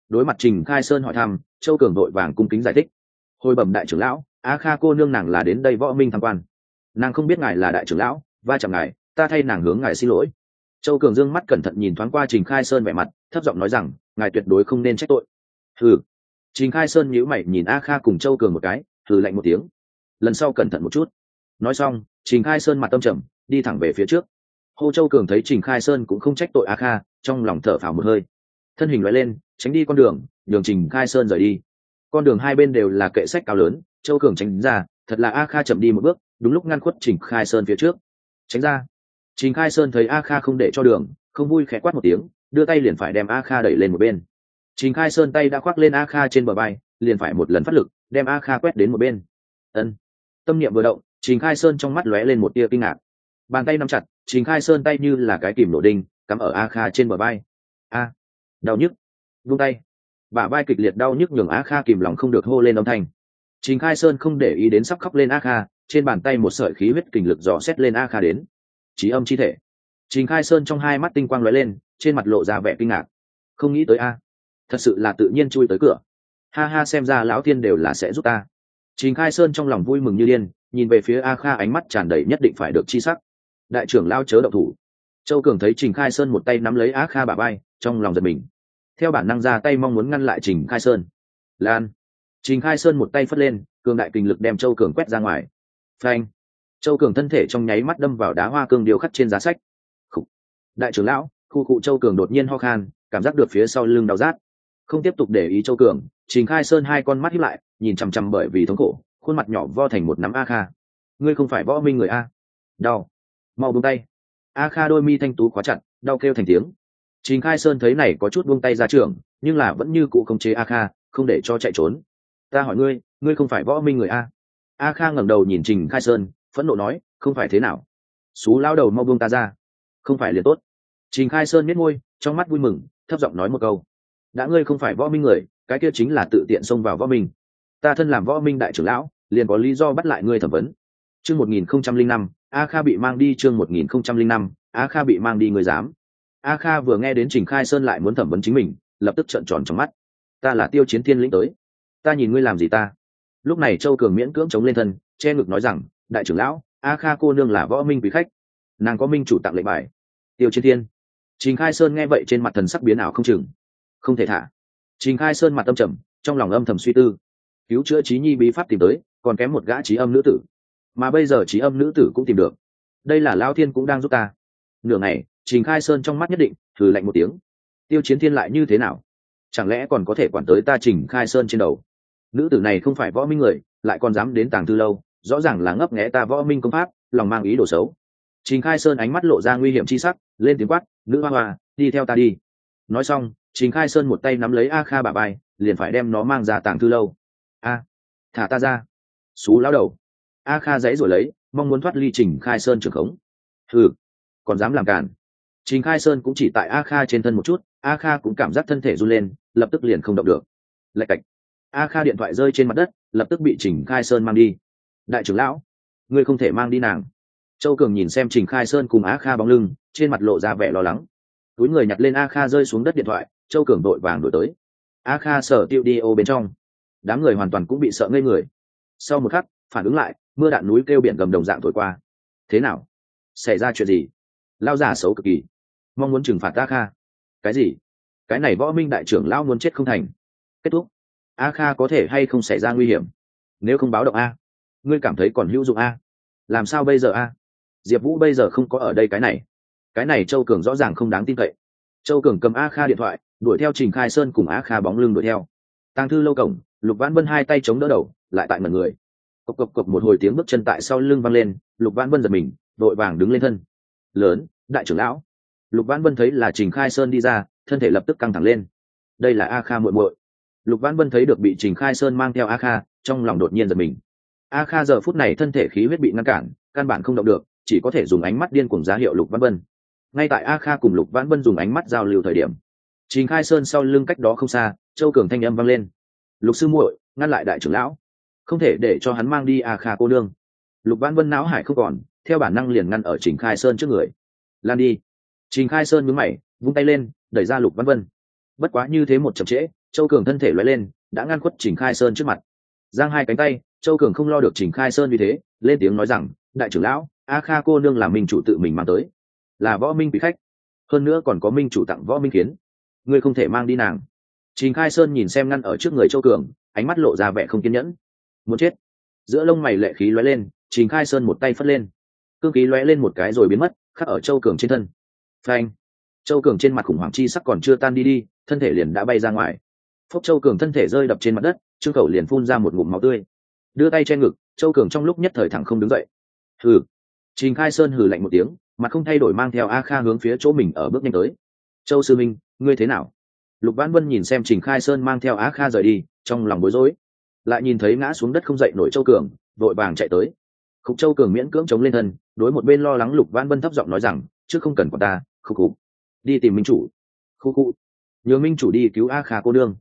Đối mặt trình khai sơn hỏi thăm, châu cường đội vàng cung kính giải thích. Hồi bẩm đại trưởng lão, a kha cô nương nàng là đến đây võ minh tham quan nàng không biết ngài là đại trưởng lão, va chạm ngài, ta thay nàng hướng ngài xin lỗi. Châu cường dương mắt cẩn thận nhìn thoáng qua trình khai sơn vẻ mặt, thấp giọng nói rằng, ngài tuyệt đối không nên trách tội. Ừ trình khai sơn nhíu mày nhìn a kha cùng châu cường một cái thử lạnh một tiếng. Lần sau cẩn thận một chút. Nói xong, trình khai sơn mặt tâm trầm, đi thẳng về phía trước. Hô châu cường thấy trình khai sơn cũng không trách tội a kha, trong lòng thở phào một hơi. Thân hình loại lên, tránh đi con đường đường trình khai sơn rời đi. Con đường hai bên đều là kệ sách cao lớn, châu cường tránh ra, thật là a kha chậm đi một bước đúng lúc ngăn khuất trình khai sơn phía trước. Tránh ra. Trình khai sơn thấy a kha không để cho đường, không vui khẽ quát một tiếng, đưa tay liền phải đem a kha đẩy lên một bên. Trình khai sơn tay đã khoác lên a kha trên bờ bay liền phải một lần phát lực, đem a kha quét đến một bên. Ân. Tâm niệm vừa động, trình khai sơn trong mắt lóe lên một tia kinh ngạc. Bàn tay nắm chặt, trình khai sơn tay như là cái kìm nổ đinh, cắm ở a kha trên bờ bay a. Đau nhức. Vung tay. Bả vai kịch liệt đau nhức nhường a kha kìm lòng không được hô lên âm thanh. Trình khai sơn không để ý đến sắp khóc lên a kha trên bàn tay một sợi khí huyết kình lực dò xét lên a kha đến. Trí âm chi thể. Trình khai sơn trong hai mắt tinh quang lóe lên, trên mặt lộ ra vẻ kinh ngạc. Không nghĩ tới a. Thật sự là tự nhiên chui tới cửa. Ha ha, xem ra lão thiên đều là sẽ giúp ta. Trình khai sơn trong lòng vui mừng như điên, nhìn về phía a kha ánh mắt tràn đầy nhất định phải được chi sắc. Đại trưởng lao chớ động thủ. Châu cường thấy trình khai sơn một tay nắm lấy a kha bà bay trong lòng giật mình. Theo bản năng ra tay mong muốn ngăn lại trình khai sơn. Lan. Trình khai sơn một tay phất lên, cường đại kình lực đem châu cường quét ra ngoài phanh. Châu cường thân thể trong nháy mắt đâm vào đá hoa cương điêu khắc trên giá sách. Đại trưởng lão, khu cụ châu cường đột nhiên ho khan, cảm giác được phía sau lưng đau rát. Không tiếp tục để ý châu cường, trình khai sơn hai con mắt hiếp lại, nhìn chằm chằm bởi vì thống khổ, khuôn mặt nhỏ vo thành một nắm a kha. Ngươi không phải võ minh người a. Đau. Mau buông tay. A kha đôi mi thanh tú khóa chặt, đau kêu thành tiếng. Trình khai sơn thấy này có chút buông tay ra trường, nhưng là vẫn như cụ không chế a kha, không để cho chạy trốn. Ta hỏi ngươi ngươi không phải võ minh người a a kha ngẩng đầu nhìn trình khai sơn, phẫn nộ nói, không phải thế nào? Xú lao đầu mau buông ta ra. Không phải liền tốt. Trình khai sơn biết ngôi trong mắt vui mừng, thấp giọng nói một câu, đã ngươi không phải võ minh người, cái kia chính là tự tiện xông vào võ minh. Ta thân làm võ minh đại trưởng lão, liền có lý do bắt lại ngươi thẩm vấn. Chương một nghìn không trăm linh năm, a kha bị mang đi chương một nghìn không trăm linh năm, a kha bị mang đi người dám. A kha vừa nghe đến trình khai sơn lại muốn thẩm vấn chính mình, lập tức trợn tròn trong mắt. Ta là tiêu chiến thiên lĩnh tới. Ta nhìn ngươi làm gì ta? Lúc này châu cường miễn cưỡng chống lên thân, che ngực nói rằng, đại trưởng lão, a kha cô nương là võ minh quý khách. Nàng có minh chủ tặng lệnh bài. Tiêu chiến thiên. Trình khai sơn nghe vậy trên mặt thần sắc biến ảo không chừng. Không thể thả. Trình khai sơn mặt âm trầm, trong lòng âm thầm suy tư. Cứu chữa trí nhi bí pháp tìm tới, còn kém một gã trí âm nữ tử. Mà bây giờ trí âm nữ tử cũng tìm được. Đây là lao thiên cũng đang giúp ta. Nửa ngày, trình khai sơn trong mắt nhất định, thử lạnh một tiếng. Tiêu chiến thiên lại như thế nào? Chẳng lẽ còn có thể quản tới ta trình khai sơn trên đầu? Nữ tử này không phải võ minh người, lại còn dám đến tàng thư lâu, rõ ràng là ngấp nghẽ ta võ minh công pháp, lòng mang ý đồ xấu. Trình khai sơn ánh mắt lộ ra nguy hiểm chi sắc, lên tiếng quát, nữ hoa hoa, đi theo ta đi. Nói xong, trình khai sơn một tay nắm lấy a kha bà bài, liền phải đem nó mang ra tàng thư lâu. A, thả ta ra. Xú lao đầu. A kha dãy rồi lấy, mong muốn thoát ly trình khai sơn trưởng khống. Ừ còn dám làm cản trình khai sơn cũng chỉ tại a kha trên thân một chút, a kha cũng cảm giác thân thể run lên, lập tức liền không động được. Lạch cạch a kha điện thoại rơi trên mặt đất, lập tức bị trình khai sơn mang đi. Đại trưởng lão, ngươi không thể mang đi nàng. Châu cường nhìn xem trình khai sơn cùng a kha bóng lưng, trên mặt lộ ra vẻ lo lắng. Túi người nhặt lên a kha rơi xuống đất điện thoại, châu cường đội vàng đổi tới. A kha sở tiêu đi ô bên trong. Đám người hoàn toàn cũng bị sợ ngây người. Sau một khắc, phản ứng lại, mưa đạn núi kêu biển gầm đồng dạng thổi qua. Thế nào? Xảy ra chuyện gì? Lao giả xấu cực kỳ. Mong muốn trừng phạt a kha. Cái gì? Cái này võ minh đại trưởng lao muốn chết không thành. Kết thúc a kha có thể hay không xảy ra nguy hiểm? Nếu không báo động a, ngươi cảm thấy còn hữu dụng a. Làm sao bây giờ a? Diệp vũ bây giờ không có ở đây cái này. Cái này châu cường rõ ràng không đáng tin cậy. Châu cường cầm a kha điện thoại, đuổi theo trình khai sơn cùng a kha bóng lưng đuổi theo. Tàng thư lâu cổng, lục vãn vân hai tay chống đỡ đầu, lại tại mật người. Cộc cộc cộc một hồi tiếng bước chân tại sau lưng văng lên, lục vãn vân giật mình, đội vàng đứng lên thân. Lớn, đại trưởng lão. Lục vãn vân thấy là trình khai sơn đi ra, thân thể lập tức căng thẳng lên. Đây là a kha muội muội lục vãn vân thấy được bị trình khai sơn mang theo a kha, trong lòng đột nhiên giật mình. A kha giờ phút này thân thể khí huyết bị ngăn cản, căn bản không động được, chỉ có thể dùng ánh mắt điên cùng giá hiệu lục vãn vân. Ngay tại a kha cùng lục vãn vân dùng ánh mắt giao lưu thời điểm, trình khai sơn sau lưng cách đó không xa, châu cường thanh âm vang lên. Lục sư muội, ngăn lại đại trưởng lão. Không thể để cho hắn mang đi a kha cô nương. Lục vãn vân não hải không còn, theo bản năng liền ngăn ở trình khai sơn trước người. Lan đi. Trình khai sơn mướn mày, vung tay lên, đẩy ra lục vãn vân. Bất quá như thế một chậm trễ châu cường thân thể loại lên, đã ngăn khuất trình khai sơn trước mặt. Giang hai cánh tay, châu cường không lo được trình khai sơn như thế, lên tiếng nói rằng, đại trưởng lão, a kha cô nương là minh chủ tự mình mang tới. Là võ minh quý khách. Hơn nữa còn có minh chủ tặng võ minh kiến. Ngươi không thể mang đi nàng. Trình khai sơn nhìn xem ngăn ở trước người châu cường, ánh mắt lộ ra vẻ không kiên nhẫn. Muốn chết. Giữa lông mày lệ khí lóe lên, trình khai sơn một tay phất lên. Cương khí lóe lên một cái rồi biến mất, khắc ở châu cường trên thân. Phanh! Châu cường trên mặt khủng hoảng chi sắc còn chưa tan đi đi, thân thể liền đã bay ra ngoài phúc châu cường thân thể rơi đập trên mặt đất, trương khẩu liền phun ra một ngụm máu tươi. Đưa tay che ngực, châu cường trong lúc nhất thời thẳng không đứng dậy. Hừ. Trình khai sơn hừ lạnh một tiếng mà không thay đổi mang theo a kha hướng phía chỗ mình ở bước nhanh tới. Châu sư minh, ngươi thế nào? Lục văn vân nhìn xem trình khai sơn mang theo a kha rời đi, trong lòng bối rối. Lại nhìn thấy ngã xuống đất không dậy nổi châu cường, vội vàng chạy tới. Khúc châu cường miễn cưỡng chống lên thân, đối một bên lo lắng lục văn vân thấp giọng nói rằng trước không cần còn ta, khúc khúc đi tìm minh chủ. Khúc khúc nhờ minh chủ đi cứu a kha cô đương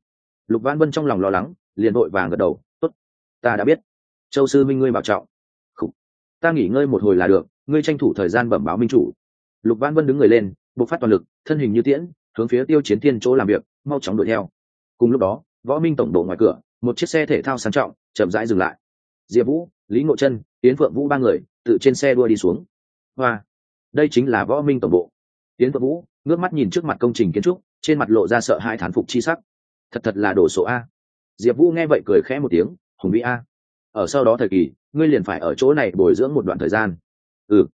lục văn vân trong lòng lo lắng, liền vội vàng gật đầu, tốt, ta đã biết. Châu sư minh ngươi bảo trọng. Khủ. ta nghỉ ngơi một hồi là được, ngươi tranh thủ thời gian bẩm báo minh chủ. Lục văn vân đứng người lên, bộc phát toàn lực, thân hình như tiễn, hướng phía tiêu chiến thiên chỗ làm việc, mau chóng đuổi theo. Cùng lúc đó, võ minh tổng độ ngoài cửa, một chiếc xe thể thao sang trọng, chậm rãi dừng lại. Diệp vũ, lý ngộ chân tiến phượng vũ ba người, tự trên xe đua đi xuống. Hoa. Đây chính là võ minh tổng bộ. Tiến phượng vũ, ngước mắt nhìn trước mặt công trình kiến trúc, trên mặt lộ ra sợ hai thán phục chi sắc thật thật là đồ số a. Diệp vũ nghe vậy cười khẽ một tiếng, hùng vĩ a, ở sau đó thời kỳ, ngươi liền phải ở chỗ này bồi dưỡng một đoạn thời gian. Ừ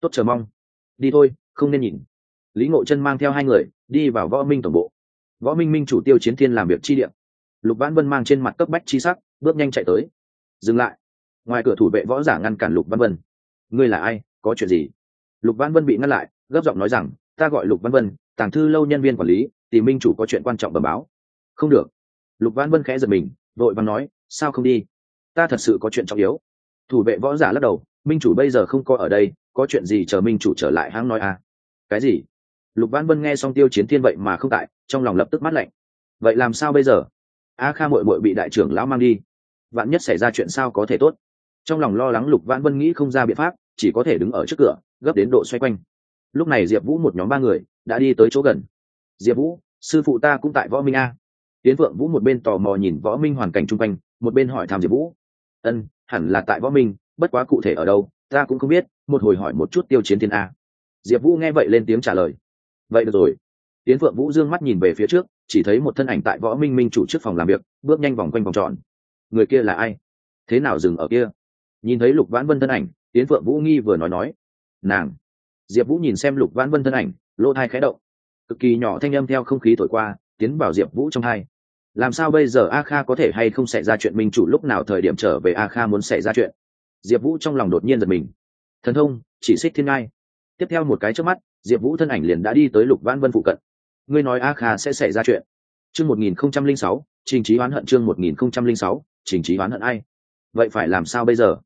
tốt chờ mong. Đi thôi, không nên nhìn. Lý ngộ chân mang theo hai người, đi vào võ minh tổng bộ. Võ minh minh chủ tiêu chiến thiên làm việc chi điện lục văn vân mang trên mặt cấp bách chi sắc, bước nhanh chạy tới. Dừng lại. Ngoài cửa thủ vệ võ giả ngăn cản lục văn vân. Ngươi là ai? Có chuyện gì? Lục văn vân bị ngăn lại, gấp giọng nói rằng, ta gọi lục văn vân, tàng thư lâu nhân viên quản lý, tìm minh chủ có chuyện quan trọng bẩm báo không được. Lục văn vân khẽ giật mình, vội văn nói, sao không đi? Ta thật sự có chuyện trọng yếu. Thủ vệ võ giả lắc đầu, minh chủ bây giờ không có ở đây, có chuyện gì chờ minh chủ trở lại hãng nói à? Cái gì? Lục văn vân nghe xong tiêu chiến thiên vậy mà không tại, trong lòng lập tức mát lạnh. Vậy làm sao bây giờ? A kha mội mội bị đại trưởng lão mang đi. Vạn nhất xảy ra chuyện sao có thể tốt. Trong lòng lo lắng lục văn vân nghĩ không ra biện pháp, chỉ có thể đứng ở trước cửa, gấp đến độ xoay quanh. Lúc này diệp vũ một nhóm ba người đã đi tới chỗ gần. Diệp vũ, sư phụ ta cũng tại võ minh a tiến vượng vũ một bên tò mò nhìn võ minh hoàn cảnh chung quanh, một bên hỏi thăm diệp vũ. Ân, hẳn là tại võ minh, bất quá cụ thể ở đâu, ta cũng không biết, một hồi hỏi một chút tiêu chiến thiên a. Diệp vũ nghe vậy lên tiếng trả lời. Vậy được rồi. Tiến phượng vũ dương mắt nhìn về phía trước, chỉ thấy một thân ảnh tại võ minh minh chủ trước phòng làm việc, bước nhanh vòng quanh vòng tròn. Người kia là ai? Thế nào dừng ở kia? Nhìn thấy lục vãn vân thân ảnh tiến phượng vũ nghi vừa nói nói. Nàng. Diệp vũ nhìn xem lục vãn vân thân ảnh, lỗ thai khẽ động. Cực kỳ nhỏ thanh âm theo không khí thổi qua tiến vào diệp vũ trong hai. Làm sao bây giờ a kha có thể hay không xảy ra chuyện minh chủ lúc nào thời điểm trở về a kha muốn xảy ra chuyện? Diệp vũ trong lòng đột nhiên giật mình. Thần thông, chỉ xích thiên ngai. Tiếp theo một cái trước mắt, diệp vũ thân ảnh liền đã đi tới lục vãn vân phụ cận. Ngươi nói a kha sẽ xảy ra chuyện. Chương một nghìn không trăm linh sáu, trình trí oán hận chương một nghìn không trăm linh sáu, trình trí oán hận ai? Vậy phải làm sao bây giờ?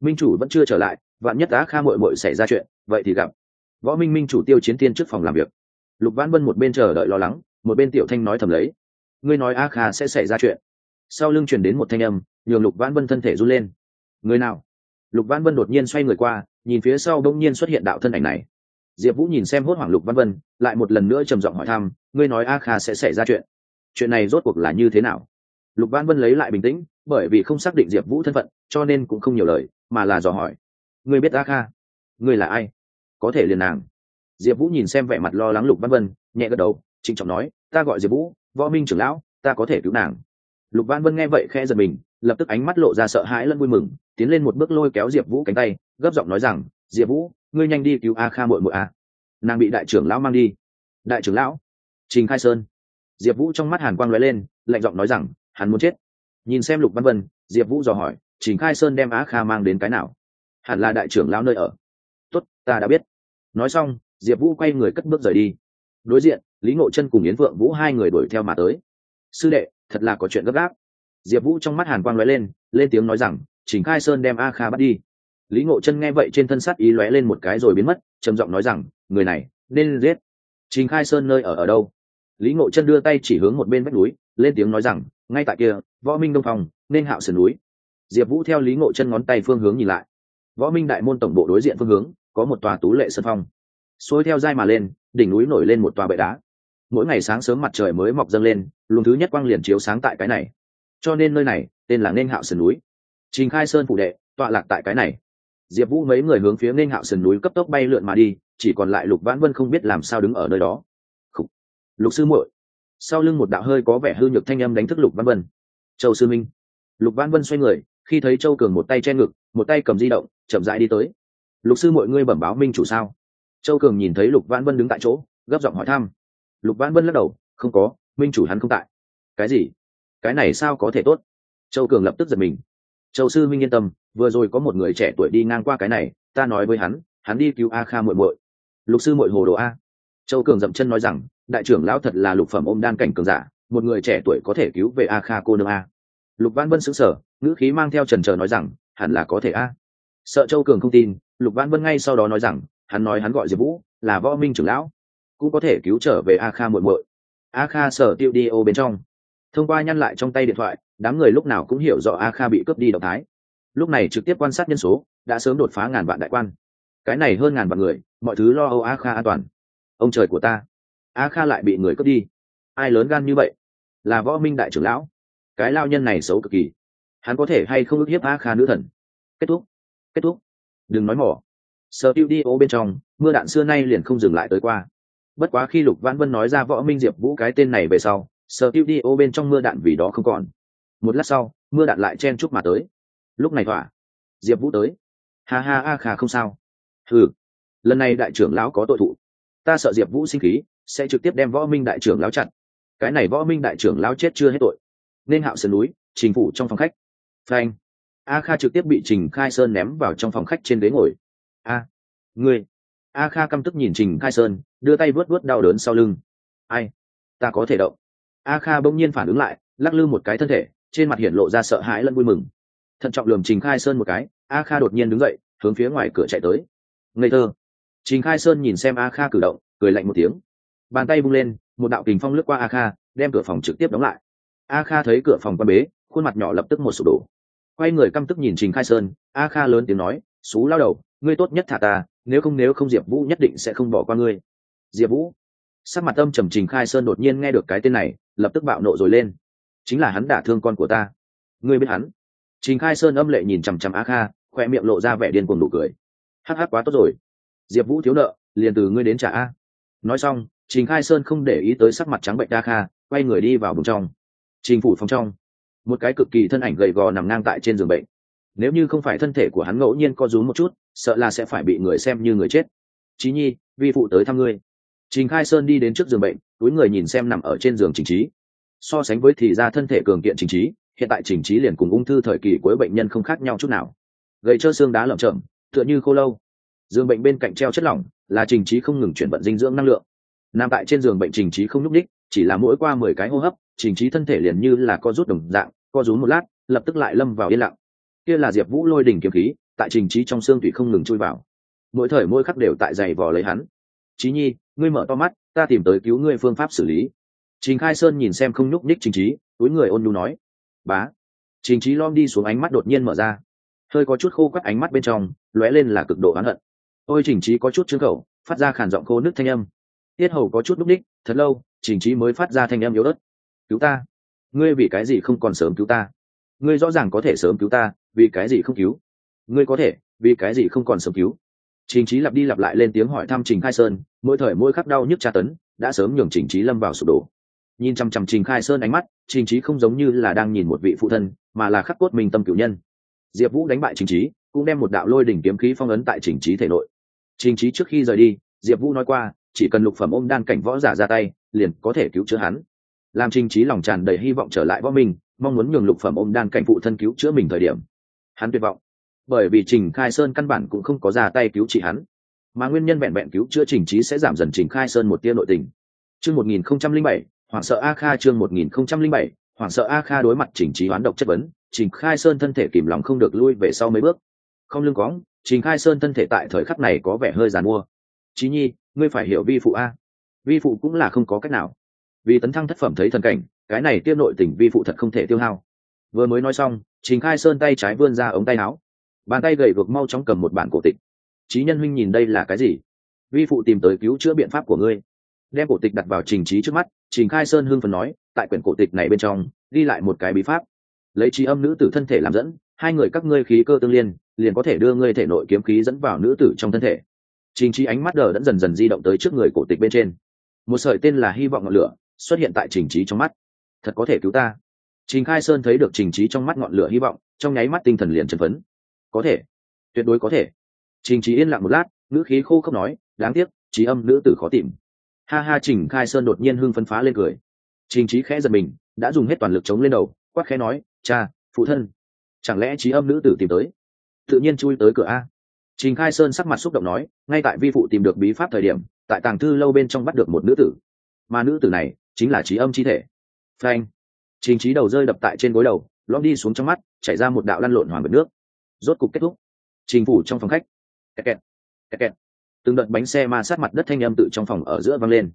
Minh chủ vẫn chưa trở lại, vạn nhất a kha mội mội xảy ra chuyện, vậy thì gặp. Võ minh minh chủ tiêu chiến tiên trước phòng làm việc. Lục vãn vân một bên chờ đợi lo lắng một bên tiểu thanh nói thầm lấy. Ngươi nói a kha sẽ xảy ra chuyện. Sau lưng truyền đến một thanh âm, nhường lục vãn vân thân thể run lên. Người nào? Lục vãn vân đột nhiên xoay người qua, nhìn phía sau bỗng nhiên xuất hiện đạo thân ảnh này. Diệp vũ nhìn xem hốt hoảng lục văn vân, lại một lần nữa trầm giọng hỏi thăm, ngươi nói a kha sẽ xảy ra chuyện? Chuyện này rốt cuộc là như thế nào? Lục văn vân lấy lại bình tĩnh, bởi vì không xác định diệp vũ thân phận, cho nên cũng không nhiều lời, mà là dò hỏi. Ngươi biết a kha? Ngươi là ai? Có thể liền nàng? Diệp vũ nhìn xem vẻ mặt lo lắng lục văn vân, nhẹ gật đầu trịnh trọng nói, ta gọi diệp vũ, võ minh trưởng lão, ta có thể cứu nàng. Lục văn vân nghe vậy khe giật mình, lập tức ánh mắt lộ ra sợ hãi lẫn vui mừng, tiến lên một bước lôi kéo diệp vũ cánh tay, gấp giọng nói rằng, diệp vũ, ngươi nhanh đi cứu a kha mội mội a. Nàng bị đại trưởng lão mang đi. Đại trưởng lão? Trình khai sơn. Diệp vũ trong mắt hàn quang lóe lên, lạnh giọng nói rằng, hắn muốn chết. Nhìn xem lục văn vân, diệp vũ dò hỏi, trình khai sơn đem á kha mang đến cái nào? Hẳn là đại trưởng lão nơi ở. Tốt, ta đã biết. Nói xong, diệp vũ quay người cất bước rời đi. Đối diện lý ngộ chân cùng yến vượng vũ hai người đuổi theo mà tới. Sư đệ, thật là có chuyện gấp gáp. Diệp vũ trong mắt hàn quang lóe lên lên tiếng nói rằng, trình khai sơn đem a kha bắt đi. Lý ngộ chân nghe vậy trên thân sát ý lóe lên một cái rồi biến mất, trầm giọng nói rằng, người này, nên giết. Trình khai sơn nơi ở ở đâu? Lý ngộ chân đưa tay chỉ hướng một bên vách núi, lên tiếng nói rằng, ngay tại kia, võ minh đông phòng, nên hạo sườn núi. Diệp vũ theo lý ngộ chân ngón tay phương hướng nhìn lại. Võ minh đại môn tổng bộ đối diện phương hướng, có một tòa tú lệ sân phong. Xuôi theo dai mà lên, đỉnh núi nổi lên một tòa bệ đá mỗi ngày sáng sớm mặt trời mới mọc dâng lên, luồng thứ nhất quang liền chiếu sáng tại cái này. Cho nên nơi này, tên là nên hạo sườn núi. Trình khai sơn phụ đệ, tọa lạc tại cái này. Diệp vũ mấy người hướng phía nên hạo sườn núi cấp tốc bay lượn mà đi, chỉ còn lại lục vãn vân không biết làm sao đứng ở nơi đó. Lục sư muội. Sau lưng một đạo hơi có vẻ hư nhược thanh âm đánh thức lục Vãn vân. Châu sư minh. Lục Vãn vân xoay người, khi thấy châu cường một tay che ngực, một tay cầm di động, chậm rãi đi tới. Lục sư mọi ngươi bẩm báo minh chủ sao? Châu cường nhìn thấy lục Vãn vân đứng tại chỗ, gấp giọng hỏi thăm lục văn vân lắc đầu, không có, minh chủ hắn không tại. Cái gì? Cái này sao có thể tốt? Châu cường lập tức giật mình. Châu sư minh yên tâm, vừa rồi có một người trẻ tuổi đi ngang qua cái này, ta nói với hắn hắn đi cứu a kha muội muội. Lục sư muội hồ đồ a. Châu cường dậm chân nói rằng, đại trưởng lão thật là lục phẩm ôm đan cảnh cường giả, một người trẻ tuổi có thể cứu về a kha cô nương a. Lục văn vân sững sờ, ngữ khí mang theo trần trờ nói rằng, hẳn là có thể a. Sợ châu cường không tin, lục văn vân ngay sau đó nói rằng, hắn nói hắn gọi diệp vũ, là võ minh trưởng lão cũng có thể cứu trở về a kha muội muội. A kha sở tiêu đi ô bên trong. Thông qua nhăn lại trong tay điện thoại, đám người lúc nào cũng hiểu rõ a kha bị cướp đi động thái. Lúc này trực tiếp quan sát nhân số, đã sớm đột phá ngàn vạn đại quan. Cái này hơn ngàn vạn người, mọi thứ lo âu a kha an toàn. Ông trời của ta. A kha lại bị người cướp đi. Ai lớn gan như vậy? Là võ minh đại trưởng lão. Cái lao nhân này xấu cực kỳ. Hắn có thể hay không ức hiếp a kha nữ thần? Kết thúc. Kết thúc. Đừng nói mỏ. Sở tiêu đi ô bên trong, mưa đạn xưa nay liền không dừng lại tới qua bất quá khi lục văn vân nói ra võ minh diệp vũ cái tên này về sau sờ tiêu đi ô bên trong mưa đạn vì đó không còn. Một lát sau, mưa đạn lại chen chúc mà tới. Lúc này thỏa. Diệp vũ tới. Ha ha a khà không sao. Ừ lần này đại trưởng lão có tội thụ. Ta sợ diệp vũ sinh khí, sẽ trực tiếp đem võ minh đại trưởng lão chặn. Cái này võ minh đại trưởng lão chết chưa hết tội. Nên hạo sơn núi, trình phủ trong phòng khách. Frank a kha trực tiếp bị trình khai sơn ném vào trong phòng khách trên ghế ngồi. A. Ngươi a kha căm tức nhìn trình khai sơn, đưa tay vớt vớt đau đớn sau lưng. Ai? Ta có thể động. A kha bỗng nhiên phản ứng lại, lắc lư một cái thân thể, trên mặt hiện lộ ra sợ hãi lẫn vui mừng. Thận trọng lườm trình khai sơn một cái, a kha đột nhiên đứng dậy, hướng phía ngoài cửa chạy tới. Ngây thơ. Trình khai sơn nhìn xem a kha cử động, cười lạnh một tiếng. Bàn tay bung lên, một đạo kình phong lướt qua a kha, đem cửa phòng trực tiếp đóng lại. A kha thấy cửa phòng quan bế, khuôn mặt nhỏ lập tức một sụp đổ. Quay người căm tức nhìn trình khai sơn, a kha lớn tiếng nói, xú lao đầu, ngươi tốt nhất thả ta nếu không nếu không diệp vũ nhất định sẽ không bỏ qua ngươi. Diệp vũ. Sắc mặt âm trầm trình khai sơn đột nhiên nghe được cái tên này, lập tức bạo nộ rồi lên. Chính là hắn đả thương con của ta. Ngươi biết hắn? Trình khai sơn âm lệ nhìn chằm chằm á kha, khoe miệng lộ ra vẻ điên cuồng nụ cười. Hắc hắc quá tốt rồi. Diệp vũ thiếu nợ, liền từ ngươi đến trả a. Nói xong, trình khai sơn không để ý tới sắc mặt trắng bệnh đa kha, quay người đi vào vùng trong. Trình phủ phòng trong. Một cái cực kỳ thân ảnh gầy gò nằm ngang tại trên giường bệnh nếu như không phải thân thể của hắn ngẫu nhiên co rúm một chút, sợ là sẽ phải bị người xem như người chết. Chí nhi, vi phụ tới thăm ngươi. Trình khai sơn đi đến trước giường bệnh, túi người nhìn xem nằm ở trên giường trình trí so sánh với thì ra thân thể cường kiện trình trí hiện tại trình trí liền cùng ung thư thời kỳ cuối bệnh nhân không khác nhau chút nào. Gầy trơ xương đá lởm chởm, tựa như khô lâu. Giường bệnh bên cạnh treo chất lỏng, là trình trí không ngừng chuyển vận dinh dưỡng năng lượng. Nằm tại trên giường bệnh trình trí không nhúc ních chỉ là mỗi qua mười cái hô hấp, trình trí thân thể liền như là co rút đồng dạng, co rúm một lát, lập tức lại lâm vào yên lặng kia là diệp vũ lôi đỉnh kiếm khí, tại trình trí trong xương thủy không ngừng chui vào. Mỗi thời mỗi khắc đều tại giày vò lấy hắn. Trí nhi, ngươi mở to mắt, ta tìm tới cứu ngươi phương pháp xử lý. Trình khai sơn nhìn xem không nhúc ních trình trí, túi người ôn nhu nói, bá. Trình trí lom đi xuống ánh mắt đột nhiên mở ra. Hơi có chút khô quắt ánh mắt bên trong, lóe lên là cực độ oán hận. Ôi, trình trí có chút chứng khẩu phát ra khản giọng khô nước thanh âm. Tiết hầu có chút núc ních thật lâu, trình trí mới phát ra thanh âm yếu ớt, cứu ta. Ngươi vì cái gì không còn sớm cứu ta? Ngươi rõ ràng có thể sớm cứu ta vì cái gì không cứu? Ngươi có thể, vì cái gì không còn sớm cứu? Trình trí lặp đi lặp lại lên tiếng hỏi thăm trình khai sơn, mỗi thời mỗi khắc đau nhức tra tấn, đã sớm nhường trình trí lâm vào sụp đổ. Nhìn chằm chằm trình khai sơn ánh mắt, trình trí không giống như là đang nhìn một vị phụ thân, mà là khắc cốt mình tâm cửu nhân. Diệp vũ đánh bại trình trí cũng đem một đạo lôi đỉnh kiếm khí phong ấn tại trình trí thể nội. Trình trí trước khi rời đi, diệp vũ nói qua, chỉ cần lục phẩm ôm đan cảnh võ giả ra tay, liền có thể cứu chữa hắn. Làm trình trí lòng tràn đầy hy vọng trở lại võ mình mong muốn nhường lục phẩm ôm đan cảnh phụ thân cứu chữa mình thời điểm hắn tuyệt vọng. Bởi vì trình khai sơn căn bản cũng không có ra tay cứu trị hắn. Mà nguyên nhân vẹn vẹn cứu chữa trình trí sẽ giảm dần trình khai sơn một tia nội tình. Chương một nghìn không trăm linh bảy, hoảng sợ a kha chương một nghìn không trăm linh bảy, hoảng sợ a kha đối mặt trình trí hoán độc chất vấn, trình khai sơn thân thể kìm lòng không được lui về sau mấy bước. Không lưng cóng trình khai sơn thân thể tại thời khắc này có vẻ hơi giàn mua. Trí nhi, ngươi phải hiểu vi phụ a. Vi phụ cũng là không có cách nào. Vì tấn thăng thất phẩm thấy thần cảnh, cái này tiêu nội tình vi phụ thật không thể tiêu hao. Vừa mới nói xong trình khai sơn tay trái vươn ra ống tay áo. Bàn tay gầy vực mau chóng cầm một bản cổ tịch. Trí nhân huynh nhìn đây là cái gì? Vi phụ tìm tới cứu chữa biện pháp của ngươi. Đem cổ tịch đặt vào trình trí trước mắt, trình khai sơn hưng phần nói, tại quyển cổ tịch này bên trong, ghi lại một cái bí pháp. Lấy trí âm nữ tử thân thể làm dẫn, hai người các ngươi khí cơ tương liên, liền có thể đưa ngươi thể nội kiếm khí dẫn vào nữ tử trong thân thể. Trình trí ánh mắt đờ đẫn dần dần di động tới trước người cổ tịch bên trên. Một sợi tên là hy vọng ngọn lửa, xuất hiện tại trình trí trong mắt. Thật có thể cứu ta trình khai sơn thấy được trình trí trong mắt ngọn lửa hy vọng, trong nháy mắt tinh thần liền chấn phấn. Có thể. Tuyệt đối có thể. Trình trí yên lặng một lát, ngữ khí khô không nói, đáng tiếc, trí âm nữ tử khó tìm. Ha ha, trình khai sơn đột nhiên hưng phân phá lên cười. Trình trí khẽ giật mình, đã dùng hết toàn lực chống lên đầu, quát khẽ nói, cha, phụ thân, chẳng lẽ trí âm nữ tử tìm tới? Tự nhiên chui tới cửa a. Trình khai sơn sắc mặt xúc động nói, ngay tại vi phụ tìm được bí pháp thời điểm, tại tàng thư lâu bên trong bắt được một nữ tử. Mà nữ tử này chính là trí âm chi thể. Phanh trình trí đầu rơi đập tại trên gối đầu lom đi xuống trong mắt chảy ra một đạo lăn lộn hoàng vật nước. Rốt cục kết thúc. Trình phủ trong phòng khách. Kẹt kẹt, kẹt kẹt. từng đợt bánh xe ma sát mặt đất thanh âm tự trong phòng ở giữa vang lên.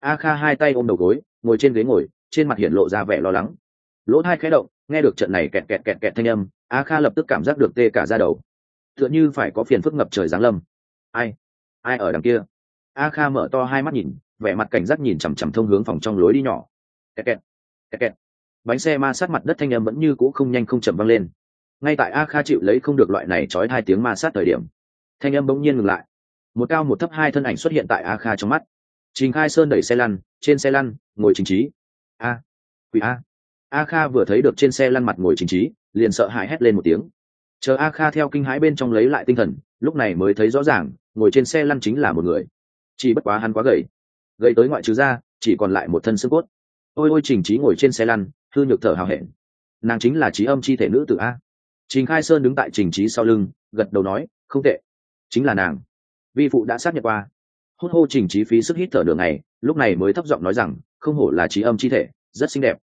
A kha hai tay ôm đầu gối ngồi trên ghế ngồi trên mặt hiện lộ ra vẻ lo lắng. Lỗ hai khẽ động nghe được trận này kẹt kẹt kẹt kẹt thanh âm a kha lập tức cảm giác được tê cả da đầu. Tựa như phải có phiền phức ngập trời giáng lâm. Ai? Ai ở đằng kia? A kha mở to hai mắt nhìn vẻ mặt cảnh giác nhìn chằm chằm thông hướng phòng trong lối đi nhỏ. Kẹt kẹt kẹt kẹt bánh xe ma sát mặt đất thanh âm vẫn như cũ không nhanh không chậm văng lên. Ngay tại a kha chịu lấy không được loại này trói hai tiếng ma sát thời điểm, thanh âm bỗng nhiên ngừng lại. Một cao một thấp hai thân ảnh xuất hiện tại a kha trong mắt. Trình khai sơn đẩy xe lăn, trên xe lăn, ngồi trình trí. A, quỷ a. A kha vừa thấy được trên xe lăn mặt ngồi trình trí, liền sợ hãi hét lên một tiếng. Chờ a kha theo kinh hãi bên trong lấy lại tinh thần, lúc này mới thấy rõ ràng, ngồi trên xe lăn chính là một người. Chỉ bất quá hắn quá gầy. Gầy tới ngoại trừ ra chỉ còn lại một thân xương cốt. Ôi ôi trình trí ngồi trên xe lăn thư nhược thở hào hẹn. Nàng chính là trí âm chi thể nữ tử a. Trình khai sơn đứng tại trình trí sau lưng, gật đầu nói, không tệ. Chính là nàng. Vi phụ đã xác nhận qua. Hốt hô trình trí phí sức hít thở đường này lúc này mới thấp giọng nói rằng, không hổ là trí âm chi thể, rất xinh đẹp.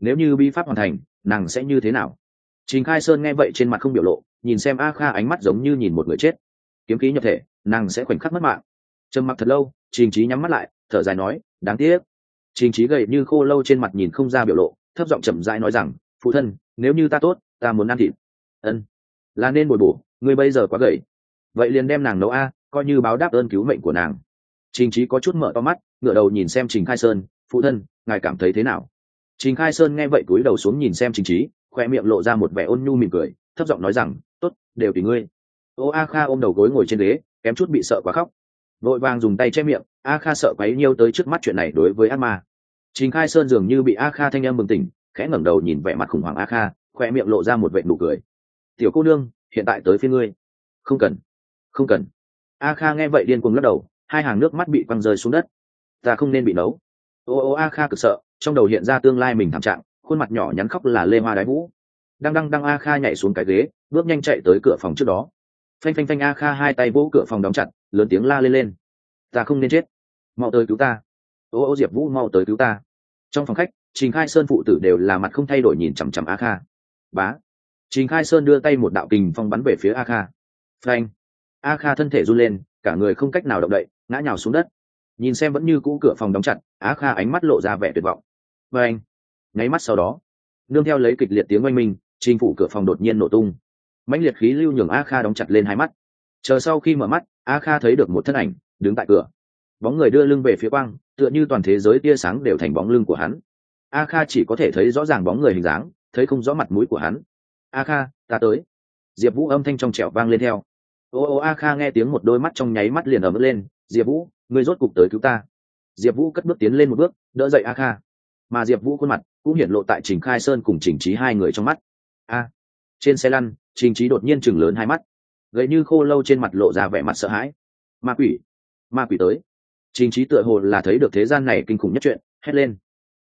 Nếu như bi pháp hoàn thành, nàng sẽ như thế nào? Trình khai sơn nghe vậy trên mặt không biểu lộ, nhìn xem a kha ánh mắt giống như nhìn một người chết. Kiếm khí nhập thể, nàng sẽ khoảnh khắc mất mạng. Trầm mặc thật lâu, trình trí nhắm mắt lại, thở dài nói, đáng tiếc. Trình trí gầy như khô lâu trên mặt nhìn không ra biểu lộ thấp giọng chậm rãi nói rằng, phụ thân, nếu như ta tốt, ta muốn ăn thịt. Ân, là nên bồi bổ, ngươi bây giờ quá gầy. Vậy liền đem nàng nấu a, coi như báo đáp ơn cứu mệnh của nàng. Trình trí có chút mở to mắt, ngửa đầu nhìn xem trình khai sơn, phụ thân, ngài cảm thấy thế nào? Trình khai sơn nghe vậy cúi đầu xuống nhìn xem trình trí khoe miệng lộ ra một vẻ ôn nhu mỉm cười, thấp giọng nói rằng, tốt, đều tùy ngươi. Ô a kha ôm đầu gối ngồi trên ghế, kém chút bị sợ quá khóc. Vội vàng dùng tay che miệng, a kha sợ quấy nhiêu tới trước mắt chuyện này đối với ác ma trình khai sơn dường như bị a kha thanh âm bừng tỉnh, khẽ ngẩng đầu nhìn vẻ mặt khủng hoảng a kha khóe miệng lộ ra một vệt nụ cười. Tiểu cô nương, hiện tại tới phiên ngươi. Không cần không cần. A kha nghe vậy điên cuồng lắc đầu, hai hàng nước mắt bị quăng rơi xuống đất. Ta không nên bị nấu. Ô ô, a kha cực sợ, trong đầu hiện ra tương lai mình thảm trạng, khuôn mặt nhỏ nhắn khóc là lê hoa đái vũ. Đang đăng đăng a kha nhảy xuống cái ghế, bước nhanh chạy tới cửa phòng trước đó. Phanh phanh phanh a kha hai tay vỗ cửa phòng đóng chặt, lớn tiếng la lên lên. Ta không nên chết. Mau tới cứu ta ô ô diệp vũ mau tới cứu ta. Trong phòng khách, trình khai sơn phụ tử đều là mặt không thay đổi nhìn chằm chằm a kha. Bá. Trình khai sơn đưa tay một đạo kình phong bắn về phía a kha. Frank a kha thân thể run lên, cả người không cách nào động đậy, ngã nhào xuống đất. Nhìn xem vẫn như cũ cửa phòng đóng chặt, a kha ánh mắt lộ ra vẻ tuyệt vọng. Frank anh nháy mắt sau đó, nương theo lấy kịch liệt tiếng oanh minh, trình phủ cửa phòng đột nhiên nổ tung. Mãnh liệt khí lưu nhường a kha đóng chặt lên hai mắt. Chờ sau khi mở mắt, a kha thấy được một thân ảnh, đứng tại cửa. Bóng người đưa lưng về phía quang tựa như toàn thế giới tia sáng đều thành bóng lưng của hắn. A kha chỉ có thể thấy rõ ràng bóng người hình dáng, thấy không rõ mặt mũi của hắn. A kha, ta tới. Diệp vũ âm thanh trong trẻo vang lên theo. Ô ô, a kha nghe tiếng một đôi mắt trong nháy mắt liền ấm lên. Diệp vũ, ngươi rốt cục tới cứu ta. Diệp vũ cất bước tiến lên một bước, đỡ dậy a kha. Mà diệp vũ khuôn mặt cũng hiển lộ tại trình khai sơn cùng trình trí hai người trong mắt. A, trên xe lăn, trình trí đột nhiên chừng lớn hai mắt. Gậy như khô lâu trên mặt lộ ra vẻ mặt sợ hãi. Ma quỷ ma quỷ tới trình trí tựa hồ là thấy được thế gian này kinh khủng nhất chuyện, hét lên.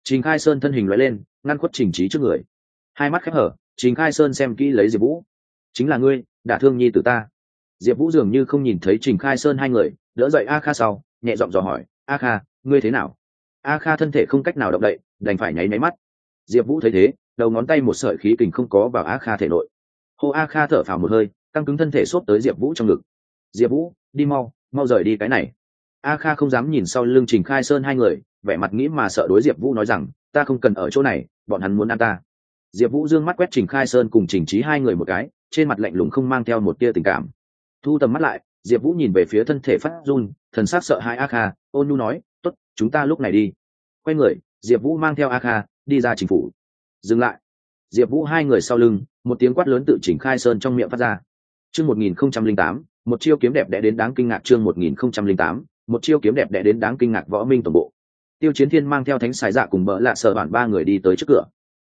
Trình khai sơn thân hình lóe lên, ngăn khuất trình trí trước người. Hai mắt khép hở, trình khai sơn xem kỹ lấy diệp vũ. Chính là ngươi, đả thương nhi tử ta. Diệp vũ dường như không nhìn thấy trình khai sơn hai người, đỡ dậy a kha sau, nhẹ giọng dò hỏi, a kha, ngươi thế nào? A kha thân thể không cách nào động đậy, đành phải nháy máy mắt. Diệp vũ thấy thế, đầu ngón tay một sợi khí kình không có vào a kha thể nội. Hô a kha thở phào một hơi, căng cứng thân thể xốp tới diệp vũ trong ngực. Diệp vũ, đi mau mau rời đi cái này a kha không dám nhìn sau lưng trình khai sơn hai người, vẻ mặt nghĩ mà sợ đối diệp vũ nói rằng, ta không cần ở chỗ này, bọn hắn muốn ăn ta. Diệp vũ d ư ơ n g mắt quét trình khai sơn cùng trình trí hai người một cái, trên mặt lạnh lùng không mang theo một tia tình cảm. Thu tầm mắt lại, diệp vũ nhìn về phía thân thể phát run, thần s á c sợ hai a kha, ôn nhu nói t ố t chúng ta lúc này đi. Quay người, diệp vũ mang theo a kha, đi ra chính phủ. Dừng lại. Diệp vũ hai người sau lưng, một tiếng quát lớn tự chỉnh khai sơn trong miệng phát ra. Chương một nghìn không trăm linh tám, một chiêu kiếm đẹp đẽ đến đáng kinh ngạc chương một nghìn không trăm linh tám một chiêu kiếm đẹp đẽ đến đáng kinh ngạc võ minh tổng bộ. Tiêu chiến thiên mang theo thánh sài dạ cùng bỡ lạ sợ bản ba người đi tới trước cửa.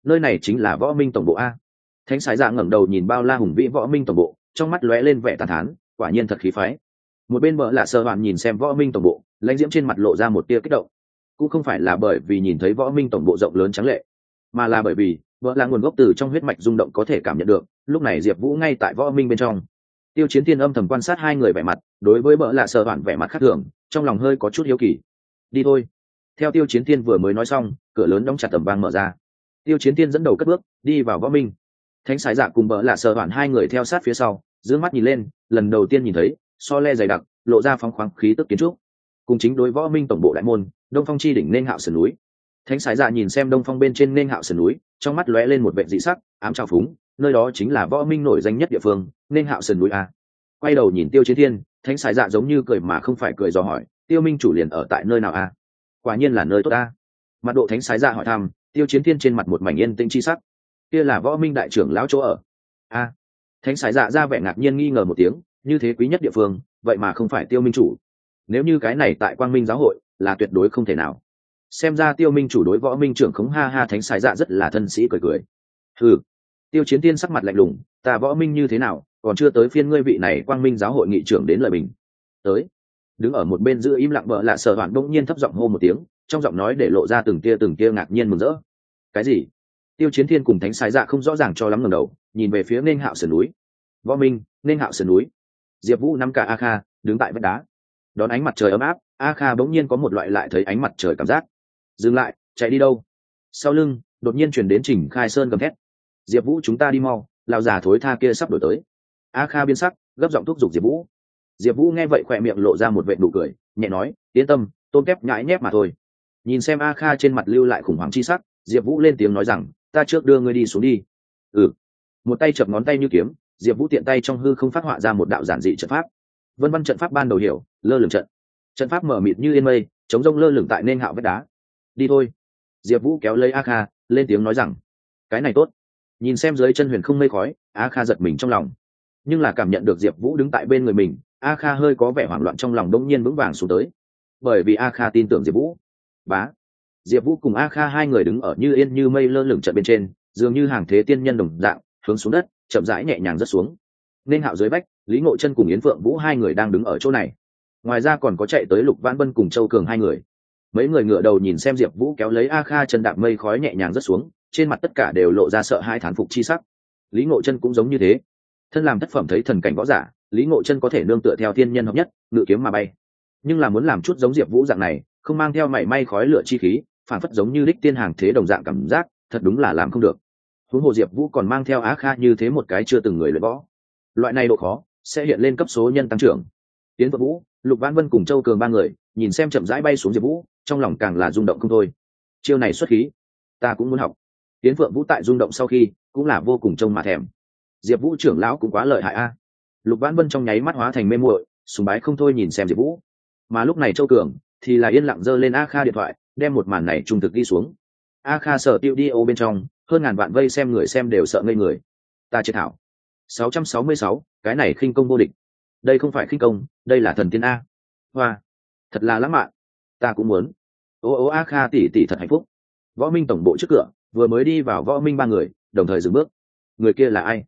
Nơi này chính là võ minh tổng bộ a. Thánh sài dạ ngẩng đầu nhìn bao la hùng vĩ võ minh tổng bộ, trong mắt lóe lên vẻ tàn thán, quả nhiên thật khí phái. Một bên bỡ lạ sợ bản nhìn xem võ minh tổng bộ, lãnh diễm trên mặt lộ ra một tia kích động. Cũng không phải là bởi vì nhìn thấy võ minh tổng bộ rộng lớn trắng lệ, mà là bởi vì vợ là nguồn gốc từ trong huyết mạch rung động có thể cảm nhận được, lúc này diệp vũ ngay tại võ minh bên trong. Tiêu chiến thiên âm thầm quan sát hai người vẻ mặt, đối với bỡ lạ sợ bản vẻ mặt khác thường trong lòng hơi có chút hiếu kỳ. Đi thôi. Theo tiêu chiến thiên vừa mới nói xong, cửa lớn đóng chặt tầm vang mở ra. Tiêu chiến thiên dẫn đầu cất bước, đi vào võ minh. Thánh sái dạ cùng bỡ lạ sợ hoạn hai người theo sát phía sau giữ mắt nhìn lên, lần đầu tiên nhìn thấy, so le dày đặc, lộ ra phóng khoáng khí tức kiến trúc. Cùng chính đối võ minh tổng bộ đại môn, đông phong chi đỉnh nên hạo sườn núi. Thánh sái dạ nhìn xem đông phong bên trên nên hạo sườn núi, trong mắt lóe lên một vệ dị sắc, ám trào phúng, nơi đó chính là võ minh nổi danh nhất địa phương, nên hạo sườn núi a quay đầu nhìn tiêu chiến thiên, thánh sái dạ giống như cười mà không phải cười dò hỏi, tiêu minh chủ liền ở tại nơi nào a? Quả nhiên là nơi tốt a mặt độ thánh sái dạ hỏi thăm, tiêu chiến thiên trên mặt một mảnh yên tĩnh chi sắc. Kia là võ minh đại trưởng lão chỗ ở. A. Thánh sái dạ ra vẻ ngạc nhiên nghi ngờ một tiếng, như thế quý nhất địa phương, vậy mà không phải tiêu minh chủ. Nếu như cái này tại quang minh giáo hội, là tuyệt đối không thể nào. Xem ra tiêu minh chủ đối võ minh trưởng khống ha ha thánh sái dạ rất là thân sĩ cười cười. Ừ tiêu chiến tiên sắc mặt lạnh lùng, ta võ minh như thế nào còn chưa tới phiên ngươi vị này quang minh giáo hội nghị trưởng đến lời bình. Tới. Đứng ở một bên giữ im lặng vợ lạ sợ hoạn đông nhiên thấp giọng hô một tiếng, trong giọng nói để lộ ra từng tia từng tia ngạc nhiên mừng rỡ. Cái gì? Tiêu chiến thiên cùng thánh sái dạ không rõ ràng cho lắm ngầm đầu, nhìn về phía nên hạo sườn núi. Võ minh nên hạo sườn núi. Diệp vũ nắm cả a kha, đứng tại vách đá. Đón ánh mặt trời ấm áp, a kha bỗng nhiên có một loại lại thấy ánh mặt trời cảm giác. Dừng lại, chạy đi đâu? Sau lưng, đột nhiên chuyển đến trình khai sơn gầm thét. Diệp vũ chúng ta đi mau lao già thối tha kia sắp đổi tới a kha biến sắc, gấp giọng thúc giục diệp vũ. Diệp vũ nghe vậy khỏe miệng lộ ra một vệ nụ cười, nhẹ nói, yên tâm, tôn kép nhãi nhép mà thôi. Nhìn xem a kha trên mặt lưu lại khủng hoảng chi sắc, diệp vũ lên tiếng nói rằng, ta trước đưa ngươi đi xuống đi. Ừ. Một tay chập ngón tay như kiếm, diệp vũ tiện tay trong hư không phát họa ra một đạo giản dị trận pháp. Vân văn trận pháp ban đầu hiểu, lơ lửng trận. Trận pháp mở mịt như yên mây, chống rông lơ lửng tại nên hạo vách đá. Đi thôi. Diệp vũ kéo lấy a kha, lên tiếng nói rằng, cái này tốt. Nhìn xem dưới chân huyền không mây khói, a kha giật mình trong lòng nhưng là cảm nhận được diệp vũ đứng tại bên người mình, a kha hơi có vẻ hoảng loạn trong lòng đông nhiên vững vàng xuống tới. Bởi vì a kha tin tưởng diệp vũ. Bá. Diệp vũ cùng a kha hai người đứng ở như yên như mây lơ lửng trận bên trên, dường như hàng thế tiên nhân đồng dạng, hướng xuống đất, chậm rãi nhẹ nhàng rớt xuống. Nên hạo dưới bách lý ngộ chân cùng yến phượng vũ hai người đang đứng ở chỗ này. Ngoài ra còn có chạy tới lục vãn vân cùng châu cường hai người. Mấy người ngựa đầu nhìn xem diệp vũ kéo lấy a kha chân đạp mây khói nhẹ nhàng rớt xuống, trên mặt tất cả đều lộ ra sợ hai thán phục chi sắc. Lý ngộ chân cũng giống như thế thân làm thất phẩm thấy thần cảnh võ giả, lý ngộ chân có thể nương tựa theo thiên nhân hợp nhất, ngự kiếm mà bay. Nhưng là muốn làm chút giống diệp vũ dạng này, không mang theo mảy may khói lửa chi khí, phản phất giống như đích tiên hàng thế đồng dạng cảm giác, thật đúng là làm không được. Huống hồ diệp vũ còn mang theo á kha như thế một cái chưa từng người luyện võ. Loại này độ khó sẽ hiện lên cấp số nhân tăng trưởng. Tiến vợ vũ, lục văn vân cùng châu cường ba người, nhìn xem chậm rãi bay xuống diệp vũ, trong lòng càng là rung động không thôi. Chiêu này xuất khí, ta cũng muốn học. Tiến vợ vũ tại rung động sau khi, cũng là vô cùng trông mà thèm diệp vũ trưởng lão cũng quá lợi hại a. Lục vãn vân trong nháy mắt hóa thành mê muội sùng bái không thôi nhìn xem diệp vũ. Mà lúc này châu cường thì là yên lặng giơ lên a kha điện thoại đem một màn này trung thực đi xuống. A kha sợ tiêu đi ô bên trong hơn ngàn vạn vây xem người xem đều sợ ngây người. Ta chết thảo. 666, cái này khinh công vô địch. Đây không phải khinh công đây là thần tiên a. Hoa. Thật là lãng mạn. Ta cũng muốn. Ô ô a kha tỷ tỷ thật hạnh phúc. Võ minh tổng bộ trước cửa vừa mới đi vào võ minh ba người đồng thời dừng bước. Người kia là ai?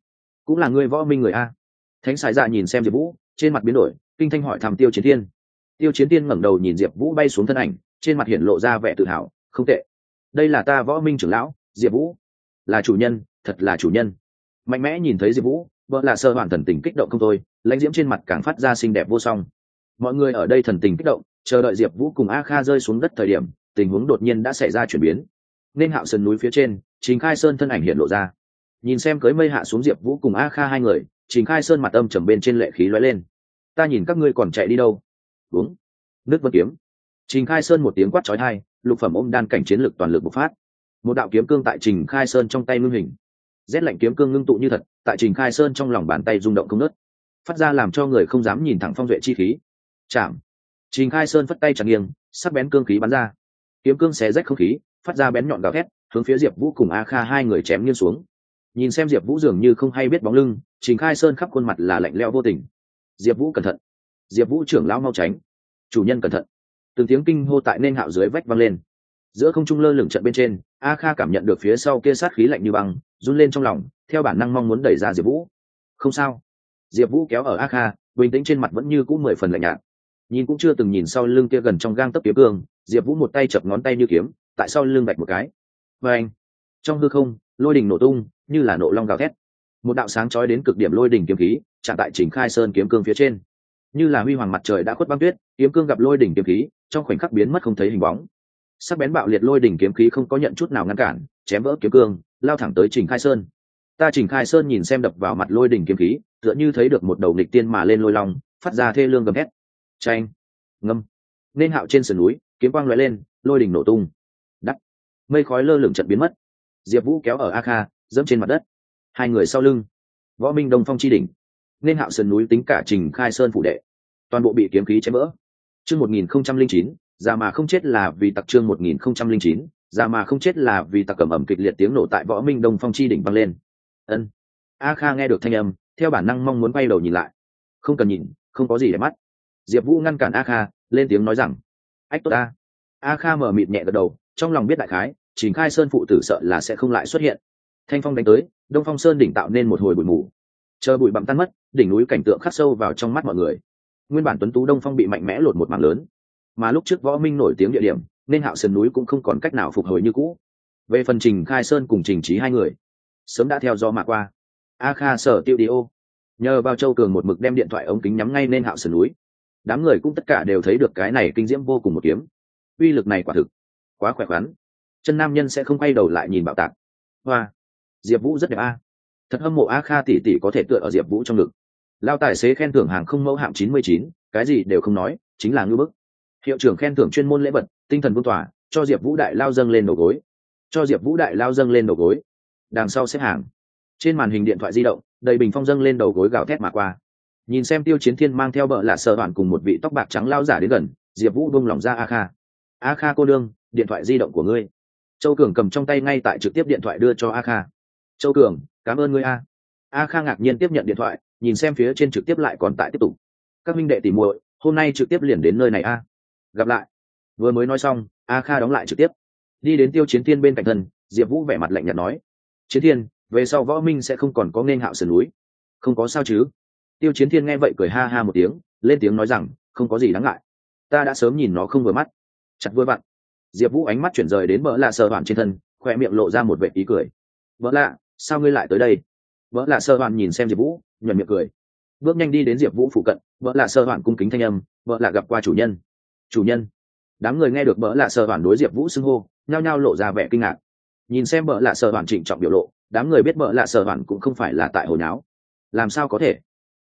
Cũng là người võ minh người a. Thánh sài dạ nhìn xem diệp vũ, trên mặt biến đổi, kinh thanh hỏi thăm tiêu chiến thiên. Tiêu chiến thiên ngẩng đầu nhìn diệp vũ bay xuống thân ảnh, trên mặt hiện lộ ra vẻ tự hào, không tệ. Đây là ta võ minh trưởng lão, diệp vũ. Là chủ nhân, thật là chủ nhân. Mạnh mẽ nhìn thấy diệp vũ, vợ là sơ hoàn thần tình kích động không thôi, lãnh diễm trên mặt càng phát ra xinh đẹp vô song. Mọi người ở đây thần tình kích động, chờ đợi diệp vũ cùng a kha rơi xuống đất thời điểm, tình huống đột nhiên đã xảy ra chuyển biến. Nên hạo sơn núi phía trên chính khai sơn thân ảnh hiện lộ ra nhìn xem cưới mây hạ xuống diệp vũ cùng a kha hai người, trình khai sơn mặt âm trầm bên trên lệ khí lóe lên. Ta nhìn các ngươi còn chạy đi đâu? Đúng. Nước vân kiếm. Trình khai sơn một tiếng quát trói thai lục phẩm ôm đan cảnh chiến lực toàn lực bộc phát. Một đạo kiếm cương tại trình khai sơn trong tay ngưng hình. Rét lạnh kiếm cương ngưng tụ như thật, tại trình khai sơn trong lòng bàn tay rung động không nớt phát ra làm cho người không dám nhìn thẳng phong duệ chi khí. Chạm. Trình khai sơn phất tay chẳng nghiêng, sắc bén cương khí bắn ra. Kiếm cương xé rách không khí, phát ra bén nhọn gào thét, hướng phía diệp vũ cùng a kha hai người chém nghiêng xuống nhìn xem diệp vũ dường như không hay biết bóng lưng, trình khai sơn khắp khuôn mặt là lạnh lẽo vô tình. Diệp vũ cẩn thận. Diệp vũ trưởng lão mau tránh. Chủ nhân cẩn thận. Từng tiếng kinh hô tại nên hạo dưới vách văng lên. Giữa không trung lơ lửng trận bên trên, a kha cảm nhận được phía sau kia sát khí lạnh như băng, run lên trong lòng, theo bản năng mong muốn đẩy ra diệp vũ. Không sao. Diệp vũ kéo ở a kha, bình tĩnh trên mặt vẫn như cũ mười phần lạnh nhạt. Nhìn cũng chưa từng nhìn sau lưng kia gần trong gang tấp kiếm cương, diệp vũ một tay chập ngón tay như kiếm, tại sau lưng bạch một cái. Và anh trong hư không lôi đình nổ tung, như là nộ long gào thét. Một đạo sáng chói đến cực điểm lôi đỉnh kiếm khí, chạm tại trình khai sơn kiếm cương phía trên. Như là huy hoàng mặt trời đã khuất băng tuyết, kiếm cương gặp lôi đỉnh kiếm khí, trong khoảnh khắc biến mất không thấy hình bóng. Sắc bén bạo liệt lôi đỉnh kiếm khí không có nhận chút nào ngăn cản, chém vỡ kiếm cương, lao thẳng tới trình khai sơn. Ta trình khai sơn nhìn xem đập vào mặt lôi đỉnh kiếm khí, tựa như thấy được một đầu nghịch tiên mà lên lôi long, phát ra thê lương gầm hét tranh ngâm. Nên hạo trên sườn núi, kiếm quang lóe lên, lôi đỉnh nổ tung. Đắt mây khói lơ lửng trận biến mất diệp vũ kéo ở a kha, dẫm trên mặt đất. Hai người sau lưng. Võ minh đông phong chi đỉnh. Nên hạo sườn núi tính cả trình khai sơn phủ đệ. Toàn bộ bị kiếm khí chém vỡ. Chương một nghìn không trăm linh chín, già mà không chết là vì tặc trương một nghìn không trăm linh chín, già mà không chết là vì tặc cầm ẩm kịch liệt tiếng nổ tại võ minh đông phong chi đỉnh vang lên. Ân. A kha nghe được thanh âm, theo bản năng mong muốn quay đầu nhìn lại. Không cần nhìn, không có gì để mắt. Diệp vũ ngăn cản a kha, lên tiếng nói rằng, ách tốt a a kha mở mịt nhẹ gật đầu, trong lòng biết đại khái trình khai sơn phụ tử sợ là sẽ không lại xuất hiện. Thanh phong đánh tới, đông phong sơn đỉnh tạo nên một hồi bụi mù. Chờ bụi bặm tan mất, đỉnh núi cảnh tượng khắc sâu vào trong mắt mọi người. Nguyên bản tuấn tú đông phong bị mạnh mẽ lột một mảng lớn. Mà lúc trước võ minh nổi tiếng địa điểm, nên hạo sườn núi cũng không còn cách nào phục hồi như cũ. Về phần trình khai sơn cùng trình trí hai người, sớm đã theo do mà qua. A kha sở tiêu đi ô. Nhờ vào châu cường một mực đem điện thoại ống kính nhắm ngay nên hạo sườn núi. Đám người cũng tất cả đều thấy được cái này kinh diễm vô cùng một kiếm. Uy lực này quả thực quá khỏe khoắn chân nam nhân sẽ không quay đầu lại nhìn bạo tạc. Hoa, diệp vũ rất đẹp a. Thật hâm mộ a kha tỷ tỷ có thể tựa ở diệp vũ trong ngực. Lao tài xế khen thưởng hàng không mẫu hạm chín mươi chín, cái gì đều không nói, chính là ngư bức. Hiệu trưởng khen thưởng chuyên môn lễ vật, tinh thần vương tỏa, cho diệp vũ đại lao dâng lên đầu gối. Cho diệp vũ đại lao dâng lên đầu gối. Đằng sau xếp hàng. Trên màn hình điện thoại di động, đầy bình phong dâng lên đầu gối gào thét mà qua. Nhìn xem tiêu chiến thiên mang theo bợ là sợ đoạn cùng một vị tóc bạc trắng lao giả đến gần, diệp vũ bông lỏng ra a kha. A kha cô đương điện thoại di động của ngươi châu cường cầm trong tay ngay tại trực tiếp điện thoại đưa cho a kha. Châu cường, cảm ơn ngươi a. A kha ngạc nhiên tiếp nhận điện thoại, nhìn xem phía trên trực tiếp lại còn tại tiếp tục. Các minh đệ tỉ muội, hôm nay trực tiếp liền đến nơi này a. Gặp lại. Vừa mới nói xong, a kha đóng lại trực tiếp. Đi đến tiêu chiến thiên bên cạnh thân, diệp vũ vẻ mặt lạnh nhạt nói, chiến thiên, về sau võ minh sẽ không còn có nên hạo sườn núi. Không có sao chứ? Tiêu chiến thiên nghe vậy cười ha ha một tiếng, lên tiếng nói rằng, không có gì đáng ngại. Ta đã sớm nhìn nó không vừa mắt. Chặt vừa vặn diệp vũ ánh mắt chuyển rời đến vợ lạ sơ hoàn trên thân, khoe miệng lộ ra một vệ ý cười. Vợ lạ, sao ngươi lại tới đây? Vợ lạ sơ hoàn nhìn xem diệp vũ, nhuận miệng cười. Bước nhanh đi đến diệp vũ phụ cận vợ lạ sơ hoàn cung kính thanh âm vợ lạ gặp qua chủ nhân. Chủ nhân? Đám người nghe được vợ lạ sơ hoàn đối diệp vũ xưng hô, nhao nhao lộ ra vẻ kinh ngạc. Nhìn xem vợ lạ sơ hoàn trịnh trọng biểu lộ, đám người biết vợ lạ sơ hoàn cũng không phải là tại hồi nháo. Làm sao có thể?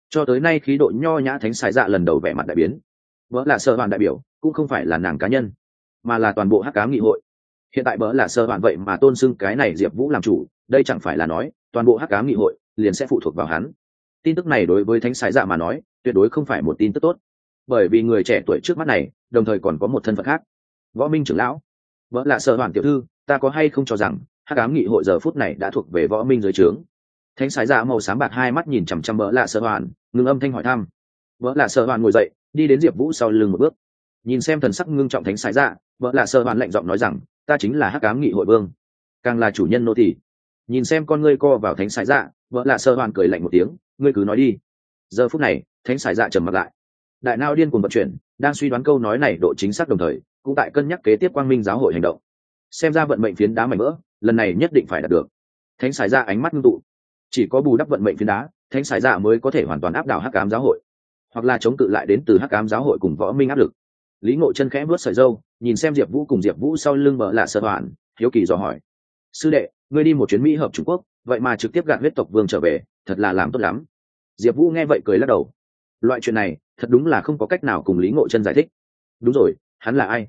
Cho tới nay khí độ nho nhã thánh xài dạ lần đầu vẻ mặt đại biến. Vợ lạ sơ hoàn đại biểu cũng không phải là nàng cá nhân mà là toàn bộ hắc cám nghị hội. Hiện tại bỡ là sơ hoàn vậy mà tôn xưng cái này diệp vũ làm chủ, đây chẳng phải là nói, toàn bộ hắc cám nghị hội liền sẽ phụ thuộc vào hắn. Tin tức này đối với thánh sái dạ mà nói, tuyệt đối không phải một tin tức tốt. Bởi vì người trẻ tuổi trước mắt này, đồng thời còn có một thân phận khác. Võ minh trưởng lão vợ là sợ hoàn tiểu thư, ta có hay không cho rằng, hắc cám nghị hội giờ phút này đã thuộc về võ minh dưới trướng? Thánh sái dạ màu sáng bạc hai mắt nhìn chằm chằm vợ là sợ hoàn ngừng âm thanh hỏi thăm. Vợ là sợ hoàn ngồi dậy, đi đến diệp vũ sau lưng một bước nhìn xem thần sắc ngưng trọng thánh sái dạ vợ lạ sợ hoàn lạnh giọng nói rằng, ta chính là hắc cám nghị hội vương. Càng là chủ nhân nô thị nhìn xem con ngươi co vào thánh sái dạ vợ lạ sợ hoàn cười lạnh một tiếng, ngươi cứ nói đi. Giờ phút này, thánh sái dạ trầm mặt lại. Đại nao điên cuồng vận chuyển, đang suy đoán câu nói này độ chính xác đồng thời, cũng tại cân nhắc kế tiếp quang minh giáo hội hành động. Xem ra vận mệnh phiến đá mảnh vỡ, lần này nhất định phải đạt được. Thánh sải dạ ánh mắt ngưng tụ. Chỉ có bù đắp vận mệnh phiến đá, thánh sải dạ mới có thể hoàn toàn áp đảo hắc cám giáo hội, hoặc là chống cự lại đến từ hắc cám giáo hội cùng võ minh áp lực lý ngộ chân khẽ vớt sợi dâu nhìn xem diệp vũ cùng diệp vũ sau lưng bờ lạ sợ hoàn hiếu kỳ dò hỏi. Sư đệ, ngươi đi một chuyến mỹ hợp trung quốc, vậy mà trực tiếp gạt huyết tộc vương trở về, thật là làm tốt lắm. Diệp vũ nghe vậy cười lắc đầu. Loại chuyện này, thật đúng là không có cách nào cùng lý ngộ chân giải thích. Đúng rồi, hắn là ai?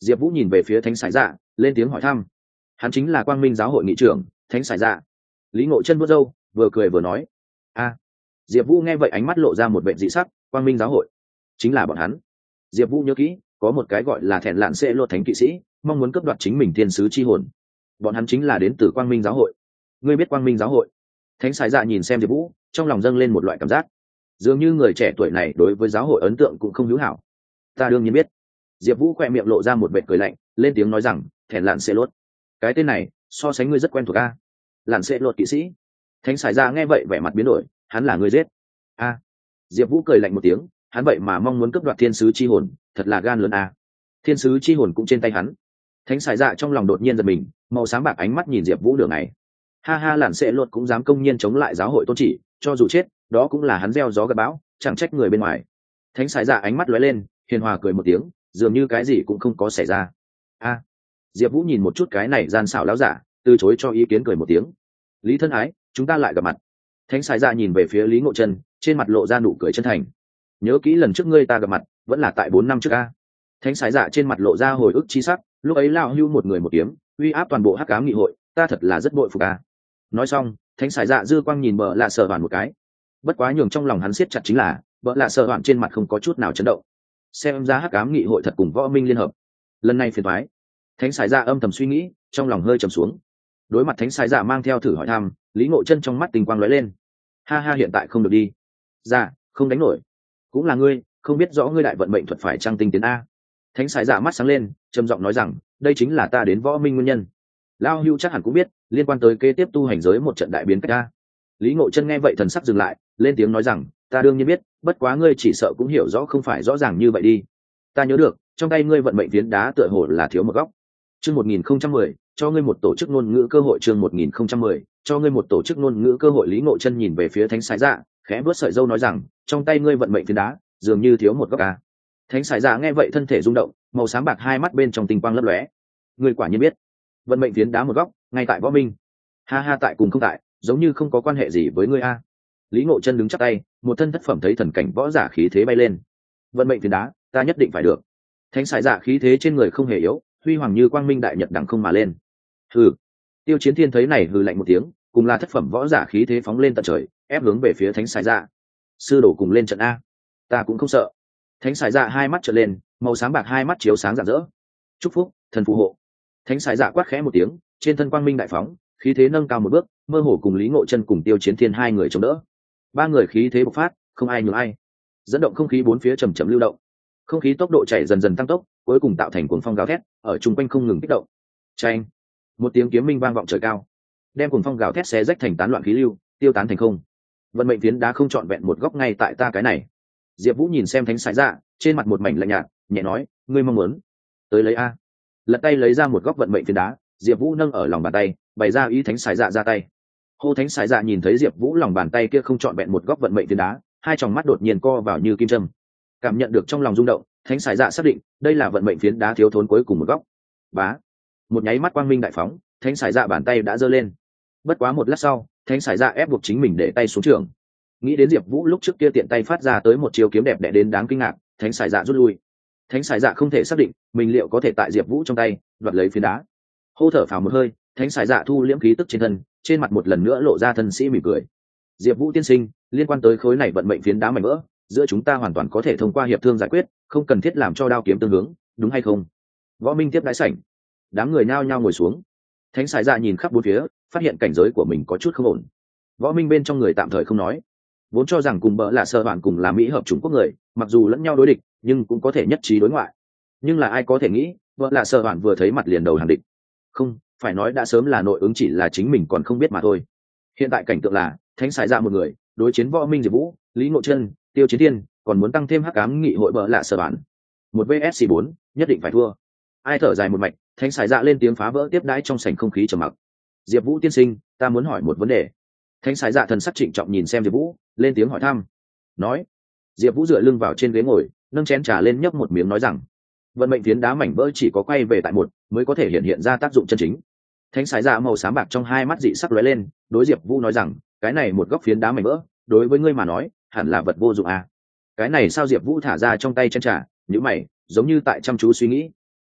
Diệp vũ nhìn về phía thánh sải dạ lên tiếng hỏi thăm. Hắn chính là quang minh giáo hội nghị trưởng, thánh sải dạ. Lý ngộ chân vớt dâu vừa cười vừa nói. A. Diệp vũ nghe vậy ánh mắt lộ ra một vệ dị sắc, quang minh giáo hội, chính là bọn hắn diệp vũ nhớ kỹ, có một cái gọi là thẹn lạn sẽ lột thánh kỵ sĩ, mong muốn cấp đoạt chính mình thiên sứ c h i hồn. Bọn hắn chính là đến từ quang minh giáo hội. Ngươi biết quang minh giáo hội? Thánh sài dạ nhìn xem diệp vũ, trong lòng dâng lên một loại cảm giác. Dường như người trẻ tuổi này đối với giáo hội ấn tượng cũng không hữu hảo. Ta đương nhiên biết. Diệp vũ khoe miệng lộ ra một vệ cười lạnh, lên tiếng nói rằng, thẹn lạn sẽ lốt cái tên này, so sánh ngươi rất quen thuộc a. Lạn sẽ lột kỵ sĩ? Thánh sải Dạ nghe vậy vẻ mặt biến đổi, hắn là người giết. A. Diệp vũ cười lạnh một tiếng hắn vậy mà mong muốn cướp đoạt thiên sứ chi hồn, thật là gan lớn à? thiên sứ chi hồn cũng trên tay hắn. Thánh xài dạ trong lòng đột nhiên giật mình, màu sáng bạc ánh mắt nhìn diệp vũ đường này ha ha, làn sệ luật cũng dám công nhiên chống lại giáo hội tôn chỉ, cho dù chết, đó cũng là hắn gieo gió gặp bão, chẳng trách người bên ngoài. Thánh xài dạ ánh mắt lóe lên, hiền hòa cười một tiếng, dường như cái gì cũng không có xảy ra. A. Diệp vũ nhìn một chút cái này gian xảo láo giả, từ chối cho ý kiến cười một tiếng. Lý thân ái, chúng ta lại gặp mặt. Thánh xài dạ nhìn về phía lý ngộ chân trên mặt lộ ra nụ cười chân thành nhớ kỹ lần trước ngươi ta gặp mặt, vẫn là tại bốn năm trước a. Thánh sái dạ trên mặt lộ ra hồi ức chi sắc, lúc ấy lao hưu một người một kiếm, uy áp toàn bộ hắc cám nghị hội, ta thật là rất bội phục a. Nói xong, thánh sái dạ dư quang nhìn bợ lạ sợ hoàn một cái. Bất quá nhường trong lòng hắn siết chặt chính là, bợ lạ sợ hoàn trên mặt không có chút nào chấn động. Xem ra hắc cám nghị hội thật cùng võ minh liên hợp. Lần này phiền thoái thánh sái dạ âm thầm suy nghĩ, trong lòng hơi trầm xuống. Đối mặt thánh sái dạ mang theo thử hỏi thăm, lý ngộ chân trong mắt tình quang lóe lên. Ha ha, hiện tại không được đi. Dạ không đánh nổi cũng là ngươi, không biết rõ ngươi đại vận mệnh thuật phải trăng tinh tiến a. Thánh sái giả mắt sáng lên, trầm giọng nói rằng, đây chính là ta đến võ minh nguyên nhân. Lao hưu chắc hẳn cũng biết, liên quan tới kế tiếp tu hành giới một trận đại biến cách a. Lý ngộ chân nghe vậy thần sắc dừng lại, lên tiếng nói rằng, ta đương nhiên biết, bất quá ngươi chỉ sợ cũng hiểu rõ không phải rõ ràng như vậy đi. Ta nhớ được, trong tay ngươi vận mệnh phiến đá tựa hồ là thiếu một góc. Chương một nghìn không trăm mười, cho ngươi một tổ chức ngôn ngữ cơ hội chương một nghìn không trăm mười, cho ngươi một tổ chức ngôn ngữ cơ hội lý ngộ chân nhìn về phía thánh sái dạ khẽ vớt sợi dâu nói rằng, trong tay ngươi vận mệnh phiến đá, dường như thiếu một góc ca thánh sải dạ nghe vậy thân thể rung động, màu sáng bạc hai mắt bên trong tinh quang lấp lóe. Người quả nhiên biết, vận mệnh phiến đá một góc, ngay tại võ minh. Ha ha, tại cùng không tại, giống như không có quan hệ gì với ngươi a. Lý ngộ chân đứng chắc tay, một thân thất phẩm thấy thần cảnh võ giả khí thế bay lên. Vận mệnh phiến đá, ta nhất định phải được. Thánh sải dạ khí thế trên người không hề yếu, huy hoàng như quang minh đại nhật đẳng không mà lên. Hừ. Tiêu chiến thiên thấy này hừ lạnh một tiếng, cùng là thất phẩm võ giả khí thế phóng lên tận trời ép hướng về phía thánh sải dạ. Sư đổ cùng lên trận a. Ta cũng không sợ. Thánh sải dạ hai mắt trở lên, màu sáng bạc hai mắt chiếu sáng rạng rỡ. Chúc phúc, thần phù hộ. Thánh sải dạ quát khẽ một tiếng, trên thân quang minh đại phóng, khí thế nâng cao một bước, mơ hồ cùng lý ngộ chân cùng tiêu chiến thiên hai người chống đỡ. Ba người khí thế bộc phát, không ai nhường ai. Dẫn động không khí bốn phía chầm chậm lưu động. Không khí tốc độ chảy dần dần tăng tốc, cuối cùng tạo thành cuồng phong gào thét, ở chung quanh không ngừng kích động. Tranh một tiếng kiếm minh vang vọng trời cao, đem cuồng phong gào thét xé rách thành tán loạn khí lưu, tiêu tán thành không vận mệnh phiến đá không trọn vẹn một góc ngay tại ta cái này. Diệp vũ nhìn xem thánh Sải dạ trên mặt một mảnh lạnh nhạt, nhẹ nói, ngươi mong muốn tới lấy a. Lật tay lấy ra một góc vận mệnh phiến đá, diệp vũ nâng ở lòng bàn tay, bày ra ý thánh Sải dạ ra tay. Hô thánh Sải dạ nhìn thấy diệp vũ lòng bàn tay kia không trọn vẹn một góc vận mệnh phiến đá, hai tròng mắt đột nhiên co vào như kim trâm cảm nhận được trong lòng rung động, thánh Sải dạ xác định, đây là vận mệnh phiến đá thiếu thốn cuối cùng một góc. Bá! Một nháy mắt quang minh đại phóng, thánh sải dạ bàn tay đã giơ lên. Bất quá một lát sau thánh sải dạ ép buộc chính mình để tay xuống trường. Nghĩ đến diệp vũ lúc trước kia tiện tay phát ra tới một chiều kiếm đẹp đẽ đến đáng kinh ngạc, thánh sải dạ rút lui. Thánh sải dạ không thể xác định mình liệu có thể tại diệp vũ trong tay đoạt lấy phiến đá. Hô thở phào một hơi, thánh sải dạ thu liễm khí tức trên thân, trên mặt một lần nữa lộ ra thân sĩ mỉm cười. Diệp vũ tiên sinh, liên quan tới khối này vận mệnh phiến đá mảnh vỡ, giữa chúng ta hoàn toàn có thể thông qua hiệp thương giải quyết, không cần thiết làm cho đao kiếm tương hướng, đúng hay không? Võ minh tiếp đái sảnh. Đám người nao nhao ngồi xuống. Thánh sải dạ nhìn khắp bốn phía phát hiện cảnh giới của mình có chút không ổn. Võ minh bên trong người tạm thời không nói. Vốn cho rằng cùng bỡ là sơ bản cùng là mỹ hợp chủng quốc người, mặc dù lẫn nhau đối địch, nhưng cũng có thể nhất trí đối ngoại. Nhưng là ai có thể nghĩ vợ là sơ bản vừa thấy mặt liền đầu hàng địch. Không, phải nói đã sớm là nội ứng chỉ là chính mình còn không biết mà thôi. Hiện tại cảnh tượng là, thánh xài ra một người, đối chiến võ minh diệp vũ, lý ngộ chân tiêu chiến thiên, còn muốn tăng thêm hắc cám nghị hội bỡ là sơ bản một vsc bốn, nhất định phải thua. Ai thở dài một mạch, thánh xài dạ lên tiếng phá vỡ tiếp đãi trong sảnh không khí trầm mặc diệp vũ tiên sinh, ta muốn hỏi một vấn đề. Thánh Sái dạ thần sắc trịnh trọng nhìn xem diệp vũ, lên tiếng hỏi thăm. Nói. Diệp vũ dựa lưng vào trên ghế ngồi, nâng chén trà lên nhấp một miếng nói rằng, vận mệnh phiến đá mảnh vỡ chỉ có quay về tại một, mới có thể hiện hiện ra tác dụng chân chính. Thánh sái dạ màu xám bạc trong hai mắt dị sắc lóe lên, đối diệp vũ nói rằng, cái này một góc phiến đá mảnh vỡ, đối với ngươi mà nói, hẳn là vật vô dụng à. cái này sao diệp vũ thả ra trong tay chân trà nhữ mày, giống như tại chăm chú suy nghĩ.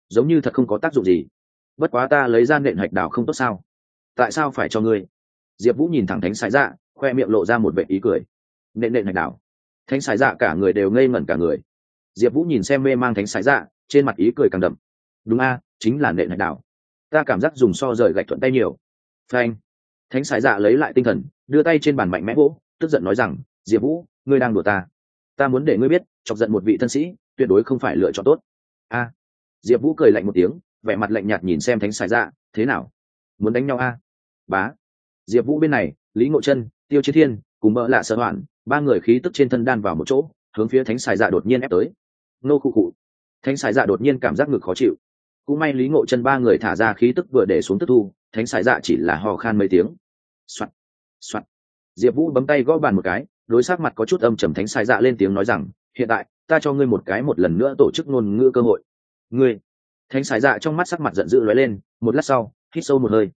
Giống như thật không có tác dụng gì. Bất quá ta lấy ra nện hạch đào không tốt sao? Tại sao phải cho ngươi? Diệp vũ nhìn thẳng thánh sái dạ khoe miệng lộ ra một vệ ý cười. Nện nện hạch đảo. Thánh sái dạ cả người đều ngây ngẩn cả người. Diệp vũ nhìn xem mê mang thánh sái dạ trên mặt ý cười càng đậm. Đúng a, chính là nện hạch đảo. Ta cảm giác dùng so rời gạch thuận tay nhiều. Phanh. Thánh sái dạ lấy lại tinh thần, đưa tay trên bàn mạnh mẽ gỗ tức giận nói rằng, diệp vũ, ngươi đang đùa ta. Ta muốn để ngươi biết, chọc giận một vị thân sĩ, tuyệt đối không phải lựa chọn tốt. A. Diệp vũ cười lạnh một tiếng, vẻ mặt lạnh nhạt nhìn xem thánh sài dạ thế nào? Muốn đánh nhau a? Bá. Diệp vũ bên này, lý ngộ chân, tiêu chiến thiên, cùng mỡ lạ sợ hoạn, ba người khí tức trên thân đan vào một chỗ, hướng phía thánh xài dạ đột nhiên ép tới. Nô khu cụ thánh xài dạ đột nhiên cảm giác ngực khó chịu. Cũng may lý ngộ chân ba người thả ra khí tức vừa để xuống tức thu, thánh sải dạ chỉ là hò khan mấy tiếng. Soạt soạt. Diệp vũ bấm tay gõ bàn một cái, đối sát mặt có chút âm trầm thánh sải dạ lên tiếng nói rằng, hiện tại, ta cho ngươi một cái một lần nữa tổ chức ngôn ngữ cơ hội. Ngươi? Thánh sải dạ trong mắt sắc mặt giận dữ lóe lên, một lát sau, hít sâu một hơi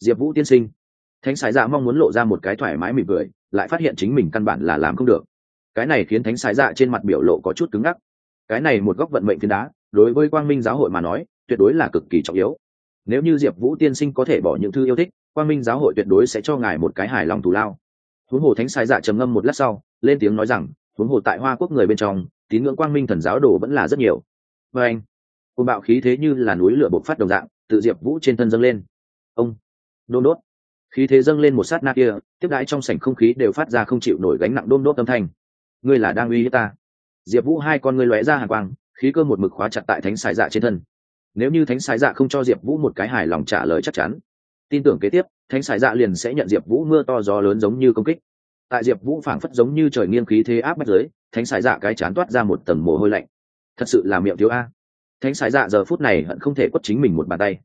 diệp vũ tiên sinh. Thánh Sái dạ mong muốn lộ ra một cái thoải mái mỉm cười, lại phát hiện chính mình căn bản là làm không được. Cái này khiến thánh Sái dạ trên mặt biểu lộ có chút cứng ngắc. Cái này một góc vận mệnh thiên đá, đối với quang minh giáo hội mà nói, tuyệt đối là cực kỳ trọng yếu. Nếu như diệp vũ tiên sinh có thể bỏ những thư yêu thích, quang minh giáo hội tuyệt đối sẽ cho ngài một cái hài lòng thù lao. Huống hồ thánh Sái dạ trầm ngâm một lát sau, lên tiếng nói rằng, huống hồ tại hoa quốc người bên trong, tín ngưỡng quang minh thần giáo đồ vẫn là rất nhiều. Vâng. Và anh côn bạo khí thế như là núi lửa bộc phát đồng dạng, tự diệp vũ trên thân dâng lên. Ông đôn đốt. Khí thế dâng lên một sát na kia, tiếp đãi trong sảnh không khí đều phát ra không chịu nổi gánh nặng đôn đốt âm thanh. Ngươi là đang uy hiếp ta. Diệp vũ hai con ngươi lóe ra hàng quang, khí cơ một mực khóa chặt tại thánh sải dạ trên thân. Nếu như thánh sải dạ không cho diệp vũ một cái hài lòng trả lời chắc chắn, tin tưởng kế tiếp, thánh sải dạ liền sẽ nhận diệp vũ mưa to gió lớn giống như công kích. Tại diệp vũ phảng phất giống như trời nghiêng khí thế áp bách giới thánh sải dạ cái chán toát ra một tầng mồ hôi lạnh. Thật sự là miệng thiếu a. Thánh sải dạ giờ phút này hận không thể quất chính mình một bàn tay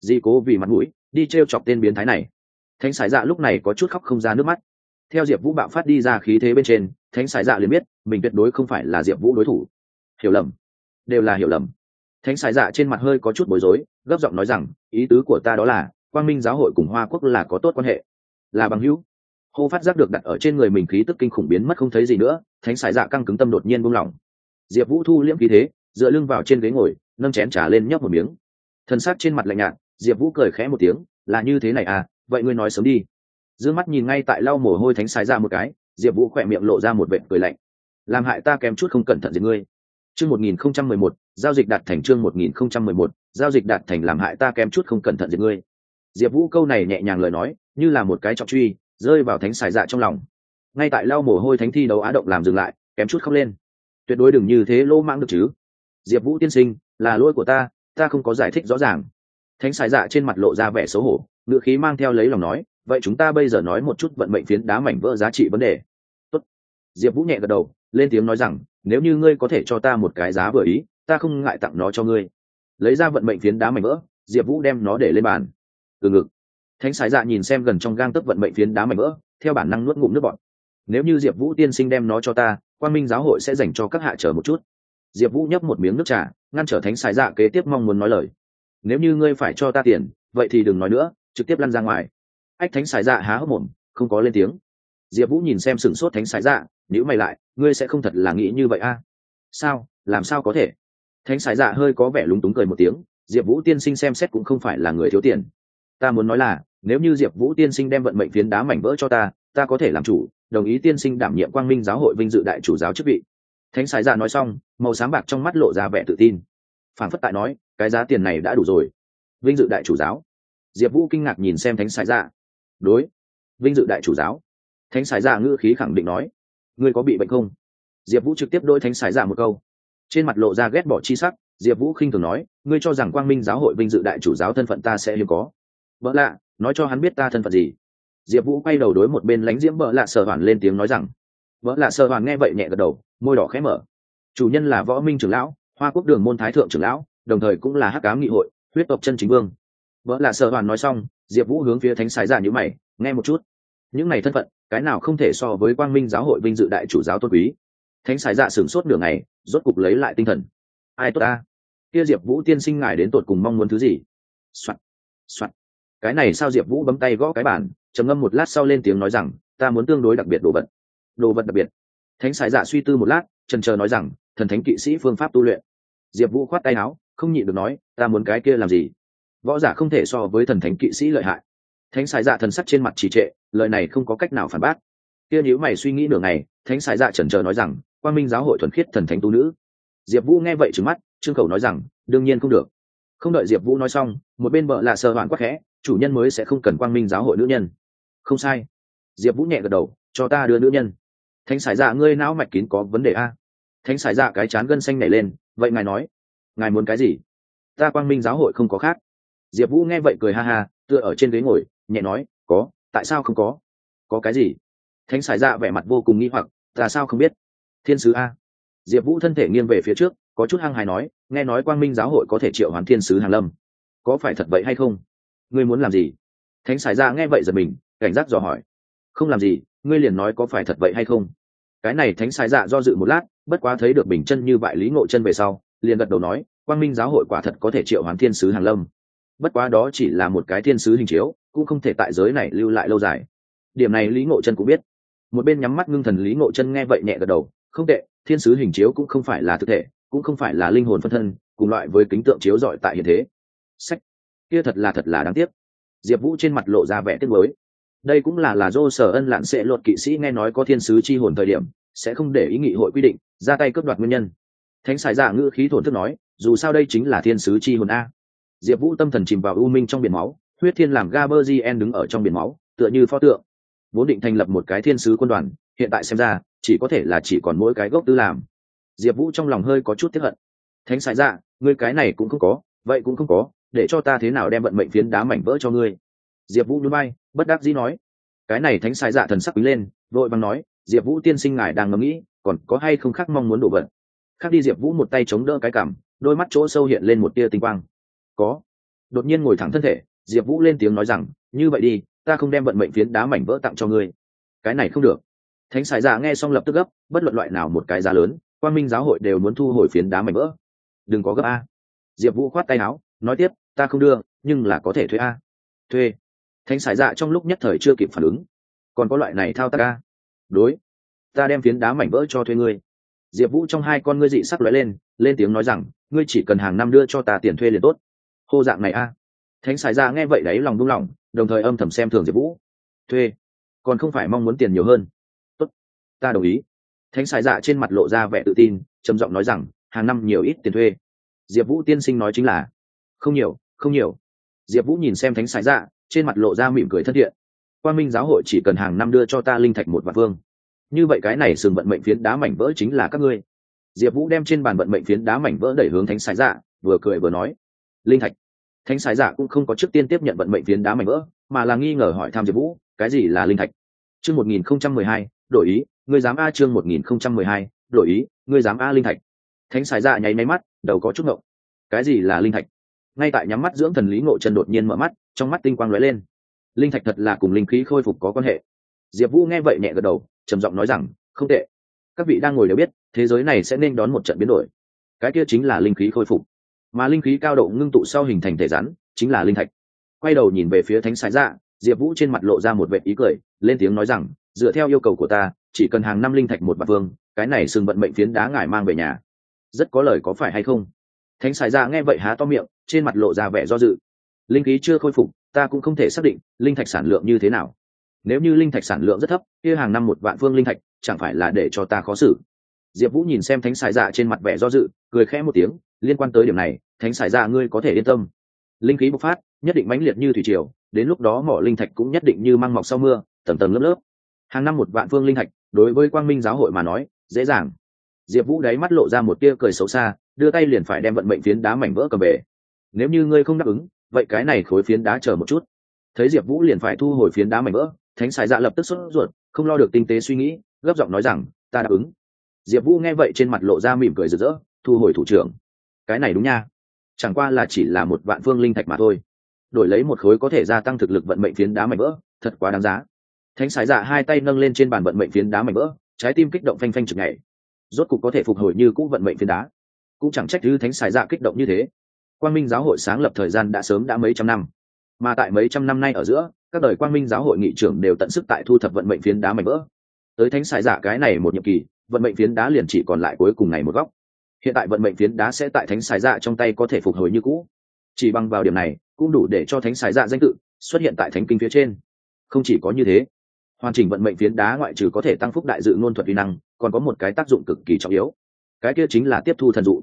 di cố vì mặt mũi, đi t r e o chọc tên biến thái này. Thánh sải dạ lúc này có chút khóc không ra nước mắt. Theo diệp vũ bạo phát đi ra khí thế bên trên, thánh sải dạ liền biết, mình tuyệt đối không phải là diệp vũ đối thủ. Hiểu lầm. Đều là hiểu lầm. Thánh sải dạ trên mặt hơi có chút bối rối, gấp giọng nói rằng, ý tứ của ta đó là, quang minh giáo hội cùng hoa quốc là có tốt quan hệ. Là bằng hữu. Hô phát giác được đặt ở trên người mình khí tức kinh khủng biến mất không thấy gì nữa, thánh sải dạ căng cứng tâm đột nhiên buông lỏng. Diệp vũ thu liễm khí thế, dựa lưng vào trên ghế ngồi, nâng chén trả lên nhấp một miếng. Thân xác trên mặt lạnh nhạt diệp vũ cười khẽ một tiếng, là như thế này à vậy ngươi nói sớm đi. D ư ơ n g mắt nhìn ngay tại lau mồ hôi thánh sái ra một cái, diệp vũ khỏe miệng lộ ra một vệ cười lạnh. Làm hại ta kém chút không cẩn thận gì ngươi. Chương một nghìn không trăm mười một, giao dịch đạt thành chương một nghìn không trăm mười một, giao dịch đạt thành làm hại ta kém chút không cẩn thận gì ngươi. Diệp vũ câu này nhẹ nhàng lời nói, như là một cái trọng truy, rơi vào thánh xài dạ trong lòng. Ngay tại lau mồ hôi thánh thi đấu á động làm dừng lại, kém chút khóc lên. Tuyệt đối đừng như thế lô mang được chứ. Diệp vũ tiên sinh, là lỗi của ta ta không có giải thích rõ ràng thánh xài dạ trên mặt lộ ra vẻ xấu hổ, ngữ khí mang theo lấy lòng nói, vậy chúng ta bây giờ nói một chút vận mệnh phiến đá mảnh vỡ giá trị vấn đề. Tốt. diệp vũ nhẹ gật đầu, lên tiếng nói rằng, nếu như ngươi có thể cho ta một cái giá vừa ý, ta không ngại tặng nó cho ngươi. Lấy ra vận mệnh phiến đá mảnh vỡ, diệp vũ đem nó để lên bàn. Từ ngực. Thánh sái dạ nhìn xem gần trong gang tấc vận mệnh phiến đá mảnh vỡ, theo bản năng nuốt ngụm nước bọt. nếu như diệp vũ tiên sinh đem nó cho ta quan minh giáo hội sẽ dành cho các hạ chờ một chút. Diệp vũ nhấp một miếng nước trà, ngăn trở thánh sái dạ kế tiếp mong muốn nói lời nếu như ngươi phải cho ta tiền, vậy thì đừng nói nữa, trực tiếp lăn ra ngoài. Ách thánh Sải dạ há hốc mồm, không có lên tiếng. Diệp vũ nhìn xem sửng sốt thánh Sải dạ nếu mày lại, ngươi sẽ không thật là nghĩ như vậy a? À? sao? Làm sao có thể? Thánh Sải dạ hơi có vẻ lúng túng cười một tiếng, diệp vũ tiên sinh xem xét cũng không phải là người thiếu tiền. Ta muốn nói là, nếu như diệp vũ tiên sinh đem vận mệnh phiến đá mảnh vỡ cho ta ta có thể làm chủ, đồng ý tiên sinh đảm nhiệm quang minh giáo hội vinh dự đại chủ giáo chức vị. Thánh sài dạ nói xong, màu sáng bạc trong mắt lộ ra vẻ tự tin. Phản phất tại nói cái giá tiền này đã đủ rồi. Vinh dự đại chủ giáo. Diệp vũ kinh ngạc nhìn xem thánh sái dạ đối, vinh dự đại chủ giáo. Thánh sái dạ ngữ khí khẳng định nói, ngươi có bị bệnh không? Diệp vũ trực tiếp đôi thánh sái dạ một câu. Trên mặt lộ ra ghét bỏ chi sắc, diệp vũ khinh thường nói, ngươi cho rằng quang minh giáo hội vinh dự đại chủ giáo thân phận ta sẽ hiếm có? Vợ lạ, nói cho hắn biết ta thân phận gì. Diệp vũ quay đầu đối một bên lánh diễm vợ lạ sợ hoàn lên tiếng nói rằng vợ lạ sợ hoàn nghe vậy nhẹ gật đầu, môi đỏ khẽ mở. Chủ nhân là võ minh trưởng lão, hoa quốc đường môn thái thượng trưởng lão đồng thời cũng là hắc cám nghị hội, huyết tộc chân chính vương. Vợ là sở hoàn nói xong, diệp vũ hướng phía thánh sái giả như mày, nghe một chút. Những này thân phận, cái nào không thể so với quang minh giáo hội vinh dự đại chủ giáo tôn quý? Thánh sái dạ sửng sốt nửa ngày, rốt cục lấy lại tinh thần. Ai tốt ta? Kia diệp vũ tiên sinh ngài đến tột cùng mong muốn thứ gì? Soạn soạn cái này sao diệp vũ bấm tay gõ cái bản trầm ngâm một lát sau lên tiếng nói rằng, ta muốn tương đối đặc biệt đồ vật. Đồ vật đặc biệt? Thánh sải dạ suy tư một lát, trần trờ nói rằng, thần thánh kỵ sĩ phương pháp tu luyện. Diệp vũ khoát tay áo không nhịn được nói, ta muốn cái kia làm gì? Võ giả không thể so với thần thánh kỵ sĩ lợi hại. Thánh sải dạ thần sắc trên mặt trì trệ, lời này không có cách nào phản bác. Kia nếu mày suy nghĩ nửa ngày, thánh sải dạ chần chờ nói rằng quan minh giáo hội thuần khiết thần thánh tu nữ. Diệp vũ nghe vậy trừng mắt, trương khẩu nói rằng, đương nhiên không được. Không đợi diệp vũ nói xong, một bên vợ là sơ hoạn quắc khẽ, chủ nhân mới sẽ không cần quang minh giáo hội nữ nhân. Không sai. Diệp vũ nhẹ gật đầu, cho ta đưa nữ nhân. Thánh sải dạ ngươi não mạch kín có vấn đề a? Thánh sải dạ cái chán gân xanh nảy lên, vậy ngài nói ngài muốn cái gì? Ta quang minh giáo hội không có khác. Diệp vũ nghe vậy cười ha ha, tựa ở trên ghế ngồi, nhẹ nói, có, tại sao không có? Có cái gì? Thánh sải dạ vẻ mặt vô cùng nghi hoặc, ta sao không biết? Thiên sứ a. Diệp vũ thân thể nghiêng về phía trước, có chút hăng hài nói, nghe nói quang minh giáo hội có thể triệu hoàn thiên sứ hàn lâm. Có phải thật vậy hay không? Ngươi muốn làm gì? Thánh sải dạ nghe vậy giật mình, cảnh giác dò hỏi, không làm gì, ngươi liền nói có phải thật vậy hay không? Cái này thánh sải dạ do dự một lát, bất quá thấy được bình chân như bại lý ngộ chân về sau liền gật đầu nói, quang minh giáo hội quả thật có thể triệu hoán thiên sứ hàn lâm. Bất quá đó chỉ là một cái thiên sứ hình chiếu, cũng không thể tại giới này lưu lại lâu dài. Điểm này lý ngộ chân cũng biết. Một bên nhắm mắt ngưng thần, lý ngộ chân nghe vậy nhẹ gật đầu, không tệ, thiên sứ hình chiếu cũng không phải là thực thể, cũng không phải là linh hồn phân thân, cùng loại với kính tượng chiếu dọi tại hiện thế. Sách. Kia thật là thật là đáng tiếc. Diệp vũ trên mặt lộ ra vẻ tiếc mới đây cũng là là do sở ân lạn sẽ luật kỵ sĩ nghe nói có thiên sứ chi hồn thời điểm, sẽ không để ý nghị hội quy định, ra tay cướp đoạt nguyên nhân thánh sải Dạ ngữ khí thổn thức nói, dù sao đây chính là thiên sứ chi hồn a. Diệp vũ tâm thần chìm vào u minh trong biển máu, huyết thiên làm gaberzien đứng ở trong biển máu, tựa như pho tượng. Vốn định thành lập một cái thiên sứ quân đoàn, hiện tại xem ra, chỉ có thể là chỉ còn mỗi cái gốc tư làm. Diệp vũ trong lòng hơi có chút tiếp hận. Thánh sải dạ ngươi cái này cũng không có, vậy cũng không có, để cho ta thế nào đem vận mệnh phiến đá mảnh vỡ cho ngươi? Diệp vũ núi bay bất đắc dĩ nói. Cái này thánh sải dạ thần sắc quý lên, vội bằng nói, diệp vũ tiên sinh ngài đang ngẫm nghĩ, còn có hay không khác mong muốn đổ vận? Khác đi diệp vũ một tay chống đỡ cái cảm, đôi mắt chỗ sâu hiện lên một tia tinh quang. Có. Đột nhiên ngồi thẳng thân thể, diệp vũ lên tiếng nói rằng, như vậy đi, ta không đem vận mệnh phiến đá mảnh vỡ tặng cho ngươi. Cái này không được. Thánh sải dạ nghe xong lập tức gấp, bất luận loại nào một cái giá lớn quan minh giáo hội đều muốn thu hồi phiến đá mảnh vỡ. Đừng có gấp a. Diệp vũ khoát tay áo, nói tiếp, ta không đưa, nhưng là có thể thuê a. Thuê? Thánh sải dạ trong lúc nhất thời chưa kịp phản ứng. Còn có loại này thao tác a? Đối, ta đem phiến đá mảnh vỡ cho thuê ngươi diệp vũ trong hai con ngươi dị sắc lóe lên lên tiếng nói rằng, ngươi chỉ cần hàng năm đưa cho ta tiền thuê liền tốt. Hô dạng này a. Thánh sải dạ nghe vậy đấy lòng đung lòng, đồng thời âm thầm xem thường diệp vũ. Thuê? Còn không phải mong muốn tiền nhiều hơn? Tốt, ta đồng ý. Thánh sải dạ trên mặt lộ ra vẻ tự tin, trầm giọng nói rằng, hàng năm nhiều ít tiền thuê. Diệp vũ tiên sinh nói chính là, không nhiều không nhiều. Diệp vũ nhìn xem thánh sải dạ trên mặt lộ ra mỉm cười thân thiện. Quan minh giáo hội chỉ cần hàng năm đưa cho ta linh thạch một vạn vương như vậy cái này sừng vận mệnh phiến đá mảnh vỡ chính là các ngươi. Diệp vũ đem trên bàn vận mệnh phiến đá mảnh vỡ đẩy hướng thánh sái dạ vừa cười vừa nói, linh thạch. Thánh sái dạ cũng không có trước tiên tiếp nhận vận mệnh phiến đá mảnh vỡ, mà là nghi ngờ hỏi tham diệp vũ, cái gì là linh thạch? Chương một nghìn không trăm mười hai, đổi ý, ngươi dám a chương một nghìn không trăm mười hai, đổi ý, ngươi dám a linh thạch. Thánh sái dạ nháy máy mắt, đầu có chút ngộng. Cái gì là linh thạch? Ngay tại nhắm mắt dưỡng thần lý ngộ chân đột nhiên mở mắt, trong mắt tinh quang lóe lên. Linh thạch thật là cùng linh khí khôi phục có quan hệ. Diệp vũ nghe vậy nhẹ gật đầu trầm giọng nói rằng, không tệ. Các vị đang ngồi đều biết, thế giới này sẽ nên đón một trận biến đổi. Cái kia chính là linh khí khôi phục. Mà linh khí cao độ ngưng tụ sau hình thành thể rắn, chính là linh thạch. Quay đầu nhìn về phía thánh sái dạ diệp vũ trên mặt lộ ra một vệ ý cười, lên tiếng nói rằng, dựa theo yêu cầu của ta, chỉ cần hàng năm linh thạch một bạc vương, cái này sừng vận mệnh phiến đá ngải mang về nhà. Rất có lời có phải hay không? Thánh sài ra dạ nghe vậy há to miệng, trên mặt lộ ra vẻ do dự. Linh khí chưa khôi phục, ta cũng không thể xác định linh thạch sản lượng như thế nào nếu như linh thạch sản lượng rất thấp, kia hàng năm một vạn phương linh thạch, chẳng phải là để cho ta khó xử? Diệp vũ nhìn xem thánh sải dạ trên mặt vẻ do dự, cười khẽ một tiếng, liên quan tới điểm này, thánh sải dạ ngươi có thể yên tâm. Linh khí bộc phát, nhất định mãnh liệt như thủy triều, đến lúc đó mỏ linh thạch cũng nhất định như măng mọc sau mưa, tầng tầng lớp lớp. Hàng năm một vạn phương linh thạch, đối với quang minh giáo hội mà nói, dễ dàng. Diệp vũ đáy mắt lộ ra một tia cười xấu xa, đưa tay liền phải đem vận mệnh phiến đá mảnh vỡ cầm về. Nếu như ngươi không đáp ứng, vậy cái này khối phiến đá chờ một chút. Thấy diệp vũ liền phải thu hồi phiến đá mảnh vỡ thánh xài dạ lập tức sốt ruột, không lo được tinh tế suy nghĩ, gấp giọng nói rằng, ta đáp ứng. Diệp vũ nghe vậy trên mặt lộ ra mỉm cười rực rỡ, thu hồi thủ trưởng. Cái này đúng nha. Chẳng qua là chỉ là một vạn phương linh thạch mà thôi. Đổi lấy một khối có thể gia tăng thực lực vận mệnh phiến đá mảnh vỡ, thật quá đáng giá. Thánh sái dạ hai tay nâng lên trên bàn vận mệnh phiến đá mảnh vỡ, trái tim kích động phanh phanh chực ngày rốt cục có thể phục hồi như cũ vận mệnh phiến đá. Cũng chẳng trách thứ thánh sái dạ kích động như thế. Quan minh giáo hội sáng lập thời gian đã sớm đã mấy trăm năm. Mà tại mấy trăm năm nay ở giữa các đời quang minh giáo hội nghị trưởng đều tận sức tại thu thập vận mệnh phiến đá mảnh vỡ. Tới thánh xài dạ cái này một nhiệm kỳ, vận mệnh phiến đá liền chỉ còn lại cuối cùng này một góc. Hiện tại vận mệnh phiến đá sẽ tại thánh xài dạ trong tay có thể phục hồi như cũ. Chỉ bằng vào điểm này, cũng đủ để cho thánh xài dạ danh tự xuất hiện tại thánh kinh phía trên. Không chỉ có như thế, hoàn chỉnh vận mệnh phiến đá ngoại trừ có thể tăng phúc đại dự ngôn thuật vi năng, còn có một cái tác dụng cực kỳ trọng yếu. Cái kia chính là tiếp thu thần dụ.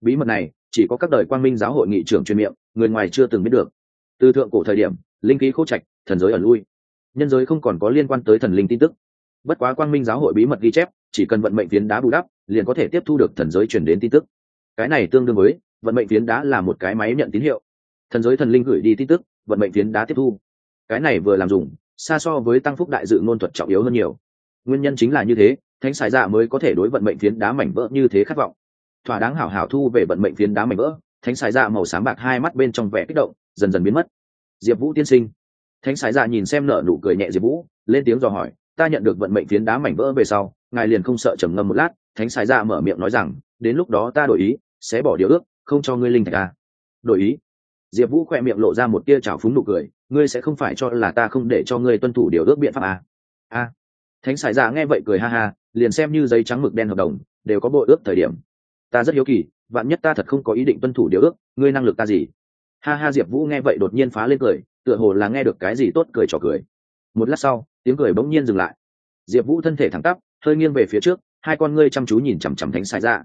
Bí mật này, chỉ có các đời quang minh giáo hội nghị trưởng chuyên miệng, người ngoài chưa từng biết được. Từ thượng cổ thời điểm, linh khí khô trạch thần giới ở lui. Nhân giới không còn có liên quan tới thần linh tin tức. Bất quá quang minh giáo hội bí mật ghi chép, chỉ cần vận mệnh phiến đá bù đắp, liền có thể tiếp thu được thần giới chuyển đến tin tức. Cái này tương đương với, vận mệnh phiến đá là một cái máy nhận tín hiệu. Thần giới thần linh gửi đi tin tức, vận mệnh phiến đá tiếp thu. Cái này vừa làm dùng, xa so với tăng phúc đại dự ngôn thuật trọng yếu hơn nhiều. Nguyên nhân chính là như thế, thánh xài dạ mới có thể đối vận mệnh phiến đá mảnh vỡ như thế khát vọng. Thỏa đáng hảo hảo thu về vận mệnh phiến đá mảnh vỡ, thánh xài dạ màu xám bạc hai mắt bên trong vẻ kích động, dần dần biến mất. Diệp vũ tiên sinh thánh sái dạ nhìn xem nợ nụ cười nhẹ diệp vũ, lên tiếng dò hỏi, ta nhận được vận mệnh phiến đá mảnh vỡ về sau, ngài liền không sợ trầm ngâm một lát? Thánh sái dạ mở miệng nói rằng, đến lúc đó ta đổi ý, sẽ bỏ điều ước, không cho ngươi linh thạch ta đổi ý? Diệp vũ khoe miệng lộ ra một tia trào phúng nụ cười, ngươi sẽ không phải cho là ta không để cho ngươi tuân thủ điều ước biện pháp a a. Thánh sải dạ nghe vậy cười ha ha, liền xem như giấy trắng mực đen hợp đồng, đều có bội ước thời điểm. Ta rất hiếu kỳ, vạn nhất ta thật không có ý định tuân thủ điều ước, ngươi năng lực ta gì? Ha ha, diệp vũ nghe vậy đột nhiên phá lên cười, tựa hồ là nghe được cái gì tốt cười trò cười. Một lát sau, tiếng cười bỗng nhiên dừng lại. Diệp vũ thân thể thẳng tắp, hơi nghiêng về phía trước, hai con ngươi chăm chú nhìn chằm chằm thánh sải dạ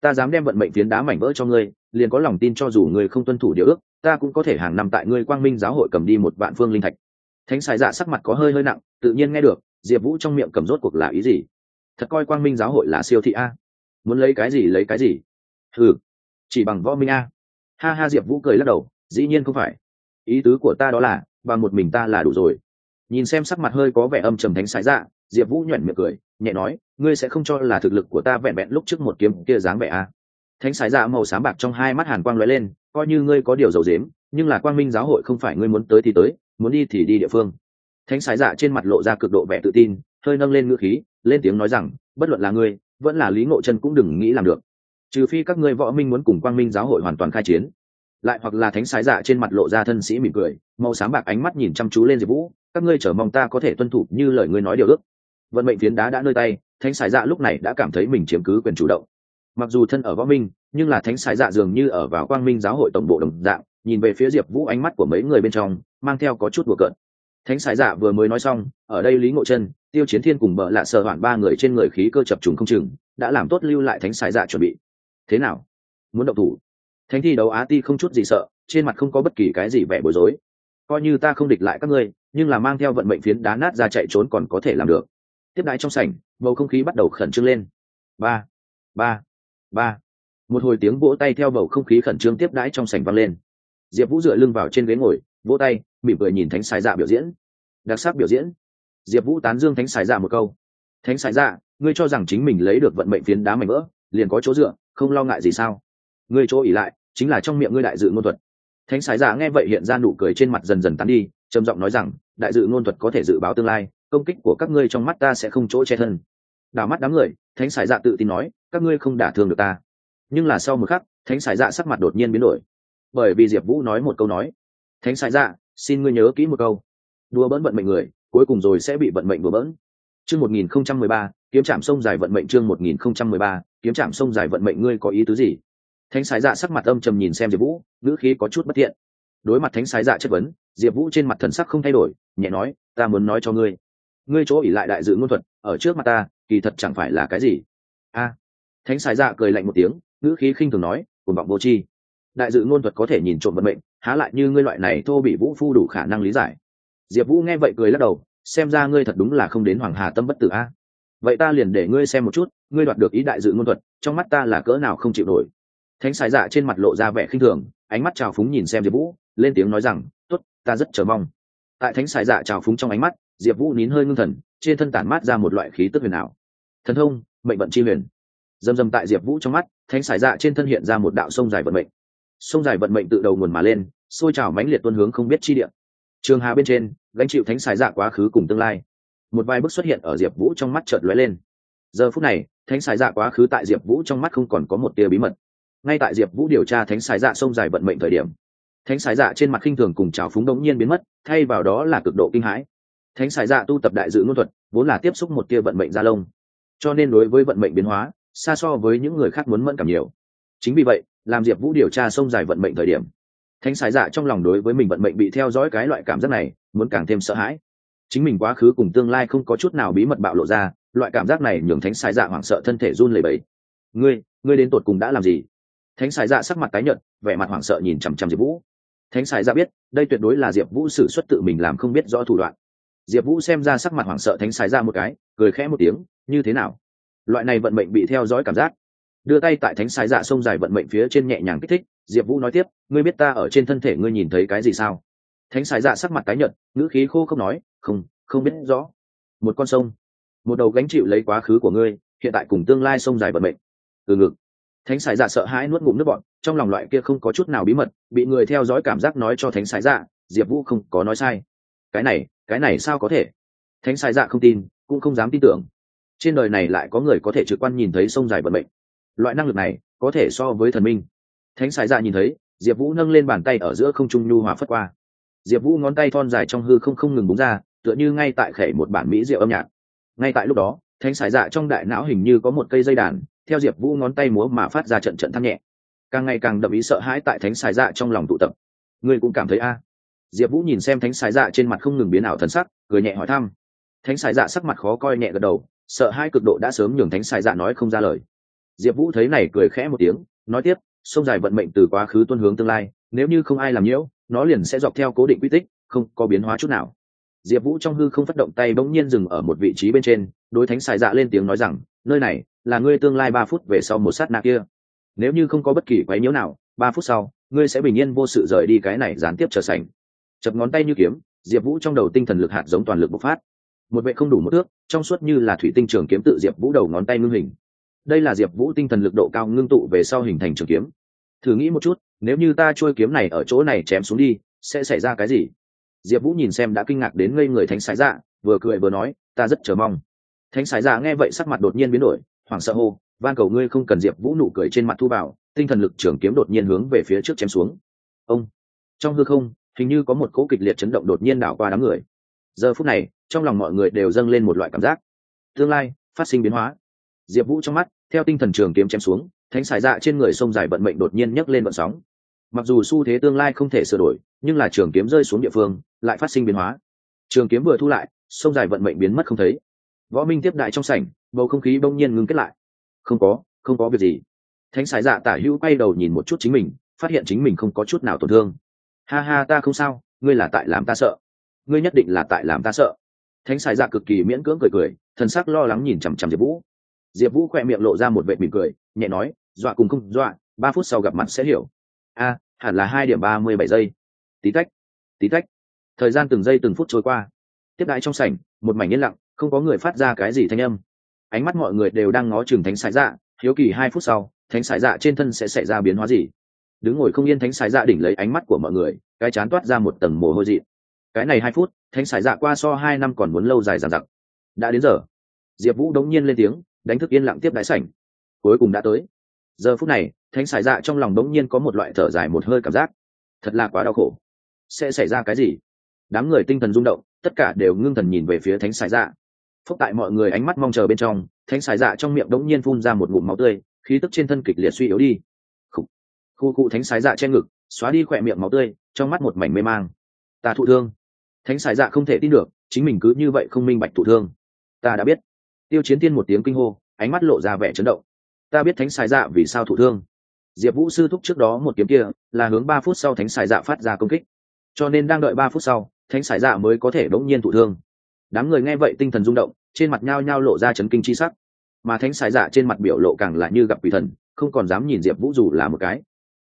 ta dám đem vận mệnh phiến đá mảnh vỡ cho ngươi, liền có lòng tin cho dù ngươi không tuân thủ điều ước, ta cũng có thể hàng năm tại ngươi quang minh giáo hội cầm đi một vạn phương linh thạch. Thánh sải dạ sắc mặt có hơi hơi nặng, tự nhiên nghe được, diệp vũ trong miệng cầm rốt cuộc là ý gì? Thật coi quang minh giáo hội là siêu thị a. Muốn lấy cái gì lấy cái gì? Ừ chỉ bằng võ minh a ha ha, diệp vũ cười lắc đầu, dĩ nhiên không phải. Ý tứ của ta đó là, bằng một mình ta là đủ rồi. Nhìn xem sắc mặt hơi có vẻ âm trầm thánh sái dạ diệp vũ nhuẩn miệng cười, nhẹ nói, ngươi sẽ không cho là thực lực của ta vẹn vẹn lúc trước một kiếm kia dáng vẻ à? thánh sái dạ màu sáng bạc trong hai mắt hàn quang lóe lên, coi như ngươi có điều dầu dếm nhưng là quang minh giáo hội không phải ngươi muốn tới thì tới, muốn đi thì đi địa phương. Thánh sái dạ trên mặt lộ ra cực độ vẻ tự tin, hơi nâng lên ngữ khí, lên tiếng nói rằng, bất luận là ngươi, vẫn là lý ngộ chân cũng đừng nghĩ làm được trừ phi các ngươi võ minh muốn cùng quang minh giáo hội hoàn toàn khai chiến. Lại hoặc là thánh sái dạ trên mặt lộ ra thân sĩ mỉm cười, màu sáng bạc ánh mắt nhìn chăm chú lên diệp vũ, các ngươi chờ mong ta có thể tuân thủ như lời ngươi nói điều ước. Vận mệnh phiến đá đã nơi tay, thánh sái dạ lúc này đã cảm thấy mình chiếm cứ quyền chủ động. Mặc dù thân ở võ minh, nhưng là thánh sái dạ dường như ở vào quang minh giáo hội tổng bộ đồng dạng, nhìn về phía diệp vũ ánh mắt của mấy người bên trong, mang theo có chút bừa cợt. Thánh sái dạ vừa mới nói xong, ở đây lý ngộ chân tiêu chiến thiên cùng bợ lạ sợ hoạn ba người trên người khí cơ chập trùng không chừng, đã làm tốt lưu lại thánh sái dạ chuẩn bị thế nào? Muốn động thủ? Thánh thi đấu á ti không chút gì sợ, trên mặt không có bất kỳ cái gì vẻ bối rối. Coi như ta không địch lại các ngươi, nhưng là mang theo vận mệnh phiến đá nát ra chạy trốn còn có thể làm được. Tiếp đái trong sảnh, bầu không khí bắt đầu khẩn trương lên. Ba ba ba. Một hồi tiếng vỗ tay theo bầu không khí khẩn trương tiếp đái trong sảnh vang lên. Diệp vũ dựa lưng vào trên ghế ngồi, vỗ tay, mỉm cười nhìn thánh sài dạ biểu diễn. Đặc sắc biểu diễn. Diệp vũ tán dương thánh sài dạ một câu. Thánh sài dạ ngươi cho rằng chính mình lấy được vận mệnh phiến đá mảnh vỡ, liền có chỗ dựa không lo ngại gì sao? Ngươi chỗ ỉ lại, chính là trong miệng ngươi đại dự ngôn thuật. Thánh sái dạ nghe vậy hiện ra nụ cười trên mặt dần dần tán đi, trầm giọng nói rằng, đại dự ngôn thuật có thể dự báo tương lai, công kích của các ngươi trong mắt ta sẽ không chỗ che thân. Đảo mắt đám người, thánh sái dạ tự tin nói, các ngươi không đả thương được ta. Nhưng là sau một khắc, thánh sái dạ sắc mặt đột nhiên biến đổi. Bởi vì diệp vũ nói một câu nói, thánh sái dạ xin ngươi nhớ kỹ một câu. Đùa bỡn vận mệnh người, cuối cùng rồi sẽ bị vận mệnh đùa bỡn. Chương một nghìn không trăm mười ba, kiếm trạm sông dài vận mệnh chương một nghìn không trăm mười ba kiếm trạm sông dài vận mệnh ngươi có ý tứ gì? Thánh sái dạ sắc mặt âm trầm nhìn xem diệp vũ, ngữ khí có chút bất thiện. Đối mặt thánh sái dạ chất vấn, diệp vũ trên mặt thần sắc không thay đổi, nhẹ nói, ta muốn nói cho ngươi. Ngươi chỗ ỉ lại đại dự ngôn thuật, ở trước mặt ta, kỳ thật chẳng phải là cái gì. A. Thánh sái dạ cười lạnh một tiếng, ngữ khí khinh thường nói cùng vọng vô tri. Đại dự ngôn thuật có thể nhìn trộm vận mệnh, há lại như ngươi loại này thô bị vũ phu đủ khả năng lý giải. Diệp vũ nghe vậy cười lắc đầu, xem ra ngươi thật đúng là không đến hoàng hà tâm bất tử a. Vậy ta liền để ngươi xem một chút ngươi đoạt được ý đại dự ngôn thuật, trong mắt ta là cỡ nào không chịu nổi. Thánh sái dạ trên mặt lộ ra vẻ khinh thường, ánh mắt trào phúng nhìn xem diệp vũ, lên tiếng nói rằng t ố t ta rất chờ mong. Tại thánh sái dạ trào phúng trong ánh mắt, diệp vũ nín hơi ngưng thần, trên thân tản mát ra một loại khí tức huyền ảo. Thần thông, mệnh vận chi huyền. Dầm dầm tại diệp vũ trong mắt, thánh sải dạ trên thân hiện ra một đạo sông dài vận mệnh. Sông dài vận mệnh tự đầu nguồn mà lên xôi trào mãnh liệt tuân hướng không biết chi địa. Trường hà bên trên, gánh chịu thánh sải dạ quá khứ cùng tương lai. Một vài bức xuất hiện ở diệp vũ trong mắt chợt lóe lên giờ phút này, thánh sải dạ quá khứ tại diệp vũ trong mắt không còn có một tia bí mật. Ngay tại diệp vũ điều tra thánh sải dạ sông dài vận mệnh thời điểm, thánh sải dạ trên mặt khinh thường cùng trào phúng đống nhiên biến mất, thay vào đó là cực độ kinh hãi. Thánh sải dạ tu tập đại dự ngôn thuật, vốn là tiếp xúc một tia vận mệnh gia lông. Cho nên đối với vận mệnh biến hóa, xa so với những người khác muốn mẫn cảm nhiều. Chính vì vậy, làm diệp vũ điều tra sông dài vận mệnh thời điểm, thánh sái dạ trong lòng đối với mình vận mệnh bị theo dõi cái loại cảm giác này, muốn càng thêm sợ hãi. Chính mình quá khứ cùng tương lai không có chút nào bí mật bạo lộ ra loại cảm giác này nhường thánh sái dạ hoảng sợ, thân thể run lẩy bẩy. Ngươi ngươi đến tột cùng đã làm gì? Thánh sái dạ sắc mặt tái nhợt, vẻ mặt hoảng sợ nhìn chằm chằm diệp vũ. Thánh sái dạ biết, đây tuyệt đối là diệp vũ xử xuất tự mình làm không biết rõ thủ đoạn. Diệp vũ xem ra sắc mặt hoảng sợ thánh sái dạ một cái, cười khẽ một tiếng, như thế nào? Loại này vận mệnh bị theo dõi cảm giác. Đưa tay tại thánh sái dạ sông dài vận mệnh phía trên nhẹ nhàng kích thích, diệp vũ nói tiếp, ngươi biết ta ở trên thân thể ngươi nhìn thấy cái gì sao? Thánh sái dạ sắc mặt tái nhợt, ngữ khí khô không nói, không không biết rõ. Một con sông một đầu gánh chịu lấy quá khứ của ngươi, hiện tại cùng tương lai sông dài vận mệnh. Từ ngực. Thánh sải dạ sợ hãi nuốt ngụm nước bọn trong lòng loại kia không có chút nào bí mật, bị người theo dõi cảm giác nói cho thánh sải dạ diệp vũ không có nói sai. Cái này cái này sao có thể? Thánh sải dạ không tin, cũng không dám tin tưởng. Trên đời này lại có người có thể trực quan nhìn thấy sông dài vận mệnh. Loại năng lực này, có thể so với thần minh. Thánh sải dạ nhìn thấy, diệp vũ nâng lên bàn tay ở giữa không trung nhu hòa phất qua. Diệp vũ ngón tay thon dài trong hư không không ngừng búng ra, tựa như ngay tại khẩy một bản mỹ rượu âm nhạc ngay tại lúc đó, thánh sải dạ trong đại não hình như có một cây dây đàn, theo diệp vũ ngón tay múa mà phát ra trận trận thăng nhẹ. Càng ngày càng đậm ý sợ hãi tại thánh sải dạ trong lòng tụ tập. Ngươi cũng cảm thấy a? Diệp vũ nhìn xem thánh sải dạ trên mặt không ngừng biến ảo thần sắc, cười nhẹ hỏi thăm. Thánh sải dạ sắc mặt khó coi nhẹ gật đầu, sợ hai cực độ đã sớm nhường thánh sải dạ nói không ra lời. Diệp vũ thấy này cười khẽ một tiếng, nói tiếp, sông dài vận mệnh từ quá khứ tuân hướng tương lai, nếu như không ai làm nhiễu, nó liền sẽ dọc theo cố định quy tích, không có biến hóa chút nào diệp vũ trong hư không phát động tay bỗng nhiên dừng ở một vị trí bên trên, đối thánh xài dạ lên tiếng nói rằng, nơi này là ngươi tương lai ba phút về sau một sát nạ kia. Nếu như không có bất kỳ quấy nhiễu nào, ba phút sau, ngươi sẽ bình yên vô sự rời đi cái này gián tiếp trở sành chập ngón tay như kiếm, diệp vũ trong đầu tinh thần lực hạt giống toàn lực bộc phát. Một vệ không đủ một thước, trong suốt như là thủy tinh trường kiếm tự diệp vũ đầu ngón tay ngưng hình. Đây là diệp vũ tinh thần lực độ cao ngưng tụ về sau hình thành trường kiếm. Thử nghĩ một chút, nếu như ta trôi kiếm này ở chỗ này chém xuống đi, sẽ xảy ra cái gì? Diệp vũ nhìn xem đã kinh ngạc đến ngây người thánh sái dạ vừa cười vừa nói, ta rất chờ mong. Thánh sái dạ nghe vậy sắc mặt đột nhiên biến đổi, hoảng sợ hô, van cầu ngươi không cần diệp vũ nụ cười trên mặt thu vào, tinh thần lực trường kiếm đột nhiên hướng về phía trước chém xuống. Ông, trong hư không, hình như có một cỗ kịch liệt chấn động đột nhiên đảo qua đám người. Giờ phút này, trong lòng mọi người đều dâng lên một loại cảm giác. Tương lai, phát sinh biến hóa. Diệp vũ trong mắt, theo tinh thần trường kiếm chém xuống, thánh xài dạ trên người sông dài vận mệnh đột nhiên nhấc lên vận sóng mặc dù xu thế tương lai không thể sửa đổi, nhưng là trường kiếm rơi xuống địa phương, lại phát sinh biến hóa. Trường kiếm vừa thu lại, sông dài vận mệnh biến mất không thấy. Võ minh tiếp đại trong sảnh, bầu không khí bỗng nhiên ngưng kết lại. Không có không có việc gì. Thánh sài dạ tả hữu quay đầu nhìn một chút chính mình, phát hiện chính mình không có chút nào tổn thương. Ha ha, ta không sao, ngươi là tại làm ta sợ. Ngươi nhất định là tại làm ta sợ. Thánh sài dạ cực kỳ miễn cưỡng cười cười, thần sắc lo lắng nhìn chằm chằm diệp vũ. Diệp vũ khoe miệng lộ ra một vệ mỉm cười, nhẹ nói, dọa cùng không dọa, ba phút sau gặp mặt sẽ hiểu a, hẳn là hai điểm ba mươi bảy giây. Tí tách tí tách. Thời gian từng giây từng phút trôi qua. Tiếp đãi trong sảnh, một mảnh yên lặng, không có người phát ra cái gì thanh âm. Ánh mắt mọi người đều đang ngó chừng thánh sái dạ hiếu kỳ hai phút sau, thánh sái dạ trên thân sẽ xảy ra biến hóa gì? Đứng ngồi không yên thánh sái dạ đỉnh lấy ánh mắt của mọi người, cái chán toát ra một tầng mồ hôi dị. Cái này hai phút, thánh sái dạ qua so hai năm còn muốn lâu dài dàn dặc. Đã đến giờ. Diệp vũ đống nhiên lên tiếng, đánh thức yên lặng tiếp đại sảnh. Cuối cùng đã tới giờ phút này thánh xài dạ trong lòng đống nhiên có một loại thở dài một hơi cảm giác. Thật là quá đau khổ. Sẽ xảy ra cái gì? Đám người tinh thần rung động tất cả đều ngưng thần nhìn về phía thánh xài dạ. Phúc tại mọi người ánh mắt mong chờ bên trong thánh xài dạ trong miệng đống nhiên phun ra một ngụm máu tươi khí tức trên thân kịch liệt suy yếu đi. Khu khu, thánh xài dạ che ngực xóa đi khỏe miệng máu tươi trong mắt một mảnh mê mang. Ta thụ thương. Thánh xài dạ không thể tin được chính mình cứ như vậy không minh bạch thụ thương. Ta đã biết. Tiêu chiến tiên một tiếng kinh hô ánh mắt lộ ra vẻ chấn động ta biết thánh xài dạ vì sao thụ thương. Diệp vũ sư thúc trước đó một kiếm kia là hướng ba phút sau thánh xài dạ phát ra công kích. Cho nên đang đợi ba phút sau, thánh xài dạ mới có thể đ ỗ n g nhiên thụ thương. Đám người nghe vậy tinh thần rung động, trên mặt nhao nhao lộ ra chấn kinh c h i sắc. Mà thánh xài dạ trên mặt biểu lộ càng là như gặp quỷ thần, không còn dám nhìn diệp vũ dù là một cái.